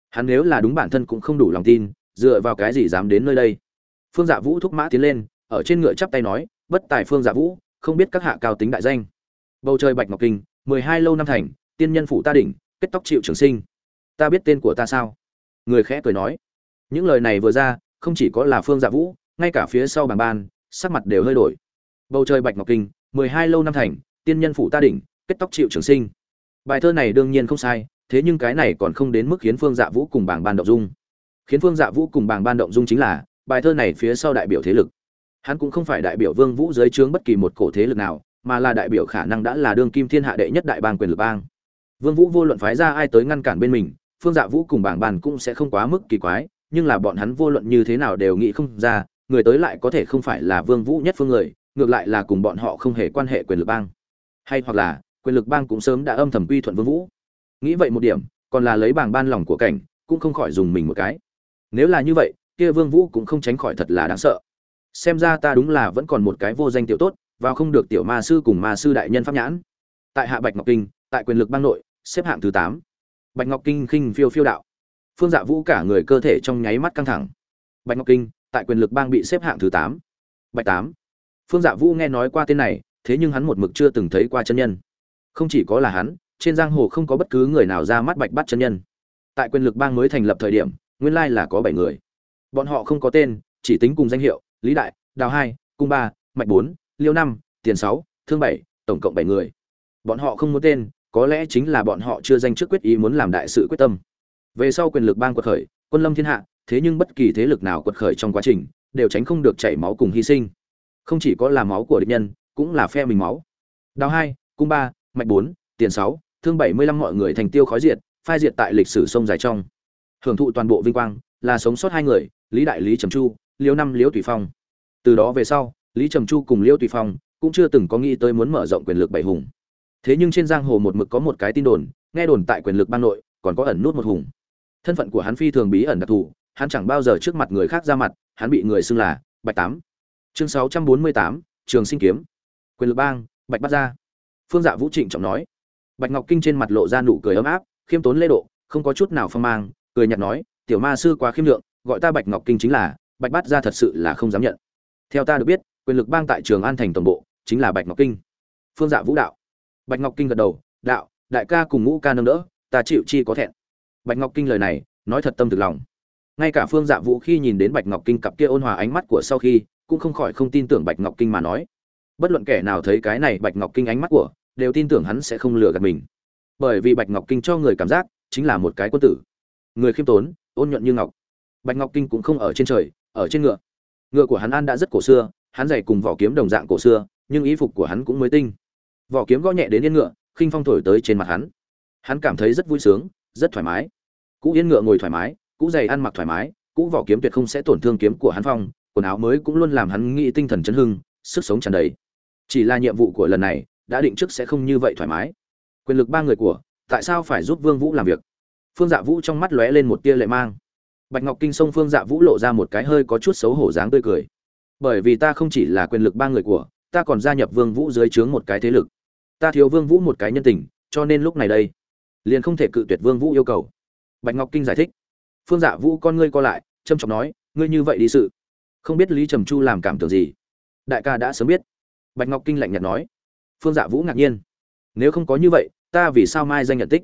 Hắn nếu là đúng bản thân cũng không đủ lòng tin, dựa vào cái gì dám đến nơi đây? Phương dạ vũ thúc mã tiến lên ở trên ngựa chắp tay nói, bất tài phương dạ vũ, không biết các hạ cao tính đại danh. Bầu trời bạch ngọc kinh, mười hai lâu năm thành, tiên nhân phụ ta đỉnh, kết tóc chịu trường sinh. Ta biết tên của ta sao? Người khẽ cười nói. Những lời này vừa ra, không chỉ có là phương dạ vũ, ngay cả phía sau bảng ban, sắc mặt đều hơi đổi. Bầu trời bạch ngọc kinh, mười hai lâu năm thành, tiên nhân phụ ta đỉnh, kết tóc chịu trường sinh. Bài thơ này đương nhiên không sai, thế nhưng cái này còn không đến mức khiến phương dạ vũ cùng bảng ban động dung. Khiến phương dạ vũ cùng bảng ban động dung chính là, bài thơ này phía sau đại biểu thế lực hắn cũng không phải đại biểu vương vũ dưới trướng bất kỳ một cổ thế lực nào, mà là đại biểu khả năng đã là đương kim thiên hạ đệ nhất đại bang quyền lực bang. Vương vũ vô luận phái ra ai tới ngăn cản bên mình, phương dạ vũ cùng bảng bàn cũng sẽ không quá mức kỳ quái, nhưng là bọn hắn vô luận như thế nào đều nghĩ không ra, người tới lại có thể không phải là vương vũ nhất phương người, ngược lại là cùng bọn họ không hề quan hệ quyền lực bang. Hay hoặc là, quyền lực bang cũng sớm đã âm thầm quy thuận vương vũ. Nghĩ vậy một điểm, còn là lấy bảng ban lòng của cảnh, cũng không khỏi dùng mình một cái. Nếu là như vậy, kia vương vũ cũng không tránh khỏi thật là đáng sợ xem ra ta đúng là vẫn còn một cái vô danh tiểu tốt vào không được tiểu ma sư cùng ma sư đại nhân pháp nhãn. Tại hạ bạch ngọc kinh, tại quyền lực bang nội, xếp hạng thứ tám. Bạch ngọc kinh khinh phiêu phiêu đạo. Phương dạ vũ cả người cơ thể trong nháy mắt căng thẳng. Bạch ngọc kinh, tại quyền lực bang bị xếp hạng thứ tám. Bạch tám. Phương dạ vũ nghe nói qua tên này, thế nhưng hắn một mực chưa từng thấy qua chân nhân. Không chỉ có là hắn, trên giang hồ không có bất cứ người nào ra mắt bạch bắt chân nhân. Tại quyền lực bang mới thành lập thời điểm, nguyên lai là có bảy người. Bọn họ không có tên, chỉ tính cùng danh hiệu lý đại, đào hai, cung ba, mạch bốn, liêu năm, tiền sáu, thương bảy, tổng cộng bảy người. Bọn họ không muốn tên, có lẽ chính là bọn họ chưa danh trước quyết ý muốn làm đại sự quyết tâm. Về sau quyền lực bang quật khởi, quân lâm thiên hạ, thế nhưng bất kỳ thế lực nào quật khởi trong quá trình, đều tránh không được chảy máu cùng hy sinh. Không chỉ có là máu của địch nhân, cũng là phe mình máu. Đào hai, cung ba, mạch bốn, tiền sáu, thương bảy mươi lăm mọi người thành tiêu khói diệt, phai diệt tại lịch sử sông dài trong. Hưởng thụ toàn bộ vinh quang, là sống sót hai người, lý đại, lý trầm chu liêu năm liễu tùy phong. Từ đó về sau, lý trầm chu cùng liễu tùy phong cũng chưa từng có nghĩ tới muốn mở rộng quyền lực bảy hùng. Thế nhưng trên giang hồ một mực có một cái tin đồn, nghe đồn tại quyền lực ban nội, còn có ẩn nút một hùng. Thân phận của hắn phi thường bí ẩn đặc thù, hắn chẳng bao giờ trước mặt người khác ra mặt, hắn bị người xưng là bạch tám. Chương sáu trăm bốn mươi tám, trường sinh kiếm. Quyền lực bang, bạch bắt ra phương dạ vũ trịnh trọng nói. Bạch ngọc kinh trên mặt lộ ra nụ cười ấm áp, khiêm tốn lễ độ, không có chút nào phong mang, cười nhạt nói, tiểu ma sư quá khiêm lượng, gọi ta bạch ngọc kinh chính là bạch Bát ra thật sự là không dám nhận. Theo ta được biết, quyền lực bang tại trường an thành tổng bộ chính là bạch ngọc kinh. Phương dạ vũ đạo. Bạch ngọc kinh gật đầu, đạo, đại ca cùng ngũ ca nâng đỡ, ta chịu chi có thẹn. Bạch ngọc kinh lời này, nói thật tâm thực lòng. Ngay cả phương dạ vũ khi nhìn đến bạch ngọc kinh cặp kia ôn hòa ánh mắt của sau khi, cũng không khỏi không tin tưởng bạch ngọc kinh mà nói. Bất luận kẻ nào thấy cái này bạch ngọc kinh ánh mắt của, đều tin tưởng hắn sẽ không lừa gạt mình. Bởi vì bạch ngọc kinh cho người cảm giác chính là một cái quân tử. Người khiêm tốn, ôn nhuận như ngọc. Bạch ngọc kinh cũng không ở trên trời ở trên ngựa. Ngựa của hắn an đã rất cổ xưa, hắn giày cùng vỏ kiếm đồng dạng cổ xưa, nhưng y phục của hắn cũng mới tinh. Vỏ kiếm gõ nhẹ đến yên ngựa, khinh phong thổi tới trên mặt hắn. Hắn cảm thấy rất vui sướng, rất thoải mái. Cũ yên ngựa ngồi thoải mái, cũ giày ăn mặc thoải mái, cũ vỏ kiếm tuyệt không sẽ tổn thương kiếm của hắn phong, quần áo mới cũng luôn làm hắn nghĩ tinh thần chấn hưng, sức sống tràn đầy. Chỉ là nhiệm vụ của lần này, đã định trước sẽ không như vậy thoải mái. Quyền lực ba người của, tại sao phải giúp vương vũ làm việc? Phương dạ vũ trong mắt lóe lên một tia lệ mang bạch ngọc kinh sông phương dạ vũ lộ ra một cái hơi có chút xấu hổ dáng tươi cười. Bởi vì ta không chỉ là quyền lực ba người của, ta còn gia nhập vương vũ dưới trướng một cái thế lực. Ta thiếu vương vũ một cái nhân tình, cho nên lúc này đây, liền không thể cự tuyệt vương vũ yêu cầu. Bạch ngọc kinh giải thích. Phương dạ vũ con ngươi co lại trâm trọng nói, ngươi như vậy đi sự, không biết lý trầm chu làm cảm tưởng gì? Đại ca đã sớm biết. Bạch ngọc kinh lạnh nhạt nói. Phương dạ vũ ngạc nhiên. Nếu không có như vậy, ta vì sao mai danh nhận tích?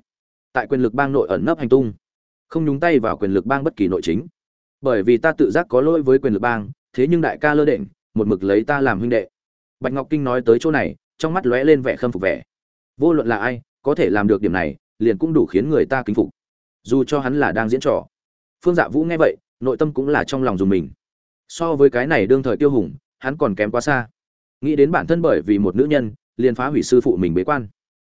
Tại quyền lực bang nội ẩn nấp hành tung không nhúng tay vào quyền lực bang bất kỳ nội chính. Bởi vì ta tự giác có lỗi với quyền lực bang, thế nhưng đại ca lơ định một mực lấy ta làm huynh đệ. Bạch ngọc kinh nói tới chỗ này, trong mắt lóe lên vẻ khâm phục vẻ. Vô luận là ai, có thể làm được điểm này, liền cũng đủ khiến người ta kính phục. Dù cho hắn là đang diễn trò. Phương dạ vũ nghe vậy, nội tâm cũng là trong lòng dùng mình. So với cái này đương thời tiêu hùng, hắn còn kém quá xa. Nghĩ đến bản thân bởi vì một nữ nhân, liền phá hủy sư phụ mình bế quan.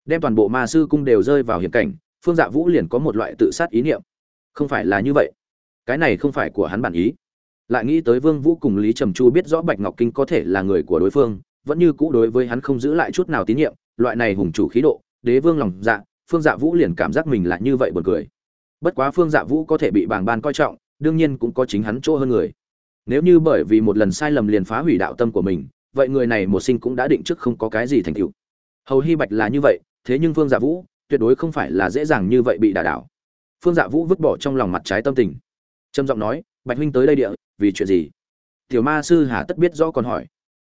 Đem toàn bộ ma sư cung đều rơi vào hiểm cảnh, phương dạ vũ liền có một loại tự sát ý niệm không phải là như vậy. Cái này không phải của hắn bản ý. Lại nghĩ tới vương vũ cùng lý trầm chu biết rõ bạch ngọc kinh có thể là người của đối phương, vẫn như cũ đối với hắn không giữ lại chút nào tín nhiệm, loại này hùng chủ khí độ, đế vương lòng dạ phương dạ vũ liền cảm giác mình là như vậy buồn cười. Bất quá phương dạ vũ có thể bị bàng ban coi trọng, đương nhiên cũng có chính hắn chỗ hơn người. Nếu như bởi vì một lần sai lầm liền phá hủy đạo tâm của mình, vậy người này một sinh cũng đã định trước không có cái gì thành tựu. Hầu hy bạch là như vậy, thế nhưng phương dạ vũ tuyệt đối không phải là dễ dàng như vậy bị đả đảo phương dạ vũ vứt bỏ trong lòng mặt trái tâm tình. Trầm giọng nói, bạch huynh tới đây địa, vì chuyện gì? Tiểu ma sư hà tất biết rõ còn hỏi.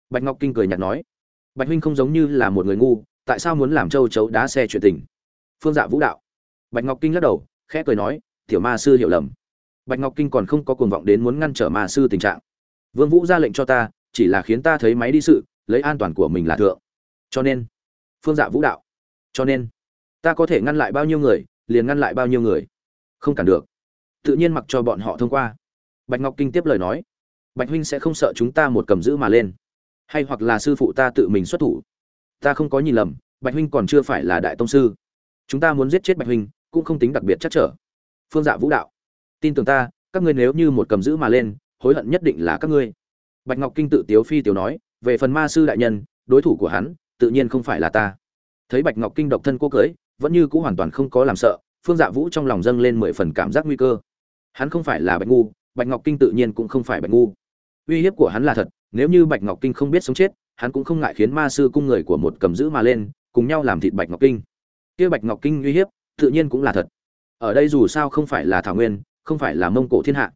Bạch ngọc kinh cười nhạt nói, bạch huynh không giống như là một người ngu, tại sao muốn làm châu chấu đá xe chuyện tình? Phương dạ vũ đạo. Bạch ngọc kinh lắc đầu, khẽ cười nói, tiểu ma sư hiểu lầm. Bạch ngọc kinh còn không có cuồng vọng đến muốn ngăn trở ma sư tình trạng. Vương vũ ra lệnh cho ta, chỉ là khiến ta thấy máy đi sự, lấy an toàn của mình là thượng. Cho nên, phương dạ vũ đạo. Cho nên, ta có thể ngăn lại bao nhiêu người, liền ngăn lại bao nhiêu người không cản được. Tự nhiên mặc cho bọn họ thông qua. Bạch ngọc kinh tiếp lời nói, bạch huynh sẽ không sợ chúng ta một cầm giữ mà lên. Hay hoặc là sư phụ ta tự mình xuất thủ. Ta không có nhìn lầm, bạch huynh còn chưa phải là đại tông sư. Chúng ta muốn giết chết bạch huynh, cũng không tính đặc biệt chắc trở. Phương dạ vũ đạo, tin tưởng ta, các ngươi nếu như một cầm giữ mà lên, hối hận nhất định là các ngươi. Bạch ngọc kinh tự tiếu phi tiếu nói, về phần ma sư đại nhân, đối thủ của hắn, tự nhiên không phải là ta. Thấy bạch ngọc kinh độc thân cô cưới, vẫn như cũ hoàn toàn không có làm sợ phương dạ vũ trong lòng dâng lên mười phần cảm giác nguy cơ. Hắn không phải là bạch ngu, bạch ngọc kinh tự nhiên cũng không phải bạch ngu. Uy hiếp của hắn là thật, nếu như bạch ngọc kinh không biết sống chết, hắn cũng không ngại khiến ma sư cung người của một cầm giữ mà lên, cùng nhau làm thịt bạch ngọc kinh. Kia bạch ngọc kinh uy hiếp, tự nhiên cũng là thật. Ở đây dù sao không phải là thảo nguyên, không phải là mông cổ thiên hạ.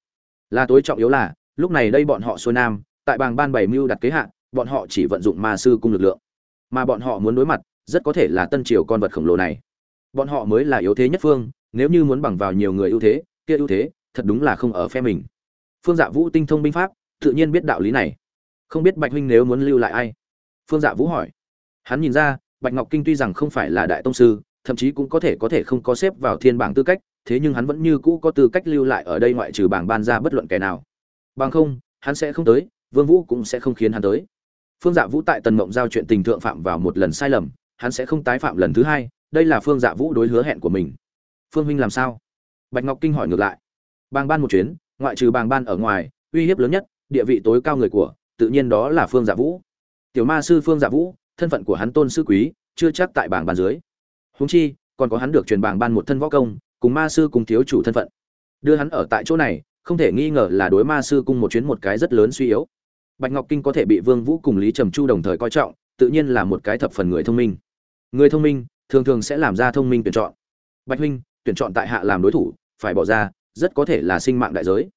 Là tối trọng yếu là, lúc này đây bọn họ xuôi nam, tại bàng ban bảy mưu đặt kế hạ, bọn họ chỉ vận dụng ma sư cung lực lượng. Mà bọn họ muốn đối mặt, rất có thể là tân triều con vật khổng lồ này bọn họ mới là yếu thế nhất phương, nếu như muốn bằng vào nhiều người ưu thế, kia ưu thế, thật đúng là không ở phe mình. Phương dạ vũ tinh thông binh pháp, tự nhiên biết đạo lý này. Không biết bạch huynh nếu muốn lưu lại ai? Phương dạ vũ hỏi. Hắn nhìn ra, bạch ngọc kinh tuy rằng không phải là đại tông sư, thậm chí cũng có thể có thể không có xếp vào thiên bảng tư cách, thế nhưng hắn vẫn như cũ có tư cách lưu lại ở đây ngoại trừ bảng ban ra bất luận kẻ nào. Bằng không, hắn sẽ không tới, vương vũ cũng sẽ không khiến hắn tới. Phương dạ vũ tại tần mộng giao chuyện tình thượng phạm vào một lần sai lầm, hắn sẽ không tái phạm lần thứ hai đây là phương dạ vũ đối hứa hẹn của mình. Phương huynh làm sao? Bạch ngọc kinh hỏi ngược lại. Bàng ban một chuyến, ngoại trừ bàng ban ở ngoài, uy hiếp lớn nhất, địa vị tối cao người của, tự nhiên đó là phương dạ vũ. Tiểu ma sư phương dạ vũ, thân phận của hắn tôn sư quý, chưa chắc tại bảng ban dưới. Húng chi, còn có hắn được truyền bảng ban một thân võ công, cùng ma sư cùng thiếu chủ thân phận. Đưa hắn ở tại chỗ này, không thể nghi ngờ là đối ma sư cung một chuyến một cái rất lớn suy yếu. Bạch ngọc kinh có thể bị vương vũ cùng lý trầm chu đồng thời coi trọng, tự nhiên là một cái thập phần người thông minh. Người thông minh thường thường sẽ làm ra thông minh tuyển chọn. Bạch huynh, tuyển chọn tại hạ làm đối thủ, phải bỏ ra, rất có thể là sinh mạng đại giới.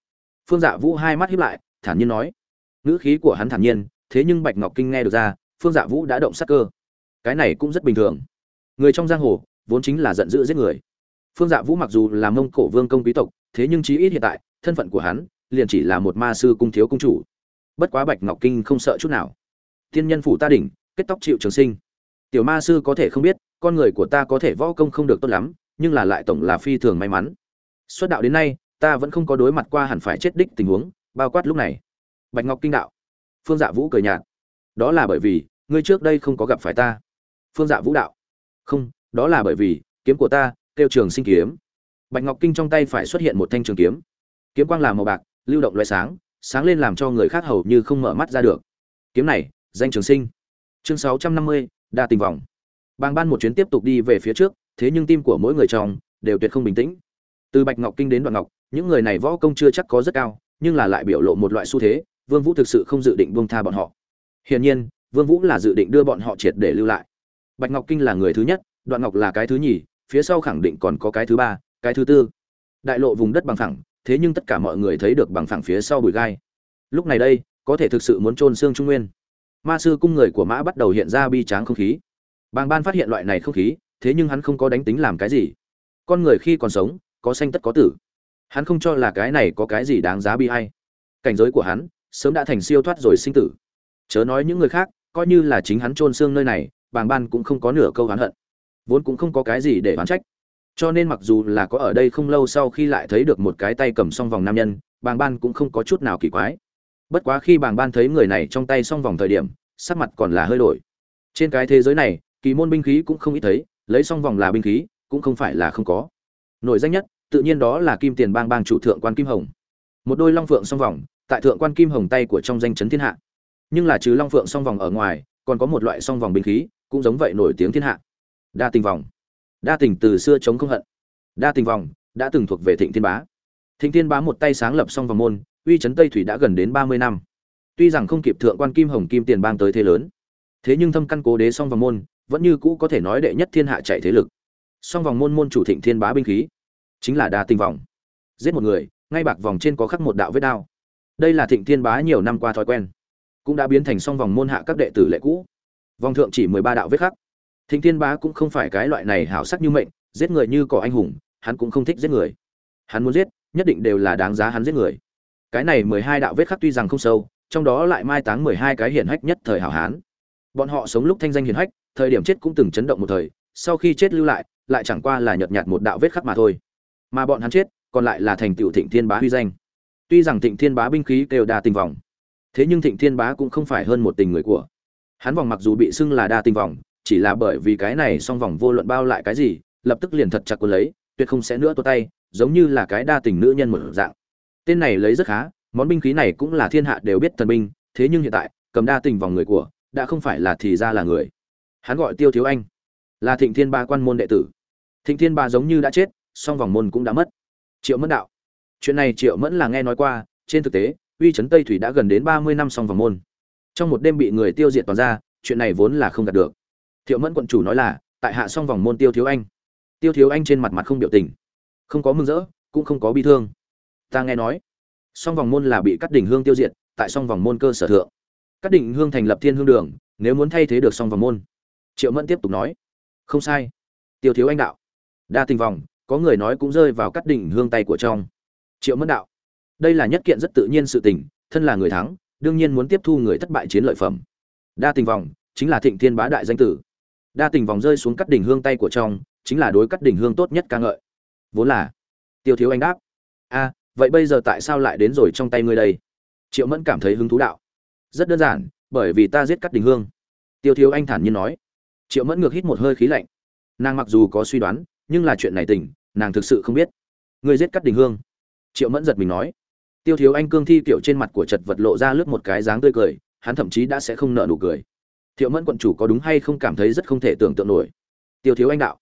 Phương dạ vũ hai mắt hiếp lại, thản nhiên nói. Ngữ khí của hắn thản nhiên, thế nhưng bạch ngọc kinh nghe được ra, phương dạ vũ đã động sát cơ. Cái này cũng rất bình thường. Người trong giang hồ, vốn chính là giận dữ giết người. Phương dạ vũ mặc dù là mông cổ vương công quý tộc, thế nhưng chí ít hiện tại, thân phận của hắn, liền chỉ là một ma sư cung thiếu cung chủ. Bất quá bạch ngọc kinh không sợ chút nào. Tiên nhân phủ ta đỉnh, kết tóc chịu trường sinh. Tiểu ma sư có thể không biết con người của ta có thể võ công không được tốt lắm, nhưng là lại tổng là phi thường may mắn. Xuất đạo đến nay, ta vẫn không có đối mặt qua hẳn phải chết đích tình huống, bao quát lúc này. Bạch ngọc kinh đạo. Phương dạ vũ cười nhạt. Đó là bởi vì, ngươi trước đây không có gặp phải ta. Phương dạ vũ đạo. Không, đó là bởi vì, kiếm của ta, kêu trường sinh kiếm. Bạch ngọc kinh trong tay phải xuất hiện một thanh trường kiếm. Kiếm quang làm màu bạc, lưu động loại sáng sáng lên làm cho người khác hầu như không mở mắt ra được. Kiếm này, danh trường sinh. Chương sáu trăm năm mươi, đa tình vòng bàng ban một chuyến tiếp tục đi về phía trước, thế nhưng tim của mỗi người trong đều tuyệt không bình tĩnh. Từ bạch ngọc kinh đến đoạn ngọc, những người này võ công chưa chắc có rất cao, nhưng là lại biểu lộ một loại xu thế, vương vũ thực sự không dự định buông tha bọn họ. Hiển nhiên, vương vũ là dự định đưa bọn họ triệt để lưu lại. Bạch ngọc kinh là người thứ nhất, đoạn ngọc là cái thứ nhì, phía sau khẳng định còn có cái thứ ba, cái thứ tư. Đại lộ vùng đất bằng phẳng, thế nhưng tất cả mọi người thấy được bằng phẳng phía sau bụi gai. Lúc này đây, có thể thực sự muốn chôn xương trung nguyên. Ma sư cung người của mã bắt đầu hiện ra bi tráng không khí bàng ban phát hiện loại này không khí, thế nhưng hắn không có đánh tính làm cái gì. Con người khi còn sống, có sanh tất có tử. Hắn không cho là cái này có cái gì đáng giá bi hay cảnh giới của hắn, sớm đã thành siêu thoát rồi sinh tử. Chớ nói những người khác, coi như là chính hắn trôn xương nơi này, bàng ban cũng không có nửa câu hắn hận. Vốn cũng không có cái gì để oán trách. Cho nên mặc dù là có ở đây không lâu sau khi lại thấy được một cái tay cầm song vòng nam nhân, bàng ban cũng không có chút nào kỳ quái. Bất quá khi bàng ban thấy người này trong tay song vòng thời điểm, sắc mặt còn là hơi đổi. Trên cái thế giới này kỳ môn binh khí cũng không ít thấy, lấy song vòng là binh khí, cũng không phải là không có. Nổi danh nhất, tự nhiên đó là kim tiền bang bang chủ thượng quan kim hồng. Một đôi long phượng song vòng, tại thượng quan kim hồng tay của trong danh chấn thiên hạ. Nhưng là trừ long phượng song vòng ở ngoài, còn có một loại song vòng binh khí, cũng giống vậy nổi tiếng thiên hạ. Đa tình vòng. Đa tình từ xưa chống không hận. Đa tình vòng đã từng thuộc về thịnh thiên bá. Thịnh thiên bá một tay sáng lập song vòng môn, uy chấn tây thủy đã gần đến ba mươi năm. Tuy rằng không kịp thượng quan kim hồng kim tiền bang tới thế lớn, thế nhưng thâm căn cố đế song vòng môn vẫn như cũ có thể nói đệ nhất thiên hạ chạy thế lực. Song vòng môn môn chủ thịnh thiên bá binh khí, chính là đa tình vòng. Giết một người, ngay bạc vòng trên có khắc một đạo vết đao. Đây là thịnh thiên bá nhiều năm qua thói quen, cũng đã biến thành song vòng môn hạ các đệ tử lệ cũ. Vòng thượng chỉ mười ba đạo vết khắc. Thịnh thiên bá cũng không phải cái loại này hảo sắc như mệnh, giết người như cỏ anh hùng, hắn cũng không thích giết người. Hắn muốn giết, nhất định đều là đáng giá hắn giết người. Cái này mười hai đạo vết khắc tuy rằng không sâu, trong đó lại mai táng mười hai cái hiển hách nhất thời hảo hán. Bọn họ sống lúc thanh danh hiển hách thời điểm chết cũng từng chấn động một thời, sau khi chết lưu lại lại chẳng qua là nhợt nhạt một đạo vết khắc mà thôi. Mà bọn hắn chết, còn lại là thành tựu thịnh thiên bá huy danh. Tuy rằng thịnh thiên bá binh khí đều đa tình vòng, thế nhưng thịnh thiên bá cũng không phải hơn một tình người của hắn vòng mặc dù bị xưng là đa tình vòng, chỉ là bởi vì cái này song vòng vô luận bao lại cái gì, lập tức liền thật chặt cuốn lấy, tuyệt không sẽ nữa tua tay, giống như là cái đa tình nữ nhân một dạng. Tên này lấy rất khá, món binh khí này cũng là thiên hạ đều biết thần binh, thế nhưng hiện tại, cầm đa tình vòng người của, đã không phải là thì ra là người hắn gọi tiêu thiếu anh là thịnh thiên ba quan môn đệ tử thịnh thiên ba giống như đã chết song vòng môn cũng đã mất triệu mẫn đạo chuyện này triệu mẫn là nghe nói qua trên thực tế uy trấn tây thủy đã gần đến ba mươi năm song vòng môn trong một đêm bị người tiêu diệt toàn ra chuyện này vốn là không đạt được Thiệu Mẫn quận chủ nói là, tại hạ song vòng môn Tiêu Thiếu Anh. Tiêu Thiếu Anh trên mặt mặt không biểu tình, không có mừng rỡ, cũng không có bi thương. Ta nghe nói, song vòng môn là bị cắt đỉnh hương tiêu diệt, tại song vòng môn cơ sở thượng. Cắt đỉnh hương thành lập Thiên Hương Đường, nếu muốn thay thế được song vòng môn. Triệu Mẫn tiếp tục nói, không sai. Tiêu Thiếu Anh đạo, đa tình vòng, có người nói cũng rơi vào cắt đỉnh hương tay của trong. Triệu Mẫn đạo, đây là nhất kiện rất tự nhiên sự tình, thân là người thắng, đương nhiên muốn tiếp thu người thất bại chiến lợi phẩm. Đa tình vòng, chính là Thịnh Thiên Bá đại danh tử đa tình vòng rơi xuống cắt đỉnh hương tay của trong chính là đối cắt đỉnh hương tốt nhất ca ngợi vốn là tiêu thiếu anh đáp a vậy bây giờ tại sao lại đến rồi trong tay ngươi đây triệu mẫn cảm thấy hứng thú đạo rất đơn giản bởi vì ta giết cắt đỉnh hương tiêu thiếu anh thản nhiên nói triệu mẫn ngược hít một hơi khí lạnh. Nàng mặc dù có suy đoán nhưng là chuyện này tỉnh nàng thực sự không biết. Ngươi giết cắt đỉnh hương. Triệu mẫn giật mình nói. Tiêu thiếu anh cương thi kiểu trên mặt của chật vật lộ ra lướt một cái dáng tươi cười hắn thậm chí đã sẽ không nợ nụ cười. Triệu Mẫn quận chủ có đúng hay không cảm thấy rất không thể tưởng tượng nổi. Tiêu Thiếu Anh đạo.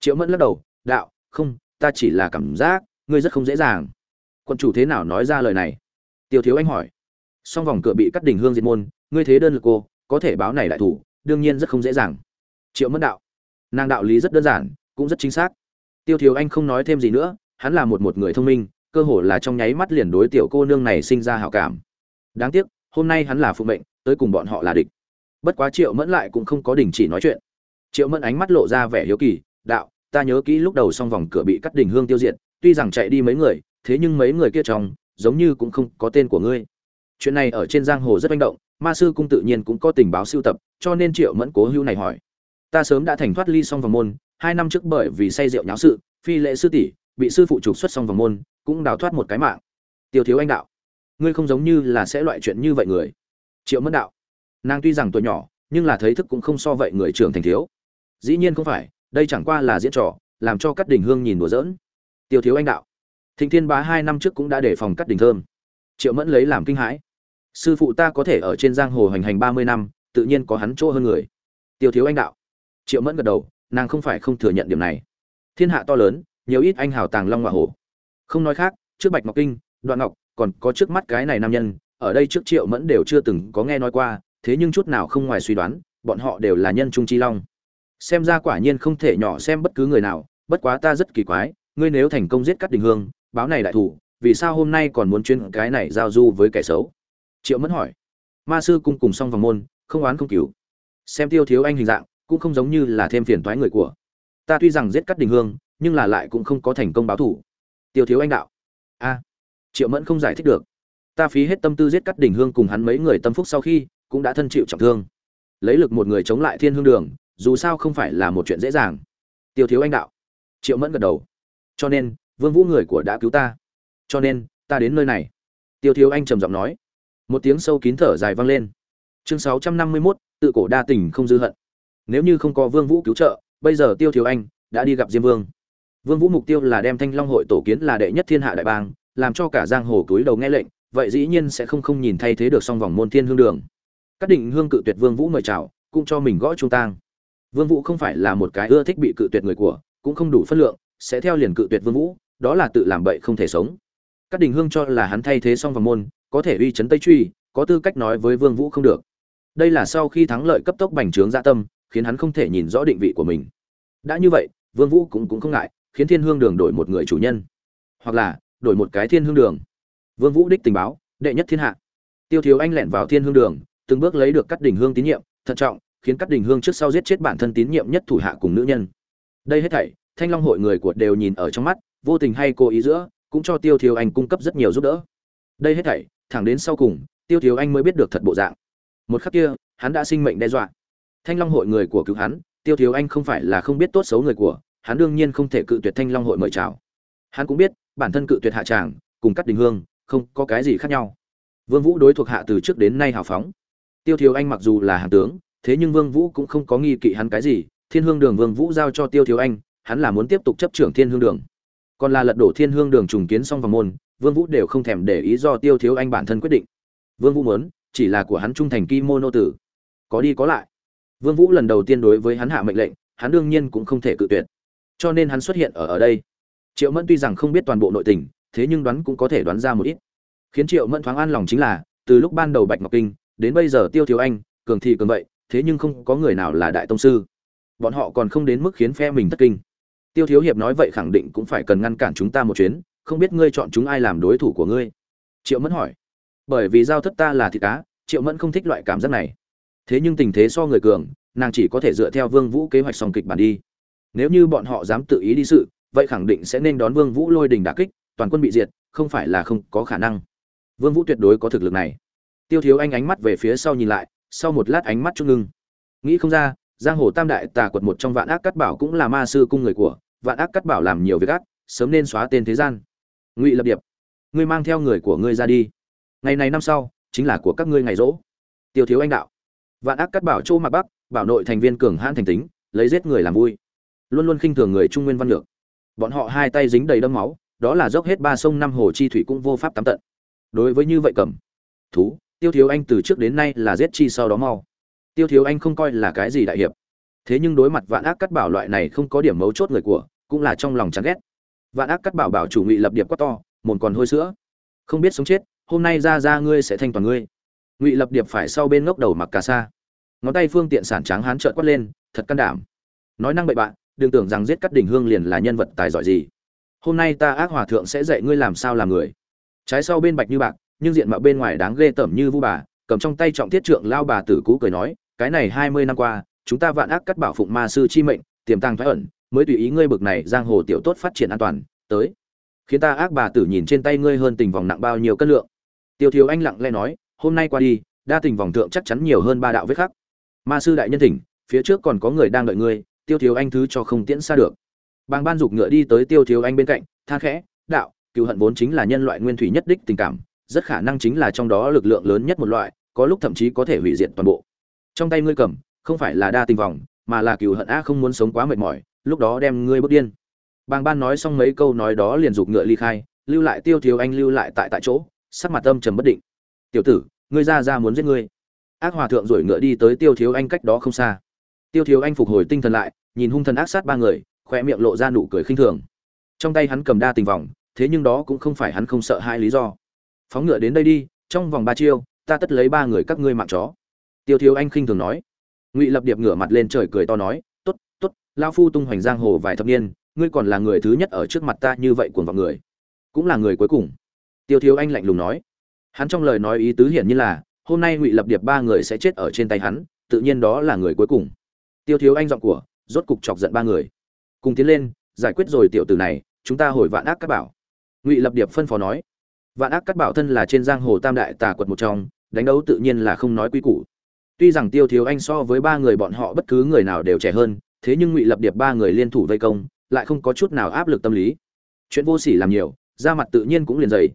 Triệu Mẫn lắc đầu, đạo, không, ta chỉ là cảm giác, ngươi rất không dễ dàng. quận chủ thế nào nói ra lời này? Tiêu thiếu anh hỏi. Song vòng cửa bị cắt đỉnh hương diệt môn ngươi thế đơn lực cô có thể báo này đại thủ đương nhiên rất không dễ dàng triệu mẫn đạo. Nàng đạo lý rất đơn giản, cũng rất chính xác. Tiêu thiếu anh không nói thêm gì nữa, hắn là một một người thông minh, cơ hồ là trong nháy mắt liền đối tiểu cô nương này sinh ra hảo cảm. Đáng tiếc, hôm nay hắn là phụ mệnh, tới cùng bọn họ là địch. Bất quá triệu mẫn lại cũng không có đình chỉ nói chuyện. Triệu mẫn ánh mắt lộ ra vẻ hiếu kỳ, đạo, ta nhớ kỹ lúc đầu xong vòng cửa bị cắt đỉnh hương tiêu diệt, tuy rằng chạy đi mấy người, thế nhưng mấy người kia trong, giống như cũng không có tên của ngươi. Chuyện này ở trên giang hồ rất manh động, ma sư cung tự nhiên cũng có tình báo siêu tập, cho nên triệu mẫn cố hữu này hỏi ta sớm đã thành thoát ly xong vòng môn, hai năm trước bởi vì say rượu nháo sự, phi lệ sư tỷ, bị sư phụ trục xuất xong vòng môn, cũng đào thoát một cái mạng. Tiêu thiếu anh đạo, ngươi không giống như là sẽ loại chuyện như vậy người. Triệu mẫn đạo, nàng tuy rằng tuổi nhỏ, nhưng là thấy thức cũng không so vậy người trưởng thành thiếu. Dĩ nhiên không phải, đây chẳng qua là diễn trò, làm cho Cát đình hương nhìn đùa giỡn. Tiêu thiếu anh đạo, thịnh thiên bá hai năm trước cũng đã để phòng Cát đình thơm. Triệu mẫn lấy làm kinh hãi. Sư phụ ta có thể ở trên giang hồ hành hành ba mươi năm, tự nhiên có hắn chỗ hơn người. Tiêu thiếu anh đạo triệu mẫn gật đầu, nàng không phải không thừa nhận điểm này. Thiên hạ to lớn, nhiều ít anh hào tàng long hoa hổ. Không nói khác, trước bạch ngọc kinh, đoạn ngọc, còn có trước mắt cái này nam nhân, ở đây trước triệu mẫn đều chưa từng có nghe nói qua, thế nhưng chút nào không ngoài suy đoán, bọn họ đều là nhân trung chi long. Xem ra quả nhiên không thể nhỏ xem bất cứ người nào, bất quá ta rất kỳ quái, ngươi nếu thành công giết cắt đình hương, báo này đại thủ, vì sao hôm nay còn muốn chuyên cái này giao du với kẻ xấu? Triệu mẫn hỏi. Ma sư cung cùng xong vòng môn, không oán không cứu xem tiêu thiếu anh hình dạng cũng không giống như là thêm phiền toái người của. Ta tuy rằng giết cắt đình hương nhưng là lại cũng không có thành công báo thủ. Tiêu thiếu anh đạo. A. Triệu mẫn không giải thích được. Ta phí hết tâm tư giết cắt đình hương cùng hắn mấy người tâm phúc sau khi cũng đã thân chịu trọng thương. Lấy lực một người chống lại thiên hương đường dù sao không phải là một chuyện dễ dàng. Tiêu thiếu anh đạo. Triệu mẫn gật đầu. Cho nên vương vũ người của đã cứu ta. Cho nên ta đến nơi này. Tiêu thiếu anh trầm giọng nói. Một tiếng sâu kín thở dài vang lên. Chương 651, tự cổ đa tình không dư hận nếu như không có vương vũ cứu trợ, bây giờ tiêu thiếu anh đã đi gặp diêm vương. Vương vũ mục tiêu là đem thanh long hội tổ kiến là đệ nhất thiên hạ đại bang, làm cho cả giang hồ túi đầu nghe lệnh, vậy dĩ nhiên sẽ không không nhìn thay thế được song vòng môn thiên hương đường. Các định hương cự tuyệt vương vũ mời chào, cũng cho mình gõ trung tang. Vương vũ không phải là một cái ưa thích bị cự tuyệt người của, cũng không đủ phân lượng, sẽ theo liền cự tuyệt vương vũ, đó là tự làm bậy không thể sống. Các đình hương cho là hắn thay thế song vòng môn, có thể uy chấn tây truy, có tư cách nói với vương vũ không được. Đây là sau khi thắng lợi cấp tốc bành trướng dạ tâm khiến hắn không thể nhìn rõ định vị của mình. Đã như vậy, vương vũ cũng cũng không ngại, khiến thiên hương đường đổi một người chủ nhân. Hoặc là, đổi một cái thiên hương đường. Vương vũ đích tình báo, đệ nhất thiên hạ. Tiêu thiếu anh lẹn vào thiên hương đường, từng bước lấy được cắt đỉnh hương tín nhiệm, thận trọng, khiến cắt đỉnh hương trước sau giết chết bản thân tín nhiệm nhất thủ hạ cùng nữ nhân. Đây hết thảy, thanh long hội người của đều nhìn ở trong mắt, vô tình hay cố ý giữa, cũng cho tiêu thiếu anh cung cấp rất nhiều giúp đỡ. Đây hết thảy, thẳng đến sau cùng, tiêu thiếu anh mới biết được thật bộ dạng. Một khắc kia, hắn đã sinh mệnh đe dọa thanh long hội người của cứu hắn, tiêu thiếu anh không phải là không biết tốt xấu người của, hắn đương nhiên không thể cự tuyệt thanh long hội mời chào. Hắn cũng biết, bản thân cự tuyệt hạ tràng, cùng cắt đình hương, không có cái gì khác nhau. Vương vũ đối thuộc hạ từ trước đến nay hào phóng. Tiêu thiếu anh mặc dù là hàng tướng, thế nhưng vương vũ cũng không có nghi kỵ hắn cái gì. Thiên hương đường vương vũ giao cho tiêu thiếu anh, hắn là muốn tiếp tục chấp trưởng thiên hương đường. Còn là lật đổ thiên hương đường trùng kiến xong vòng môn, vương vũ đều không thèm để ý do tiêu thiếu anh bản thân quyết định. Vương vũ muốn, chỉ là của hắn trung thành kimono tử. Có đi có lại vương vũ lần đầu tiên đối với hắn hạ mệnh lệnh, hắn đương nhiên cũng không thể cự tuyệt. Cho nên hắn xuất hiện ở ở đây. Triệu mẫn tuy rằng không biết toàn bộ nội tình, thế nhưng đoán cũng có thể đoán ra một ít. Khiến triệu mẫn thoáng an lòng chính là, từ lúc ban đầu bạch ngọc kinh, đến bây giờ tiêu thiếu anh, cường thì cường vậy, thế nhưng không có người nào là đại tông sư. Bọn họ còn không đến mức khiến phe mình thất kinh. Tiêu thiếu hiệp nói vậy khẳng định cũng phải cần ngăn cản chúng ta một chuyến, không biết ngươi chọn chúng ai làm đối thủ của ngươi? Triệu mẫn hỏi. Bởi vì giao thất ta là thịt cá, triệu mẫn không thích loại cảm giác này thế nhưng tình thế so người cường, nàng chỉ có thể dựa theo vương vũ kế hoạch song kịch bản đi. Nếu như bọn họ dám tự ý đi sự, vậy khẳng định sẽ nên đón vương vũ lôi đình đả kích, toàn quân bị diệt, không phải là không có khả năng. Vương vũ tuyệt đối có thực lực này. Tiêu thiếu anh ánh mắt về phía sau nhìn lại, sau một lát ánh mắt chút ngưng. Nghĩ không ra, giang hồ tam đại tà quật một trong vạn ác cắt bảo cũng là ma sư cung người của, vạn ác cắt bảo làm nhiều việc ác, sớm nên xóa tên thế gian. Ngụy lập điệp, ngươi mang theo người của ngươi ra đi. Ngày này năm sau, chính là của các ngươi ngày rỗ. Tiêu thiếu anh đạo vạn ác cắt bảo châu mạc bắc, bảo nội thành viên cường hãn thành tính, lấy giết người làm vui. Luôn luôn khinh thường người trung nguyên văn lược. Bọn họ hai tay dính đầy đẫm máu, đó là dốc hết ba sông năm hồ chi thủy cũng vô pháp tắm tận. Đối với như vậy cầm. Thú, tiêu thiếu anh từ trước đến nay là giết chi sau đó mau. Tiêu thiếu anh không coi là cái gì đại hiệp. Thế nhưng đối mặt vạn ác cắt bảo loại này không có điểm mấu chốt người của, cũng là trong lòng chán ghét. Vạn ác cắt bảo bảo chủ ngụy lập điệp quá to mồn còn hôi sữa. Không biết sống chết, hôm nay ra ra ngươi sẽ thanh toàn ngươi ngụy lập điệp phải sau bên ngốc đầu mặc cà sa. Ngón tay phương tiện sản tráng hán trợn quát lên, thật can đảm. Nói năng bậy bạn đừng tưởng rằng giết cắt đỉnh hương liền là nhân vật tài giỏi gì. Hôm nay ta ác hòa thượng sẽ dạy ngươi làm sao làm người. Trái sau bên bạch như bạc, nhưng diện mạo bên ngoài đáng ghê tởm như vu bà, cầm trong tay trọng thiết trượng lao bà tử cú cười nói, cái này hai mươi năm qua, chúng ta vạn ác cắt bảo phụng ma sư chi mệnh, tiềm tàng thoái ẩn, mới tùy ý ngươi bực này giang hồ tiểu tốt phát triển an toàn, tới. Khiến ta ác bà tử nhìn trên tay ngươi hơn tình vòng nặng bao nhiêu cân lượng. Tiêu thiếu anh lặng lẽ nói hôm nay qua đi, đa tình vòng thượng chắc chắn nhiều hơn ba đạo vết khắc. Ma sư đại nhân thỉnh, phía trước còn có người đang đợi ngươi, tiêu thiếu anh thứ cho không tiễn xa được. Bàng ban giục ngựa đi tới tiêu thiếu anh bên cạnh, than khẽ, đạo, cựu hận vốn chính là nhân loại nguyên thủy nhất đích tình cảm, rất khả năng chính là trong đó lực lượng lớn nhất một loại, có lúc thậm chí có thể hủy diệt toàn bộ. Trong tay ngươi cầm, không phải là đa tình vòng, mà là cựu hận a không muốn sống quá mệt mỏi, lúc đó đem ngươi bước điên. Bàng ban nói xong mấy câu nói đó liền giục ngựa ly khai, lưu lại tiêu thiếu anh lưu lại tại tại chỗ, sắc mặt âm trầm bất định tiểu tử, ngươi ra ra muốn giết ngươi. Ác hòa thượng rồi ngựa đi tới tiêu thiếu anh cách đó không xa. Tiêu thiếu anh phục hồi tinh thần lại, nhìn hung thần ác sát ba người khoe miệng lộ ra nụ cười khinh thường. Trong tay hắn cầm đa tình vòng, thế nhưng đó cũng không phải hắn không sợ hai lý do. Phóng ngựa đến đây đi, trong vòng ba chiêu, ta tất lấy ba người các ngươi mạng chó. Tiêu thiếu anh khinh thường nói. Ngụy lập điệp ngửa mặt lên trời cười to nói t ố t t ố t lao phu tung hoành giang hồ vài thập niên, ngươi còn là người thứ nhất ở trước mặt ta như vậy cuồng vào người. Cũng là người cuối cùng. Tiêu thiếu anh lạnh lùng nói hắn trong lời nói ý tứ hiển như là, hôm nay ngụy lập điệp ba người sẽ chết ở trên tay hắn, tự nhiên đó là người cuối cùng. Tiêu thiếu anh giọng của, rốt cục chọc giận ba người. Cùng tiến lên, giải quyết rồi tiểu tử này, chúng ta hồi vạn ác các bảo. Ngụy lập điệp phân phó nói. Vạn ác các bảo thân là trên giang hồ tam đại tà quật một trong, đánh đấu tự nhiên là không nói quy củ. Tuy rằng tiêu thiếu anh so với ba người bọn họ bất cứ người nào đều trẻ hơn, thế nhưng ngụy lập điệp ba người liên thủ vây công, lại không có chút nào áp lực tâm lý. Chuyện vô sỉ làm nhiều da mặt tự nhiên cũng liền dày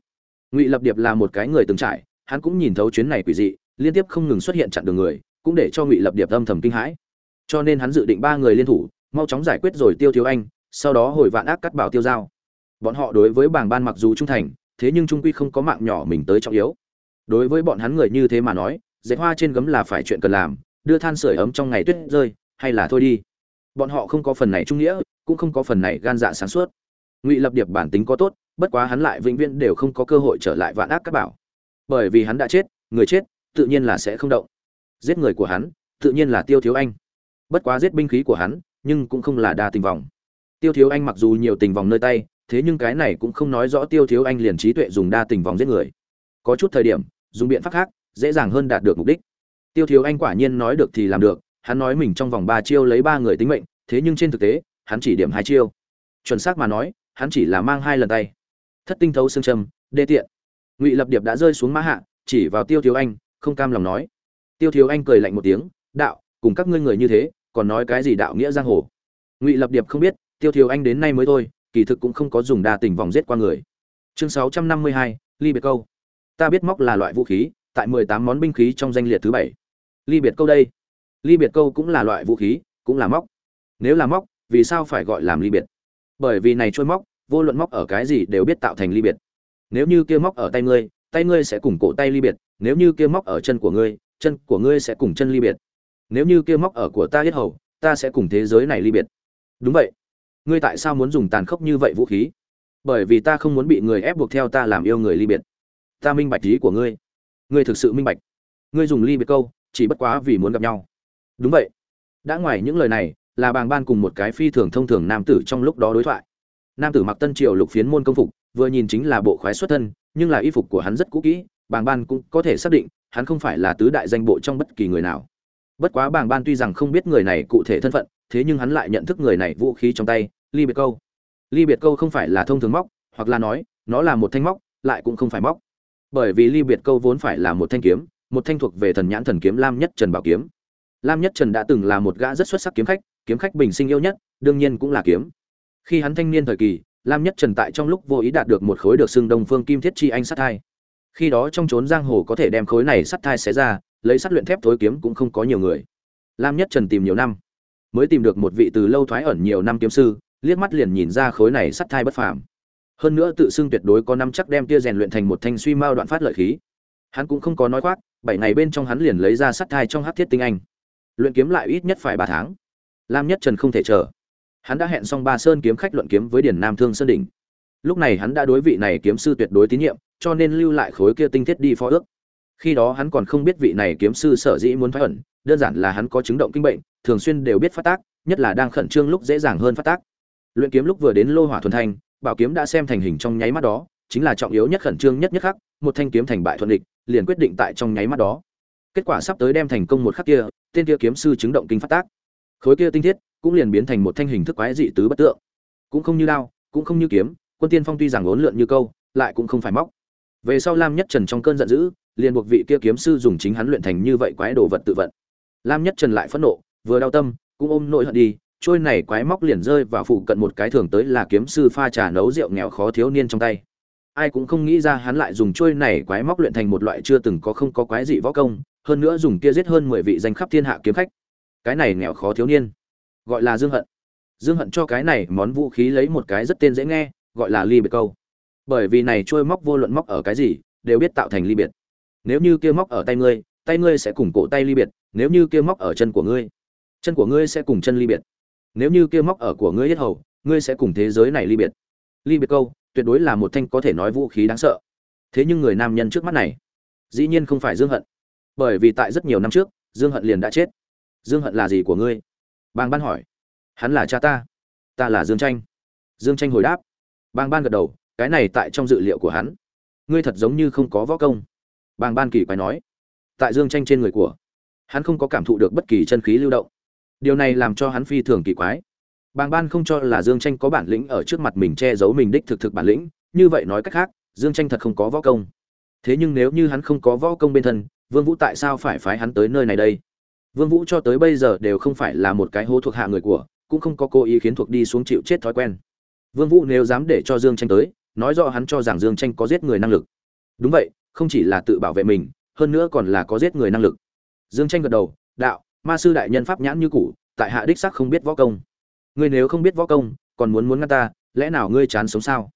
ngụy lập điệp là một cái người từng trải, hắn cũng nhìn thấu chuyến này quỷ dị, liên tiếp không ngừng xuất hiện chặn đường người, cũng để cho ngụy lập điệp âm thầm kinh hãi. Cho nên hắn dự định ba người liên thủ, mau chóng giải quyết rồi tiêu thiếu anh, sau đó hồi vạn ác cắt bảo tiêu giao. Bọn họ đối với bảng ban mặc dù trung thành, thế nhưng trung quy không có mạng nhỏ mình tới trọng yếu. Đối với bọn hắn người như thế mà nói dạy hoa trên gấm là phải chuyện cần làm, đưa than sưởi ấm trong ngày tuyết rơi, hay là thôi đi. Bọn họ không có phần này trung nghĩa, cũng không có phần này gan dạ sáng suốt ngụy lập điệp bản tính có tốt, bất quá hắn lại vĩnh viễn đều không có cơ hội trở lại vạn ác các bảo. Bởi vì hắn đã chết, người chết, tự nhiên là sẽ không động. Giết người của hắn, tự nhiên là tiêu thiếu anh. Bất quá giết binh khí của hắn, nhưng cũng không là đa tình vòng tiêu thiếu anh mặc dù nhiều tình vòng nơi tay, thế nhưng cái này cũng không nói rõ tiêu thiếu anh liền trí tuệ dùng đa tình vòng giết người. Có chút thời điểm, dùng biện pháp khác, dễ dàng hơn đạt được mục đích. Tiêu thiếu anh quả nhiên nói được thì làm được, hắn nói mình trong vòng ba chiêu lấy ba người tính mệnh, thế nhưng trên thực tế, hắn chỉ điểm hai chiêu. Chuẩn xác mà nói hắn chỉ là mang hai lần tay. Thất tinh thấu xương trầm, đê tiện. Ngụy lập điệp đã rơi xuống mã hạ chỉ vào tiêu thiếu anh không cam lòng nói. Tiêu thiếu anh cười lạnh một tiếng đạo cùng các ngươi người như thế còn nói cái gì đạo nghĩa giang hồ? Ngụy lập điệp không biết tiêu thiếu anh đến nay mới thôi kỳ thực cũng không có dùng đa tình vòng giết qua người. Chương sáu trăm năm mươi hai ly biệt câu. Ta biết móc là loại vũ khí tại mười tám món binh khí trong danh liệt thứ bảy. Ly biệt câu đây. Ly biệt câu cũng là loại vũ khí cũng là móc. Nếu là móc vì sao phải gọi làm ly biệt? Bởi vì này trôi móc, vô luận móc ở cái gì đều biết tạo thành ly biệt. Nếu như kia móc ở tay ngươi tay ngươi sẽ cùng cổ tay ly biệt, nếu như kia móc ở chân của ngươi, chân của ngươi sẽ cùng chân ly biệt. Nếu như kia móc ở của ta yết hầu, ta sẽ cùng thế giới này ly biệt. Đúng vậy. Ngươi tại sao muốn dùng tàn khốc như vậy vũ khí? Bởi vì ta không muốn bị người ép buộc theo ta làm yêu người ly biệt. Ta minh bạch ý của ngươi. Ngươi thực sự minh bạch. Ngươi dùng ly biệt câu, chỉ bất quá vì muốn gặp nhau. Đúng vậy. Đã ngoài những lời này là bàng ban cùng một cái phi thường thông thường nam tử trong lúc đó đối thoại. Nam tử mặc tân triều lục phiến môn công phục, vừa nhìn chính là bộ khoái xuất thân, nhưng là y phục của hắn rất cũ kỹ, bàng ban cũng có thể xác định, hắn không phải là tứ đại danh bộ trong bất kỳ người nào. Bất quá bàng ban tuy rằng không biết người này cụ thể thân phận, thế nhưng hắn lại nhận thức người này vũ khí trong tay, ly biệt câu. Ly biệt câu không phải là thông thường móc, hoặc là nói, nó là một thanh móc, lại cũng không phải móc. Bởi vì ly biệt câu vốn phải là một thanh kiếm, một thanh thuộc về thần nhãn thần kiếm lam nhất trần bảo kiếm lam nhất trần đã từng là một gã rất xuất sắc kiếm khách kiếm khách bình sinh yêu nhất, đương nhiên cũng là kiếm. Khi hắn thanh niên thời kỳ, lam nhất trần tại trong lúc vô ý đạt được một khối được xưng đông phương kim thiết chi anh sắt thai. Khi đó trong chốn giang hồ có thể đem khối này sắt thai xé ra, lấy sắt luyện thép thối kiếm cũng không có nhiều người. Lam nhất trần tìm nhiều năm, mới tìm được một vị từ lâu thoái ẩn nhiều năm kiếm sư, liếc mắt liền nhìn ra khối này sắt thai bất phàm. Hơn nữa tự xưng tuyệt đối có năm chắc đem tia rèn luyện thành một thanh suy mao đoạn phát lợi khí. Hắn cũng không có nói khoác, bảy ngày bên trong hắn liền lấy ra sắt thai trong hắc thiết tinh anh luyện kiếm lại ít nhất phải ba tháng. Lam nhất trần không thể chờ. Hắn đã hẹn xong ba sơn kiếm khách luận kiếm với điển nam thương sơn đỉnh. Lúc này hắn đã đối vị này kiếm sư tuyệt đối tín nhiệm, cho nên lưu lại khối kia tinh thiết đi phó ước. Khi đó hắn còn không biết vị này kiếm sư sở dĩ muốn thoái ẩn, đơn giản là hắn có chứng động kinh bệnh, thường xuyên đều biết phát tác, nhất là đang khẩn trương lúc dễ dàng hơn phát tác. Luyện kiếm lúc vừa đến lô hỏa thuần thanh bảo kiếm đã xem thành hình trong nháy mắt đó, chính là trọng yếu nhất khẩn trương nhất nhất khắc, một thanh kiếm thành bại thuận địch, liền quyết định tại trong nháy mắt đó kết quả sắp tới đem thành công một khắc kia tên kia kiếm sư chứng động kinh phát tác. Khối kia tinh thiết cũng liền biến thành một thanh hình thức quái dị tứ bất tượng. Cũng không như đao, cũng không như kiếm quân tiên phong tuy rằng ốn lượn như câu lại cũng không phải móc. Về sau lam nhất trần trong cơn giận dữ liền buộc vị kia kiếm sư dùng chính hắn luyện thành như vậy quái đồ vật tự vận. Lam nhất trần lại phẫn nộ vừa đau tâm cũng ôm nỗi hận đi trôi này quái móc liền rơi vào phụ cận một cái thường tới là kiếm sư pha trà nấu rượu nghèo khó thiếu niên trong tay ai cũng không nghĩ ra hắn lại dùng trôi này quái móc luyện thành một loại chưa từng có không có quái dị võ công, hơn nữa dùng kia giết hơn mười vị danh khắp thiên hạ kiếm khách. Cái này nghèo khó thiếu niên. Gọi là dương hận. Dương hận cho cái này món vũ khí lấy một cái rất tên dễ nghe, gọi là ly biệt câu. Bởi vì này trôi móc vô luận móc ở cái gì, đều biết tạo thành ly biệt. Nếu như kia móc ở tay ngươi tay ngươi sẽ cùng cổ tay ly biệt, nếu như kia móc ở chân của ngươi, chân của ngươi sẽ cùng chân ly biệt. Nếu như kia móc ở của ngươi hết hầu, ngươi sẽ cùng thế giới này ly biệt. Ly biệt câu tuyệt đối là một thanh có thể nói vũ khí đáng sợ. Thế nhưng người nam nhân trước mắt này, dĩ nhiên không phải dương hận. Bởi vì tại rất nhiều năm trước, dương hận liền đã chết. Dương hận là gì của ngươi? Bàng ban hỏi. Hắn là cha ta. Ta là dương tranh dương tranh hồi đáp. Bàng ban gật đầu, cái này tại trong dự liệu của hắn, ngươi thật giống như không có võ công. Bàng ban kỳ quái nói. Tại dương tranh trên người của, hắn không có cảm thụ được bất kỳ chân khí lưu động. Điều này làm cho hắn phi thường kỳ quái bàng ban không cho là dương tranh có bản lĩnh ở trước mặt mình che giấu mình đích thực thực bản lĩnh, như vậy nói cách khác, dương tranh thật không có võ công. Thế nhưng nếu như hắn không có võ công bên thân, vương vũ tại sao phải phái hắn tới nơi này đây? Vương vũ cho tới bây giờ đều không phải là một cái hố thuộc hạ người của, cũng không có cố ý khiến thuộc đi xuống chịu chết thói quen. Vương vũ nếu dám để cho dương tranh tới, nói rõ hắn cho rằng dương tranh có giết người năng lực. Đúng vậy, không chỉ là tự bảo vệ mình, hơn nữa còn là có giết người năng lực. Dương tranh gật đầu, đạo, ma sư đại nhân pháp nhãn như cũ, tại hạ đích xác không biết võ công ngươi nếu không biết võ công, còn muốn muốn ngăn ta, lẽ nào ngươi chán sống sao?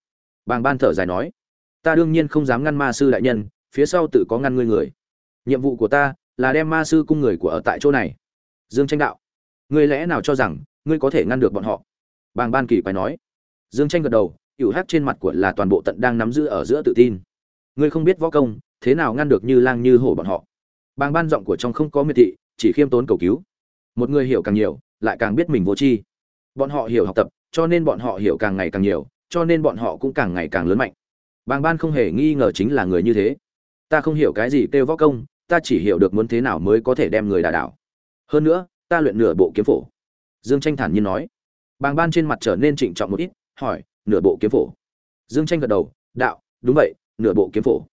Bàng ban thở dài nói, ta đương nhiên không dám ngăn ma sư đại nhân, phía sau tự có ngăn ngươi người. Nhiệm vụ của ta là đem ma sư cung người của ở tại chỗ này. Dương tranh đạo, ngươi lẽ nào cho rằng ngươi có thể ngăn được bọn họ? Bàng ban kỳ quái nói. Dương tranh gật đầu, ỉu hát trên mặt của là toàn bộ tận đang nắm giữ ở giữa tự tin. Ngươi không biết võ công, thế nào ngăn được như lang như hổ bọn họ? Bàng ban giọng của trong không có miệt thị, chỉ khiêm tốn cầu cứu. Một người hiểu càng nhiều, lại càng biết mình vô tri bọn họ hiểu học tập, cho nên bọn họ hiểu càng ngày càng nhiều, cho nên bọn họ cũng càng ngày càng lớn mạnh. Bàng ban không hề nghi ngờ chính là người như thế. Ta không hiểu cái gì kêu võ công, ta chỉ hiểu được muốn thế nào mới có thể đem người đả đảo. Hơn nữa, ta luyện nửa bộ kiếm phổ. Dương tranh thản nhiên nói. Bàng ban trên mặt trở nên trịnh trọng một ít, hỏi, nửa bộ kiếm phổ? Dương tranh gật đầu, đạo, đúng vậy, nửa bộ kiếm phổ.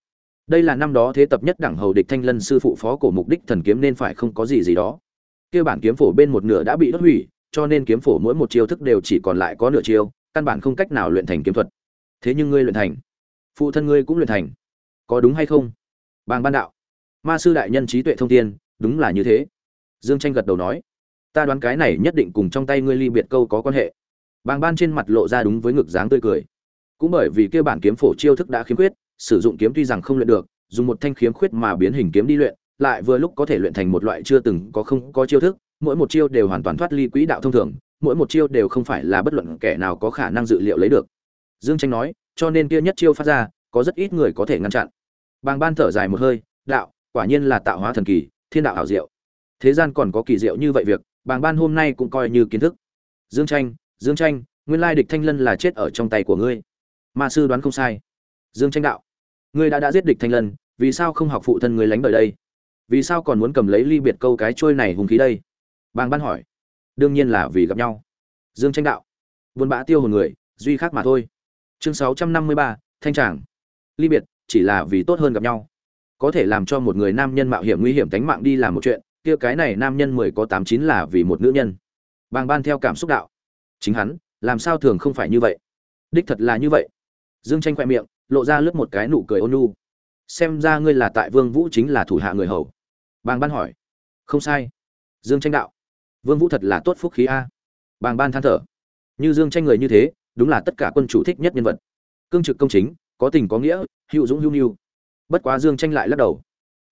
Đây là năm đó thế tập nhất đẳng hầu địch thanh lân sư phụ phó cổ mục đích thần kiếm nên phải không có gì gì đó. Kia bản kiếm phổ bên một nửa đã bị đốt hủy cho nên kiếm phổ mỗi một chiêu thức đều chỉ còn lại có nửa chiêu, căn bản không cách nào luyện thành kiếm thuật. Thế nhưng ngươi luyện thành. Phụ thân ngươi cũng luyện thành. Có đúng hay không? Bàng ban đạo. Ma sư đại nhân trí tuệ thông tiên đúng là như thế. Dương tranh gật đầu nói. Ta đoán cái này nhất định cùng trong tay ngươi ly biệt câu có quan hệ. Bàng ban trên mặt lộ ra đúng với ngực dáng tươi cười. Cũng bởi vì kia bản kiếm phổ chiêu thức đã khiếm khuyết, sử dụng kiếm tuy rằng không luyện được, dùng một thanh khiếm khuyết mà biến hình kiếm đi luyện, lại vừa lúc có thể luyện thành một loại chưa từng có không có chiêu thức mỗi một chiêu đều hoàn toàn thoát ly quỹ đạo thông thường, mỗi một chiêu đều không phải là bất luận kẻ nào có khả năng dự liệu lấy được. Dương tranh nói, cho nên kia nhất chiêu phát ra, có rất ít người có thể ngăn chặn. Bàng ban thở dài một hơi, đạo, quả nhiên là tạo hóa thần kỳ, thiên đạo hảo diệu. Thế gian còn có kỳ diệu như vậy việc, bàng ban hôm nay cũng coi như kiến thức. Dương tranh dương tranh nguyên lai địch thanh lân là chết ở trong tay của ngươi. Ma sư đoán không sai. Dương tranh đạo, ngươi đã đã giết địch thanh lân, vì sao không học phụ thân ngươi lánh đời đây? Vì sao còn muốn cầm lấy ly biệt câu cái trôi này hùng khí đây? Bàng ban hỏi. Đương nhiên là vì gặp nhau. Dương tranh đạo. Buôn bã tiêu hồn người, duy khác mà thôi. Chương sáu trăm năm mươi ba, thanh tràng. Ly biệt, chỉ là vì tốt hơn gặp nhau. Có thể làm cho một người nam nhân mạo hiểm nguy hiểm tánh mạng đi làm một chuyện, kia cái này nam nhân mười có tám chín là vì một nữ nhân. Bàng ban theo cảm xúc đạo. Chính hắn, làm sao thường không phải như vậy? Đích thật là như vậy. Dương tranh khoe miệng, lộ ra lướt một cái nụ cười ôn nhu. Xem ra ngươi là tại vương vũ chính là thủ hạ người hầu. Bàng ban hỏi. Không sai. Dương tranh đạo vương vũ thật là tốt phúc khí a. Bàng ban than thở. Như dương tranh người như thế, đúng là tất cả quân chủ thích nhất nhân vật. Cương trực công chính, có tình có nghĩa, hữu dũng hữu nhu. Bất quá dương tranh lại lắc đầu.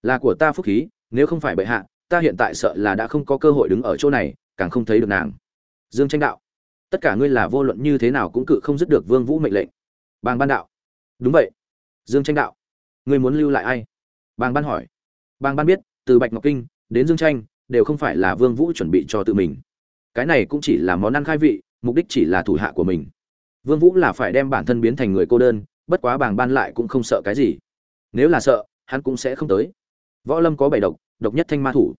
Là của ta phúc khí, nếu không phải bệ hạ, ta hiện tại sợ là đã không có cơ hội đứng ở chỗ này, càng không thấy được nàng. Dương tranh đạo. Tất cả ngươi là vô luận như thế nào cũng cự không dứt được vương vũ mệnh lệnh. Bàng ban đạo. Đúng vậy. Dương tranh đạo. Ngươi muốn lưu lại ai? Bàng ban hỏi. Bàng ban biết, từ bạch ngọc kinh đến dương tranh đều không phải là vương vũ chuẩn bị cho tự mình. Cái này cũng chỉ là món ăn khai vị, mục đích chỉ là thủ hạ của mình. Vương vũ là phải đem bản thân biến thành người cô đơn, bất quá bàng ban lại cũng không sợ cái gì. Nếu là sợ, hắn cũng sẽ không tới. Võ lâm có bảy độc độc nhất thanh ma thủ.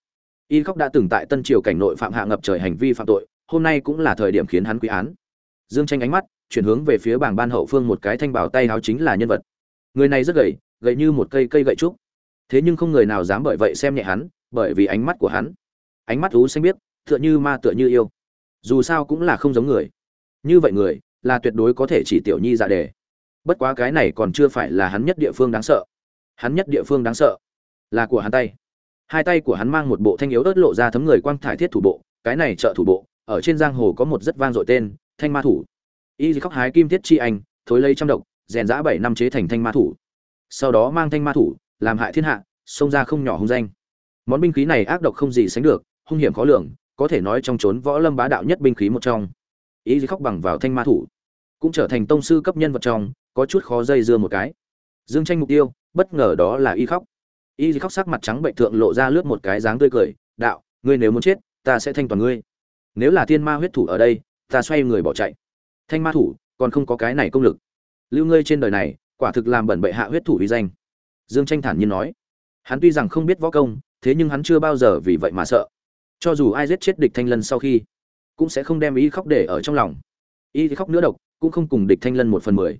Y khóc đã từng tại tân triều cảnh nội phạm hạ ngập trời hành vi phạm tội, hôm nay cũng là thời điểm khiến hắn quy án. Dương tranh ánh mắt chuyển hướng về phía bảng ban hậu phương một cái thanh bảo tay áo chính là nhân vật. Người này rất gầy gầy như một cây cây gậy trúc. Thế nhưng không người nào dám bởi vậy xem nhẹ hắn bởi vì ánh mắt của hắn. Ánh mắt thú xanh biết, tựa như ma tựa như yêu. Dù sao cũng là không giống người. Như vậy người, là tuyệt đối có thể chỉ tiểu nhi dạ đề. Bất quá cái này còn chưa phải là hắn nhất địa phương đáng sợ. Hắn nhất địa phương đáng sợ là của hắn tay. Hai tay của hắn mang một bộ thanh yếu ớt lộ ra thấm người quang thải thiết thủ bộ, cái này trợ thủ bộ, ở trên giang hồ có một rất vang dội tên, thanh ma thủ. Y khóc hái kim thiết chi anh, thối lấy trăm độc, rèn giã bảy năm chế thành thanh ma thủ. Sau đó mang thanh ma thủ, làm hại thiên hạ, xông ra không nhỏ hung danh món binh khí này ác độc không gì sánh được, hung hiểm khó lường, có thể nói trong trốn võ lâm bá đạo nhất binh khí một trong. Ý khóc bằng vào thanh ma thủ. Cũng trở thành tông sư cấp nhân vật trong, có chút khó dây dưa một cái. Dương tranh mục tiêu, bất ngờ đó là y khóc. Y khóc sắc mặt trắng bệnh thượng lộ ra lướt một cái dáng tươi cười, đạo, ngươi nếu muốn chết, ta sẽ thanh toàn ngươi. Nếu là thiên ma huyết thủ ở đây, ta xoay người bỏ chạy. Thanh ma thủ, còn không có cái này công lực. Lưu ngươi trên đời này, quả thực làm bẩn bệ hạ huyết thủ uy danh. Dương tranh thản nhiên nói. Hắn tuy rằng không biết võ công thế nhưng hắn chưa bao giờ vì vậy mà sợ. Cho dù ai giết chết địch thanh lân sau khi, cũng sẽ không đem ý khóc để ở trong lòng. Y khóc nữa độc, cũng không cùng địch thanh lân một phần mười.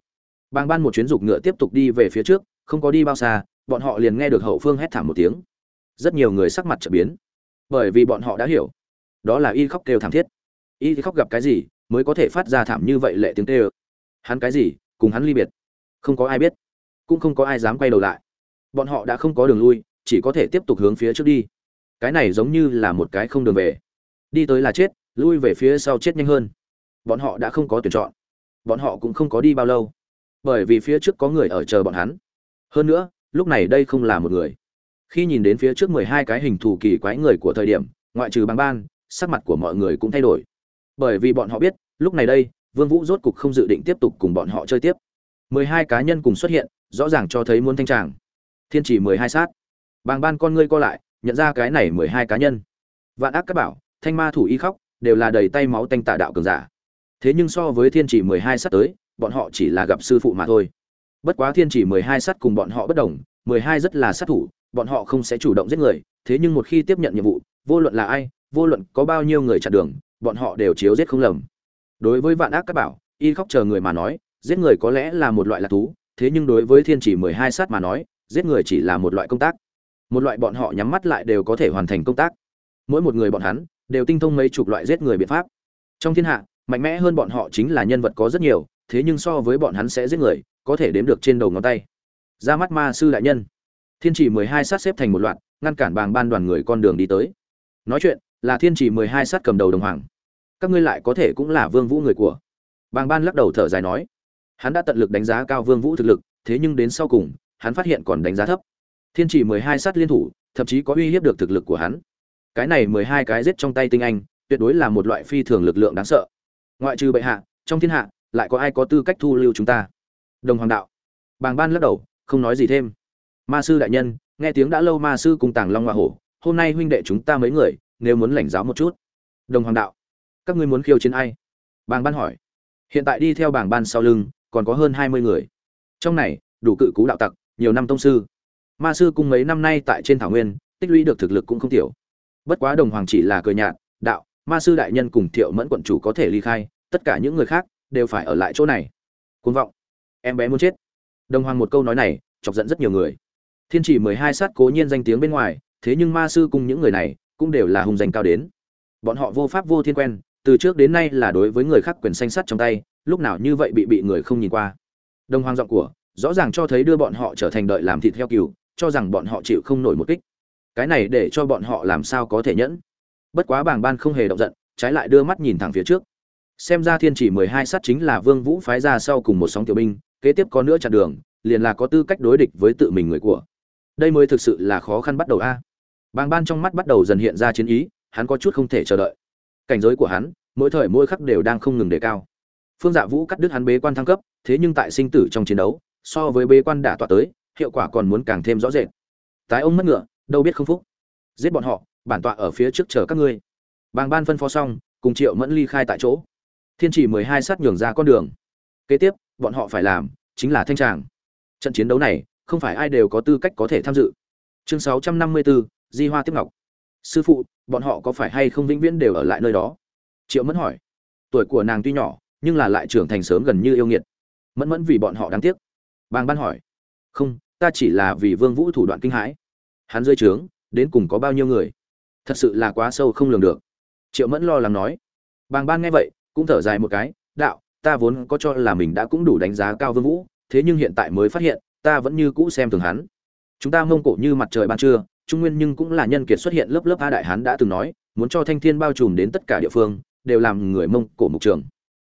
Bàng ban một chuyến dục ngựa tiếp tục đi về phía trước, không có đi bao xa, bọn họ liền nghe được hậu phương hét thảm một tiếng. Rất nhiều người sắc mặt trở biến, bởi vì bọn họ đã hiểu, đó là y khóc kêu thảm thiết. Y khóc gặp cái gì, mới có thể phát ra thảm như vậy lệ tiếng kêu. Hắn cái gì, cùng hắn ly biệt, không có ai biết, cũng không có ai dám quay đầu lại. Bọn họ đã không có đường lui chỉ có thể tiếp tục hướng phía trước đi. Cái này giống như là một cái không đường về. Đi tới là chết, lui về phía sau chết nhanh hơn. Bọn họ đã không có tuyển chọn. Bọn họ cũng không có đi bao lâu. Bởi vì phía trước có người ở chờ bọn hắn. Hơn nữa, lúc này đây không là một người. Khi nhìn đến phía trước mười hai cái hình thù kỳ quái người của thời điểm, ngoại trừ băng ban, sắc mặt của mọi người cũng thay đổi. Bởi vì bọn họ biết, lúc này đây, vương vũ rốt cục không dự định tiếp tục cùng bọn họ chơi tiếp. mười hai cá nhân cùng xuất hiện, rõ ràng cho thấy muốn thanh tràng. Thiên chỉ mười hai sát bàng ban con ngươi co lại, nhận ra cái này mười hai cá nhân. Vạn ác các bảo, thanh ma thủ y khóc, đều là đầy tay máu tanh tà đạo cường giả. Thế nhưng so với thiên chỉ mười hai sát tới, bọn họ chỉ là gặp sư phụ mà thôi. Bất quá thiên chỉ mười hai sát cùng bọn họ bất đồng, mười hai rất là sát thủ, bọn họ không sẽ chủ động giết người, thế nhưng một khi tiếp nhận nhiệm vụ, vô luận là ai, vô luận có bao nhiêu người chặn đường, bọn họ đều chiếu giết không lầm. Đối với vạn ác các bảo, y khóc chờ người mà nói, giết người có lẽ là một loại lạc thú, thế nhưng đối với thiên chỉ mười hai sát mà nói, giết người chỉ là một loại công tác một loại bọn họ nhắm mắt lại đều có thể hoàn thành công tác. Mỗi một người bọn hắn đều tinh thông mấy chục loại giết người biện pháp. Trong thiên hạ, mạnh mẽ hơn bọn họ chính là nhân vật có rất nhiều, thế nhưng so với bọn hắn sẽ giết người, có thể đếm được trên đầu ngón tay. Ra mắt ma sư đại nhân. Thiên chỉ mười hai sát xếp thành một loạt, ngăn cản bàng ban đoàn người con đường đi tới. Nói chuyện, là thiên chỉ mười hai sát cầm đầu đồng hoàng. Các ngươi lại có thể cũng là vương vũ người của. Bàng ban lắc đầu thở dài nói. Hắn đã tận lực đánh giá cao vương vũ thực lực, thế nhưng đến sau cùng, hắn phát hiện còn đánh giá thấp thiên chỉ mười hai sát liên thủ, thậm chí có uy hiếp được thực lực của hắn. Cái này mười hai cái giết trong tay tinh anh, tuyệt đối là một loại phi thường lực lượng đáng sợ. Ngoại trừ bệ hạ, trong thiên hạ, lại có ai có tư cách thu lưu chúng ta? Đồng hoàng đạo. Bàng ban lắc đầu, không nói gì thêm. Ma sư đại nhân, nghe tiếng đã lâu ma sư cùng tàng long hoa hổ, hôm nay huynh đệ chúng ta mấy người, nếu muốn lãnh giáo một chút. Đồng hoàng đạo. Các ngươi muốn khiêu chiến ai? Bàng ban hỏi. Hiện tại đi theo bảng ban sau lưng, còn có hơn hai mươi người. Trong này, đủ cự cú đạo tặc, nhiều năm tông sư ma sư cung mấy năm nay tại trên thảo nguyên, tích lũy được thực lực cũng không thiểu bất quá đồng hoàng chỉ là cười nhạt, đạo, ma sư đại nhân cùng thiệu mẫn quận chủ có thể ly khai, tất cả những người khác đều phải ở lại chỗ này. Côn vọng. Em bé muốn chết. Đồng hoàng một câu nói này, chọc giận rất nhiều người. Thiên chỉ mười hai sát cố nhiên danh tiếng bên ngoài, thế nhưng ma sư cùng những người này cũng đều là hùng danh cao đến. Bọn họ vô pháp vô thiên quen, từ trước đến nay là đối với người khác quyền xanh sắt trong tay, lúc nào như vậy bị bị người không nhìn qua. Đồng hoàng giọng của, rõ ràng cho thấy đưa bọn họ trở thành đợi làm thịt theo cừu cho rằng bọn họ chịu không nổi một kích. Cái này để cho bọn họ làm sao có thể nhẫn? Bất quá bảng ban không hề động giận, trái lại đưa mắt nhìn thẳng phía trước. Xem ra thiên chỉ mười hai sát chính là vương vũ phái ra sau cùng một sóng tiểu binh, kế tiếp có nữa chặn đường, liền là có tư cách đối địch với tự mình người của. Đây mới thực sự là khó khăn bắt đầu a. Bàng ban trong mắt bắt đầu dần hiện ra chiến ý, hắn có chút không thể chờ đợi. Cảnh giới của hắn, mỗi thời mỗi khắc đều đang không ngừng đề cao. Phương dạ vũ cắt đứt hắn bế quan thăng cấp, thế nhưng tại sinh tử trong chiến đấu, so với bế quan đả tọa tới hiệu quả còn muốn càng thêm rõ rệt. Tái ông mất ngựa, đâu biết không phúc. Giết bọn họ, bản tọa ở phía trước chờ các ngươi. Bàng ban phân phó xong, cùng triệu mẫn ly khai tại chỗ. Thiên chỉ mười hai sát nhường ra con đường. Kế tiếp, bọn họ phải làm chính là thanh tràng. Trận chiến đấu này, không phải ai đều có tư cách có thể tham dự. Chương sáu trăm năm mươi bốn di hoa tiếp ngọc. Sư phụ, bọn họ có phải hay không vĩnh viễn đều ở lại nơi đó? Triệu mẫn hỏi. Tuổi của nàng tuy nhỏ, nhưng là lại trưởng thành sớm gần như yêu nghiệt. Mẫn mẫn vì bọn họ đáng tiếc. Bàng ban hỏi. Không ta chỉ là vì vương vũ thủ đoạn kinh hãi. Hắn rơi trướng, đến cùng có bao nhiêu người? Thật sự là quá sâu không lường được. Triệu mẫn lo lắng nói. Bàng ban nghe vậy, cũng thở dài một cái, đạo, ta vốn có cho là mình đã cũng đủ đánh giá cao vương vũ, thế nhưng hiện tại mới phát hiện, ta vẫn như cũ xem thường hắn. Chúng ta mông cổ như mặt trời ban trưa, trung nguyên nhưng cũng là nhân kiệt xuất hiện lớp lớp a đại hán đã từng nói, muốn cho thanh thiên bao trùm đến tất cả địa phương, đều làm người mông cổ mục trường.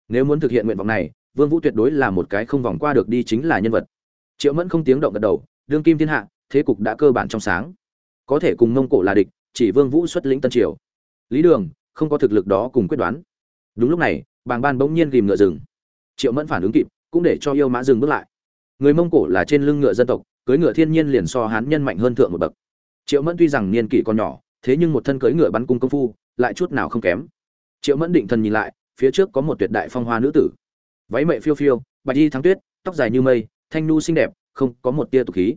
Nếu muốn thực hiện nguyện vọng này, vương vũ tuyệt đối là một cái không vòng qua được đi chính là nhân vật triệu mẫn không tiếng động gật đầu, đương kim thiên hạ, thế cục đã cơ bản trong sáng. Có thể cùng mông cổ là địch, chỉ vương vũ xuất lĩnh tân triều. Lý đường, không có thực lực đó cùng quyết đoán. Đúng lúc này, bàng ban bỗng nhiên ghim ngựa rừng. Triệu mẫn phản ứng kịp, cũng để cho yêu mã dừng bước lại. Người mông cổ là trên lưng ngựa dân tộc, cưỡi ngựa thiên nhiên liền so hán nhân mạnh hơn thượng một bậc. Triệu mẫn tuy rằng niên kỷ còn nhỏ, thế nhưng một thân cưỡi ngựa bắn cung công phu, lại chút nào không kém. Triệu mẫn định thần nhìn lại, phía trước có một tuyệt đại phong hoa nữ tử. Váy mệ phiêu phiêu, bạch y thắng tuyết, tóc dài như mây thanh nu xinh đẹp, không có một tia tục khí.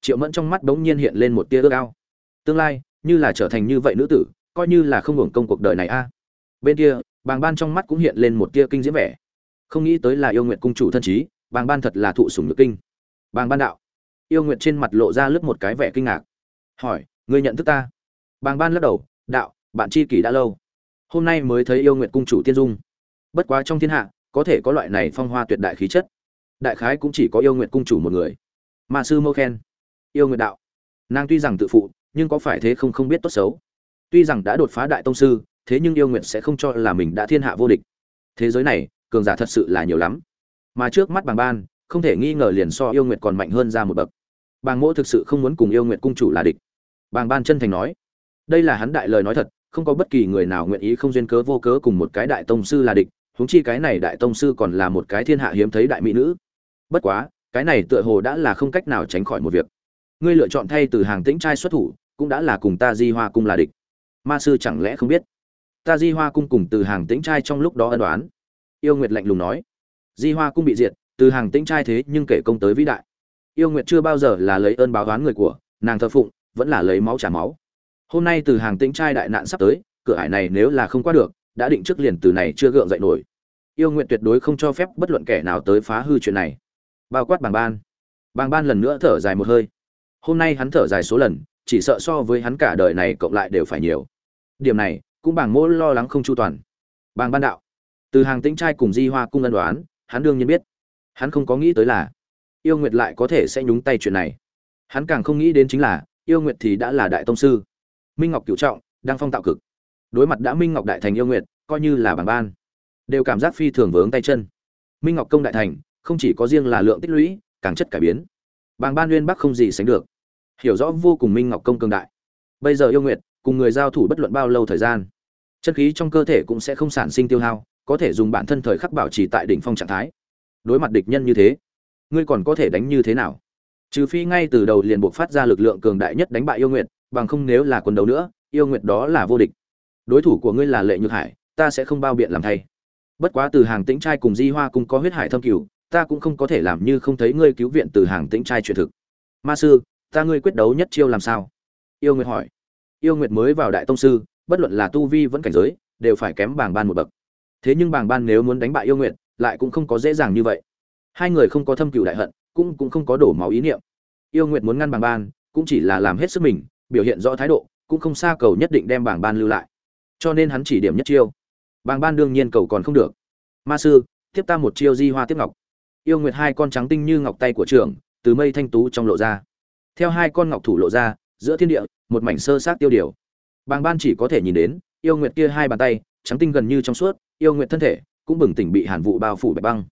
Triệu mẫn trong mắt bỗng nhiên hiện lên một tia ước ao. Tương lai, như là trở thành như vậy nữ tử, coi như là không hưởng công cuộc đời này a. Bên kia, bàng ban trong mắt cũng hiện lên một tia kinh diễm vẻ. Không nghĩ tới là yêu nguyện cung chủ thân trí bàng ban thật là thụ sủng nhược kinh. Bàng ban đạo. Yêu nguyện trên mặt lộ ra lướt một cái vẻ kinh ngạc. Hỏi, ngươi nhận thức ta? Bàng ban lắc đầu, đạo, bạn chi kỷ đã lâu. Hôm nay mới thấy yêu nguyện cung chủ tiên dung. Bất quá trong thiên hạ, có thể có loại này phong hoa tuyệt đại khí chất đại khái cũng chỉ có yêu nguyện cung chủ một người. Mà sư mâu khen, yêu nguyện đạo. Nàng tuy rằng tự phụ, nhưng có phải thế không không biết tốt xấu. Tuy rằng đã đột phá đại tông sư, thế nhưng yêu nguyện sẽ không cho là mình đã thiên hạ vô địch. Thế giới này, cường giả thật sự là nhiều lắm. Mà trước mắt bàng ban, không thể nghi ngờ liền so yêu nguyện còn mạnh hơn ra một bậc. Bàng mỗ thực sự không muốn cùng yêu nguyện cung chủ là địch. Bàng ban chân thành nói, đây là hắn đại lời nói thật, không có bất kỳ người nào nguyện ý không duyên cớ vô cớ cùng một cái đại tông sư là địch, huống chi cái này đại tông sư còn là một cái thiên hạ hiếm thấy đại mỹ nữ bất quá, cái này tựa hồ đã là không cách nào tránh khỏi một việc. Ngươi lựa chọn thay từ hàng tĩnh trai xuất thủ, cũng đã là cùng ta di hoa cung là địch. Ma sư chẳng lẽ không biết? Ta di hoa cung cùng từ hàng tĩnh trai trong lúc đó ân đoán yêu nguyệt lạnh lùng nói. Di hoa cung bị diệt, từ hàng tĩnh trai thế nhưng kể công tới vĩ đại. Yêu nguyệt chưa bao giờ là lấy ơn báo oán người của, nàng thờ phụng, vẫn là lấy máu trả máu. Hôm nay từ hàng tĩnh trai đại nạn sắp tới, cửa ải này nếu là không qua được, đã định trước liền từ này chưa gượng dậy nổi. Yêu nguyện tuyệt đối không cho phép bất luận kẻ nào tới phá hư chuyện này bao quát bàng ban. Bàng ban lần nữa thở dài một hơi. Hôm nay hắn thở dài số lần, chỉ sợ so với hắn cả đời này cộng lại đều phải nhiều. Điểm này, cũng bàng mỗ lo lắng không chu toàn. Bàng ban đạo. Từ hàng tĩnh trai cùng di hoa cung ân đoán, hắn đương nhiên biết. Hắn không có nghĩ tới là, yêu nguyệt lại có thể sẽ nhúng tay chuyện này. Hắn càng không nghĩ đến chính là, yêu nguyệt thì đã là đại tông sư. Minh ngọc cửu trọng, đang phong tạo cực. Đối mặt đã minh ngọc đại thành yêu nguyệt, coi như là bảng ban. Đều cảm giác phi thường vướng tay chân. Minh ngọc công đại thành không chỉ có riêng là lượng tích lũy, càng chất cải biến. Bàng ban nguyên bắc không gì sánh được. Hiểu rõ vô cùng minh ngọc công cường đại. Bây giờ yêu nguyệt, cùng người giao thủ bất luận bao lâu thời gian, chân khí trong cơ thể cũng sẽ không sản sinh tiêu hao, có thể dùng bản thân thời khắc bảo trì tại đỉnh phong trạng thái. Đối mặt địch nhân như thế, ngươi còn có thể đánh như thế nào? Trừ phi ngay từ đầu liền buộc phát ra lực lượng cường đại nhất đánh bại yêu nguyệt, bằng không nếu là quần đấu nữa, yêu nguyệt đó là vô địch. Đối thủ của ngươi là lệ nhược hải, ta sẽ không bao biện làm thay. Bất quá từ hàng tĩnh trai cùng di hoa cũng có huyết hải thâm cửu ta cũng không có thể làm như không thấy ngươi cứu viện từ hàng tĩnh trai truyền thực. Ma sư, ta ngươi quyết đấu nhất chiêu làm sao? Yêu nguyệt hỏi. Yêu nguyệt mới vào đại tông sư, bất luận là tu vi vẫn cảnh giới, đều phải kém bảng ban một bậc. Thế nhưng bảng ban nếu muốn đánh bại yêu nguyệt, lại cũng không có dễ dàng như vậy. Hai người không có thâm cửu đại hận, cũng cũng không có đổ máu ý niệm. Yêu nguyệt muốn ngăn bảng ban, cũng chỉ là làm hết sức mình, biểu hiện rõ thái độ, cũng không xa cầu nhất định đem bảng ban lưu lại. Cho nên hắn chỉ điểm nhất chiêu. Bàng ban đương nhiên cầu còn không được. Ma sư, tiếp ta một chiêu di hoa tiếp ngọc yêu nguyệt hai con trắng tinh như ngọc tay của trưởng từ mây thanh tú trong lộ ra. Theo hai con ngọc thủ lộ ra, giữa thiên địa, một mảnh sơ sát tiêu điều. Bàng ban chỉ có thể nhìn đến, yêu nguyệt kia hai bàn tay, trắng tinh gần như trong suốt, yêu nguyệt thân thể cũng bừng tỉnh bị hàn vụ bao phủ bạch băng.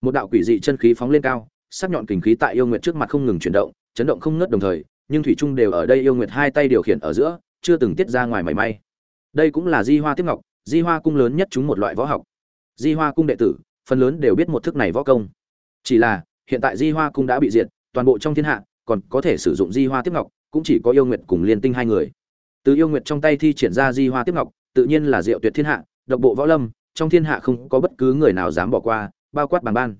Một đạo quỷ dị chân khí phóng lên cao, sắc nhọn kình khí tại yêu nguyệt trước mặt không ngừng chuyển động, chấn động không ngớt đồng thời, nhưng thủy trung đều ở đây yêu nguyệt hai tay điều khiển ở giữa, chưa từng tiết ra ngoài mảy may. Đây cũng là di hoa tiếp ngọc, di hoa cung lớn nhất chúng một loại võ học. Di hoa cung đệ tử, phần lớn đều biết một thức này võ công chỉ là, hiện tại di hoa cung đã bị diệt, toàn bộ trong thiên hạ, còn có thể sử dụng di hoa tiếp ngọc, cũng chỉ có yêu nguyệt cùng liên tinh hai người. Từ yêu nguyệt trong tay thi triển ra di hoa tiếp ngọc, tự nhiên là diệu tuyệt thiên hạ, độc bộ võ lâm, trong thiên hạ không có bất cứ người nào dám bỏ qua, bao quát bằng ban.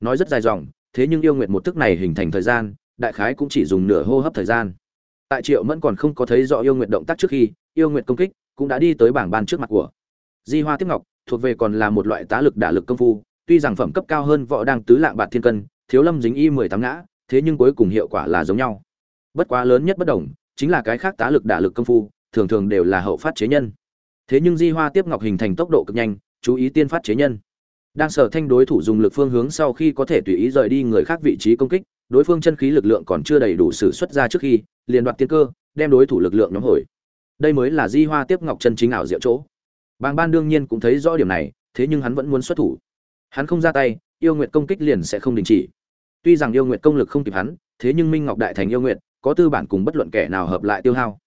Nói rất dài dòng, thế nhưng yêu nguyệt một thức này hình thành thời gian, đại khái cũng chỉ dùng nửa hô hấp thời gian. Tại triệu mẫn còn không có thấy rõ yêu nguyệt động tác trước khi, yêu nguyệt công kích cũng đã đi tới bảng ban trước mặt của di hoa tiếp ngọc, thuộc về còn là một loại tá lực đả lực công phu tuy rằng phẩm cấp cao hơn võ đang tứ lạng bạt thiên cân, thiếu lâm dính y mười tám ngã, thế nhưng cuối cùng hiệu quả là giống nhau. Bất quá lớn nhất bất đồng, chính là cái khác tá lực đả lực công phu, thường thường đều là hậu phát chế nhân. Thế nhưng di hoa tiếp ngọc hình thành tốc độ cực nhanh, chú ý tiên phát chế nhân. Đang sở thanh đối thủ dùng lực phương hướng sau khi có thể tùy ý rời đi người khác vị trí công kích, đối phương chân khí lực lượng còn chưa đầy đủ sử xuất ra trước khi, liền đoạt tiên cơ, đem đối thủ lực lượng nhóm hồi. Đây mới là di hoa tiếp ngọc chân chính ảo diệu chỗ. Bàng ban đương nhiên cũng thấy rõ điểm này, thế nhưng hắn vẫn muốn xuất thủ hắn không ra tay, yêu nguyệt công kích liền sẽ không đình chỉ. Tuy rằng yêu nguyệt công lực không kịp hắn, thế nhưng minh ngọc đại thành yêu nguyệt, có tư bản cùng bất luận kẻ nào hợp lại tiêu hao.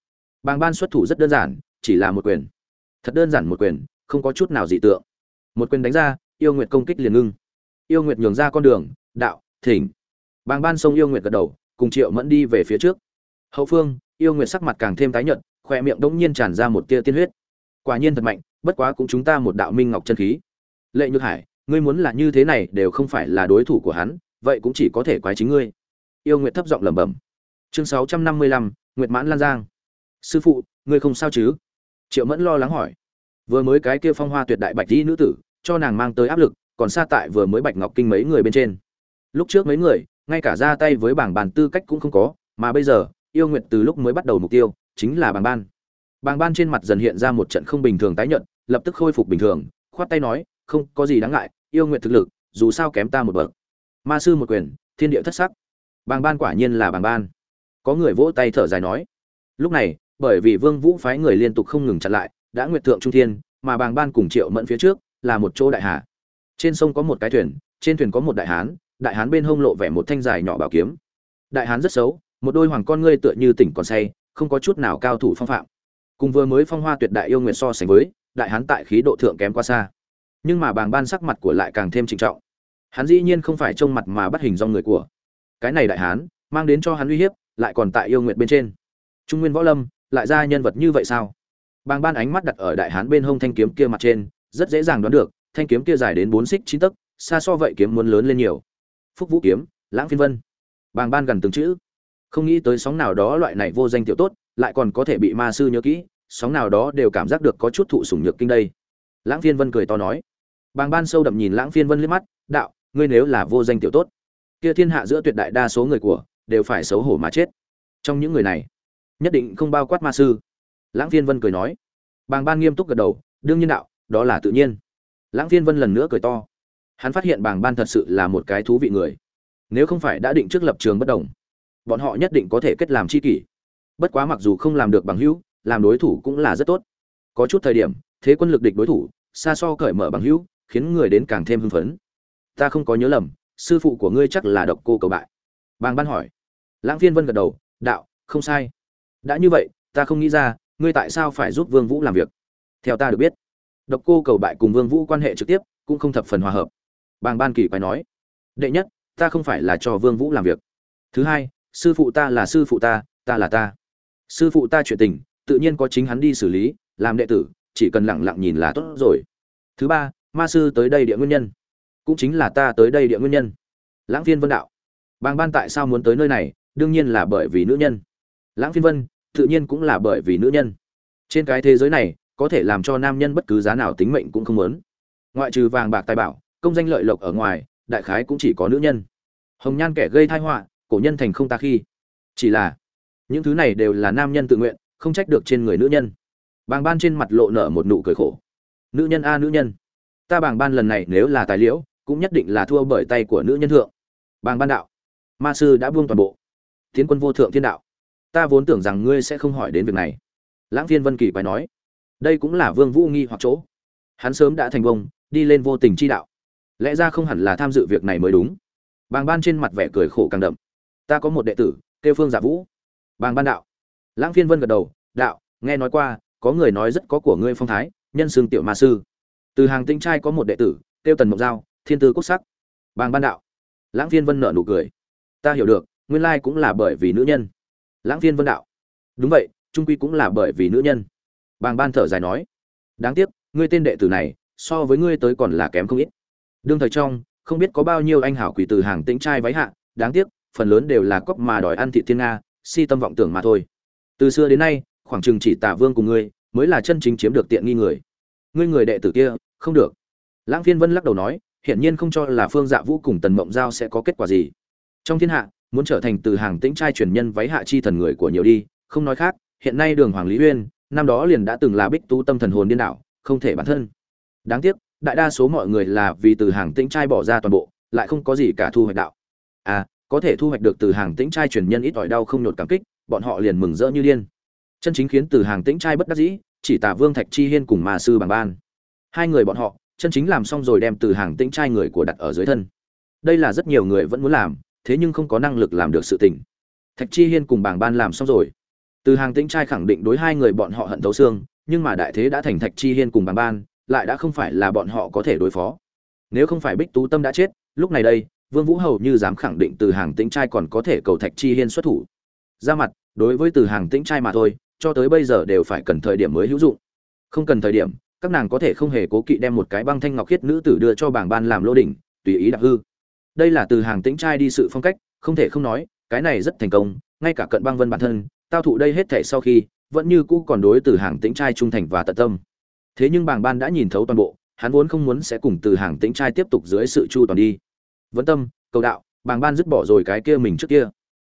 Bàng ban xuất thủ rất đơn giản, chỉ là một quyền. Thật đơn giản một quyền, không có chút nào dị tượng. Một quyền đánh ra, yêu nguyệt công kích liền ngưng. Yêu nguyệt nhường ra con đường, đạo, thỉnh. Bàng ban sông yêu nguyệt gật đầu, cùng triệu mẫn đi về phía trước. Hậu phương, yêu nguyệt sắc mặt càng thêm tái nhợt, khoe miệng đống nhiên tràn ra một tia tiên huyết. Quả nhiên thật mạnh, bất quá cũng chúng ta một đạo minh ngọc chân khí. Lệ nhược hải ngươi muốn là như thế này đều không phải là đối thủ của hắn, vậy cũng chỉ có thể quái chính ngươi. Yêu nguyệt thấp giọng lẩm bẩm. Chương sáu trăm năm mươi lăm, nguyệt mãn lan giang. Sư phụ, ngươi không sao chứ? Triệu mẫn lo lắng hỏi. Vừa mới cái kia phong hoa tuyệt đại bạch y nữ tử, cho nàng mang tới áp lực, còn xa tại vừa mới bạch ngọc kinh mấy người bên trên. Lúc trước mấy người, ngay cả ra tay với bảng bàn tư cách cũng không có, mà bây giờ, yêu nguyệt từ lúc mới bắt đầu mục tiêu, chính là bảng ban. Bảng ban trên mặt dần hiện ra một trận không bình thường tái nhận lập tức khôi phục bình thường, khoát tay nói, không có gì đáng ngại yêu nguyệt thực lực, dù sao kém ta một bậc. Ma sư một quyền, thiên địa thất sắc. Bàng ban quả nhiên là bàng ban. Có người vỗ tay thở dài nói. Lúc này, bởi vì vương vũ phái người liên tục không ngừng chặn lại, đã nguyệt thượng trung thiên, mà bàng ban cùng triệu mẫn phía trước là một chỗ đại hà trên sông có một cái thuyền, trên thuyền có một đại hán đại hán bên hông lộ vẻ một thanh dài nhỏ bảo kiếm. Đại hán rất xấu, một đôi hoàng con ngươi tựa như tỉnh còn say, không có chút nào cao thủ phong phạm. Cùng vừa mới phong hoa tuyệt đại yêu nguyệt so sánh với, đại hán tại khí độ thượng kém quá xa nhưng mà bàng ban sắc mặt của lại càng thêm trịnh trọng. Hắn dĩ nhiên không phải trông mặt mà bắt hình do người của. Cái này đại hán, mang đến cho hắn uy hiếp, lại còn tại yêu nguyệt bên trên. Trung nguyên võ lâm, lại ra nhân vật như vậy sao? Bàng ban ánh mắt đặt ở đại hán bên hông thanh kiếm kia mặt trên, rất dễ dàng đoán được, thanh kiếm kia dài đến bốn xích chín tấc, xa so vậy kiếm muốn lớn lên nhiều. Phúc vũ kiếm, lãng phiên vân. Bàng ban gần từng chữ. Không nghĩ tới sóng nào đó loại này vô danh tiểu tốt, lại còn có thể bị ma sư nhớ kỹ, sóng nào đó đều cảm giác được có chút thụ sủng nhược kinh đây. Lãng phiên vân cười to nói bàng ban sâu đậm nhìn lãng phiên vân liếc mắt, đạo, ngươi nếu là vô danh tiểu tốt, kia thiên hạ giữa tuyệt đại đa số người của đều phải xấu hổ mà chết. Trong những người này, nhất định không bao quát ma sư. Lãng phiên vân cười nói. Bàng ban nghiêm túc gật đầu, đương nhiên đạo, đó là tự nhiên. Lãng phiên vân lần nữa cười to. Hắn phát hiện bàng ban thật sự là một cái thú vị người. Nếu không phải đã định trước lập trường bất đồng, bọn họ nhất định có thể kết làm tri kỷ. Bất quá mặc dù không làm được bằng hữu, làm đối thủ cũng là rất tốt. Có chút thời điểm, thế quân lực địch đối thủ, xa so cởi mở bằng hữu khiến người đến càng thêm hưng phấn. Ta không có nhớ lầm, sư phụ của ngươi chắc là độc cô cầu bại. Bàng ban hỏi. Lãng phiên vân gật đầu, đạo, không sai. Đã như vậy, ta không nghĩ ra, ngươi tại sao phải giúp vương vũ làm việc? Theo ta được biết, độc cô cầu bại cùng vương vũ quan hệ trực tiếp cũng không thập phần hòa hợp. Bàng ban kỳ quái nói. Đệ nhất, ta không phải là cho vương vũ làm việc. Thứ hai, sư phụ ta là sư phụ ta ta là ta. Sư phụ ta chuyện tình, tự nhiên có chính hắn đi xử lý, làm đệ tử, chỉ cần lặng lặng nhìn là tốt rồi. Thứ ba ma sư tới đây địa nguyên nhân, cũng chính là ta tới đây địa nguyên nhân. Lãng phiên vân đạo, bàng ban tại sao muốn tới nơi này, đương nhiên là bởi vì nữ nhân. Lãng phiên vân, tự nhiên cũng là bởi vì nữ nhân. Trên cái thế giới này, có thể làm cho nam nhân bất cứ giá nào tính mệnh cũng không muốn. Ngoại trừ vàng bạc tài bảo, công danh lợi lộc ở ngoài, đại khái cũng chỉ có nữ nhân. Hồng nhan kẻ gây thai họa, cổ nhân thành không ta khi. Chỉ là, những thứ này đều là nam nhân tự nguyện, không trách được trên người nữ nhân. Bàng ban trên mặt lộ nở một nụ cười khổ. Nữ nhân a, nữ nhân ta bàng ban lần này nếu là tài liễu, cũng nhất định là thua bởi tay của nữ nhân thượng. Bàng ban đạo. Ma sư đã buông toàn bộ. Tiến quân vô thượng thiên đạo. Ta vốn tưởng rằng ngươi sẽ không hỏi đến việc này. Lãng phiên vân kỳ phải nói. Đây cũng là vương vũ nghi hoặc chỗ. Hắn sớm đã thành công, đi lên vô tình chi đạo. Lẽ ra không hẳn là tham dự việc này mới đúng. Bàng ban trên mặt vẻ cười khổ càng đậm. Ta có một đệ tử, kêu phương giả vũ. Bàng ban đạo. Lãng phiên vân gật đầu, đạo, nghe nói qua, có người nói rất có của ngươi phong thái, nhân xương tiểu ma sư từ hàng tinh trai có một đệ tử, Tiêu tần mộc giao, thiên tư quốc sắc. Bàng ban đạo. Lãng phiên vân nợ nụ cười. Ta hiểu được, nguyên lai cũng là bởi vì nữ nhân. Lãng phiên vân đạo. Đúng vậy, trung quy cũng là bởi vì nữ nhân. Bàng ban thở dài nói. Đáng tiếc, ngươi tên đệ tử này, so với ngươi tới còn là kém không ít. Đương thời trong, không biết có bao nhiêu anh hảo quỷ từ hàng tĩnh trai váy hạ, đáng tiếc, phần lớn đều là cóc mà đòi ăn thị thiên nga, si tâm vọng tưởng mà thôi. Từ xưa đến nay, khoảng chừng chỉ tả vương cùng ngươi, mới là chân chính chiếm được tiện nghi người. Ngươi người đệ tử kia không được. Lãng phiên vân lắc đầu nói, hiển nhiên không cho là phương dạ vũ cùng tần mộng giao sẽ có kết quả gì. Trong thiên hạ, muốn trở thành từ hàng tĩnh trai truyền nhân váy hạ chi thần người của nhiều đi, không nói khác, hiện nay đường hoàng lý uyên, năm đó liền đã từng là bích tú tâm thần hồn điên đảo, không thể bản thân. Đáng tiếc, đại đa số mọi người là vì từ hàng tĩnh trai bỏ ra toàn bộ, lại không có gì cả thu hoạch đạo. À có thể thu hoạch được từ hàng tĩnh trai truyền nhân ít ỏi đau không nhột cảm kích, bọn họ liền mừng rỡ như điên. Chân chính khiến từ hàng tĩnh trai bất đắc dĩ, chỉ tả vương thạch chi hiên cùng mà sư bằng ban hai người bọn họ, chân chính làm xong rồi đem từ hàng tĩnh trai người của đặt ở dưới thân. Đây là rất nhiều người vẫn muốn làm, thế nhưng không có năng lực làm được sự tình. Thạch chi hiên cùng bảng ban làm xong rồi. Từ hàng tĩnh trai khẳng định đối hai người bọn họ hận thấu xương, nhưng mà đại thế đã thành thạch chi hiên cùng bảng ban, lại đã không phải là bọn họ có thể đối phó. Nếu không phải bích tú tâm đã chết, lúc này đây, vương vũ hầu như dám khẳng định từ hàng tĩnh trai còn có thể cầu thạch chi hiên xuất thủ. Ra mặt, đối với từ hàng tĩnh trai mà thôi, cho tới bây giờ đều phải cần thời điểm mới hữu dụng. Không cần thời điểm các nàng có thể không hề cố kỵ đem một cái băng thanh ngọc khiết nữ tử đưa cho bảng ban làm lô đỉnh, tùy ý đặc hư. Đây là từ hàng tĩnh trai đi sự phong cách, không thể không nói, cái này rất thành công, ngay cả cận băng vân bản thân, tao thụ đây hết thể sau khi, vẫn như cũ còn đối từ hàng tĩnh trai trung thành và tận tâm. Thế nhưng bảng ban đã nhìn thấu toàn bộ, hắn vốn không muốn sẽ cùng từ hàng tĩnh trai tiếp tục dưới sự chu toàn đi. Vẫn tâm, cầu đạo, bảng ban dứt bỏ rồi cái kia mình trước kia.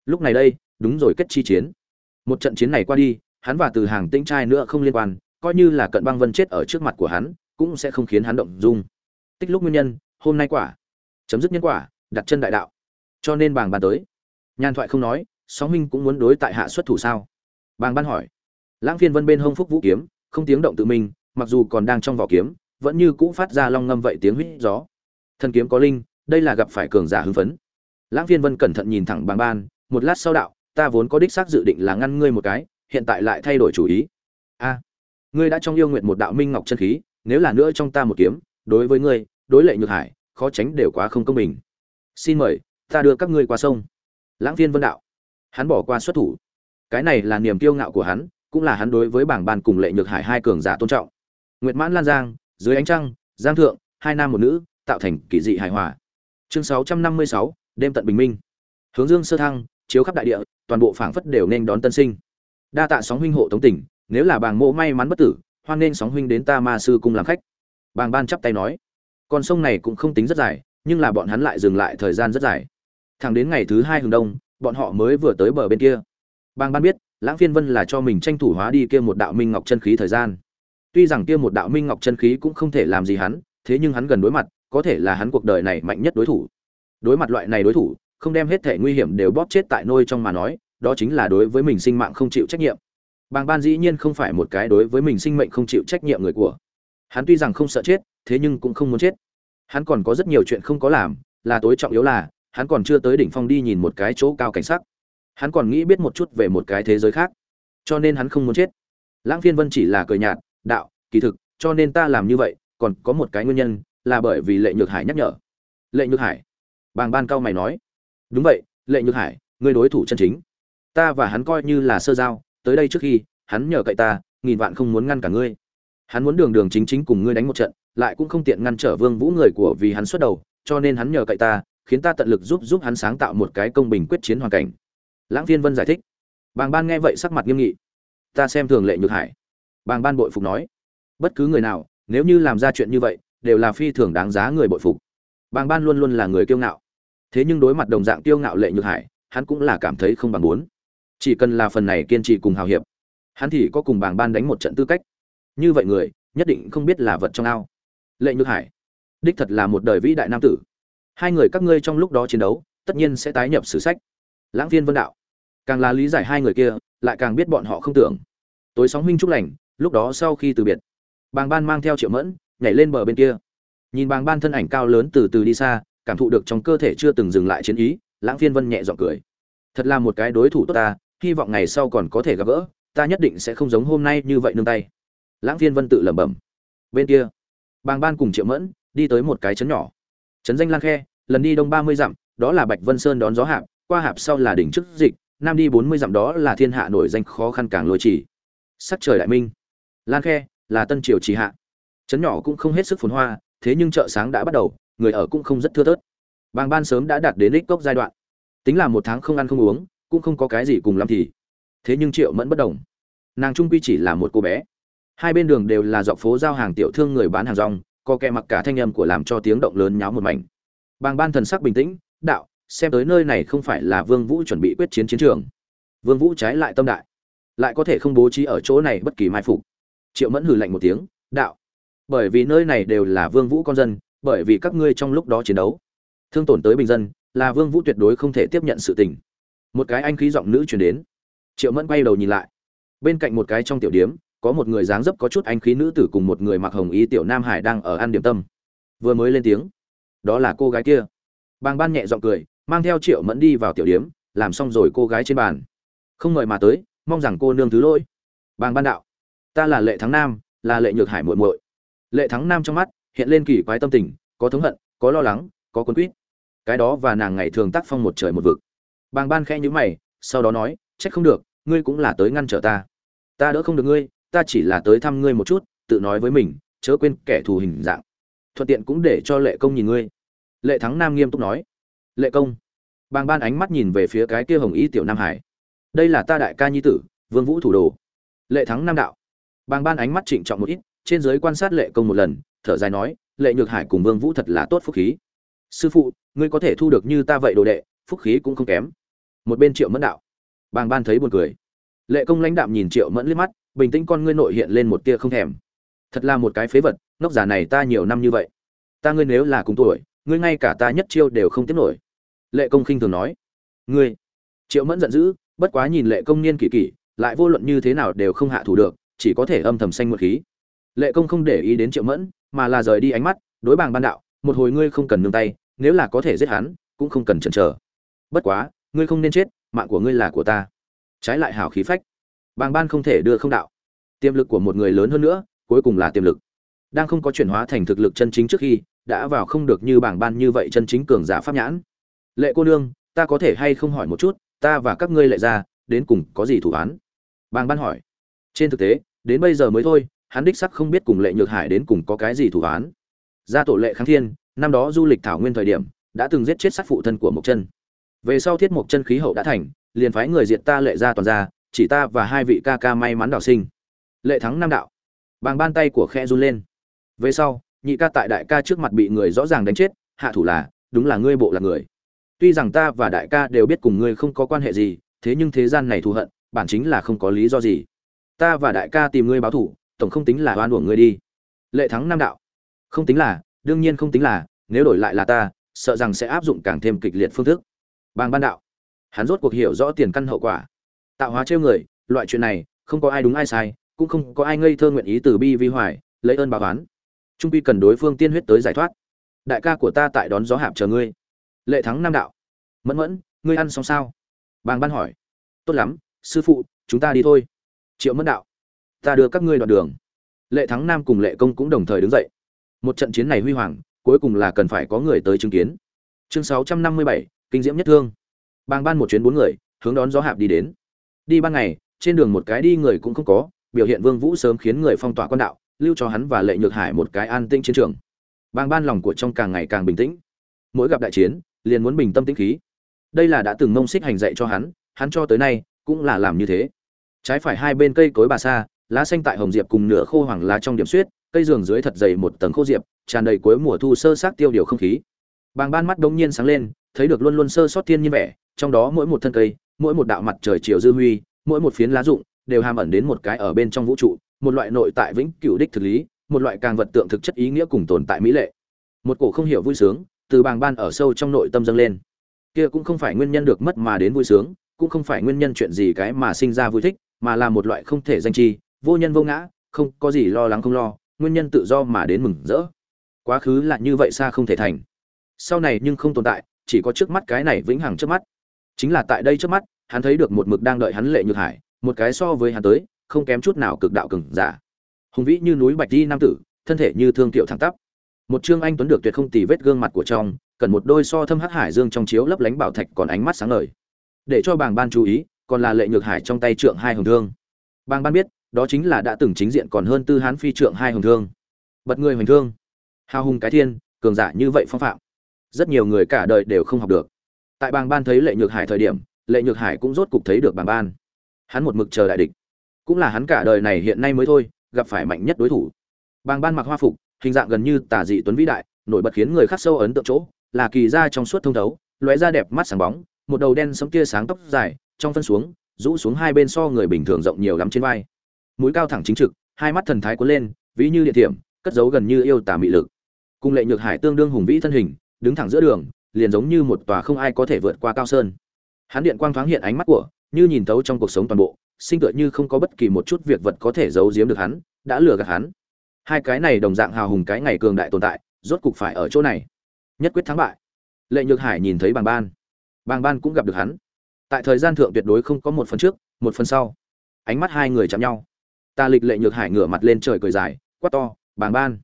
Lúc này đây, đúng rồi, kết chi chiến. Một trận chiến này qua đi, hắn và từ hàng tĩnh trai nữa không liên quan coi như là cận băng vân chết ở trước mặt của hắn, cũng sẽ không khiến hắn động dung. Tích lúc nguyên nhân, hôm nay quả. Chấm dứt nhân quả, đặt chân đại đạo. Cho nên bàng ban tới. Nhàn thoại không nói sóng minh cũng muốn đối tại hạ xuất thủ sao? Bàng ban hỏi. Lãng phiên vân bên hông phúc vũ kiếm, không tiếng động tự mình, mặc dù còn đang trong vỏ kiếm, vẫn như cũ phát ra long ngâm vậy tiếng huýt gió. Thần kiếm có linh, đây là gặp phải cường giả hưng phấn. Lãng phiên vân cẩn thận nhìn thẳng bàng ban, một lát sau đạo, ta vốn có đích xác dự định là ngăn ngươi một cái, hiện tại lại thay đổi chủ ý. A ngươi đã trong yêu nguyện một đạo minh ngọc chân khí, nếu là nữa trong ta một kiếm, đối với ngươi, đối lệ nhược hải, khó tránh đều quá không công bình. Xin mời, ta đưa các ngươi qua sông. Lãng phiên vân đạo. Hắn bỏ qua xuất thủ. Cái này là niềm kiêu ngạo của hắn, cũng là hắn đối với bảng ban cùng lệ nhược hải hai cường giả tôn trọng. Nguyệt mãn lan giang, dưới ánh trăng, giang thượng, hai nam một nữ, tạo thành kỳ dị hài hòa. Chương sáu trăm năm mươi sáu, đêm tận bình minh. Hướng dương sơ thăng, chiếu khắp đại địa, toàn bộ phảng phất đều nên đón tân sinh. Đa tạ sóng huynh hộ tống tỉnh nếu là bàng mộ may mắn bất tử, hoan nên sóng huynh đến ta ma sư cung làm khách. Bàng ban chắp tay nói. Con sông này cũng không tính rất dài, nhưng là bọn hắn lại dừng lại thời gian rất dài. Thẳng đến ngày thứ hai hừng đông, bọn họ mới vừa tới bờ bên kia. Bàng ban biết, lãng phiên vân là cho mình tranh thủ hóa đi kia một đạo minh ngọc chân khí thời gian. Tuy rằng kia một đạo minh ngọc chân khí cũng không thể làm gì hắn, thế nhưng hắn gần đối mặt, có thể là hắn cuộc đời này mạnh nhất đối thủ. Đối mặt loại này đối thủ, không đem hết thể nguy hiểm đều bóp chết tại nôi trong mà nói, đó chính là đối với mình sinh mạng không chịu trách nhiệm bàng ban dĩ nhiên không phải một cái đối với mình sinh mệnh không chịu trách nhiệm người của. Hắn tuy rằng không sợ chết, thế nhưng cũng không muốn chết. Hắn còn có rất nhiều chuyện không có làm, là tối trọng yếu là, hắn còn chưa tới đỉnh phong đi nhìn một cái chỗ cao cảnh sắc. Hắn còn nghĩ biết một chút về một cái thế giới khác. Cho nên hắn không muốn chết. Lãng phiên vân chỉ là cười nhạt, đạo, kỳ thực, cho nên ta làm như vậy, còn có một cái nguyên nhân, là bởi vì lệ nhược hải nhắc nhở. Lệ nhược hải? Bàng ban cao mày nói. Đúng vậy, lệ nhược hải, người đối thủ chân chính. Ta và hắn coi như là sơ giao tới đây trước khi, hắn nhờ cậy ta, nghìn vạn không muốn ngăn cả ngươi. Hắn muốn đường đường chính chính cùng ngươi đánh một trận, lại cũng không tiện ngăn trở vương vũ người của vì hắn xuất đầu, cho nên hắn nhờ cậy ta, khiến ta tận lực giúp giúp hắn sáng tạo một cái công bình quyết chiến hoàn cảnh. Lãng phiên vân giải thích. Bàng ban nghe vậy sắc mặt nghiêm nghị. Ta xem thường lệ nhược hải. Bàng ban bội phục nói. Bất cứ người nào, nếu như làm ra chuyện như vậy, đều là phi thường đáng giá người bội phục. Bàng ban luôn luôn là người kiêu ngạo. Thế nhưng đối mặt đồng dạng kiêu ngạo lệ nhược hải, hắn cũng là cảm thấy không bằng muốn chỉ cần là phần này kiên trì cùng hào hiệp, hắn thì có cùng bảng ban đánh một trận tư cách. Như vậy người, nhất định không biết là vật trong ao. Lệ nhược hải, đích thật là một đời vĩ đại nam tử. Hai người các ngươi trong lúc đó chiến đấu, tất nhiên sẽ tái nhập sử sách. Lãng viên vân đạo, càng là lý giải hai người kia, lại càng biết bọn họ không tưởng. Tối sóng huynh chúc lành, lúc đó sau khi từ biệt, bàng ban mang theo triệu mẫn, nhảy lên bờ bên kia. Nhìn bàng ban thân ảnh cao lớn từ từ đi xa, cảm thụ được trong cơ thể chưa từng dừng lại chiến ý, lãng phiên vân nhẹ g i ọ n g cười. Thật là một cái đối thủ tốt ta hy vọng ngày sau còn có thể gặp gỡ, ta nhất định sẽ không giống hôm nay như vậy nương tay. Lãng phiên vân tự lẩm bẩm. Bên kia, bàng ban cùng triệu mẫn đi tới một cái trấn nhỏ. Trấn danh lan khe, lần đi đông ba mươi dặm, đó là bạch vân sơn đón gió hạp, qua hạp sau là đỉnh chức dịch, nam đi bốn mươi dặm đó là thiên hạ nổi danh khó khăn càng lôi chỉ sắc trời đại minh. Lan khe là tân triều trì hạ. Trấn nhỏ cũng không hết sức phồn hoa, thế nhưng chợ sáng đã bắt đầu, người ở cũng không rất thưa thớt. Bàng ban sớm đã đạt đến đích cốc giai đoạn. Tính là một tháng không ăn không uống cũng không có cái gì cùng lắm thì. Thế nhưng triệu mẫn bất đồng. Nàng trung quy chỉ là một cô bé. Hai bên đường đều là dọc phố giao hàng tiểu thương người bán hàng rong có kẻ mặc cả thanh âm của làm cho tiếng động lớn nháo một mảnh. Bàng ban thần sắc bình tĩnh, đạo, xem tới nơi này không phải là vương vũ chuẩn bị quyết chiến chiến trường. Vương vũ trái lại tâm đại. Lại có thể không bố trí ở chỗ này bất kỳ mai phục. Triệu mẫn hừ lạnh một tiếng, đạo, bởi vì nơi này đều là vương vũ con dân, bởi vì các ngươi trong lúc đó chiến đấu, thương tổn tới bình dân, là vương vũ tuyệt đối không thể tiếp nhận sự tình một cái anh khí giọng nữ truyền đến. Triệu mẫn quay đầu nhìn lại. Bên cạnh một cái trong tiểu điếm, có một người dáng dấp có chút anh khí nữ tử cùng một người mặc hồng y tiểu nam hải đang ở ăn điểm tâm. Vừa mới lên tiếng. Đó là cô gái kia. Bàng ban nhẹ giọng cười, mang theo triệu mẫn đi vào tiểu điếm, làm xong rồi cô gái trên bàn. Không mời mà tới, mong rằng cô nương thứ lỗi. Bàng ban đạo. Ta là lệ thắng nam, là lệ nhược hải muội muội. Lệ thắng nam trong mắt, hiện lên kỳ quái tâm tình, có thống hận, có lo lắng, có cuốn quýt. Cái đó và nàng ngày thường tác phong một trời một vực bàng ban khẽ nhíu mày, sau đó nói, trách không được, ngươi cũng là tới ngăn trở ta. Ta đỡ không được ngươi, ta chỉ là tới thăm ngươi một chút, tự nói với mình, chớ quên kẻ thù hình dạng. Thuận tiện cũng để cho lệ công nhìn ngươi. Lệ thắng nam nghiêm túc nói. Lệ công. Bàng ban ánh mắt nhìn về phía cái kia hồng y tiểu nam hải. Đây là ta đại ca nhi tử, vương vũ thủ đồ. Lệ thắng nam đạo. Bàng ban ánh mắt trịnh trọng một ít, trên dưới quan sát lệ công một lần, thở dài nói, lệ nhược hải cùng vương vũ thật là tốt phúc khí. Sư phụ, ngươi có thể thu được như ta vậy đồ đệ, phúc khí cũng không kém một bên triệu mẫn đạo. Bàng ban thấy buồn cười. Lệ công lãnh đạm nhìn triệu mẫn liếc mắt bình tĩnh con ngươi nội hiện lên một tia không thèm. Thật là một cái phế vật nóc giả này ta nhiều năm như vậy. Ta ngươi nếu là cùng tuổi ngươi ngay cả ta nhất chiêu đều không tiếp nổi. Lệ công khinh thường nói. Ngươi. Triệu mẫn giận dữ bất quá nhìn lệ công niên kỳ kỳ, lại vô luận như thế nào đều không hạ thủ được chỉ có thể âm thầm xanh một khí. Lệ công không để ý đến triệu mẫn mà là rời đi ánh mắt đối bàng ban đạo một hồi ngươi không cần nương tay nếu là có thể giết hắn cũng không cần chần chờ. Bất quá ngươi không nên chết, mạng của ngươi là của ta. Trái lại hảo khí phách. Bàng ban không thể đưa không đạo. Tiềm lực của một người lớn hơn nữa, cuối cùng là tiềm lực. Đang không có chuyển hóa thành thực lực chân chính trước khi, đã vào không được như bảng ban như vậy chân chính cường giả pháp nhãn. Lệ cô nương, ta có thể hay không hỏi một chút, ta và các ngươi lệ ra đến cùng có gì thủ án? Bàng ban hỏi. Trên thực tế, đến bây giờ mới thôi, hắn đích sắc không biết cùng lệ nhược hải đến cùng có cái gì thủ án. Gia tổ lệ kháng thiên, năm đó du lịch thảo nguyên thời điểm, đã từng giết chết sát phụ thân của mộc chân về sau thiết mục chân khí hậu đã thành, liền phái người diệt ta lệ ra toàn ra chỉ ta và hai vị ca ca may mắn đào sinh. Lệ thắng nam đạo. Bằng ban tay của khe run lên. Về sau, nhị ca tại đại ca trước mặt bị người rõ ràng đánh chết, hạ thủ là, đúng là ngươi bộ là người. Tuy rằng ta và đại ca đều biết cùng ngươi không có quan hệ gì, thế nhưng thế gian này thù hận, bản chính là không có lý do gì. Ta và đại ca tìm ngươi báo thủ tổng không tính là oan uổng ngươi đi. Lệ thắng nam đạo. Không tính là, đương nhiên không tính là, nếu đổi lại là ta, sợ rằng sẽ áp dụng càng thêm kịch liệt phương thức. Bàng ban đạo. Hắn rốt cuộc hiểu rõ tiền căn hậu quả. Tạo hóa trêu người loại chuyện này không có ai đúng ai sai cũng không có ai ngây thơ nguyện ý từ bi vi hoài lấy ơn bà toán trung pi cần đối phương tiên huyết tới giải thoát. Đại ca của ta tại đón gió hạp chờ ngươi. Lệ thắng nam đạo. Mẫn mẫn ngươi ăn xong sao? Bàng ban hỏi. Tốt lắm sư phụ chúng ta đi thôi. Triệu mẫn đạo. Ta đưa các ngươi đoạn đường. Lệ thắng nam cùng lệ công cũng đồng thời đứng dậy. Một trận chiến này huy hoàng cuối cùng là cần phải có người tới chứng kiến. Chương 657, kinh diễm nhất thương. Bang ban một chuyến bốn người, hướng đón gió hạp đi đến. Đi ban ngày, trên đường một cái đi người cũng không có, biểu hiện vương vũ sớm khiến người phong tỏa quan đạo, lưu cho hắn và lệ nhược hải một cái an tĩnh chiến trường. Bang ban lòng của trong càng ngày càng bình tĩnh. Mỗi gặp đại chiến, liền muốn bình tâm tĩnh khí. Đây là đã từng mông xích hành dạy cho hắn hắn cho tới nay cũng là làm như thế. Trái phải hai bên cây cối bà sa, lá xanh tại hồng diệp cùng nửa khô hoàng lá trong điểm suyết, cây giường dưới thật dày một tầng khô diệp, tràn đầy cuối mùa thu sơ sát tiêu điều không khí. Bàng ban mắt đống nhiên sáng lên thấy được luôn luôn sơ sót thiên nhiên vẻ, trong đó mỗi một thân cây, mỗi một đạo mặt trời chiều dư huy, mỗi một phiến lá rụng, đều hàm ẩn đến một cái ở bên trong vũ trụ, một loại nội tại vĩnh cửu đích thực lý, một loại càng vật tượng thực chất ý nghĩa cùng tồn tại mỹ lệ. Một cổ không hiểu vui sướng, từ bàng ban ở sâu trong nội tâm dâng lên. Kia cũng không phải nguyên nhân được mất mà đến vui sướng, cũng không phải nguyên nhân chuyện gì cái mà sinh ra vui thích, mà là một loại không thể danh chi, vô nhân vô ngã, không có gì lo lắng không lo, nguyên nhân tự do mà đến mừng rỡ. Quá khứ là như vậy xa không thể thành. Sau này nhưng không tồn tại chỉ có trước mắt cái này vĩnh hằng trước mắt. Chính là tại đây trước mắt, hắn thấy được một mực đang đợi hắn lệ nhược hải, một cái so với hắn tới, không kém chút nào cực đạo cừng giả. Hùng vĩ như núi bạch di nam tử, thân thể như thương tiểu thẳng tắp. Một trương anh tuấn được tuyệt không tì vết gương mặt của trong, cần một đôi so thâm hắc hải dương trong chiếu lấp lánh bảo thạch còn ánh mắt sáng ngời. Để cho bàng ban chú ý, còn là lệ nhược hải trong tay trượng hai hồng thương. Bàng ban biết, đó chính là đã từng chính diện còn hơn tư hán phi trượng hai hồng thương. Bật người hoành thương. Hào hùng cái thiên, cường giả như vậy phong phạm rất nhiều người cả đời đều không học được. Tại bàng ban thấy lệ nhược hải thời điểm, lệ nhược hải cũng rốt cục thấy được bàng ban. Hắn một mực chờ đại địch. Cũng là hắn cả đời này hiện nay mới thôi, gặp phải mạnh nhất đối thủ. Bàng ban mặc hoa phục, hình dạng gần như tả dị tuấn vĩ đại, nổi bật khiến người khác sâu ấn tượng chỗ, là kỳ ra trong suốt thông thấu, lóe ra đẹp mắt sáng bóng, một đầu đen sẫm tia sáng tóc dài, trong phân xuống, rũ xuống hai bên so người bình thường rộng nhiều lắm trên vai. Mũi cao thẳng chính trực, hai mắt thần thái cuốn lên, ví như địa điểm, cất giấu gần như yêu tả mị lực. Cùng lệ nhược hải tương đương hùng vĩ thân hình đứng thẳng giữa đường, liền giống như một tòa không ai có thể vượt qua cao sơn. Hắn điện quang thoáng hiện ánh mắt của, như nhìn thấu trong cuộc sống toàn bộ, sinh tựa như không có bất kỳ một chút việc vật có thể giấu giếm được hắn, đã lừa gạt hắn. Hai cái này đồng dạng hào hùng cái ngày cường đại tồn tại, rốt cục phải ở chỗ này. Nhất quyết thắng bại. Lệ nhược hải nhìn thấy bàng ban. Bàng ban cũng gặp được hắn. Tại thời gian thượng tuyệt đối không có một phần trước, một phần sau. Ánh mắt hai người chạm nhau. Ta lịch lệ nhược hải ngửa mặt lên trời cười dài, quát to, bàng ban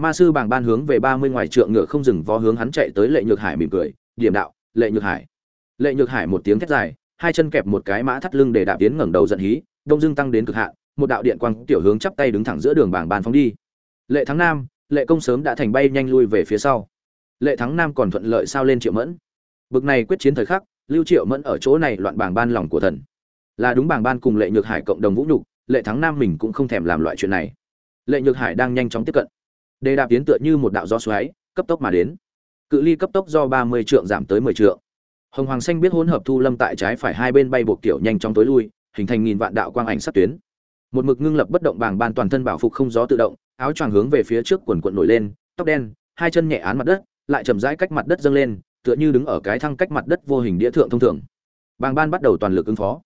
ma sư bàng ban hướng về ba mươi ngoài trượng ngựa không dừng vó hướng hắn chạy tới lệ nhược hải mỉm cười, điểm đạo, lệ nhược hải. Lệ nhược hải một tiếng thét dài, hai chân kẹp một cái mã thắt lưng để đạp tiến ngẩng đầu giận hí, đông dưng tăng đến cực hạn, một đạo điện quang tiểu hướng chắp tay đứng thẳng giữa đường bảng ban phóng đi. Lệ thắng nam, lệ công sớm đã thành bay nhanh lui về phía sau. Lệ thắng nam còn thuận lợi sao lên triệu mẫn. Bực này quyết chiến thời khắc, lưu triệu mẫn ở chỗ này loạn bảng ban lòng của thần. Là đúng bảng ban cùng lệ nhược hải cộng đồng vũ nhục, lệ thắng nam mình cũng không thèm làm loại chuyện này. Lệ nhược hải đang nhanh chóng tiếp cận đề đạp tiến tựa như một đạo gió xoáy, cấp tốc mà đến. Cự ly cấp tốc do ba mươi trượng giảm tới mười trượng. Hồng hoàng xanh biết hỗn hợp thu lâm tại trái phải hai bên bay buộc tiểu nhanh trong tối lui, hình thành nghìn vạn đạo quang ảnh sát tuyến. Một mực ngưng lập bất động bảng ban toàn thân bảo phục không gió tự động, áo choàng hướng về phía trước quần quần nổi lên, tóc đen, hai chân nhẹ án mặt đất, lại chậm rãi cách mặt đất dâng lên, tựa như đứng ở cái thăng cách mặt đất vô hình đĩa thượng thông thường. Bàng ban bắt đầu toàn lực ứng phó.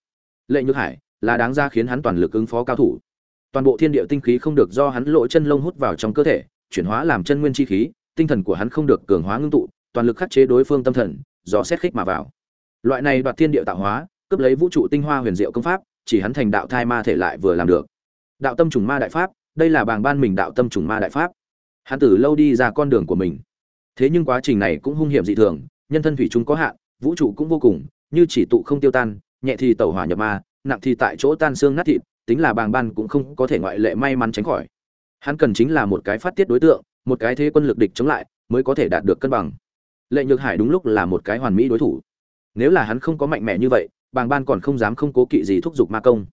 Lệ nhược hải, là đáng ra khiến hắn toàn lực ứng phó cao thủ. Toàn bộ thiên địa tinh khí không được do hắn lỗ chân lông hút vào trong cơ thể chuyển hóa làm chân nguyên chi khí, tinh thần của hắn không được cường hóa ngưng tụ, toàn lực khắc chế đối phương tâm thần gió xét khích mà vào. Loại này đoạt thiên địa tạo hóa, cướp lấy vũ trụ tinh hoa huyền diệu công pháp, chỉ hắn thành đạo thai ma thể lại vừa làm được. Đạo tâm trùng ma đại pháp, đây là bàng ban mình đạo tâm trùng ma đại pháp. Hắn từ lâu đi ra con đường của mình. Thế nhưng quá trình này cũng hung hiểm dị thường, nhân thân thủy chung có hạn, vũ trụ cũng vô cùng, như chỉ tụ không tiêu tan, nhẹ thì tẩu hỏa nhập ma, nặng thì tại chỗ tan xương nát thịt, tính là bàng ban cũng không có thể ngoại lệ may mắn tránh khỏi hắn cần chính là một cái phát tiết đối tượng, một cái thế quân lực địch chống lại, mới có thể đạt được cân bằng. Lệ nhược hải đúng lúc là một cái hoàn mỹ đối thủ. Nếu là hắn không có mạnh mẽ như vậy, bàng ban còn không dám không cố kỵ gì thúc giục ma công.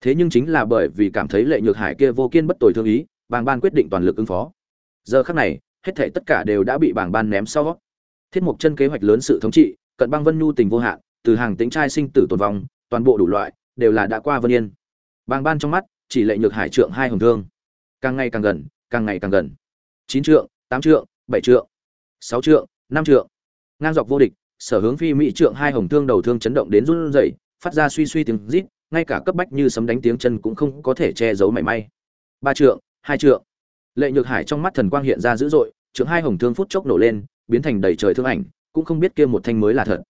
Thế nhưng chính là bởi vì cảm thấy lệ nhược hải kia vô kiên bất tồi thương ý, bàng ban quyết định toàn lực ứng phó. Giờ khắc này, hết thảy tất cả đều đã bị bàng ban ném sau. Thiết mục chân kế hoạch lớn sự thống trị, cận băng vân nhu tình vô hạn, từ hàng tính trai sinh tử tồn vong, toàn bộ đủ loại, đều là đã qua vân yên. Bàng ban trong mắt, chỉ lệ nhược hải trượng hai hồng thương càng ngày càng gần, càng ngày càng gần. Chín trượng, tám trượng, bảy trượng, sáu trượng, năm trượng. Ngang dọc vô địch, sở hướng phi mỹ trượng hai hồng thương đầu thương chấn động đến run rẩy, phát ra suy suy tiếng rít, ngay cả cấp bách như sấm đánh tiếng chân cũng không có thể che giấu mảy may. Ba trượng, hai trượng. Lệ nhược hải trong mắt thần quang hiện ra dữ dội, trượng hai hồng thương phút chốc nổ lên, biến thành đầy trời thương ảnh, cũng không biết kia một thanh mới là thật.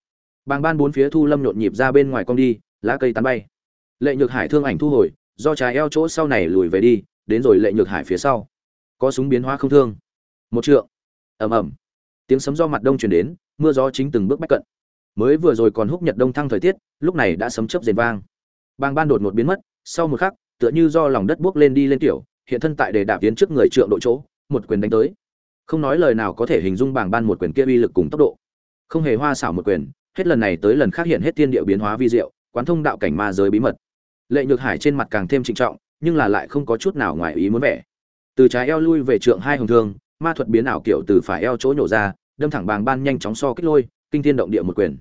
Bàng ban bốn phía thu lâm nhộn nhịp ra bên ngoài cong đi, lá cây tán bay. Lệ nhược hải thương ảnh thu hồi, do trái eo chỗ sau này lùi về đi đến rồi lệ nhược hải phía sau. Có súng biến hóa không thương. Một trượng. Ầm ầm. Tiếng sấm do mặt đông truyền đến, mưa gió chính từng bước bách cận. Mới vừa rồi còn húc nhật đông thăng thời tiết, lúc này đã sấm chớp rền vang. Bang ban đột ngột biến mất, sau một khắc, tựa như do lòng đất buốc lên đi lên tiểu hiện thân tại để đạp tiến trước người trượng độ chỗ, một quyền đánh tới. Không nói lời nào có thể hình dung bảng ban một quyền kia uy lực cùng tốc độ. Không hề hoa xảo một quyền, hết lần này tới lần khác hiện hết tiên địa biến hóa vi diệu, quán thông đạo cảnh ma giới bí mật. Lệ nhược hải trên mặt càng thêm trịnh trọng nhưng là lại không có chút nào ngoài ý muốn vẻ. Từ trái eo lui về trượng hai hồng thương, ma thuật biến ảo kiểu từ phải eo chỗ nhổ ra, đâm thẳng bàng ban nhanh chóng so kích lôi, kinh thiên động địa một quyền.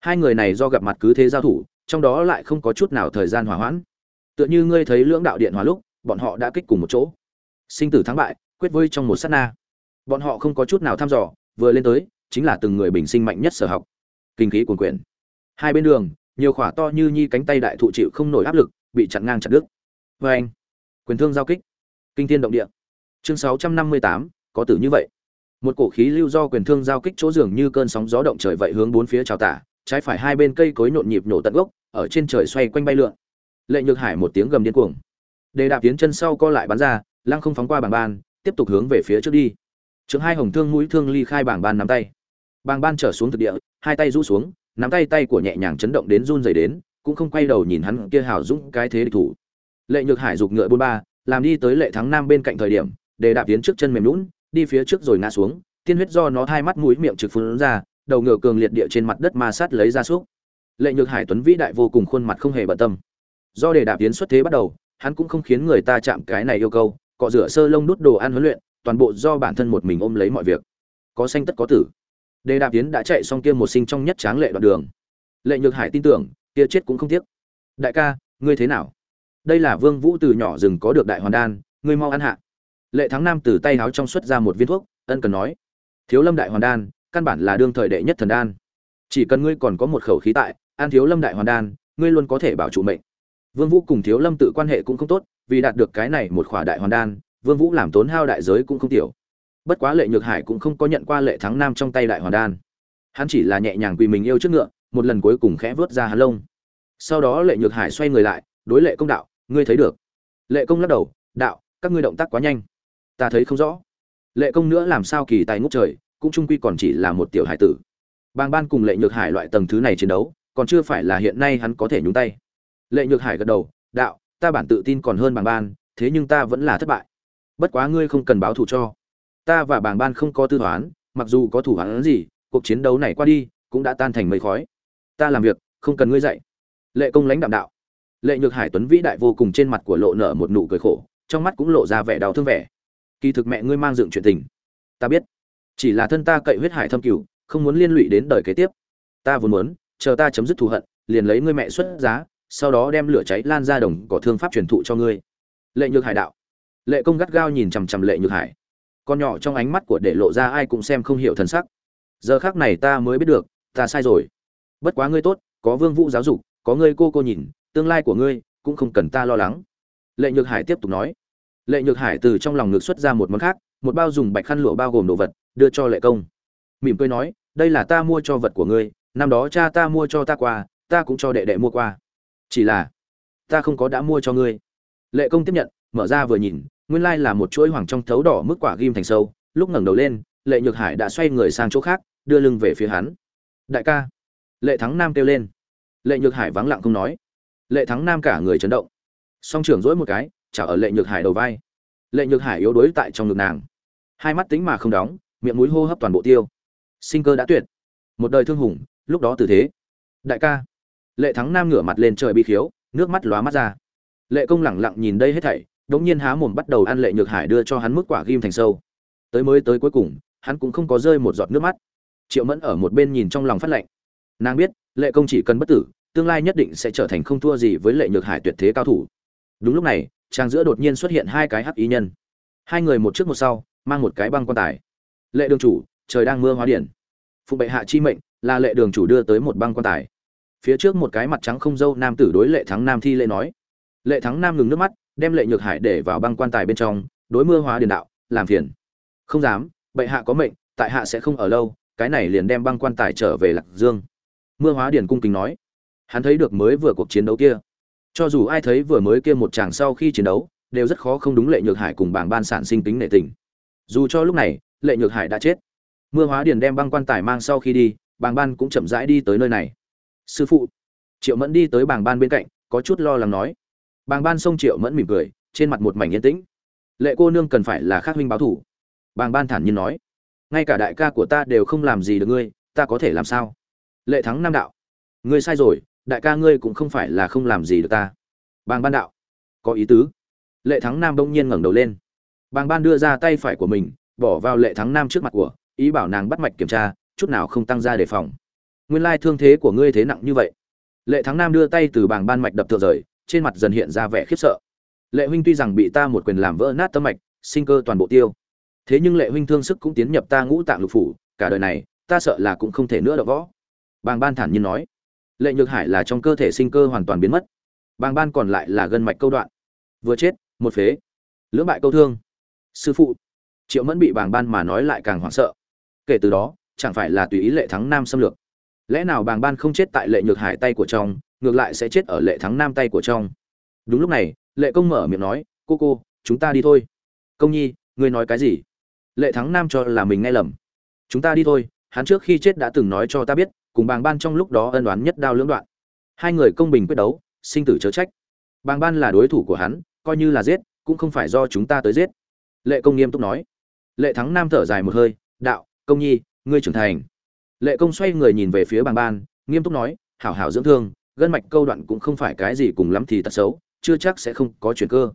Hai người này do gặp mặt cứ thế giao thủ, trong đó lại không có chút nào thời gian hòa hoãn. Tựa như ngươi thấy lưỡng đạo điện hòa lúc, bọn họ đã kích cùng một chỗ. Sinh tử thắng bại, quyết vơi trong một sát na. Bọn họ không có chút nào thăm dò, vừa lên tới, chính là từng người bình sinh mạnh nhất sở học. Kinh khí cuồn quyển. Hai bên đường, nhiều khỏa to như nhi cánh tay đại thụ chịu không nổi áp lực, bị chặn ngang chặt đứt vê anh. Quyền thương giao kích. Kinh thiên động địa. Chương sáu trăm năm mươi tám có tử như vậy. Một cổ khí lưu do quyền thương giao kích chỗ dường như cơn sóng gió động trời vậy hướng bốn phía trào tả trái phải hai bên cây cối nhộn nhịp nổ tận gốc ở trên trời xoay quanh bay lượn. Lệ nhược hải một tiếng gầm điên cuồng. Đề đạp tiến chân sau co lại bắn ra lăng không phóng qua bảng ban tiếp tục hướng về phía trước đi. Trường hai hồng thương mũi thương ly khai bảng ban nắm tay. bảng ban trở xuống thực địa, hai tay rũ xuống, nắm tay tay của nhẹ nhàng chấn động đến run rẩy đến, cũng không quay đầu nhìn hắn kia hào dũng cái thế địch thủ. Lệ Nhược Hải giục ngựa bôn ba, làm đi tới Lệ Thắng Nam bên cạnh thời điểm, để đạp tiến trước chân mềm lún, đi phía trước rồi ngã xuống, tiên huyết do nó hai mắt mũi miệng trực phun ra, đầu ngựa cường liệt địa trên mặt đất ma sát lấy ra súc Lệ Nhược Hải tuấn vĩ đại vô cùng khuôn mặt không hề bận tâm. Do để đạp tiến xuất thế bắt đầu, hắn cũng không khiến người ta chạm cái này yêu cầu, cọ rửa sơ lông đút đồ ăn huấn luyện, toàn bộ do bản thân một mình ôm lấy mọi việc. Có sanh tất có tử. Đề Đạp Tiến đã chạy xong kia một sinh trong nhất tráng lệ đoạn đường. Lệ Nhược Hải tin tưởng, kia chết cũng không tiếc. Đại ca, ngươi thế nào? Đây là Vương Vũ từ nhỏ rừng có được đại hoàn đan, ngươi mau ăn hạ. Lệ Thắng Nam từ tay áo trong xuất ra một viên thuốc, ân cần nói: "Thiếu Lâm đại hoàn đan, căn bản là đương thời đệ nhất thần đan. Chỉ cần ngươi còn có một khẩu khí tại, ăn Thiếu Lâm đại hoàn đan, ngươi luôn có thể bảo trụ mệnh." Vương Vũ cùng Thiếu Lâm tự quan hệ cũng không tốt, vì đạt được cái này một khỏa đại hoàn đan, Vương Vũ làm tốn hao đại giới cũng không tiểu bất quá lệ nhược hải cũng không có nhận qua lệ thắng nam trong tay đại hoàn đan hắn chỉ là nhẹ nhàng quỳ mình yêu trước ngựa một lần cuối cùng khẽ vớt ra hắn lông sau đó lệ nhược hải xoay người lại đối lệ công đạo ngươi thấy được. Lệ công lắc đầu, đạo, các ngươi động tác quá nhanh. Ta thấy không rõ. Lệ công nữa làm sao kỳ tài ngút trời, cũng trung quy còn chỉ là một tiểu hải tử. Bang ban cùng lệ nhược hải loại tầng thứ này chiến đấu, còn chưa phải là hiện nay hắn có thể nhúng tay. Lệ nhược hải gật đầu, đạo, ta bản tự tin còn hơn bàng ban, thế nhưng ta vẫn là thất bại. Bất quá ngươi không cần báo thù cho. Ta và bàng ban không có tư toán, mặc dù có thủ hắn gì, cuộc chiến đấu này qua đi, cũng đã tan thành mây khói. Ta làm việc, không cần ngươi dạy. Lệ công lãnh đạm đạo lệ nhược hải tuấn vĩ đại vô cùng trên mặt của lộ nở một nụ cười khổ, trong mắt cũng lộ ra vẻ đau thương vẻ. Kỳ thực mẹ ngươi mang dựng chuyện tình. Ta biết. Chỉ là thân ta cậy huyết hải thâm cửu, không muốn liên lụy đến đời kế tiếp. Ta vốn muốn, chờ ta chấm dứt thù hận, liền lấy ngươi mẹ xuất giá, sau đó đem lửa cháy lan ra đồng cỏ thương pháp truyền thụ cho ngươi. Lệ nhược hải đạo. Lệ công gắt gao nhìn chằm chằm lệ nhược hải. Con nhỏ trong ánh mắt của để lộ ra ai cũng xem không hiểu thần sắc. Giờ khác này ta mới biết được, ta sai rồi. Bất quá ngươi tốt, có vương vũ giáo dục, có ngươi cô cô nhìn tương lai của ngươi, cũng không cần ta lo lắng. Lệ nhược hải tiếp tục nói. Lệ nhược hải từ trong lòng ngực xuất ra một món khác, một bao dùng bạch khăn lụa bao gồm đồ vật, đưa cho lệ công. Mỉm cười nói, đây là ta mua cho vật của ngươi, năm đó cha ta mua cho ta qua, ta cũng cho đệ đệ mua qua. Chỉ là, ta không có đã mua cho ngươi. Lệ công tiếp nhận, mở ra vừa nhìn, nguyên lai là một chuỗi hoàng trong thấu đỏ mức quả ghim thành sâu. Lúc ngẩng đầu lên, lệ nhược hải đã xoay người sang chỗ khác, đưa lưng về phía hắn. Đại ca. Lệ thắng nam kêu lên. Lệ nhược hải vắng lặng không nói lệ thắng nam cả người chấn động. Song trưởng dỗi một cái chảo ở lệ nhược hải đầu vai. Lệ nhược hải yếu đuối tại trong ngực nàng. Hai mắt tính mà không đóng miệng mũi hô hấp toàn bộ tiêu. Sinh cơ đã tuyệt. Một đời thương hùng lúc đó từ thế. Đại ca. Lệ thắng nam ngửa mặt lên trời bi khiếu nước mắt lóa mắt ra. Lệ công lẳng lặng nhìn đây hết thảy đống nhiên há mồm bắt đầu ăn lệ nhược hải đưa cho hắn mức quả ghim thành sâu. Tới mới tới cuối cùng hắn cũng không có rơi một giọt nước mắt. Triệu mẫn ở một bên nhìn trong lòng phát lạnh, nàng biết lệ công chỉ cần bất tử tương lai nhất định sẽ trở thành không thua gì với lệ nhược hải tuyệt thế cao thủ. Đúng lúc này trang giữa đột nhiên xuất hiện hai cái hắc ý nhân. Hai người một trước một sau, mang một cái băng quan tài. Lệ đường chủ, trời đang mưa hóa điển. Phụ bệ hạ chi mệnh là lệ đường chủ đưa tới một băng quan tài. Phía trước một cái mặt trắng không dâu nam tử đối lệ thắng nam thi lệ nói. Lệ thắng nam ngừng nước mắt, đem lệ nhược hải để vào băng quan tài bên trong, đối mưa hóa điền đạo, làm phiền. Không dám, bệ hạ có mệnh, tại hạ sẽ không ở lâu, cái này liền đem băng quan tài trở về lạc dương. Mưa hóa điền cung kính nói hắn thấy được mới vừa cuộc chiến đấu kia. Cho dù ai thấy vừa mới kia một chàng sau khi chiến đấu, đều rất khó không đúng lệ nhược hải cùng bảng ban sản sinh tính nệ tình. Dù cho lúc này, lệ nhược hải đã chết. Mưa hóa điền đem băng quan tài mang sau khi đi bảng ban cũng chậm rãi đi tới nơi này. Sư phụ. Triệu mẫn đi tới bảng ban bên cạnh, có chút lo lắng nói. Bàng ban xông triệu mẫn mỉm cười, trên mặt một mảnh yên tĩnh. Lệ cô nương cần phải là khắc huynh báo thủ. Bàng ban thản nhiên nói. Ngay cả đại ca của ta đều không làm gì được ngươi, ta có thể làm sao? Lệ thắng nam đạo. Ngươi sai rồi đại ca ngươi cũng không phải là không làm gì được ta. Bàng ban đạo. Có ý tứ. Lệ thắng nam đông nhiên ngẩng đầu lên. Bàng ban đưa ra tay phải của mình, bỏ vào lệ thắng nam trước mặt của, ý bảo nàng bắt mạch kiểm tra, chút nào không tăng ra đề phòng. Nguyên lai thương thế của ngươi thế nặng như vậy. Lệ thắng nam đưa tay từ bàng ban mạch đập thượng rời, trên mặt dần hiện ra vẻ khiếp sợ. Lệ huynh tuy rằng bị ta một quyền làm vỡ nát tâm mạch, sinh cơ toàn bộ tiêu. Thế nhưng lệ huynh thương sức cũng tiến nhập ta ngũ tạng lục phủ, cả đời này, ta sợ là cũng không thể nữa đỡ võ. Bàng ban thản nhiên nói lệ nhược hải là trong cơ thể sinh cơ hoàn toàn biến mất. Bàng ban còn lại là gân mạch câu đoạn. Vừa chết, một phế. Lưỡng bại câu thương. Sư phụ. Triệu mẫn bị bàng ban mà nói lại càng hoảng sợ. Kể từ đó, chẳng phải là tùy ý lệ thắng nam xâm lược. Lẽ nào bàng ban không chết tại lệ nhược hải tay của trong ngược lại sẽ chết ở lệ thắng nam tay của trong đúng lúc này, lệ công mở miệng nói, cô cô, chúng ta đi thôi. Công nhi, ngươi nói cái gì? Lệ thắng nam cho là mình nghe lầm. Chúng ta đi thôi, hắn trước khi chết đã từng nói cho ta biết cùng bàng ban trong lúc đó ân đoán nhất đao lưỡng đoạn. Hai người công bình quyết đấu, sinh tử chớ trách. Bàng ban là đối thủ của hắn, coi như là giết, cũng không phải do chúng ta tới giết. Lệ công nghiêm túc nói. Lệ thắng nam thở dài một hơi, đạo, công nhi, ngươi trưởng thành. Lệ công xoay người nhìn về phía bàng ban, nghiêm túc nói, hảo hảo dưỡng thương, gân mạch câu đoạn cũng không phải cái gì cùng lắm thì tật xấu, chưa chắc sẽ không có chuyển cơ.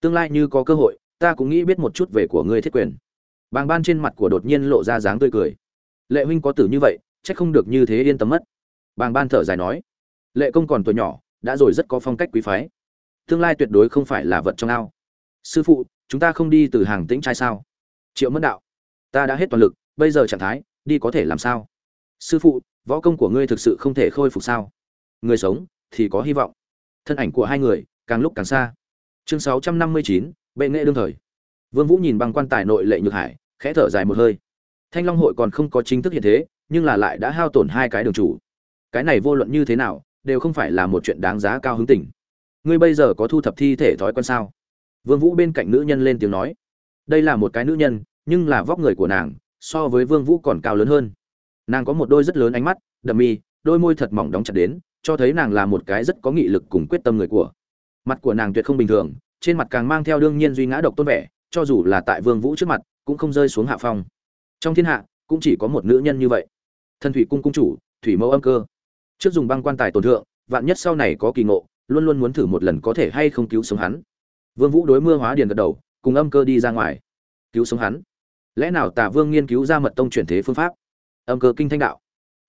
Tương lai như có cơ hội, ta cũng nghĩ biết một chút về của ngươi thiết quyền. Bàng ban trên mặt của đột nhiên lộ ra dáng tươi cười. Lệ huynh có tử như vậy chắc không được như thế yên tâm mất. Bàng ban thở dài nói, lệ công còn tuổi nhỏ, đã rồi rất có phong cách quý phái. Tương lai tuyệt đối không phải là vật trong ao. Sư phụ, chúng ta không đi từ hàng tĩnh trai sao? Triệu Mẫn đạo, ta đã hết toàn lực, bây giờ trạng thái, đi có thể làm sao? Sư phụ, võ công của ngươi thực sự không thể khôi phục sao? Người sống, thì có hy vọng. Thân ảnh của hai người, càng lúc càng xa. Chương sáu trăm năm mươi chín, bệ nghệ đương thời. Vương vũ nhìn băng quan tài nội lệ nhược hải, khẽ thở dài một hơi. Thanh long hội còn không có chính thức hiện thế nhưng là lại đã hao tổn hai cái đường chủ. Cái này vô luận như thế nào, đều không phải là một chuyện đáng giá cao hứng tỉnh ngươi bây giờ có thu thập thi thể thói quen sao? Vương vũ bên cạnh nữ nhân lên tiếng nói. Đây là một cái nữ nhân, nhưng là vóc người của nàng, so với vương vũ còn cao lớn hơn. Nàng có một đôi rất lớn ánh mắt, đậm mi, đôi môi thật mỏng đóng chặt đến, cho thấy nàng là một cái rất có nghị lực cùng quyết tâm người của. Mặt của nàng tuyệt không bình thường, trên mặt càng mang theo đương nhiên duy ngã độc tôn vẻ, cho dù là tại vương vũ trước mặt, cũng không rơi xuống hạ phong. Trong thiên hạ, cũng chỉ có một nữ nhân như vậy thân thủy cung cung chủ, thủy mẫu âm cơ. Trước dùng băng quan tài tổn thượng, vạn nhất sau này có kỳ ngộ, luôn luôn muốn thử một lần có thể hay không cứu sống hắn. Vương vũ đối mưa hóa điền gật đầu, cùng âm cơ đi ra ngoài. Cứu sống hắn? Lẽ nào tả vương nghiên cứu ra mật tông chuyển thế phương pháp? Âm cơ kinh thanh đạo.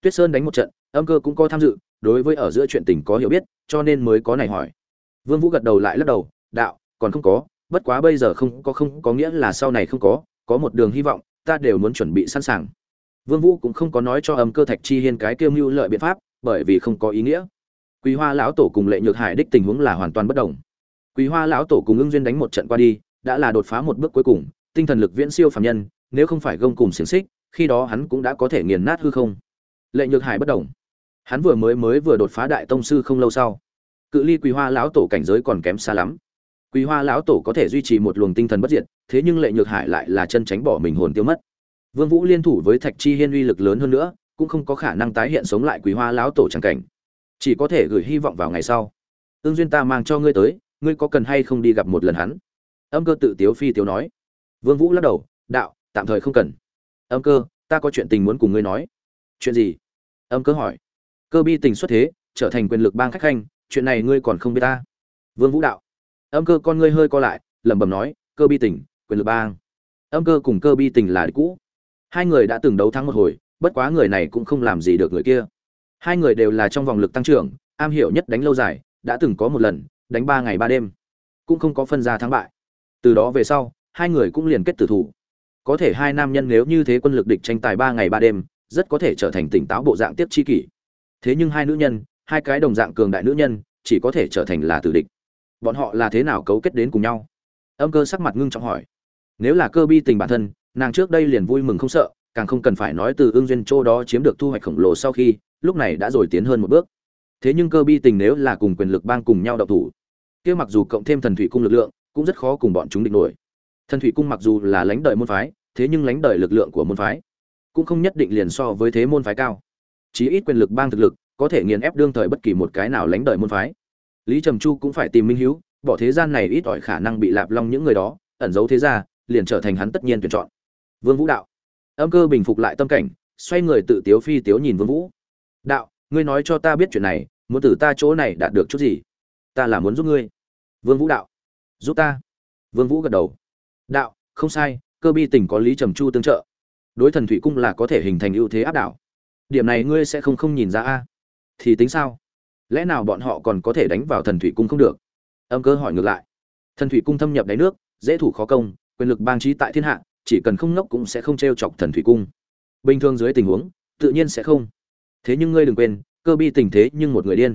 Tuyết sơn đánh một trận, âm cơ cũng có tham dự, đối với ở giữa chuyện tình có hiểu biết, cho nên mới có này hỏi. Vương vũ gật đầu lại lắc đầu, đạo, còn không có, bất quá bây giờ không có không có nghĩa là sau này không có có một đường hy vọng, ta đều muốn chuẩn bị sẵn sàng vương vũ cũng không có nói cho âm cơ thạch chi hiên cái kiêu mưu lợi biện pháp, bởi vì không có ý nghĩa. Quý hoa lão tổ cùng lệ nhược hải đích tình huống là hoàn toàn bất đồng. Quý hoa lão tổ cùng ưng duyên đánh một trận qua đi, đã là đột phá một bước cuối cùng, tinh thần lực viễn siêu phàm nhân, nếu không phải gông cùng xiềng xích, khi đó hắn cũng đã có thể nghiền nát hư không. Lệ nhược hải bất đồng. Hắn vừa mới mới vừa đột phá đại tông sư không lâu sau. Cự ly quý hoa lão tổ cảnh giới còn kém xa lắm. Quý hoa lão tổ có thể duy trì một luồng tinh thần bất diệt, thế nhưng lệ nhược hải lại là chân tránh bỏ mình hồn tiêu mất vương vũ liên thủ với thạch chi hiên uy lực lớn hơn nữa, cũng không có khả năng tái hiện sống lại quý hoa lão tổ chẳng cảnh. Chỉ có thể gửi hy vọng vào ngày sau. Ưng duyên ta mang cho ngươi tới, ngươi có cần hay không đi gặp một lần hắn? Âm cơ tự tiếu phi tiếu nói. Vương vũ lắc đầu, đạo, tạm thời không cần. Âm cơ, ta có chuyện tình muốn cùng ngươi nói. Chuyện gì? Âm cơ hỏi. Cơ bi tình xuất thế, trở thành quyền lực bang khách khanh, chuyện này ngươi còn không biết ta. Vương vũ đạo. Âm cơ con ngươi hơi co lại, lẩm bẩm nói, cơ bi tình, quyền lực bang. Âm cơ cùng cơ bi tình là địch cũ hai người đã từng đấu thắng một hồi, bất quá người này cũng không làm gì được người kia. Hai người đều là trong vòng lực tăng trưởng, am hiểu nhất đánh lâu dài, đã từng có một lần, đánh ba ngày ba đêm, cũng không có phân ra thắng bại. Từ đó về sau, hai người cũng liền kết tử thủ. Có thể hai nam nhân nếu như thế quân lực địch tranh tài ba ngày ba đêm, rất có thể trở thành tỉnh táo bộ dạng tiếp chi kỷ. Thế nhưng hai nữ nhân, hai cái đồng dạng cường đại nữ nhân, chỉ có thể trở thành là tử địch. Bọn họ là thế nào cấu kết đến cùng nhau? Âm cơ sắc mặt ngưng trọng hỏi. Nếu là cơ bi tình bản thân nàng trước đây liền vui mừng không sợ, càng không cần phải nói từ ương duyên châu đó chiếm được thu hoạch khổng lồ sau khi, lúc này đã rồi tiến hơn một bước. Thế nhưng cơ bi tình nếu là cùng quyền lực bang cùng nhau đậu thủ, kia mặc dù cộng thêm thần thủy cung lực lượng, cũng rất khó cùng bọn chúng địch nổi. Thần thủy cung mặc dù là lãnh đời môn phái, thế nhưng lãnh đời lực lượng của môn phái cũng không nhất định liền so với thế môn phái cao. Chí ít quyền lực bang thực lực có thể nghiền ép đương thời bất kỳ một cái nào lãnh đời môn phái. Lý trầm chu cũng phải tìm minh hiếu, bỏ thế gian này ít ỏi khả năng bị lạp long những người đó ẩn giấu thế ra, liền trở thành hắn tất nhiên tuyển chọn vương vũ đạo. Âm cơ bình phục lại tâm cảnh, xoay người tự tiếu phi tiếu nhìn vương vũ. Đạo, ngươi nói cho ta biết chuyện này, muốn từ ta chỗ này đạt được chút gì? Ta là muốn giúp ngươi. Vương vũ đạo. Giúp ta. Vương vũ gật đầu. Đạo, không sai, cơ bi tỉnh có lý trầm chu tương trợ. Đối thần thủy cung là có thể hình thành ưu thế áp đảo. Điểm này ngươi sẽ không không nhìn ra a. Thì tính sao? Lẽ nào bọn họ còn có thể đánh vào thần thủy cung không được? Âm cơ hỏi ngược lại. Thần thủy cung thâm nhập đáy nước, dễ thủ khó công, quyền lực bang trí tại thiên hạ chỉ cần không nốc cũng sẽ không t r e o chọc thần thủy cung. Bình thường dưới tình huống, tự nhiên sẽ không. Thế nhưng ngươi đừng quên, cơ bi tình thế nhưng một người điên.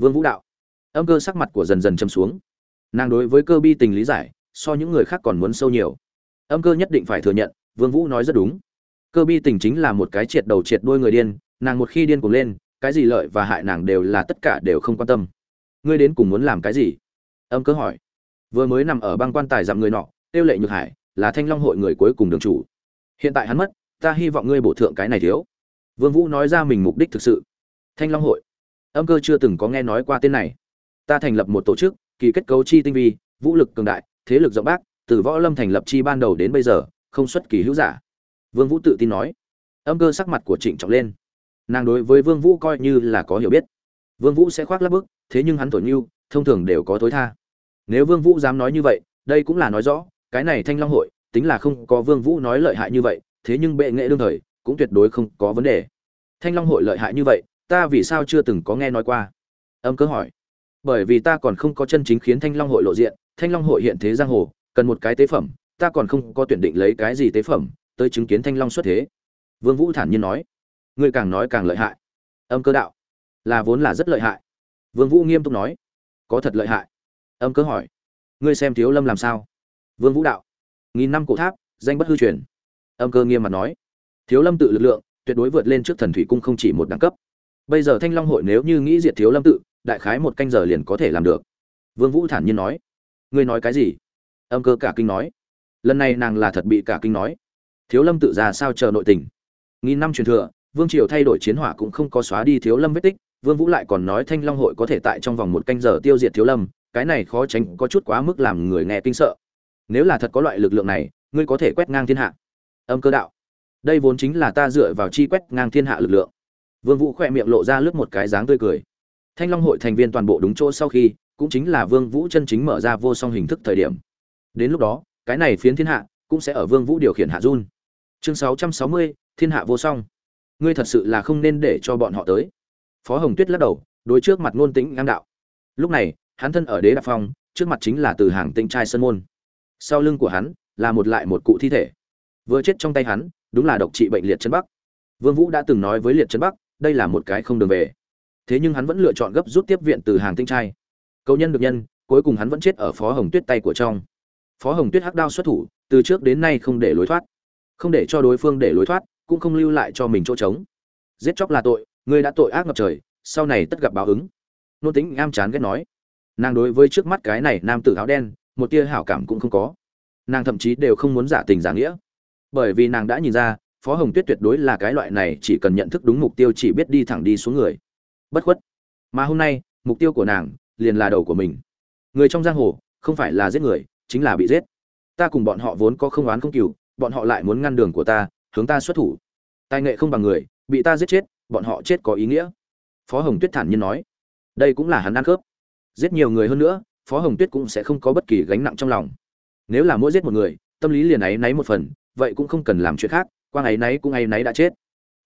Vương vũ đạo. Âm cơ sắc mặt của dần dần châm xuống. Nàng đối với cơ bi tình lý giải, so những người khác còn muốn sâu nhiều. Âm cơ nhất định phải thừa nhận, vương vũ nói rất đúng. Cơ bi tình chính là một cái triệt đầu triệt đuôi người điên, nàng một khi điên cuồng lên, cái gì lợi và hại nàng đều là tất cả đều không quan tâm. Ngươi đến cùng muốn làm cái gì? Âm cơ hỏi. Vừa mới nằm ở băng quan tài dặm người nọ, tiêu lệ nhược hải là thanh long hội người cuối cùng đường chủ. Hiện tại hắn mất, ta hy vọng ngươi bổ thượng cái này thiếu. Vương vũ nói ra mình mục đích thực sự. Thanh long hội. Âm cơ chưa từng có nghe nói qua tên này. Ta thành lập một tổ chức, kỳ kết cấu chi tinh vi, vũ lực cường đại, thế lực rộng bác, từ võ lâm thành lập chi ban đầu đến bây giờ, không xuất kỳ hữu giả. Vương vũ tự tin nói. Âm cơ sắc mặt của trịnh trọng lên. Nàng đối với vương vũ coi như là có hiểu biết. Vương vũ sẽ khoác lắp bức thế nhưng hắn thổi nhưu thông thường đều có tối tha. Nếu vương vũ dám nói như vậy, đây cũng là nói rõ cái này thanh long hội, tính là không có vương vũ nói lợi hại như vậy, thế nhưng bệ nghệ đương thời, cũng tuyệt đối không có vấn đề. Thanh long hội lợi hại như vậy, ta vì sao chưa từng có nghe nói qua? Âm cơ hỏi. Bởi vì ta còn không có chân chính khiến thanh long hội lộ diện, thanh long hội hiện thế giang hồ, cần một cái tế phẩm, ta còn không có tuyển định lấy cái gì tế phẩm, tới chứng kiến thanh long xuất thế. Vương vũ thản nhiên nói. Ngươi càng nói càng lợi hại. Âm cơ đạo. Là vốn là rất lợi hại. Vương vũ nghiêm túc nói. Có thật lợi hại. Âm cơ hỏi. Ngươi xem thiếu lâm làm sao? Vương vũ đạo. Nghìn năm cổ tháp, danh bất hư truyền. Âm cơ nghiêm mặt nói. Thiếu lâm tự lực lượng, tuyệt đối vượt lên trước thần thủy cung không chỉ một đẳng cấp. Bây giờ thanh long hội nếu như nghĩ diệt thiếu lâm tự, đại khái một canh giờ liền có thể làm được. Vương vũ thản nhiên nói. Ngươi nói cái gì? Âm cơ cả kinh nói. Lần này nàng là thật bị cả kinh nói. Thiếu lâm tự ra sao chờ nội tình? Nghìn năm truyền thừa, vương triều thay đổi chiến hỏa cũng không có xóa đi thiếu lâm vết tích, vương vũ lại còn nói thanh long hội có thể tại trong vòng một canh giờ tiêu diệt thiếu lâm, cái này khó tránh có chút quá mức làm người nghe kinh sợ nếu là thật có loại lực lượng này ngươi có thể quét ngang thiên hạ. Âm cơ đạo. Đây vốn chính là ta dựa vào chi quét ngang thiên hạ lực lượng. Vương vũ khỏe miệng lộ ra lướt một cái dáng tươi cười. Thanh long hội thành viên toàn bộ đúng chỗ sau khi cũng chính là vương vũ chân chính mở ra vô song hình thức thời điểm. Đến lúc đó cái này phiến thiên hạ cũng sẽ ở vương vũ điều khiển hạ run. Chương 660, thiên hạ vô song. Ngươi thật sự là không nên để cho bọn họ tới. Phó hồng tuyết lắc đầu đối trước mặt ngôn tĩnh ngang đạo. Lúc này hắn thân ở đế đạp phong trước mặt chính là từ hàng tinh trai sơn môn sau lưng của hắn là một lại một cụ thi thể. Vừa chết trong tay hắn, đúng là độc trị bệnh liệt chân bắc. Vương vũ đã từng nói với liệt chân bắc, đây là một cái không đường về. Thế nhưng hắn vẫn lựa chọn gấp rút tiếp viện từ hàng tinh trai. Câu nhân được nhân, cuối cùng hắn vẫn chết ở phó hồng tuyết tay của trong. Phó hồng tuyết hắc đao xuất thủ, từ trước đến nay không để lối thoát. Không để cho đối phương để lối thoát, cũng không lưu lại cho mình chỗ trống. Giết chóc là tội ngươi đã tội ác ngập trời, sau này tất gặp báo ứng. Nôn tính am chán ghét nói. Nàng đối với trước mắt cái này nam tử áo đen một tia hảo cảm cũng không có. Nàng thậm chí đều không muốn giả tình giả nghĩa. Bởi vì nàng đã nhìn ra, phó hồng tuyết tuyệt đối là cái loại này chỉ cần nhận thức đúng mục tiêu chỉ biết đi thẳng đi xuống người. Bất khuất. Mà hôm nay, mục tiêu của nàng liền là đầu của mình. Người trong giang hồ, không phải là giết người, chính là bị giết. Ta cùng bọn họ vốn có không oán không cừu, bọn họ lại muốn ngăn đường của ta, hướng ta xuất thủ. Tài nghệ không bằng người, bị ta giết chết, bọn họ chết có ý nghĩa. Phó hồng tuyết thản nhiên nói. Đây cũng là hắn ăn cướp giết nhiều người hơn nữa phó hồng tuyết cũng sẽ không có bất kỳ gánh nặng trong lòng. Nếu là mỗi giết một người, tâm lý liền áy náy một phần, vậy cũng không cần làm chuyện khác, quang áy náy cũng áy náy đã chết.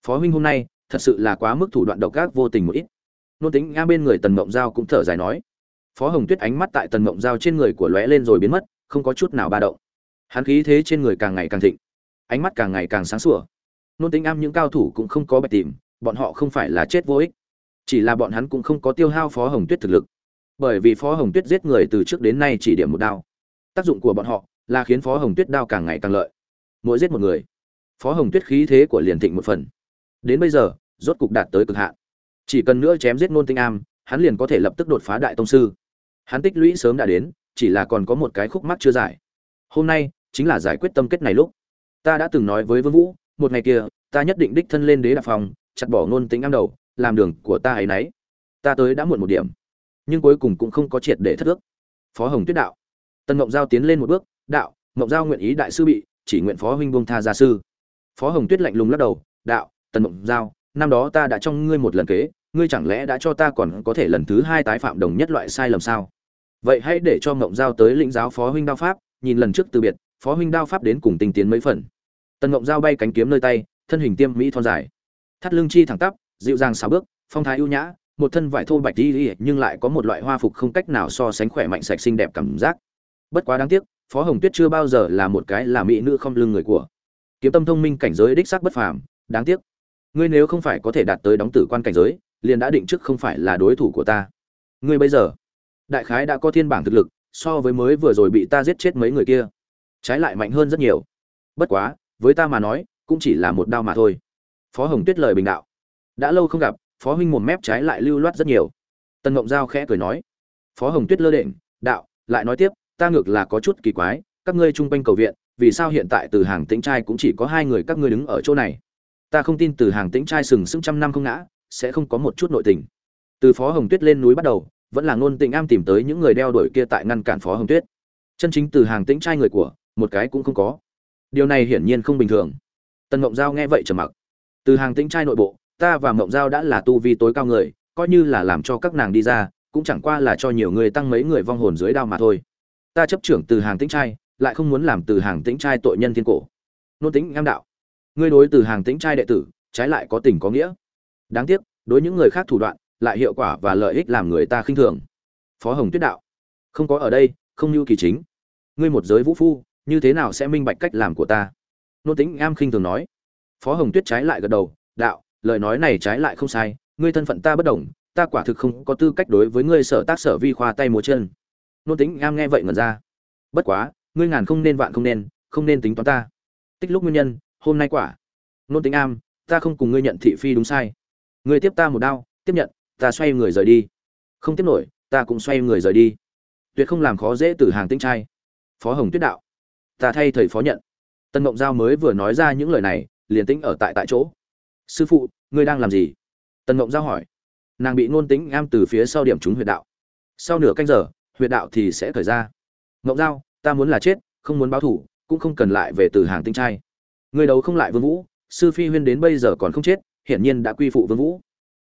Phó huynh hôm nay, thật sự là quá mức thủ đoạn độc ác vô tình một ít. Nôn tính nga bên người tần mộng giao cũng thở dài nói. Phó hồng tuyết ánh mắt tại tần mộng giao trên người của lóe lên rồi biến mất, không có chút nào ba động. Hắn khí thế trên người càng ngày càng thịnh, ánh mắt càng ngày càng sáng sủa. Nôn tính am những cao thủ cũng không có bạch tìm, bọn họ không phải là chết vô ích. Chỉ là bọn hắn cũng không có tiêu hao phó hồng tuyết thực lực bởi vì phó hồng tuyết giết người từ trước đến nay chỉ điểm một đao. Tác dụng của bọn họ là khiến phó hồng tuyết đao càng ngày càng lợi. Mỗi giết một người, phó hồng tuyết khí thế của liền thịnh một phần. Đến bây giờ, rốt cục đạt tới cực hạn. Chỉ cần nữa chém giết nôn tinh am, hắn liền có thể lập tức đột phá đại tông sư. Hắn tích lũy sớm đã đến, chỉ là còn có một cái khúc mắc chưa giải. Hôm nay chính là giải quyết tâm kết này lúc. Ta đã từng nói với vương vũ, một ngày kia, ta nhất định đích thân lên đế đạp phòng, chặt bỏ nôn tính am đầu, làm đường của ta ấy nấy. Ta tới đã muộn một điểm nhưng cuối cùng cũng không có triệt để thất ước. Phó hồng tuyết đạo. Tần mộng giao tiến lên một bước, đạo, mộng giao nguyện ý đại sư bị, chỉ nguyện phó huynh buông tha gia sư. Phó hồng tuyết lạnh lùng lắc đầu, đạo, tần mộng giao, năm đó ta đã cho ngươi một lần kế, ngươi chẳng lẽ đã cho ta còn có thể lần thứ hai tái phạm đồng nhất loại sai lầm sao? Vậy hãy để cho mộng giao tới lĩnh giáo phó huynh đao pháp, nhìn lần trước từ biệt, phó huynh đao pháp đến cùng tinh tiến mấy phần. Tần mộng giao bay cánh kiếm nơi tay, thân hình tiêm mỹ thon dài. Thắt lưng chi thẳng tắp, dịu dàng xào bước, phong thái ưu nhã một thân vải thô bạch đi nhưng lại có một loại hoa phục không cách nào so sánh khỏe mạnh sạch xinh đẹp cảm giác. Bất quá đáng tiếc, phó hồng tuyết chưa bao giờ là một cái là mỹ nữ không lưng người của. Kiếm tâm thông minh cảnh giới đích xác bất phàm, đáng tiếc. Ngươi nếu không phải có thể đạt tới đóng tử quan cảnh giới, liền đã định trước không phải là đối thủ của ta. Ngươi bây giờ, đại khái đã có thiên bảng thực lực, so với mới vừa rồi bị ta giết chết mấy người kia, trái lại mạnh hơn rất nhiều. Bất quá, với ta mà nói, cũng chỉ là một đao mà thôi. Phó hồng tuyết lời bình đạo. Đã lâu không gặp phó huynh mồm mép trái lại lưu loát rất nhiều. Tần ngộng giao khẽ cười nói, phó hồng tuyết lơ định đạo, lại nói tiếp, ta ngược là có chút kỳ quái, các ngươi chung quanh cầu viện, vì sao hiện tại từ hàng tĩnh trai cũng chỉ có hai người các ngươi đứng ở chỗ này? Ta không tin từ hàng tĩnh trai sừng sững trăm năm không ngã, sẽ không có một chút nội tình. Từ phó hồng tuyết lên núi bắt đầu, vẫn là ngôn tịnh am tìm tới những người đeo đuổi kia tại ngăn cản phó hồng tuyết. Chân chính từ hàng tĩnh trai người của, một cái cũng không có. Điều này hiển nhiên không bình thường. Tần ngộng giao nghe vậy trầm mặc. Từ hàng tĩnh trai nội bộ ta và mộng giao đã là tu vi tối cao người, coi như là làm cho các nàng đi ra, cũng chẳng qua là cho nhiều người tăng mấy người vong hồn dưới đao mà thôi. Ta chấp trưởng từ hàng tĩnh trai, lại không muốn làm từ hàng tĩnh trai tội nhân thiên cổ. Nôn tính ngam đạo. Ngươi đối từ hàng tĩnh trai đệ tử, trái lại có tình có nghĩa. Đáng tiếc, đối những người khác thủ đoạn, lại hiệu quả và lợi ích làm người ta khinh thường. Phó hồng tuyết đạo. Không có ở đây, không như kỳ chính. Ngươi một giới vũ phu, như thế nào sẽ minh bạch cách làm của ta? Nôn tính am khinh thường nói. Phó hồng tuyết trái lại gật đầu, đạo lời nói này trái lại không sai, ngươi thân phận ta bất đồng, ta quả thực không có tư cách đối với ngươi sở tác sở vi khoa tay múa chân. Nôn tính am nghe vậy ngẩn ra. Bất quá, ngươi ngàn không nên vạn không nên không nên tính toán ta. Tích lúc nguyên nhân, hôm nay quả. Nôn tính am ta không cùng ngươi nhận thị phi đúng sai. Ngươi tiếp ta một đao, tiếp nhận, ta xoay người rời đi. Không tiếp nổi, ta cũng xoay người rời đi. Tuyệt không làm khó dễ từ hàng tinh trai. Phó hồng tuyết đạo. Ta thay thầy phó nhận. Tân mộng giao mới vừa nói ra những lời này, liền tĩnh ở tại tại chỗ sư phụ, ngươi đang làm gì? Tần mộng giao hỏi. Nàng bị ngôn tính am từ phía sau điểm trúng huyệt đạo. Sau nửa canh giờ, huyệt đạo thì sẽ thời ra. Mộng giao, ta muốn là chết, không muốn báo thủ cũng không cần lại về từ hàng tinh trai. Người đấu không lại vương vũ, sư phi huyên đến bây giờ còn không chết, hiển nhiên đã quy phụ vương vũ.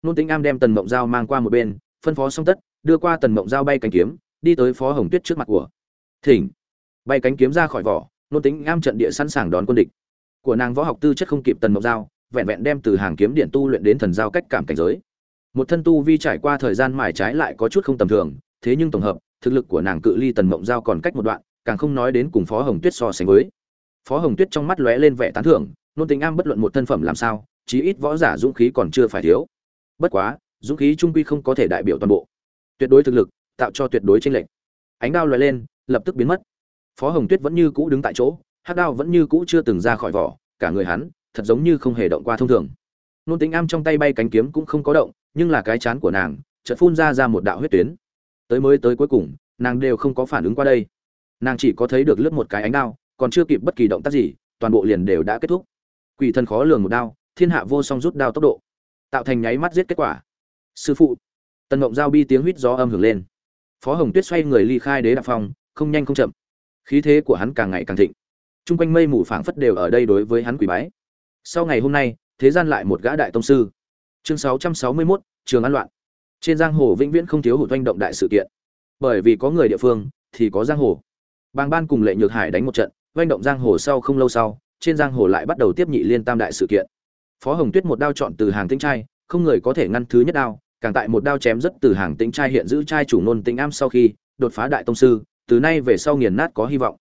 Nôn tính am đem tần mộng giao mang qua một bên, phân phó xong tất, đưa qua tần mộng giao bay cánh kiếm, đi tới phó hồng tuyết trước mặt của. Thỉnh. Bay cánh kiếm ra khỏi vỏ, nôn tính am trận địa sẵn sàng đón quân địch. Của nàng võ học tư chất không kịp tần mộng giao vẹn vẹn đem từ hàng kiếm điện tu luyện đến thần giao cách cảm cảnh giới. Một thân tu vi trải qua thời gian mài trái lại có chút không tầm thường, thế nhưng tổng hợp, thực lực của nàng cự ly tần mộng giao còn cách một đoạn, càng không nói đến cùng phó hồng tuyết so sánh với. Phó hồng tuyết trong mắt lóe lên vẻ tán thưởng, nôn tính am bất luận một thân phẩm làm sao, chí ít võ giả dũng khí còn chưa phải thiếu. Bất quá, dũng khí trung quy không có thể đại biểu toàn bộ. Tuyệt đối thực lực, tạo cho tuyệt đối tranh lệch. Ánh đao lóe lên, lập tức biến mất. Phó hồng tuyết vẫn như cũ đứng tại chỗ, hắc đao vẫn như cũ chưa từng ra khỏi vỏ, cả người hắn thật giống như không hề động qua thông thường. Nôn tính am trong tay bay cánh kiếm cũng không có động, nhưng là cái chán của nàng chợt phun ra ra một đạo huyết tuyến. Tới mới tới cuối cùng, nàng đều không có phản ứng qua đây. Nàng chỉ có thấy được lướt một cái ánh đao, còn chưa kịp bất kỳ động tác gì, toàn bộ liền đều đã kết thúc. Quỷ thần khó lường một đao, thiên hạ vô song rút đao tốc độ, tạo thành nháy mắt giết kết quả. Sư phụ, tần ngộng giao bi tiếng huýt gió âm hưởng lên. Phó hồng tuyết xoay người ly khai đế đạp phong không nhanh không chậm. Khí thế của hắn càng ngày càng thịnh. Trung quanh mây mù phảng phất đều ở đây đối với hắn quỷ bái sau ngày hôm nay thế gian lại một gã đại tông sư. Chương 661, trường an loạn. Trên giang hồ vĩnh viễn không thiếu hụt doanh động đại sự kiện. Bởi vì có người địa phương thì có giang hồ. Bàng ban cùng lệ nhược hải đánh một trận doanh động giang hồ sau không lâu sau trên giang hồ lại bắt đầu tiếp nhị liên tam đại sự kiện. Phó hồng tuyết một đao chọn từ hàng tinh trai không người có thể ngăn thứ nhất đao càng tại một đao chém rất từ hàng tinh trai hiện giữ trai chủ nôn tinh am sau khi đột phá đại tông sư từ nay về sau nghiền nát có hy vọng.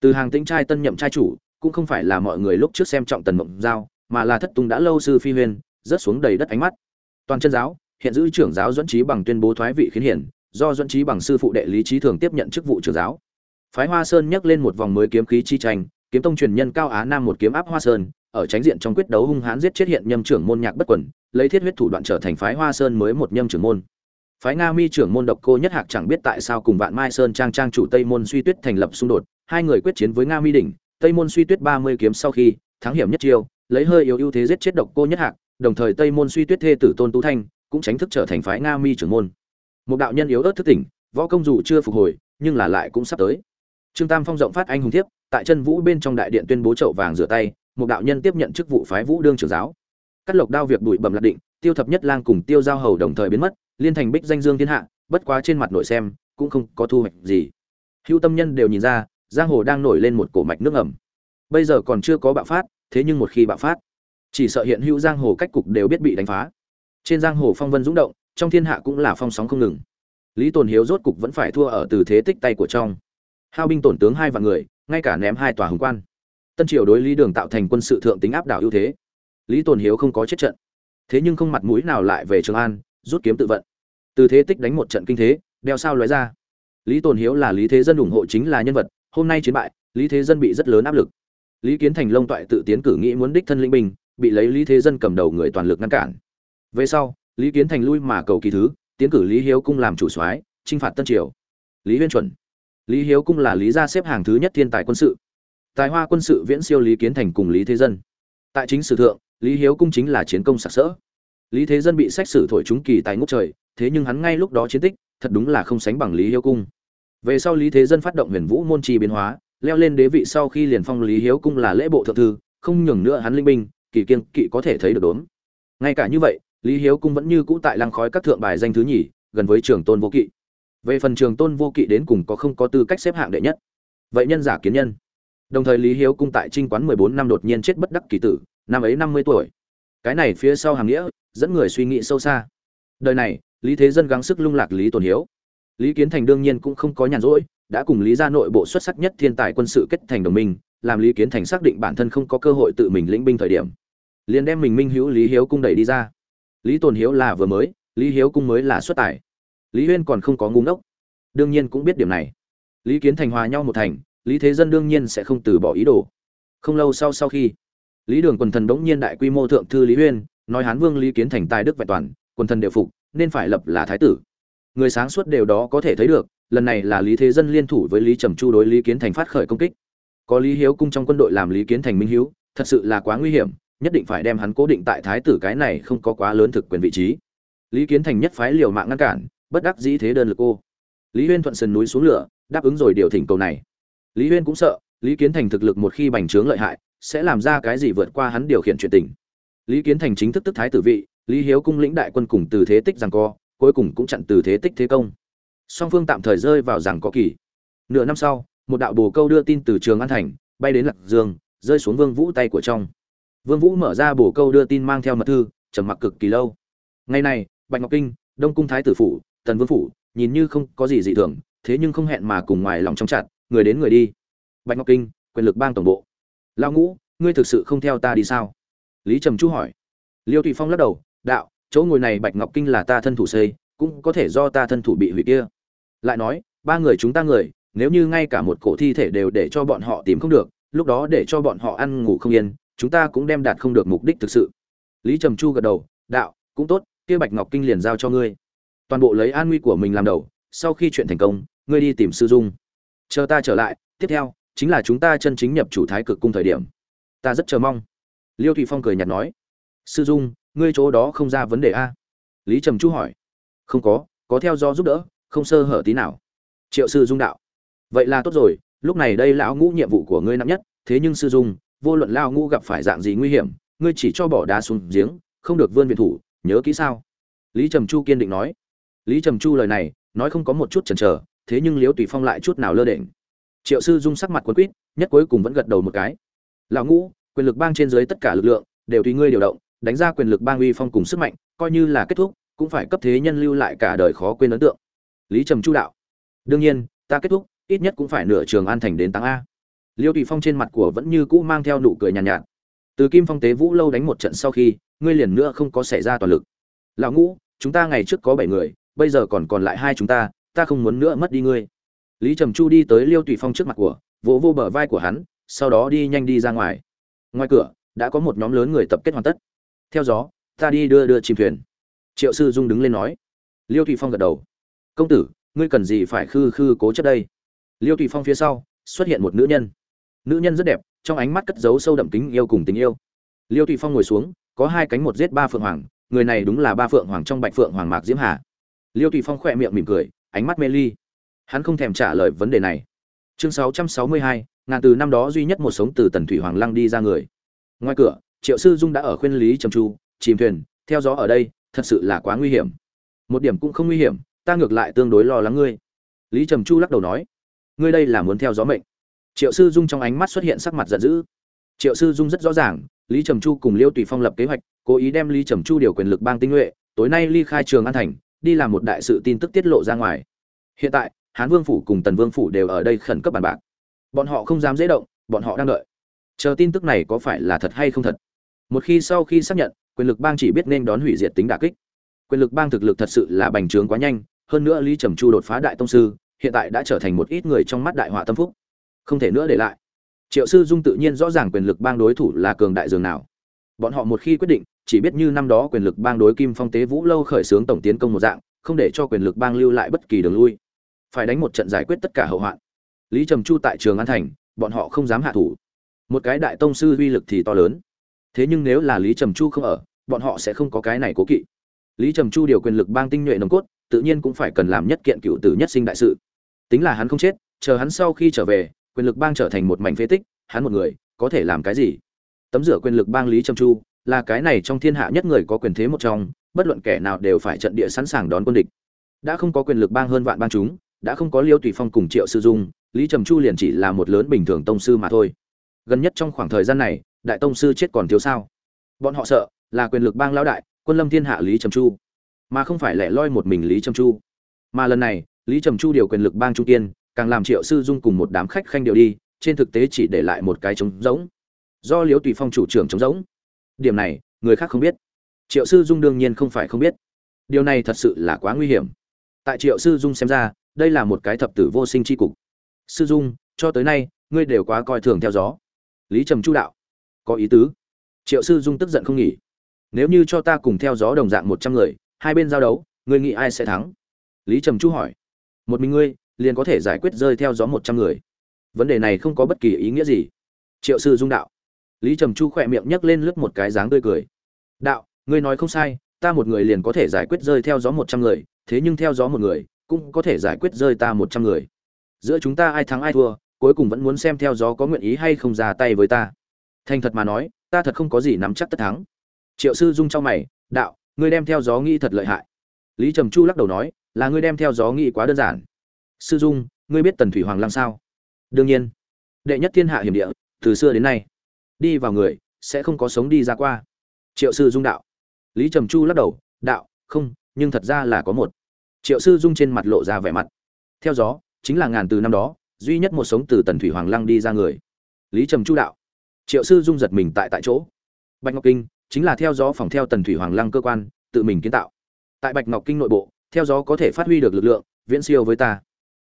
Từ hàng tinh trai tân nhậm trai chủ cũng không phải là mọi người lúc trước xem trọng tần mộng giao, mà là thất tung đã lâu sư phi huyên, rớt xuống đầy đất ánh mắt. Toàn chân giáo, hiện giữ trưởng giáo dẫn trí bằng tuyên bố thoái vị khiến hiển, do dẫn trí bằng sư phụ đệ lý trí thường tiếp nhận chức vụ trưởng giáo. Phái hoa sơn nhắc lên một vòng mới kiếm khí chi tranh, kiếm tông truyền nhân cao á nam một kiếm áp hoa sơn, ở tránh diện trong quyết đấu hung hãn giết chết hiện nhâm trưởng môn nhạc bất quẩn lấy thiết huyết thủ đoạn trở thành phái hoa sơn mới một nhâm trưởng môn. Phái nga mi trưởng môn độc cô nhất hạc chẳng biết tại sao cùng vạn mai sơn trang trang chủ tây môn suy tuyết thành lập xung đột, hai người quyết chiến với nga mi đỉnh tây môn suy tuyết ba mươi kiếm sau khi, thắng hiểm nhất chiêu, lấy hơi yếu ưu thế giết chết độc cô nhất hạc, đồng thời tây môn suy tuyết thê tử tôn tú thanh cũng tránh thức trở thành phái nga mi trưởng môn. Một đạo nhân yếu ớt thức tỉnh, võ công dù chưa phục hồi, nhưng là lại cũng sắp tới. Trương tam phong rộng phát anh hùng thiếp, tại chân vũ bên trong đại điện tuyên bố chậu vàng rửa tay, một đạo nhân tiếp nhận chức vụ phái vũ đương trưởng giáo. Cắt lộc đao việc bụi bẩm lạc định, tiêu thập nhất lang cùng tiêu giao hầu đồng thời biến mất, liên thành bích danh dương thiên hạ, bất quá trên mặt nội xem, cũng không có thu hoạch gì. Hữu tâm nhân đều nhìn ra giang hồ đang nổi lên một cổ mạch nước ẩm. Bây giờ còn chưa có bạo phát, thế nhưng một khi bạo phát, chỉ sợ hiện hữu giang hồ cách cục đều biết bị đánh phá. Trên giang hồ phong vân dũng động, trong thiên hạ cũng là phong sóng không ngừng. Lý tồn hiếu rốt cục vẫn phải thua ở từ thế tích tay của trong. Hao binh tổn tướng hai vạn người, ngay cả ném hai tòa hùng quan. Tân triều đối lý đường tạo thành quân sự thượng tính áp đảo ưu thế. Lý tồn hiếu không có chết trận. Thế nhưng không mặt mũi nào lại về trường an, rút kiếm tự vận. Từ thế tích đánh một trận kinh thế, đeo sao lóe ra. Lý tồn hiếu là lý thế dân ủng hộ chính là nhân vật hôm nay chiến bại, lý thế dân bị rất lớn áp lực. Lý kiến thành lông toại tự tiến cử nghĩ muốn đích thân linh binh, bị lấy lý thế dân cầm đầu người toàn lực ngăn cản. Về sau, lý kiến thành lui mà cầu kỳ thứ, tiến cử lý hiếu cung làm chủ soái, chinh phạt tân triều. Lý huyên chuẩn. Lý hiếu cung là lý gia xếp hàng thứ nhất thiên tài quân sự. Tài hoa quân sự viễn siêu lý kiến thành cùng lý thế dân. Tại chính sử thượng, lý hiếu cung chính là chiến công sặc sỡ. Lý thế dân bị xét xử thổi chúng kỳ tài ngốc trời, thế nhưng hắn ngay lúc đó chiến tích, thật đúng là không sánh bằng lý hiếu cung về sau lý thế dân phát động huyền vũ môn trì biến hóa, leo lên đế vị sau khi liền phong lý hiếu cung là lễ bộ thượng thư, không nhường nữa hắn linh binh, kỳ kiên kỵ có thể thấy được đốn ngay cả như vậy, lý hiếu cung vẫn như cũ tại lăng khói các thượng bài danh thứ nhì, gần với trường tôn vô kỵ. Về phần trường tôn vô kỵ đến cùng có không có tư cách xếp hạng đệ nhất? Vậy nhân giả kiến nhân. Đồng thời lý hiếu cung tại trinh quán mười bốn năm đột nhiên chết bất đắc kỳ tử, năm ấy năm mươi tuổi. Cái này phía sau hàng nghĩa, dẫn người suy nghĩ sâu xa. Đời này, lý thế dân gắng sức lung lạc lý tồn hiếu lý kiến thành đương nhiên cũng không có nhàn rỗi, đã cùng lý gia nội bộ xuất sắc nhất thiên tài quân sự kết thành đồng minh, làm lý kiến thành xác định bản thân không có cơ hội tự mình lĩnh binh thời điểm. Liền đem mình minh hữu lý hiếu cung đẩy đi ra. Lý tồn hiếu là vừa mới, lý hiếu cung mới là xuất tài. Lý huyên còn không có ngu ngốc. Đương nhiên cũng biết điểm này. Lý kiến thành hòa nhau một thành, lý thế dân đương nhiên sẽ không từ bỏ ý đồ. Không lâu sau sau khi, lý đường quần thần đống nhiên đại quy mô thượng thư lý huyên, nói hán vương lý kiến thành tài đức vẹn toàn, quần thần đều phục, nên phải lập là thái tử người sáng suốt đều đó có thể thấy được, lần này là lý thế dân liên thủ với lý trầm chu đối lý kiến thành phát khởi công kích. Có lý hiếu cung trong quân đội làm lý kiến thành minh hiếu, thật sự là quá nguy hiểm, nhất định phải đem hắn cố định tại thái tử cái này không có quá lớn thực quyền vị trí. Lý kiến thành nhất phái liều mạng ngăn cản, bất đắc dĩ thế đơn lực cô lý huyên thuận sườn núi xuống lửa, đáp ứng rồi điều thỉnh cầu này. Lý huyên cũng sợ, lý kiến thành thực lực một khi bành trướng lợi hại, sẽ làm ra cái gì vượt qua hắn điều khiển chuyện tình. Lý kiến thành chính thức tức thái tử vị, lý hiếu cung lĩnh đại quân cùng từ thế tích rằng co cuối cùng cũng chặn từ thế tích thế công. Song phương tạm thời rơi vào rằng có kỳ. Nửa năm sau, một đạo bồ câu đưa tin từ trường an thành, bay đến lạc dương, rơi xuống vương vũ tay của trong. Vương vũ mở ra bồ câu đưa tin mang theo mật thư, trầm mặc cực kỳ lâu. Ngày này, bạch ngọc kinh, đông cung thái tử phủ, tần vương phủ, nhìn như không có gì dị thường, thế nhưng không hẹn mà cùng ngoài lòng trong chặt người đến người đi. Bạch ngọc kinh, quyền lực bang tổng bộ. Lão ngũ, ngươi thực sự không theo ta đi sao? Lý trầm chu hỏi. Liêu thụy phong lắc đầu, đạo chỗ ngồi này bạch ngọc kinh là ta thân thủ xây, cũng có thể do ta thân thủ bị hủy kia. Lại nói, ba người chúng ta người, nếu như ngay cả một cổ thi thể đều để cho bọn họ tìm không được, lúc đó để cho bọn họ ăn ngủ không yên, chúng ta cũng đem đạt không được mục đích thực sự. Lý trầm chu gật đầu, đạo, cũng tốt, kia bạch ngọc kinh liền giao cho ngươi. Toàn bộ lấy an nguy của mình làm đầu, sau khi chuyện thành công, ngươi đi tìm sư dung. Chờ ta trở lại, tiếp theo, chính là chúng ta chân chính nhập chủ thái cực cung thời điểm. Ta rất chờ mong. Liêu thụy phong cười nhạt nói, sư dung ngươi chỗ đó không ra vấn đề a? Lý trầm chu hỏi. Không có có theo do giúp đỡ, không sơ hở tí nào. Triệu sư dung đạo. Vậy là tốt rồi, lúc này đây lão ngũ nhiệm vụ của ngươi nặng nhất, thế nhưng sư dung, vô luận lao ngũ gặp phải dạng gì nguy hiểm, ngươi chỉ cho bỏ đá xuống giếng, không được vươn viện thủ, nhớ kỹ sao? Lý trầm chu kiên định nói. Lý trầm chu lời này, nói không có một chút chần chờ, thế nhưng liễu tùy phong lại chút nào lơ đễnh. Triệu sư dung sắc mặt quấn quýt, nhất cuối cùng vẫn gật đầu một cái. Lão ngũ, quyền lực bang trên dưới tất cả lực lượng, đều tùy ngươi điều động đánh ra quyền lực bang uy phong cùng sức mạnh coi như là kết thúc cũng phải cấp thế nhân lưu lại cả đời khó quên ấn tượng. Lý trầm chu đạo đương nhiên ta kết thúc ít nhất cũng phải nửa trường an thành đến tăng a. Liêu tùy phong trên mặt của vẫn như cũ mang theo nụ cười nhàn nhạt, nhạt từ kim phong tế vũ lâu đánh một trận sau khi ngươi liền nữa không có xảy ra toàn lực. Lão ngũ chúng ta ngày trước có bảy người bây giờ còn còn lại hai chúng ta ta không muốn nữa mất đi ngươi. Lý trầm chu đi tới liêu tùy phong trước mặt của vỗ vô bờ vai của hắn sau đó đi nhanh đi ra ngoài. Ngoài cửa đã có một nhóm lớn người tập kết hoàn tất theo gió ta đi đưa đưa chìm thuyền. Triệu sư dung đứng lên nói. Liêu thụy phong gật đầu. Công tử ngươi cần gì phải khư khư cố chấp đây? Liêu thụy phong phía sau xuất hiện một nữ nhân. Nữ nhân rất đẹp trong ánh mắt cất giấu sâu đậm tính yêu cùng tình yêu. Liêu thụy phong ngồi xuống có hai cánh một giết ba phượng hoàng người này đúng là ba phượng hoàng trong bạch phượng hoàng mạc diễm hà. Liêu thụy phong khỏe miệng mỉm cười ánh mắt mê ly. Hắn không thèm trả lời vấn đề này. Chương 662, ngàn từ năm đó duy nhất một sống từ tần thủy hoàng lăng đi ra người. Ngoài cửa triệu sư dung đã ở khuyên lý trầm chu, chìm thuyền, theo gió ở đây, thật sự là quá nguy hiểm. Một điểm cũng không nguy hiểm, ta ngược lại tương đối lo lắng ngươi. Lý trầm chu lắc đầu nói, ngươi đây là muốn theo gió mệnh. Triệu sư dung trong ánh mắt xuất hiện sắc mặt giận dữ. Triệu sư dung rất rõ ràng, lý trầm chu cùng liêu tùy phong lập kế hoạch, cố ý đem lý trầm chu điều quyền lực bang tinh nhuệ, tối nay ly khai trường an thành, đi làm một đại sự tin tức tiết lộ ra ngoài. Hiện tại, hán vương phủ cùng tần vương phủ đều ở đây khẩn cấp bàn bạc. Bọn họ không dám dễ động, bọn họ đang đợi. Chờ tin tức này có phải là thật hay không thật? Một khi sau khi xác nhận, quyền lực bang chỉ biết nên đón hủy diệt tính đả kích. Quyền lực bang thực lực thật sự là bành trướng quá nhanh, hơn nữa lý trầm chu đột phá đại tông sư, hiện tại đã trở thành một ít người trong mắt đại họa tâm phúc. Không thể nữa để lại. Triệu sư dung tự nhiên rõ ràng quyền lực bang đối thủ là cường đại dường nào. Bọn họ một khi quyết định, chỉ biết như năm đó quyền lực bang đối kim phong tế vũ lâu khởi xướng tổng tiến công một dạng, không để cho quyền lực bang lưu lại bất kỳ đường lui. Phải đánh một trận giải quyết tất cả hậu hoạn. Lý trầm chu tại trường an thành, bọn họ không dám hạ thủ. Một cái đại tông sư uy lực thì to lớn thế nhưng nếu là lý trầm chu không ở, bọn họ sẽ không có cái này cố kỵ. Lý trầm chu điều quyền lực bang tinh nhuệ nồng cốt, tự nhiên cũng phải cần làm nhất kiện cựu tử nhất sinh đại sự. Tính là hắn không chết, chờ hắn sau khi trở về, quyền lực bang trở thành một mảnh phế tích, hắn một người, có thể làm cái gì? Tấm rửa quyền lực bang lý trầm chu, là cái này trong thiên hạ nhất người có quyền thế một trong, bất luận kẻ nào đều phải trận địa sẵn sàng đón quân địch. Đã không có quyền lực bang hơn vạn bang chúng, đã không có liêu tùy phong cùng triệu sư dung, lý trầm chu liền chỉ là một lớn bình thường tông sư mà thôi. Gần nhất trong khoảng thời gian này đại tông sư chết còn thiếu sao? Bọn họ sợ là quyền lực bang lão đại, quân lâm thiên hạ lý trầm chu. Mà không phải lẻ loi một mình lý trầm chu. Mà lần này, lý trầm chu điều quyền lực bang trung tiên càng làm triệu sư dung cùng một đám khách khanh điều đi, trên thực tế chỉ để lại một cái trống rỗng. Do liễu tùy phong chủ trưởng trống rỗng. Điểm này, người khác không biết. Triệu sư dung đương nhiên không phải không biết. Điều này thật sự là quá nguy hiểm. Tại triệu sư dung xem ra, đây là một cái thập tử vô sinh c h i cục. Sư dung, cho tới nay, ngươi đều quá coi thường theo gió. Lý trầm chu đạo có ý tứ. Triệu sư dung tức giận không nghỉ. Nếu như cho ta cùng theo gió đồng dạng một trăm người, hai bên giao đấu, ngươi nghĩ ai sẽ thắng? Lý trầm chu hỏi. Một mình ngươi, liền có thể giải quyết rơi theo gió một trăm người. Vấn đề này không có bất kỳ ý nghĩa gì. Triệu sư dung đạo. Lý trầm chu khỏe miệng nhấc lên lướt một cái dáng tươi cười. Đạo, ngươi nói không sai, ta một người liền có thể giải quyết rơi theo gió một trăm người, thế nhưng theo gió một người, cũng có thể giải quyết rơi ta một trăm người. Giữa chúng ta ai thắng ai thua, cuối cùng vẫn muốn xem theo gió có nguyện ý hay không ra tay với ta thành thật mà nói, ta thật không có gì nắm chắc tất thắng. Triệu sư dung cho mày, đạo, ngươi đem theo gió nghĩ thật lợi hại. Lý trầm chu lắc đầu nói, là ngươi đem theo gió nghĩ quá đơn giản. Sư dung, ngươi biết tần thủy hoàng lăng sao? Đương nhiên. Đệ nhất thiên hạ hiểm địa, từ xưa đến nay. Đi vào người, sẽ không có sống đi ra qua. Triệu sư dung đạo. Lý trầm chu lắc đầu, đạo, không, nhưng thật ra là có một. Triệu sư dung trên mặt lộ ra vẻ mặt. Theo gió, chính là ngàn từ năm đó, duy nhất một sống từ tần thủy hoàng lăng đi ra người. Lý trầm chu đạo triệu sư dung giật mình tại tại chỗ. Bạch ngọc kinh chính là theo gió phòng theo tần thủy hoàng lăng cơ quan, tự mình kiến tạo. Tại bạch ngọc kinh nội bộ, theo gió có thể phát huy được lực lượng, viễn siêu với ta.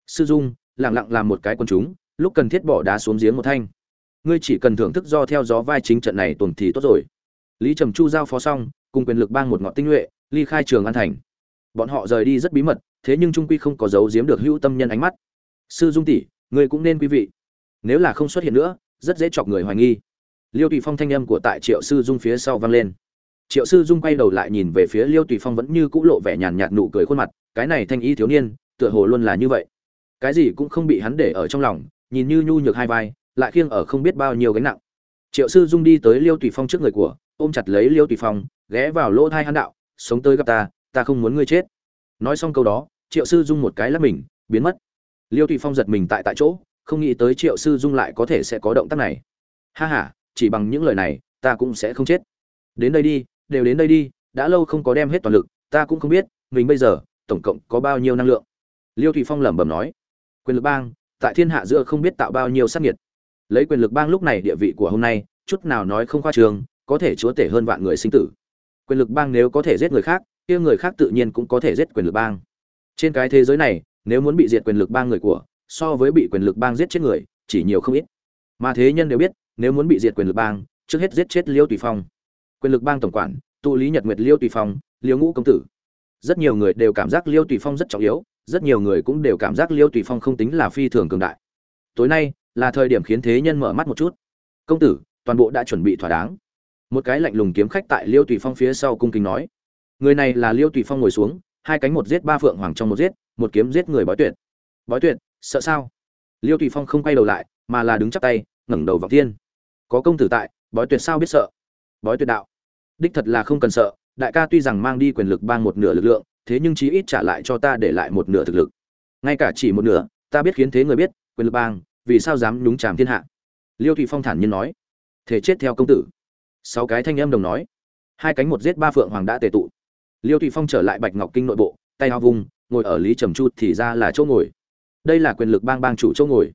Sư dung lẳng lặng làm một cái quân chúng, lúc cần thiết bỏ đá xuống giếng một thanh. Ngươi chỉ cần thưởng thức do theo gió vai chính trận này tuần thì tốt rồi. Lý trầm chu giao phó xong, cùng quyền lực bang một ngọn tinh nhuệ, ly khai trường an thành. Bọn họ rời đi rất bí mật, thế nhưng trung quy không có dấu giếm được hữu tâm nhân ánh mắt. Sư dung tỷ, ngươi cũng nên quý vị. Nếu là không xuất hiện nữa rất dễ chọc người hoài nghi. Liêu tùy phong thanh âm của tại triệu sư dung phía sau vang lên. Triệu sư dung quay đầu lại nhìn về phía liêu tùy phong vẫn như cũ lộ vẻ nhàn nhạt nụ cười khuôn mặt, cái này thanh y thiếu niên, tựa hồ luôn là như vậy. Cái gì cũng không bị hắn để ở trong lòng, nhìn như nhu nhược hai vai, lại khiêng ở không biết bao nhiêu gánh nặng. Triệu sư dung đi tới liêu tùy phong trước người của, ôm chặt lấy liêu tùy phong, ghé vào lỗ thai hắn đạo, sống tới gặp ta ta không muốn ngươi chết. Nói xong câu đó, triệu sư dung một cái lắp mình, biến mất. Liêu tùy phong giật mình tại tại chỗ không nghĩ tới triệu sư dung lại có thể sẽ có động tác này. Ha h a chỉ bằng những lời này, ta cũng sẽ không chết. Đến đây đi, đều đến đây đi, đã lâu không có đem hết toàn lực, ta cũng không biết, mình bây giờ, tổng cộng có bao nhiêu năng lượng. Liêu thụy phong lẩm bẩm nói, quyền lực bang, tại thiên hạ giữa không biết tạo bao nhiêu sát nhiệt lấy quyền lực bang lúc này địa vị của hôm nay, chút nào nói không khoa trường, có thể chúa tể hơn vạn người sinh tử. Quyền lực bang nếu có thể giết người khác, kia người khác tự nhiên cũng có thể giết quyền lực bang. Trên cái thế giới này, nếu muốn bị diệt quyền lực bang người của so với bị quyền lực bang giết chết người, chỉ nhiều không ít. Mà thế nhân đều biết, nếu muốn bị diệt quyền lực bang, trước hết giết chết liêu tùy phong. Quyền lực bang tổng quản, tụ lý nhật nguyệt liêu tùy phong, liêu ngũ công tử. Rất nhiều người đều cảm giác liêu tùy phong rất trọng yếu, rất nhiều người cũng đều cảm giác liêu tùy phong không tính là phi thường cường đại. Tối nay, là thời điểm khiến thế nhân mở mắt một chút. Công tử, toàn bộ đã chuẩn bị thỏa đáng. Một cái lạnh lùng kiếm khách tại liêu tùy phong phía sau cung kính nói. Người này là liêu tùy phong ngồi xuống, hai cánh một giết ba phượng hoàng trong một giết, một kiếm giết người bói tuyệt. Bói tuyệt sợ sao? Liêu tùy phong không quay đầu lại, mà là đứng chắp tay, ngẩng đầu vào thiên. Có công tử tại, bói tuyệt sao biết sợ? Bói tuyệt đạo. Đích thật là không cần sợ, đại ca tuy rằng mang đi quyền lực bang một nửa lực lượng, thế nhưng chí ít trả lại cho ta để lại một nửa thực lực. Ngay cả chỉ một nửa, ta biết khiến thế người biết, quyền lực bang, vì sao dám nhúng chàm thiên hạ? Liêu thụy phong thản nhiên nói. Thể chết theo công tử. Sáu cái thanh âm đồng nói. Hai cánh một giết ba phượng hoàng đã tề tụ. Liêu thụy phong trở lại bạch ngọc kinh nội bộ, tay hao vùng ngồi ở lý trầm chu thì ra là chỗ ngồi đây là quyền lực bang bang chủ châu ngồi.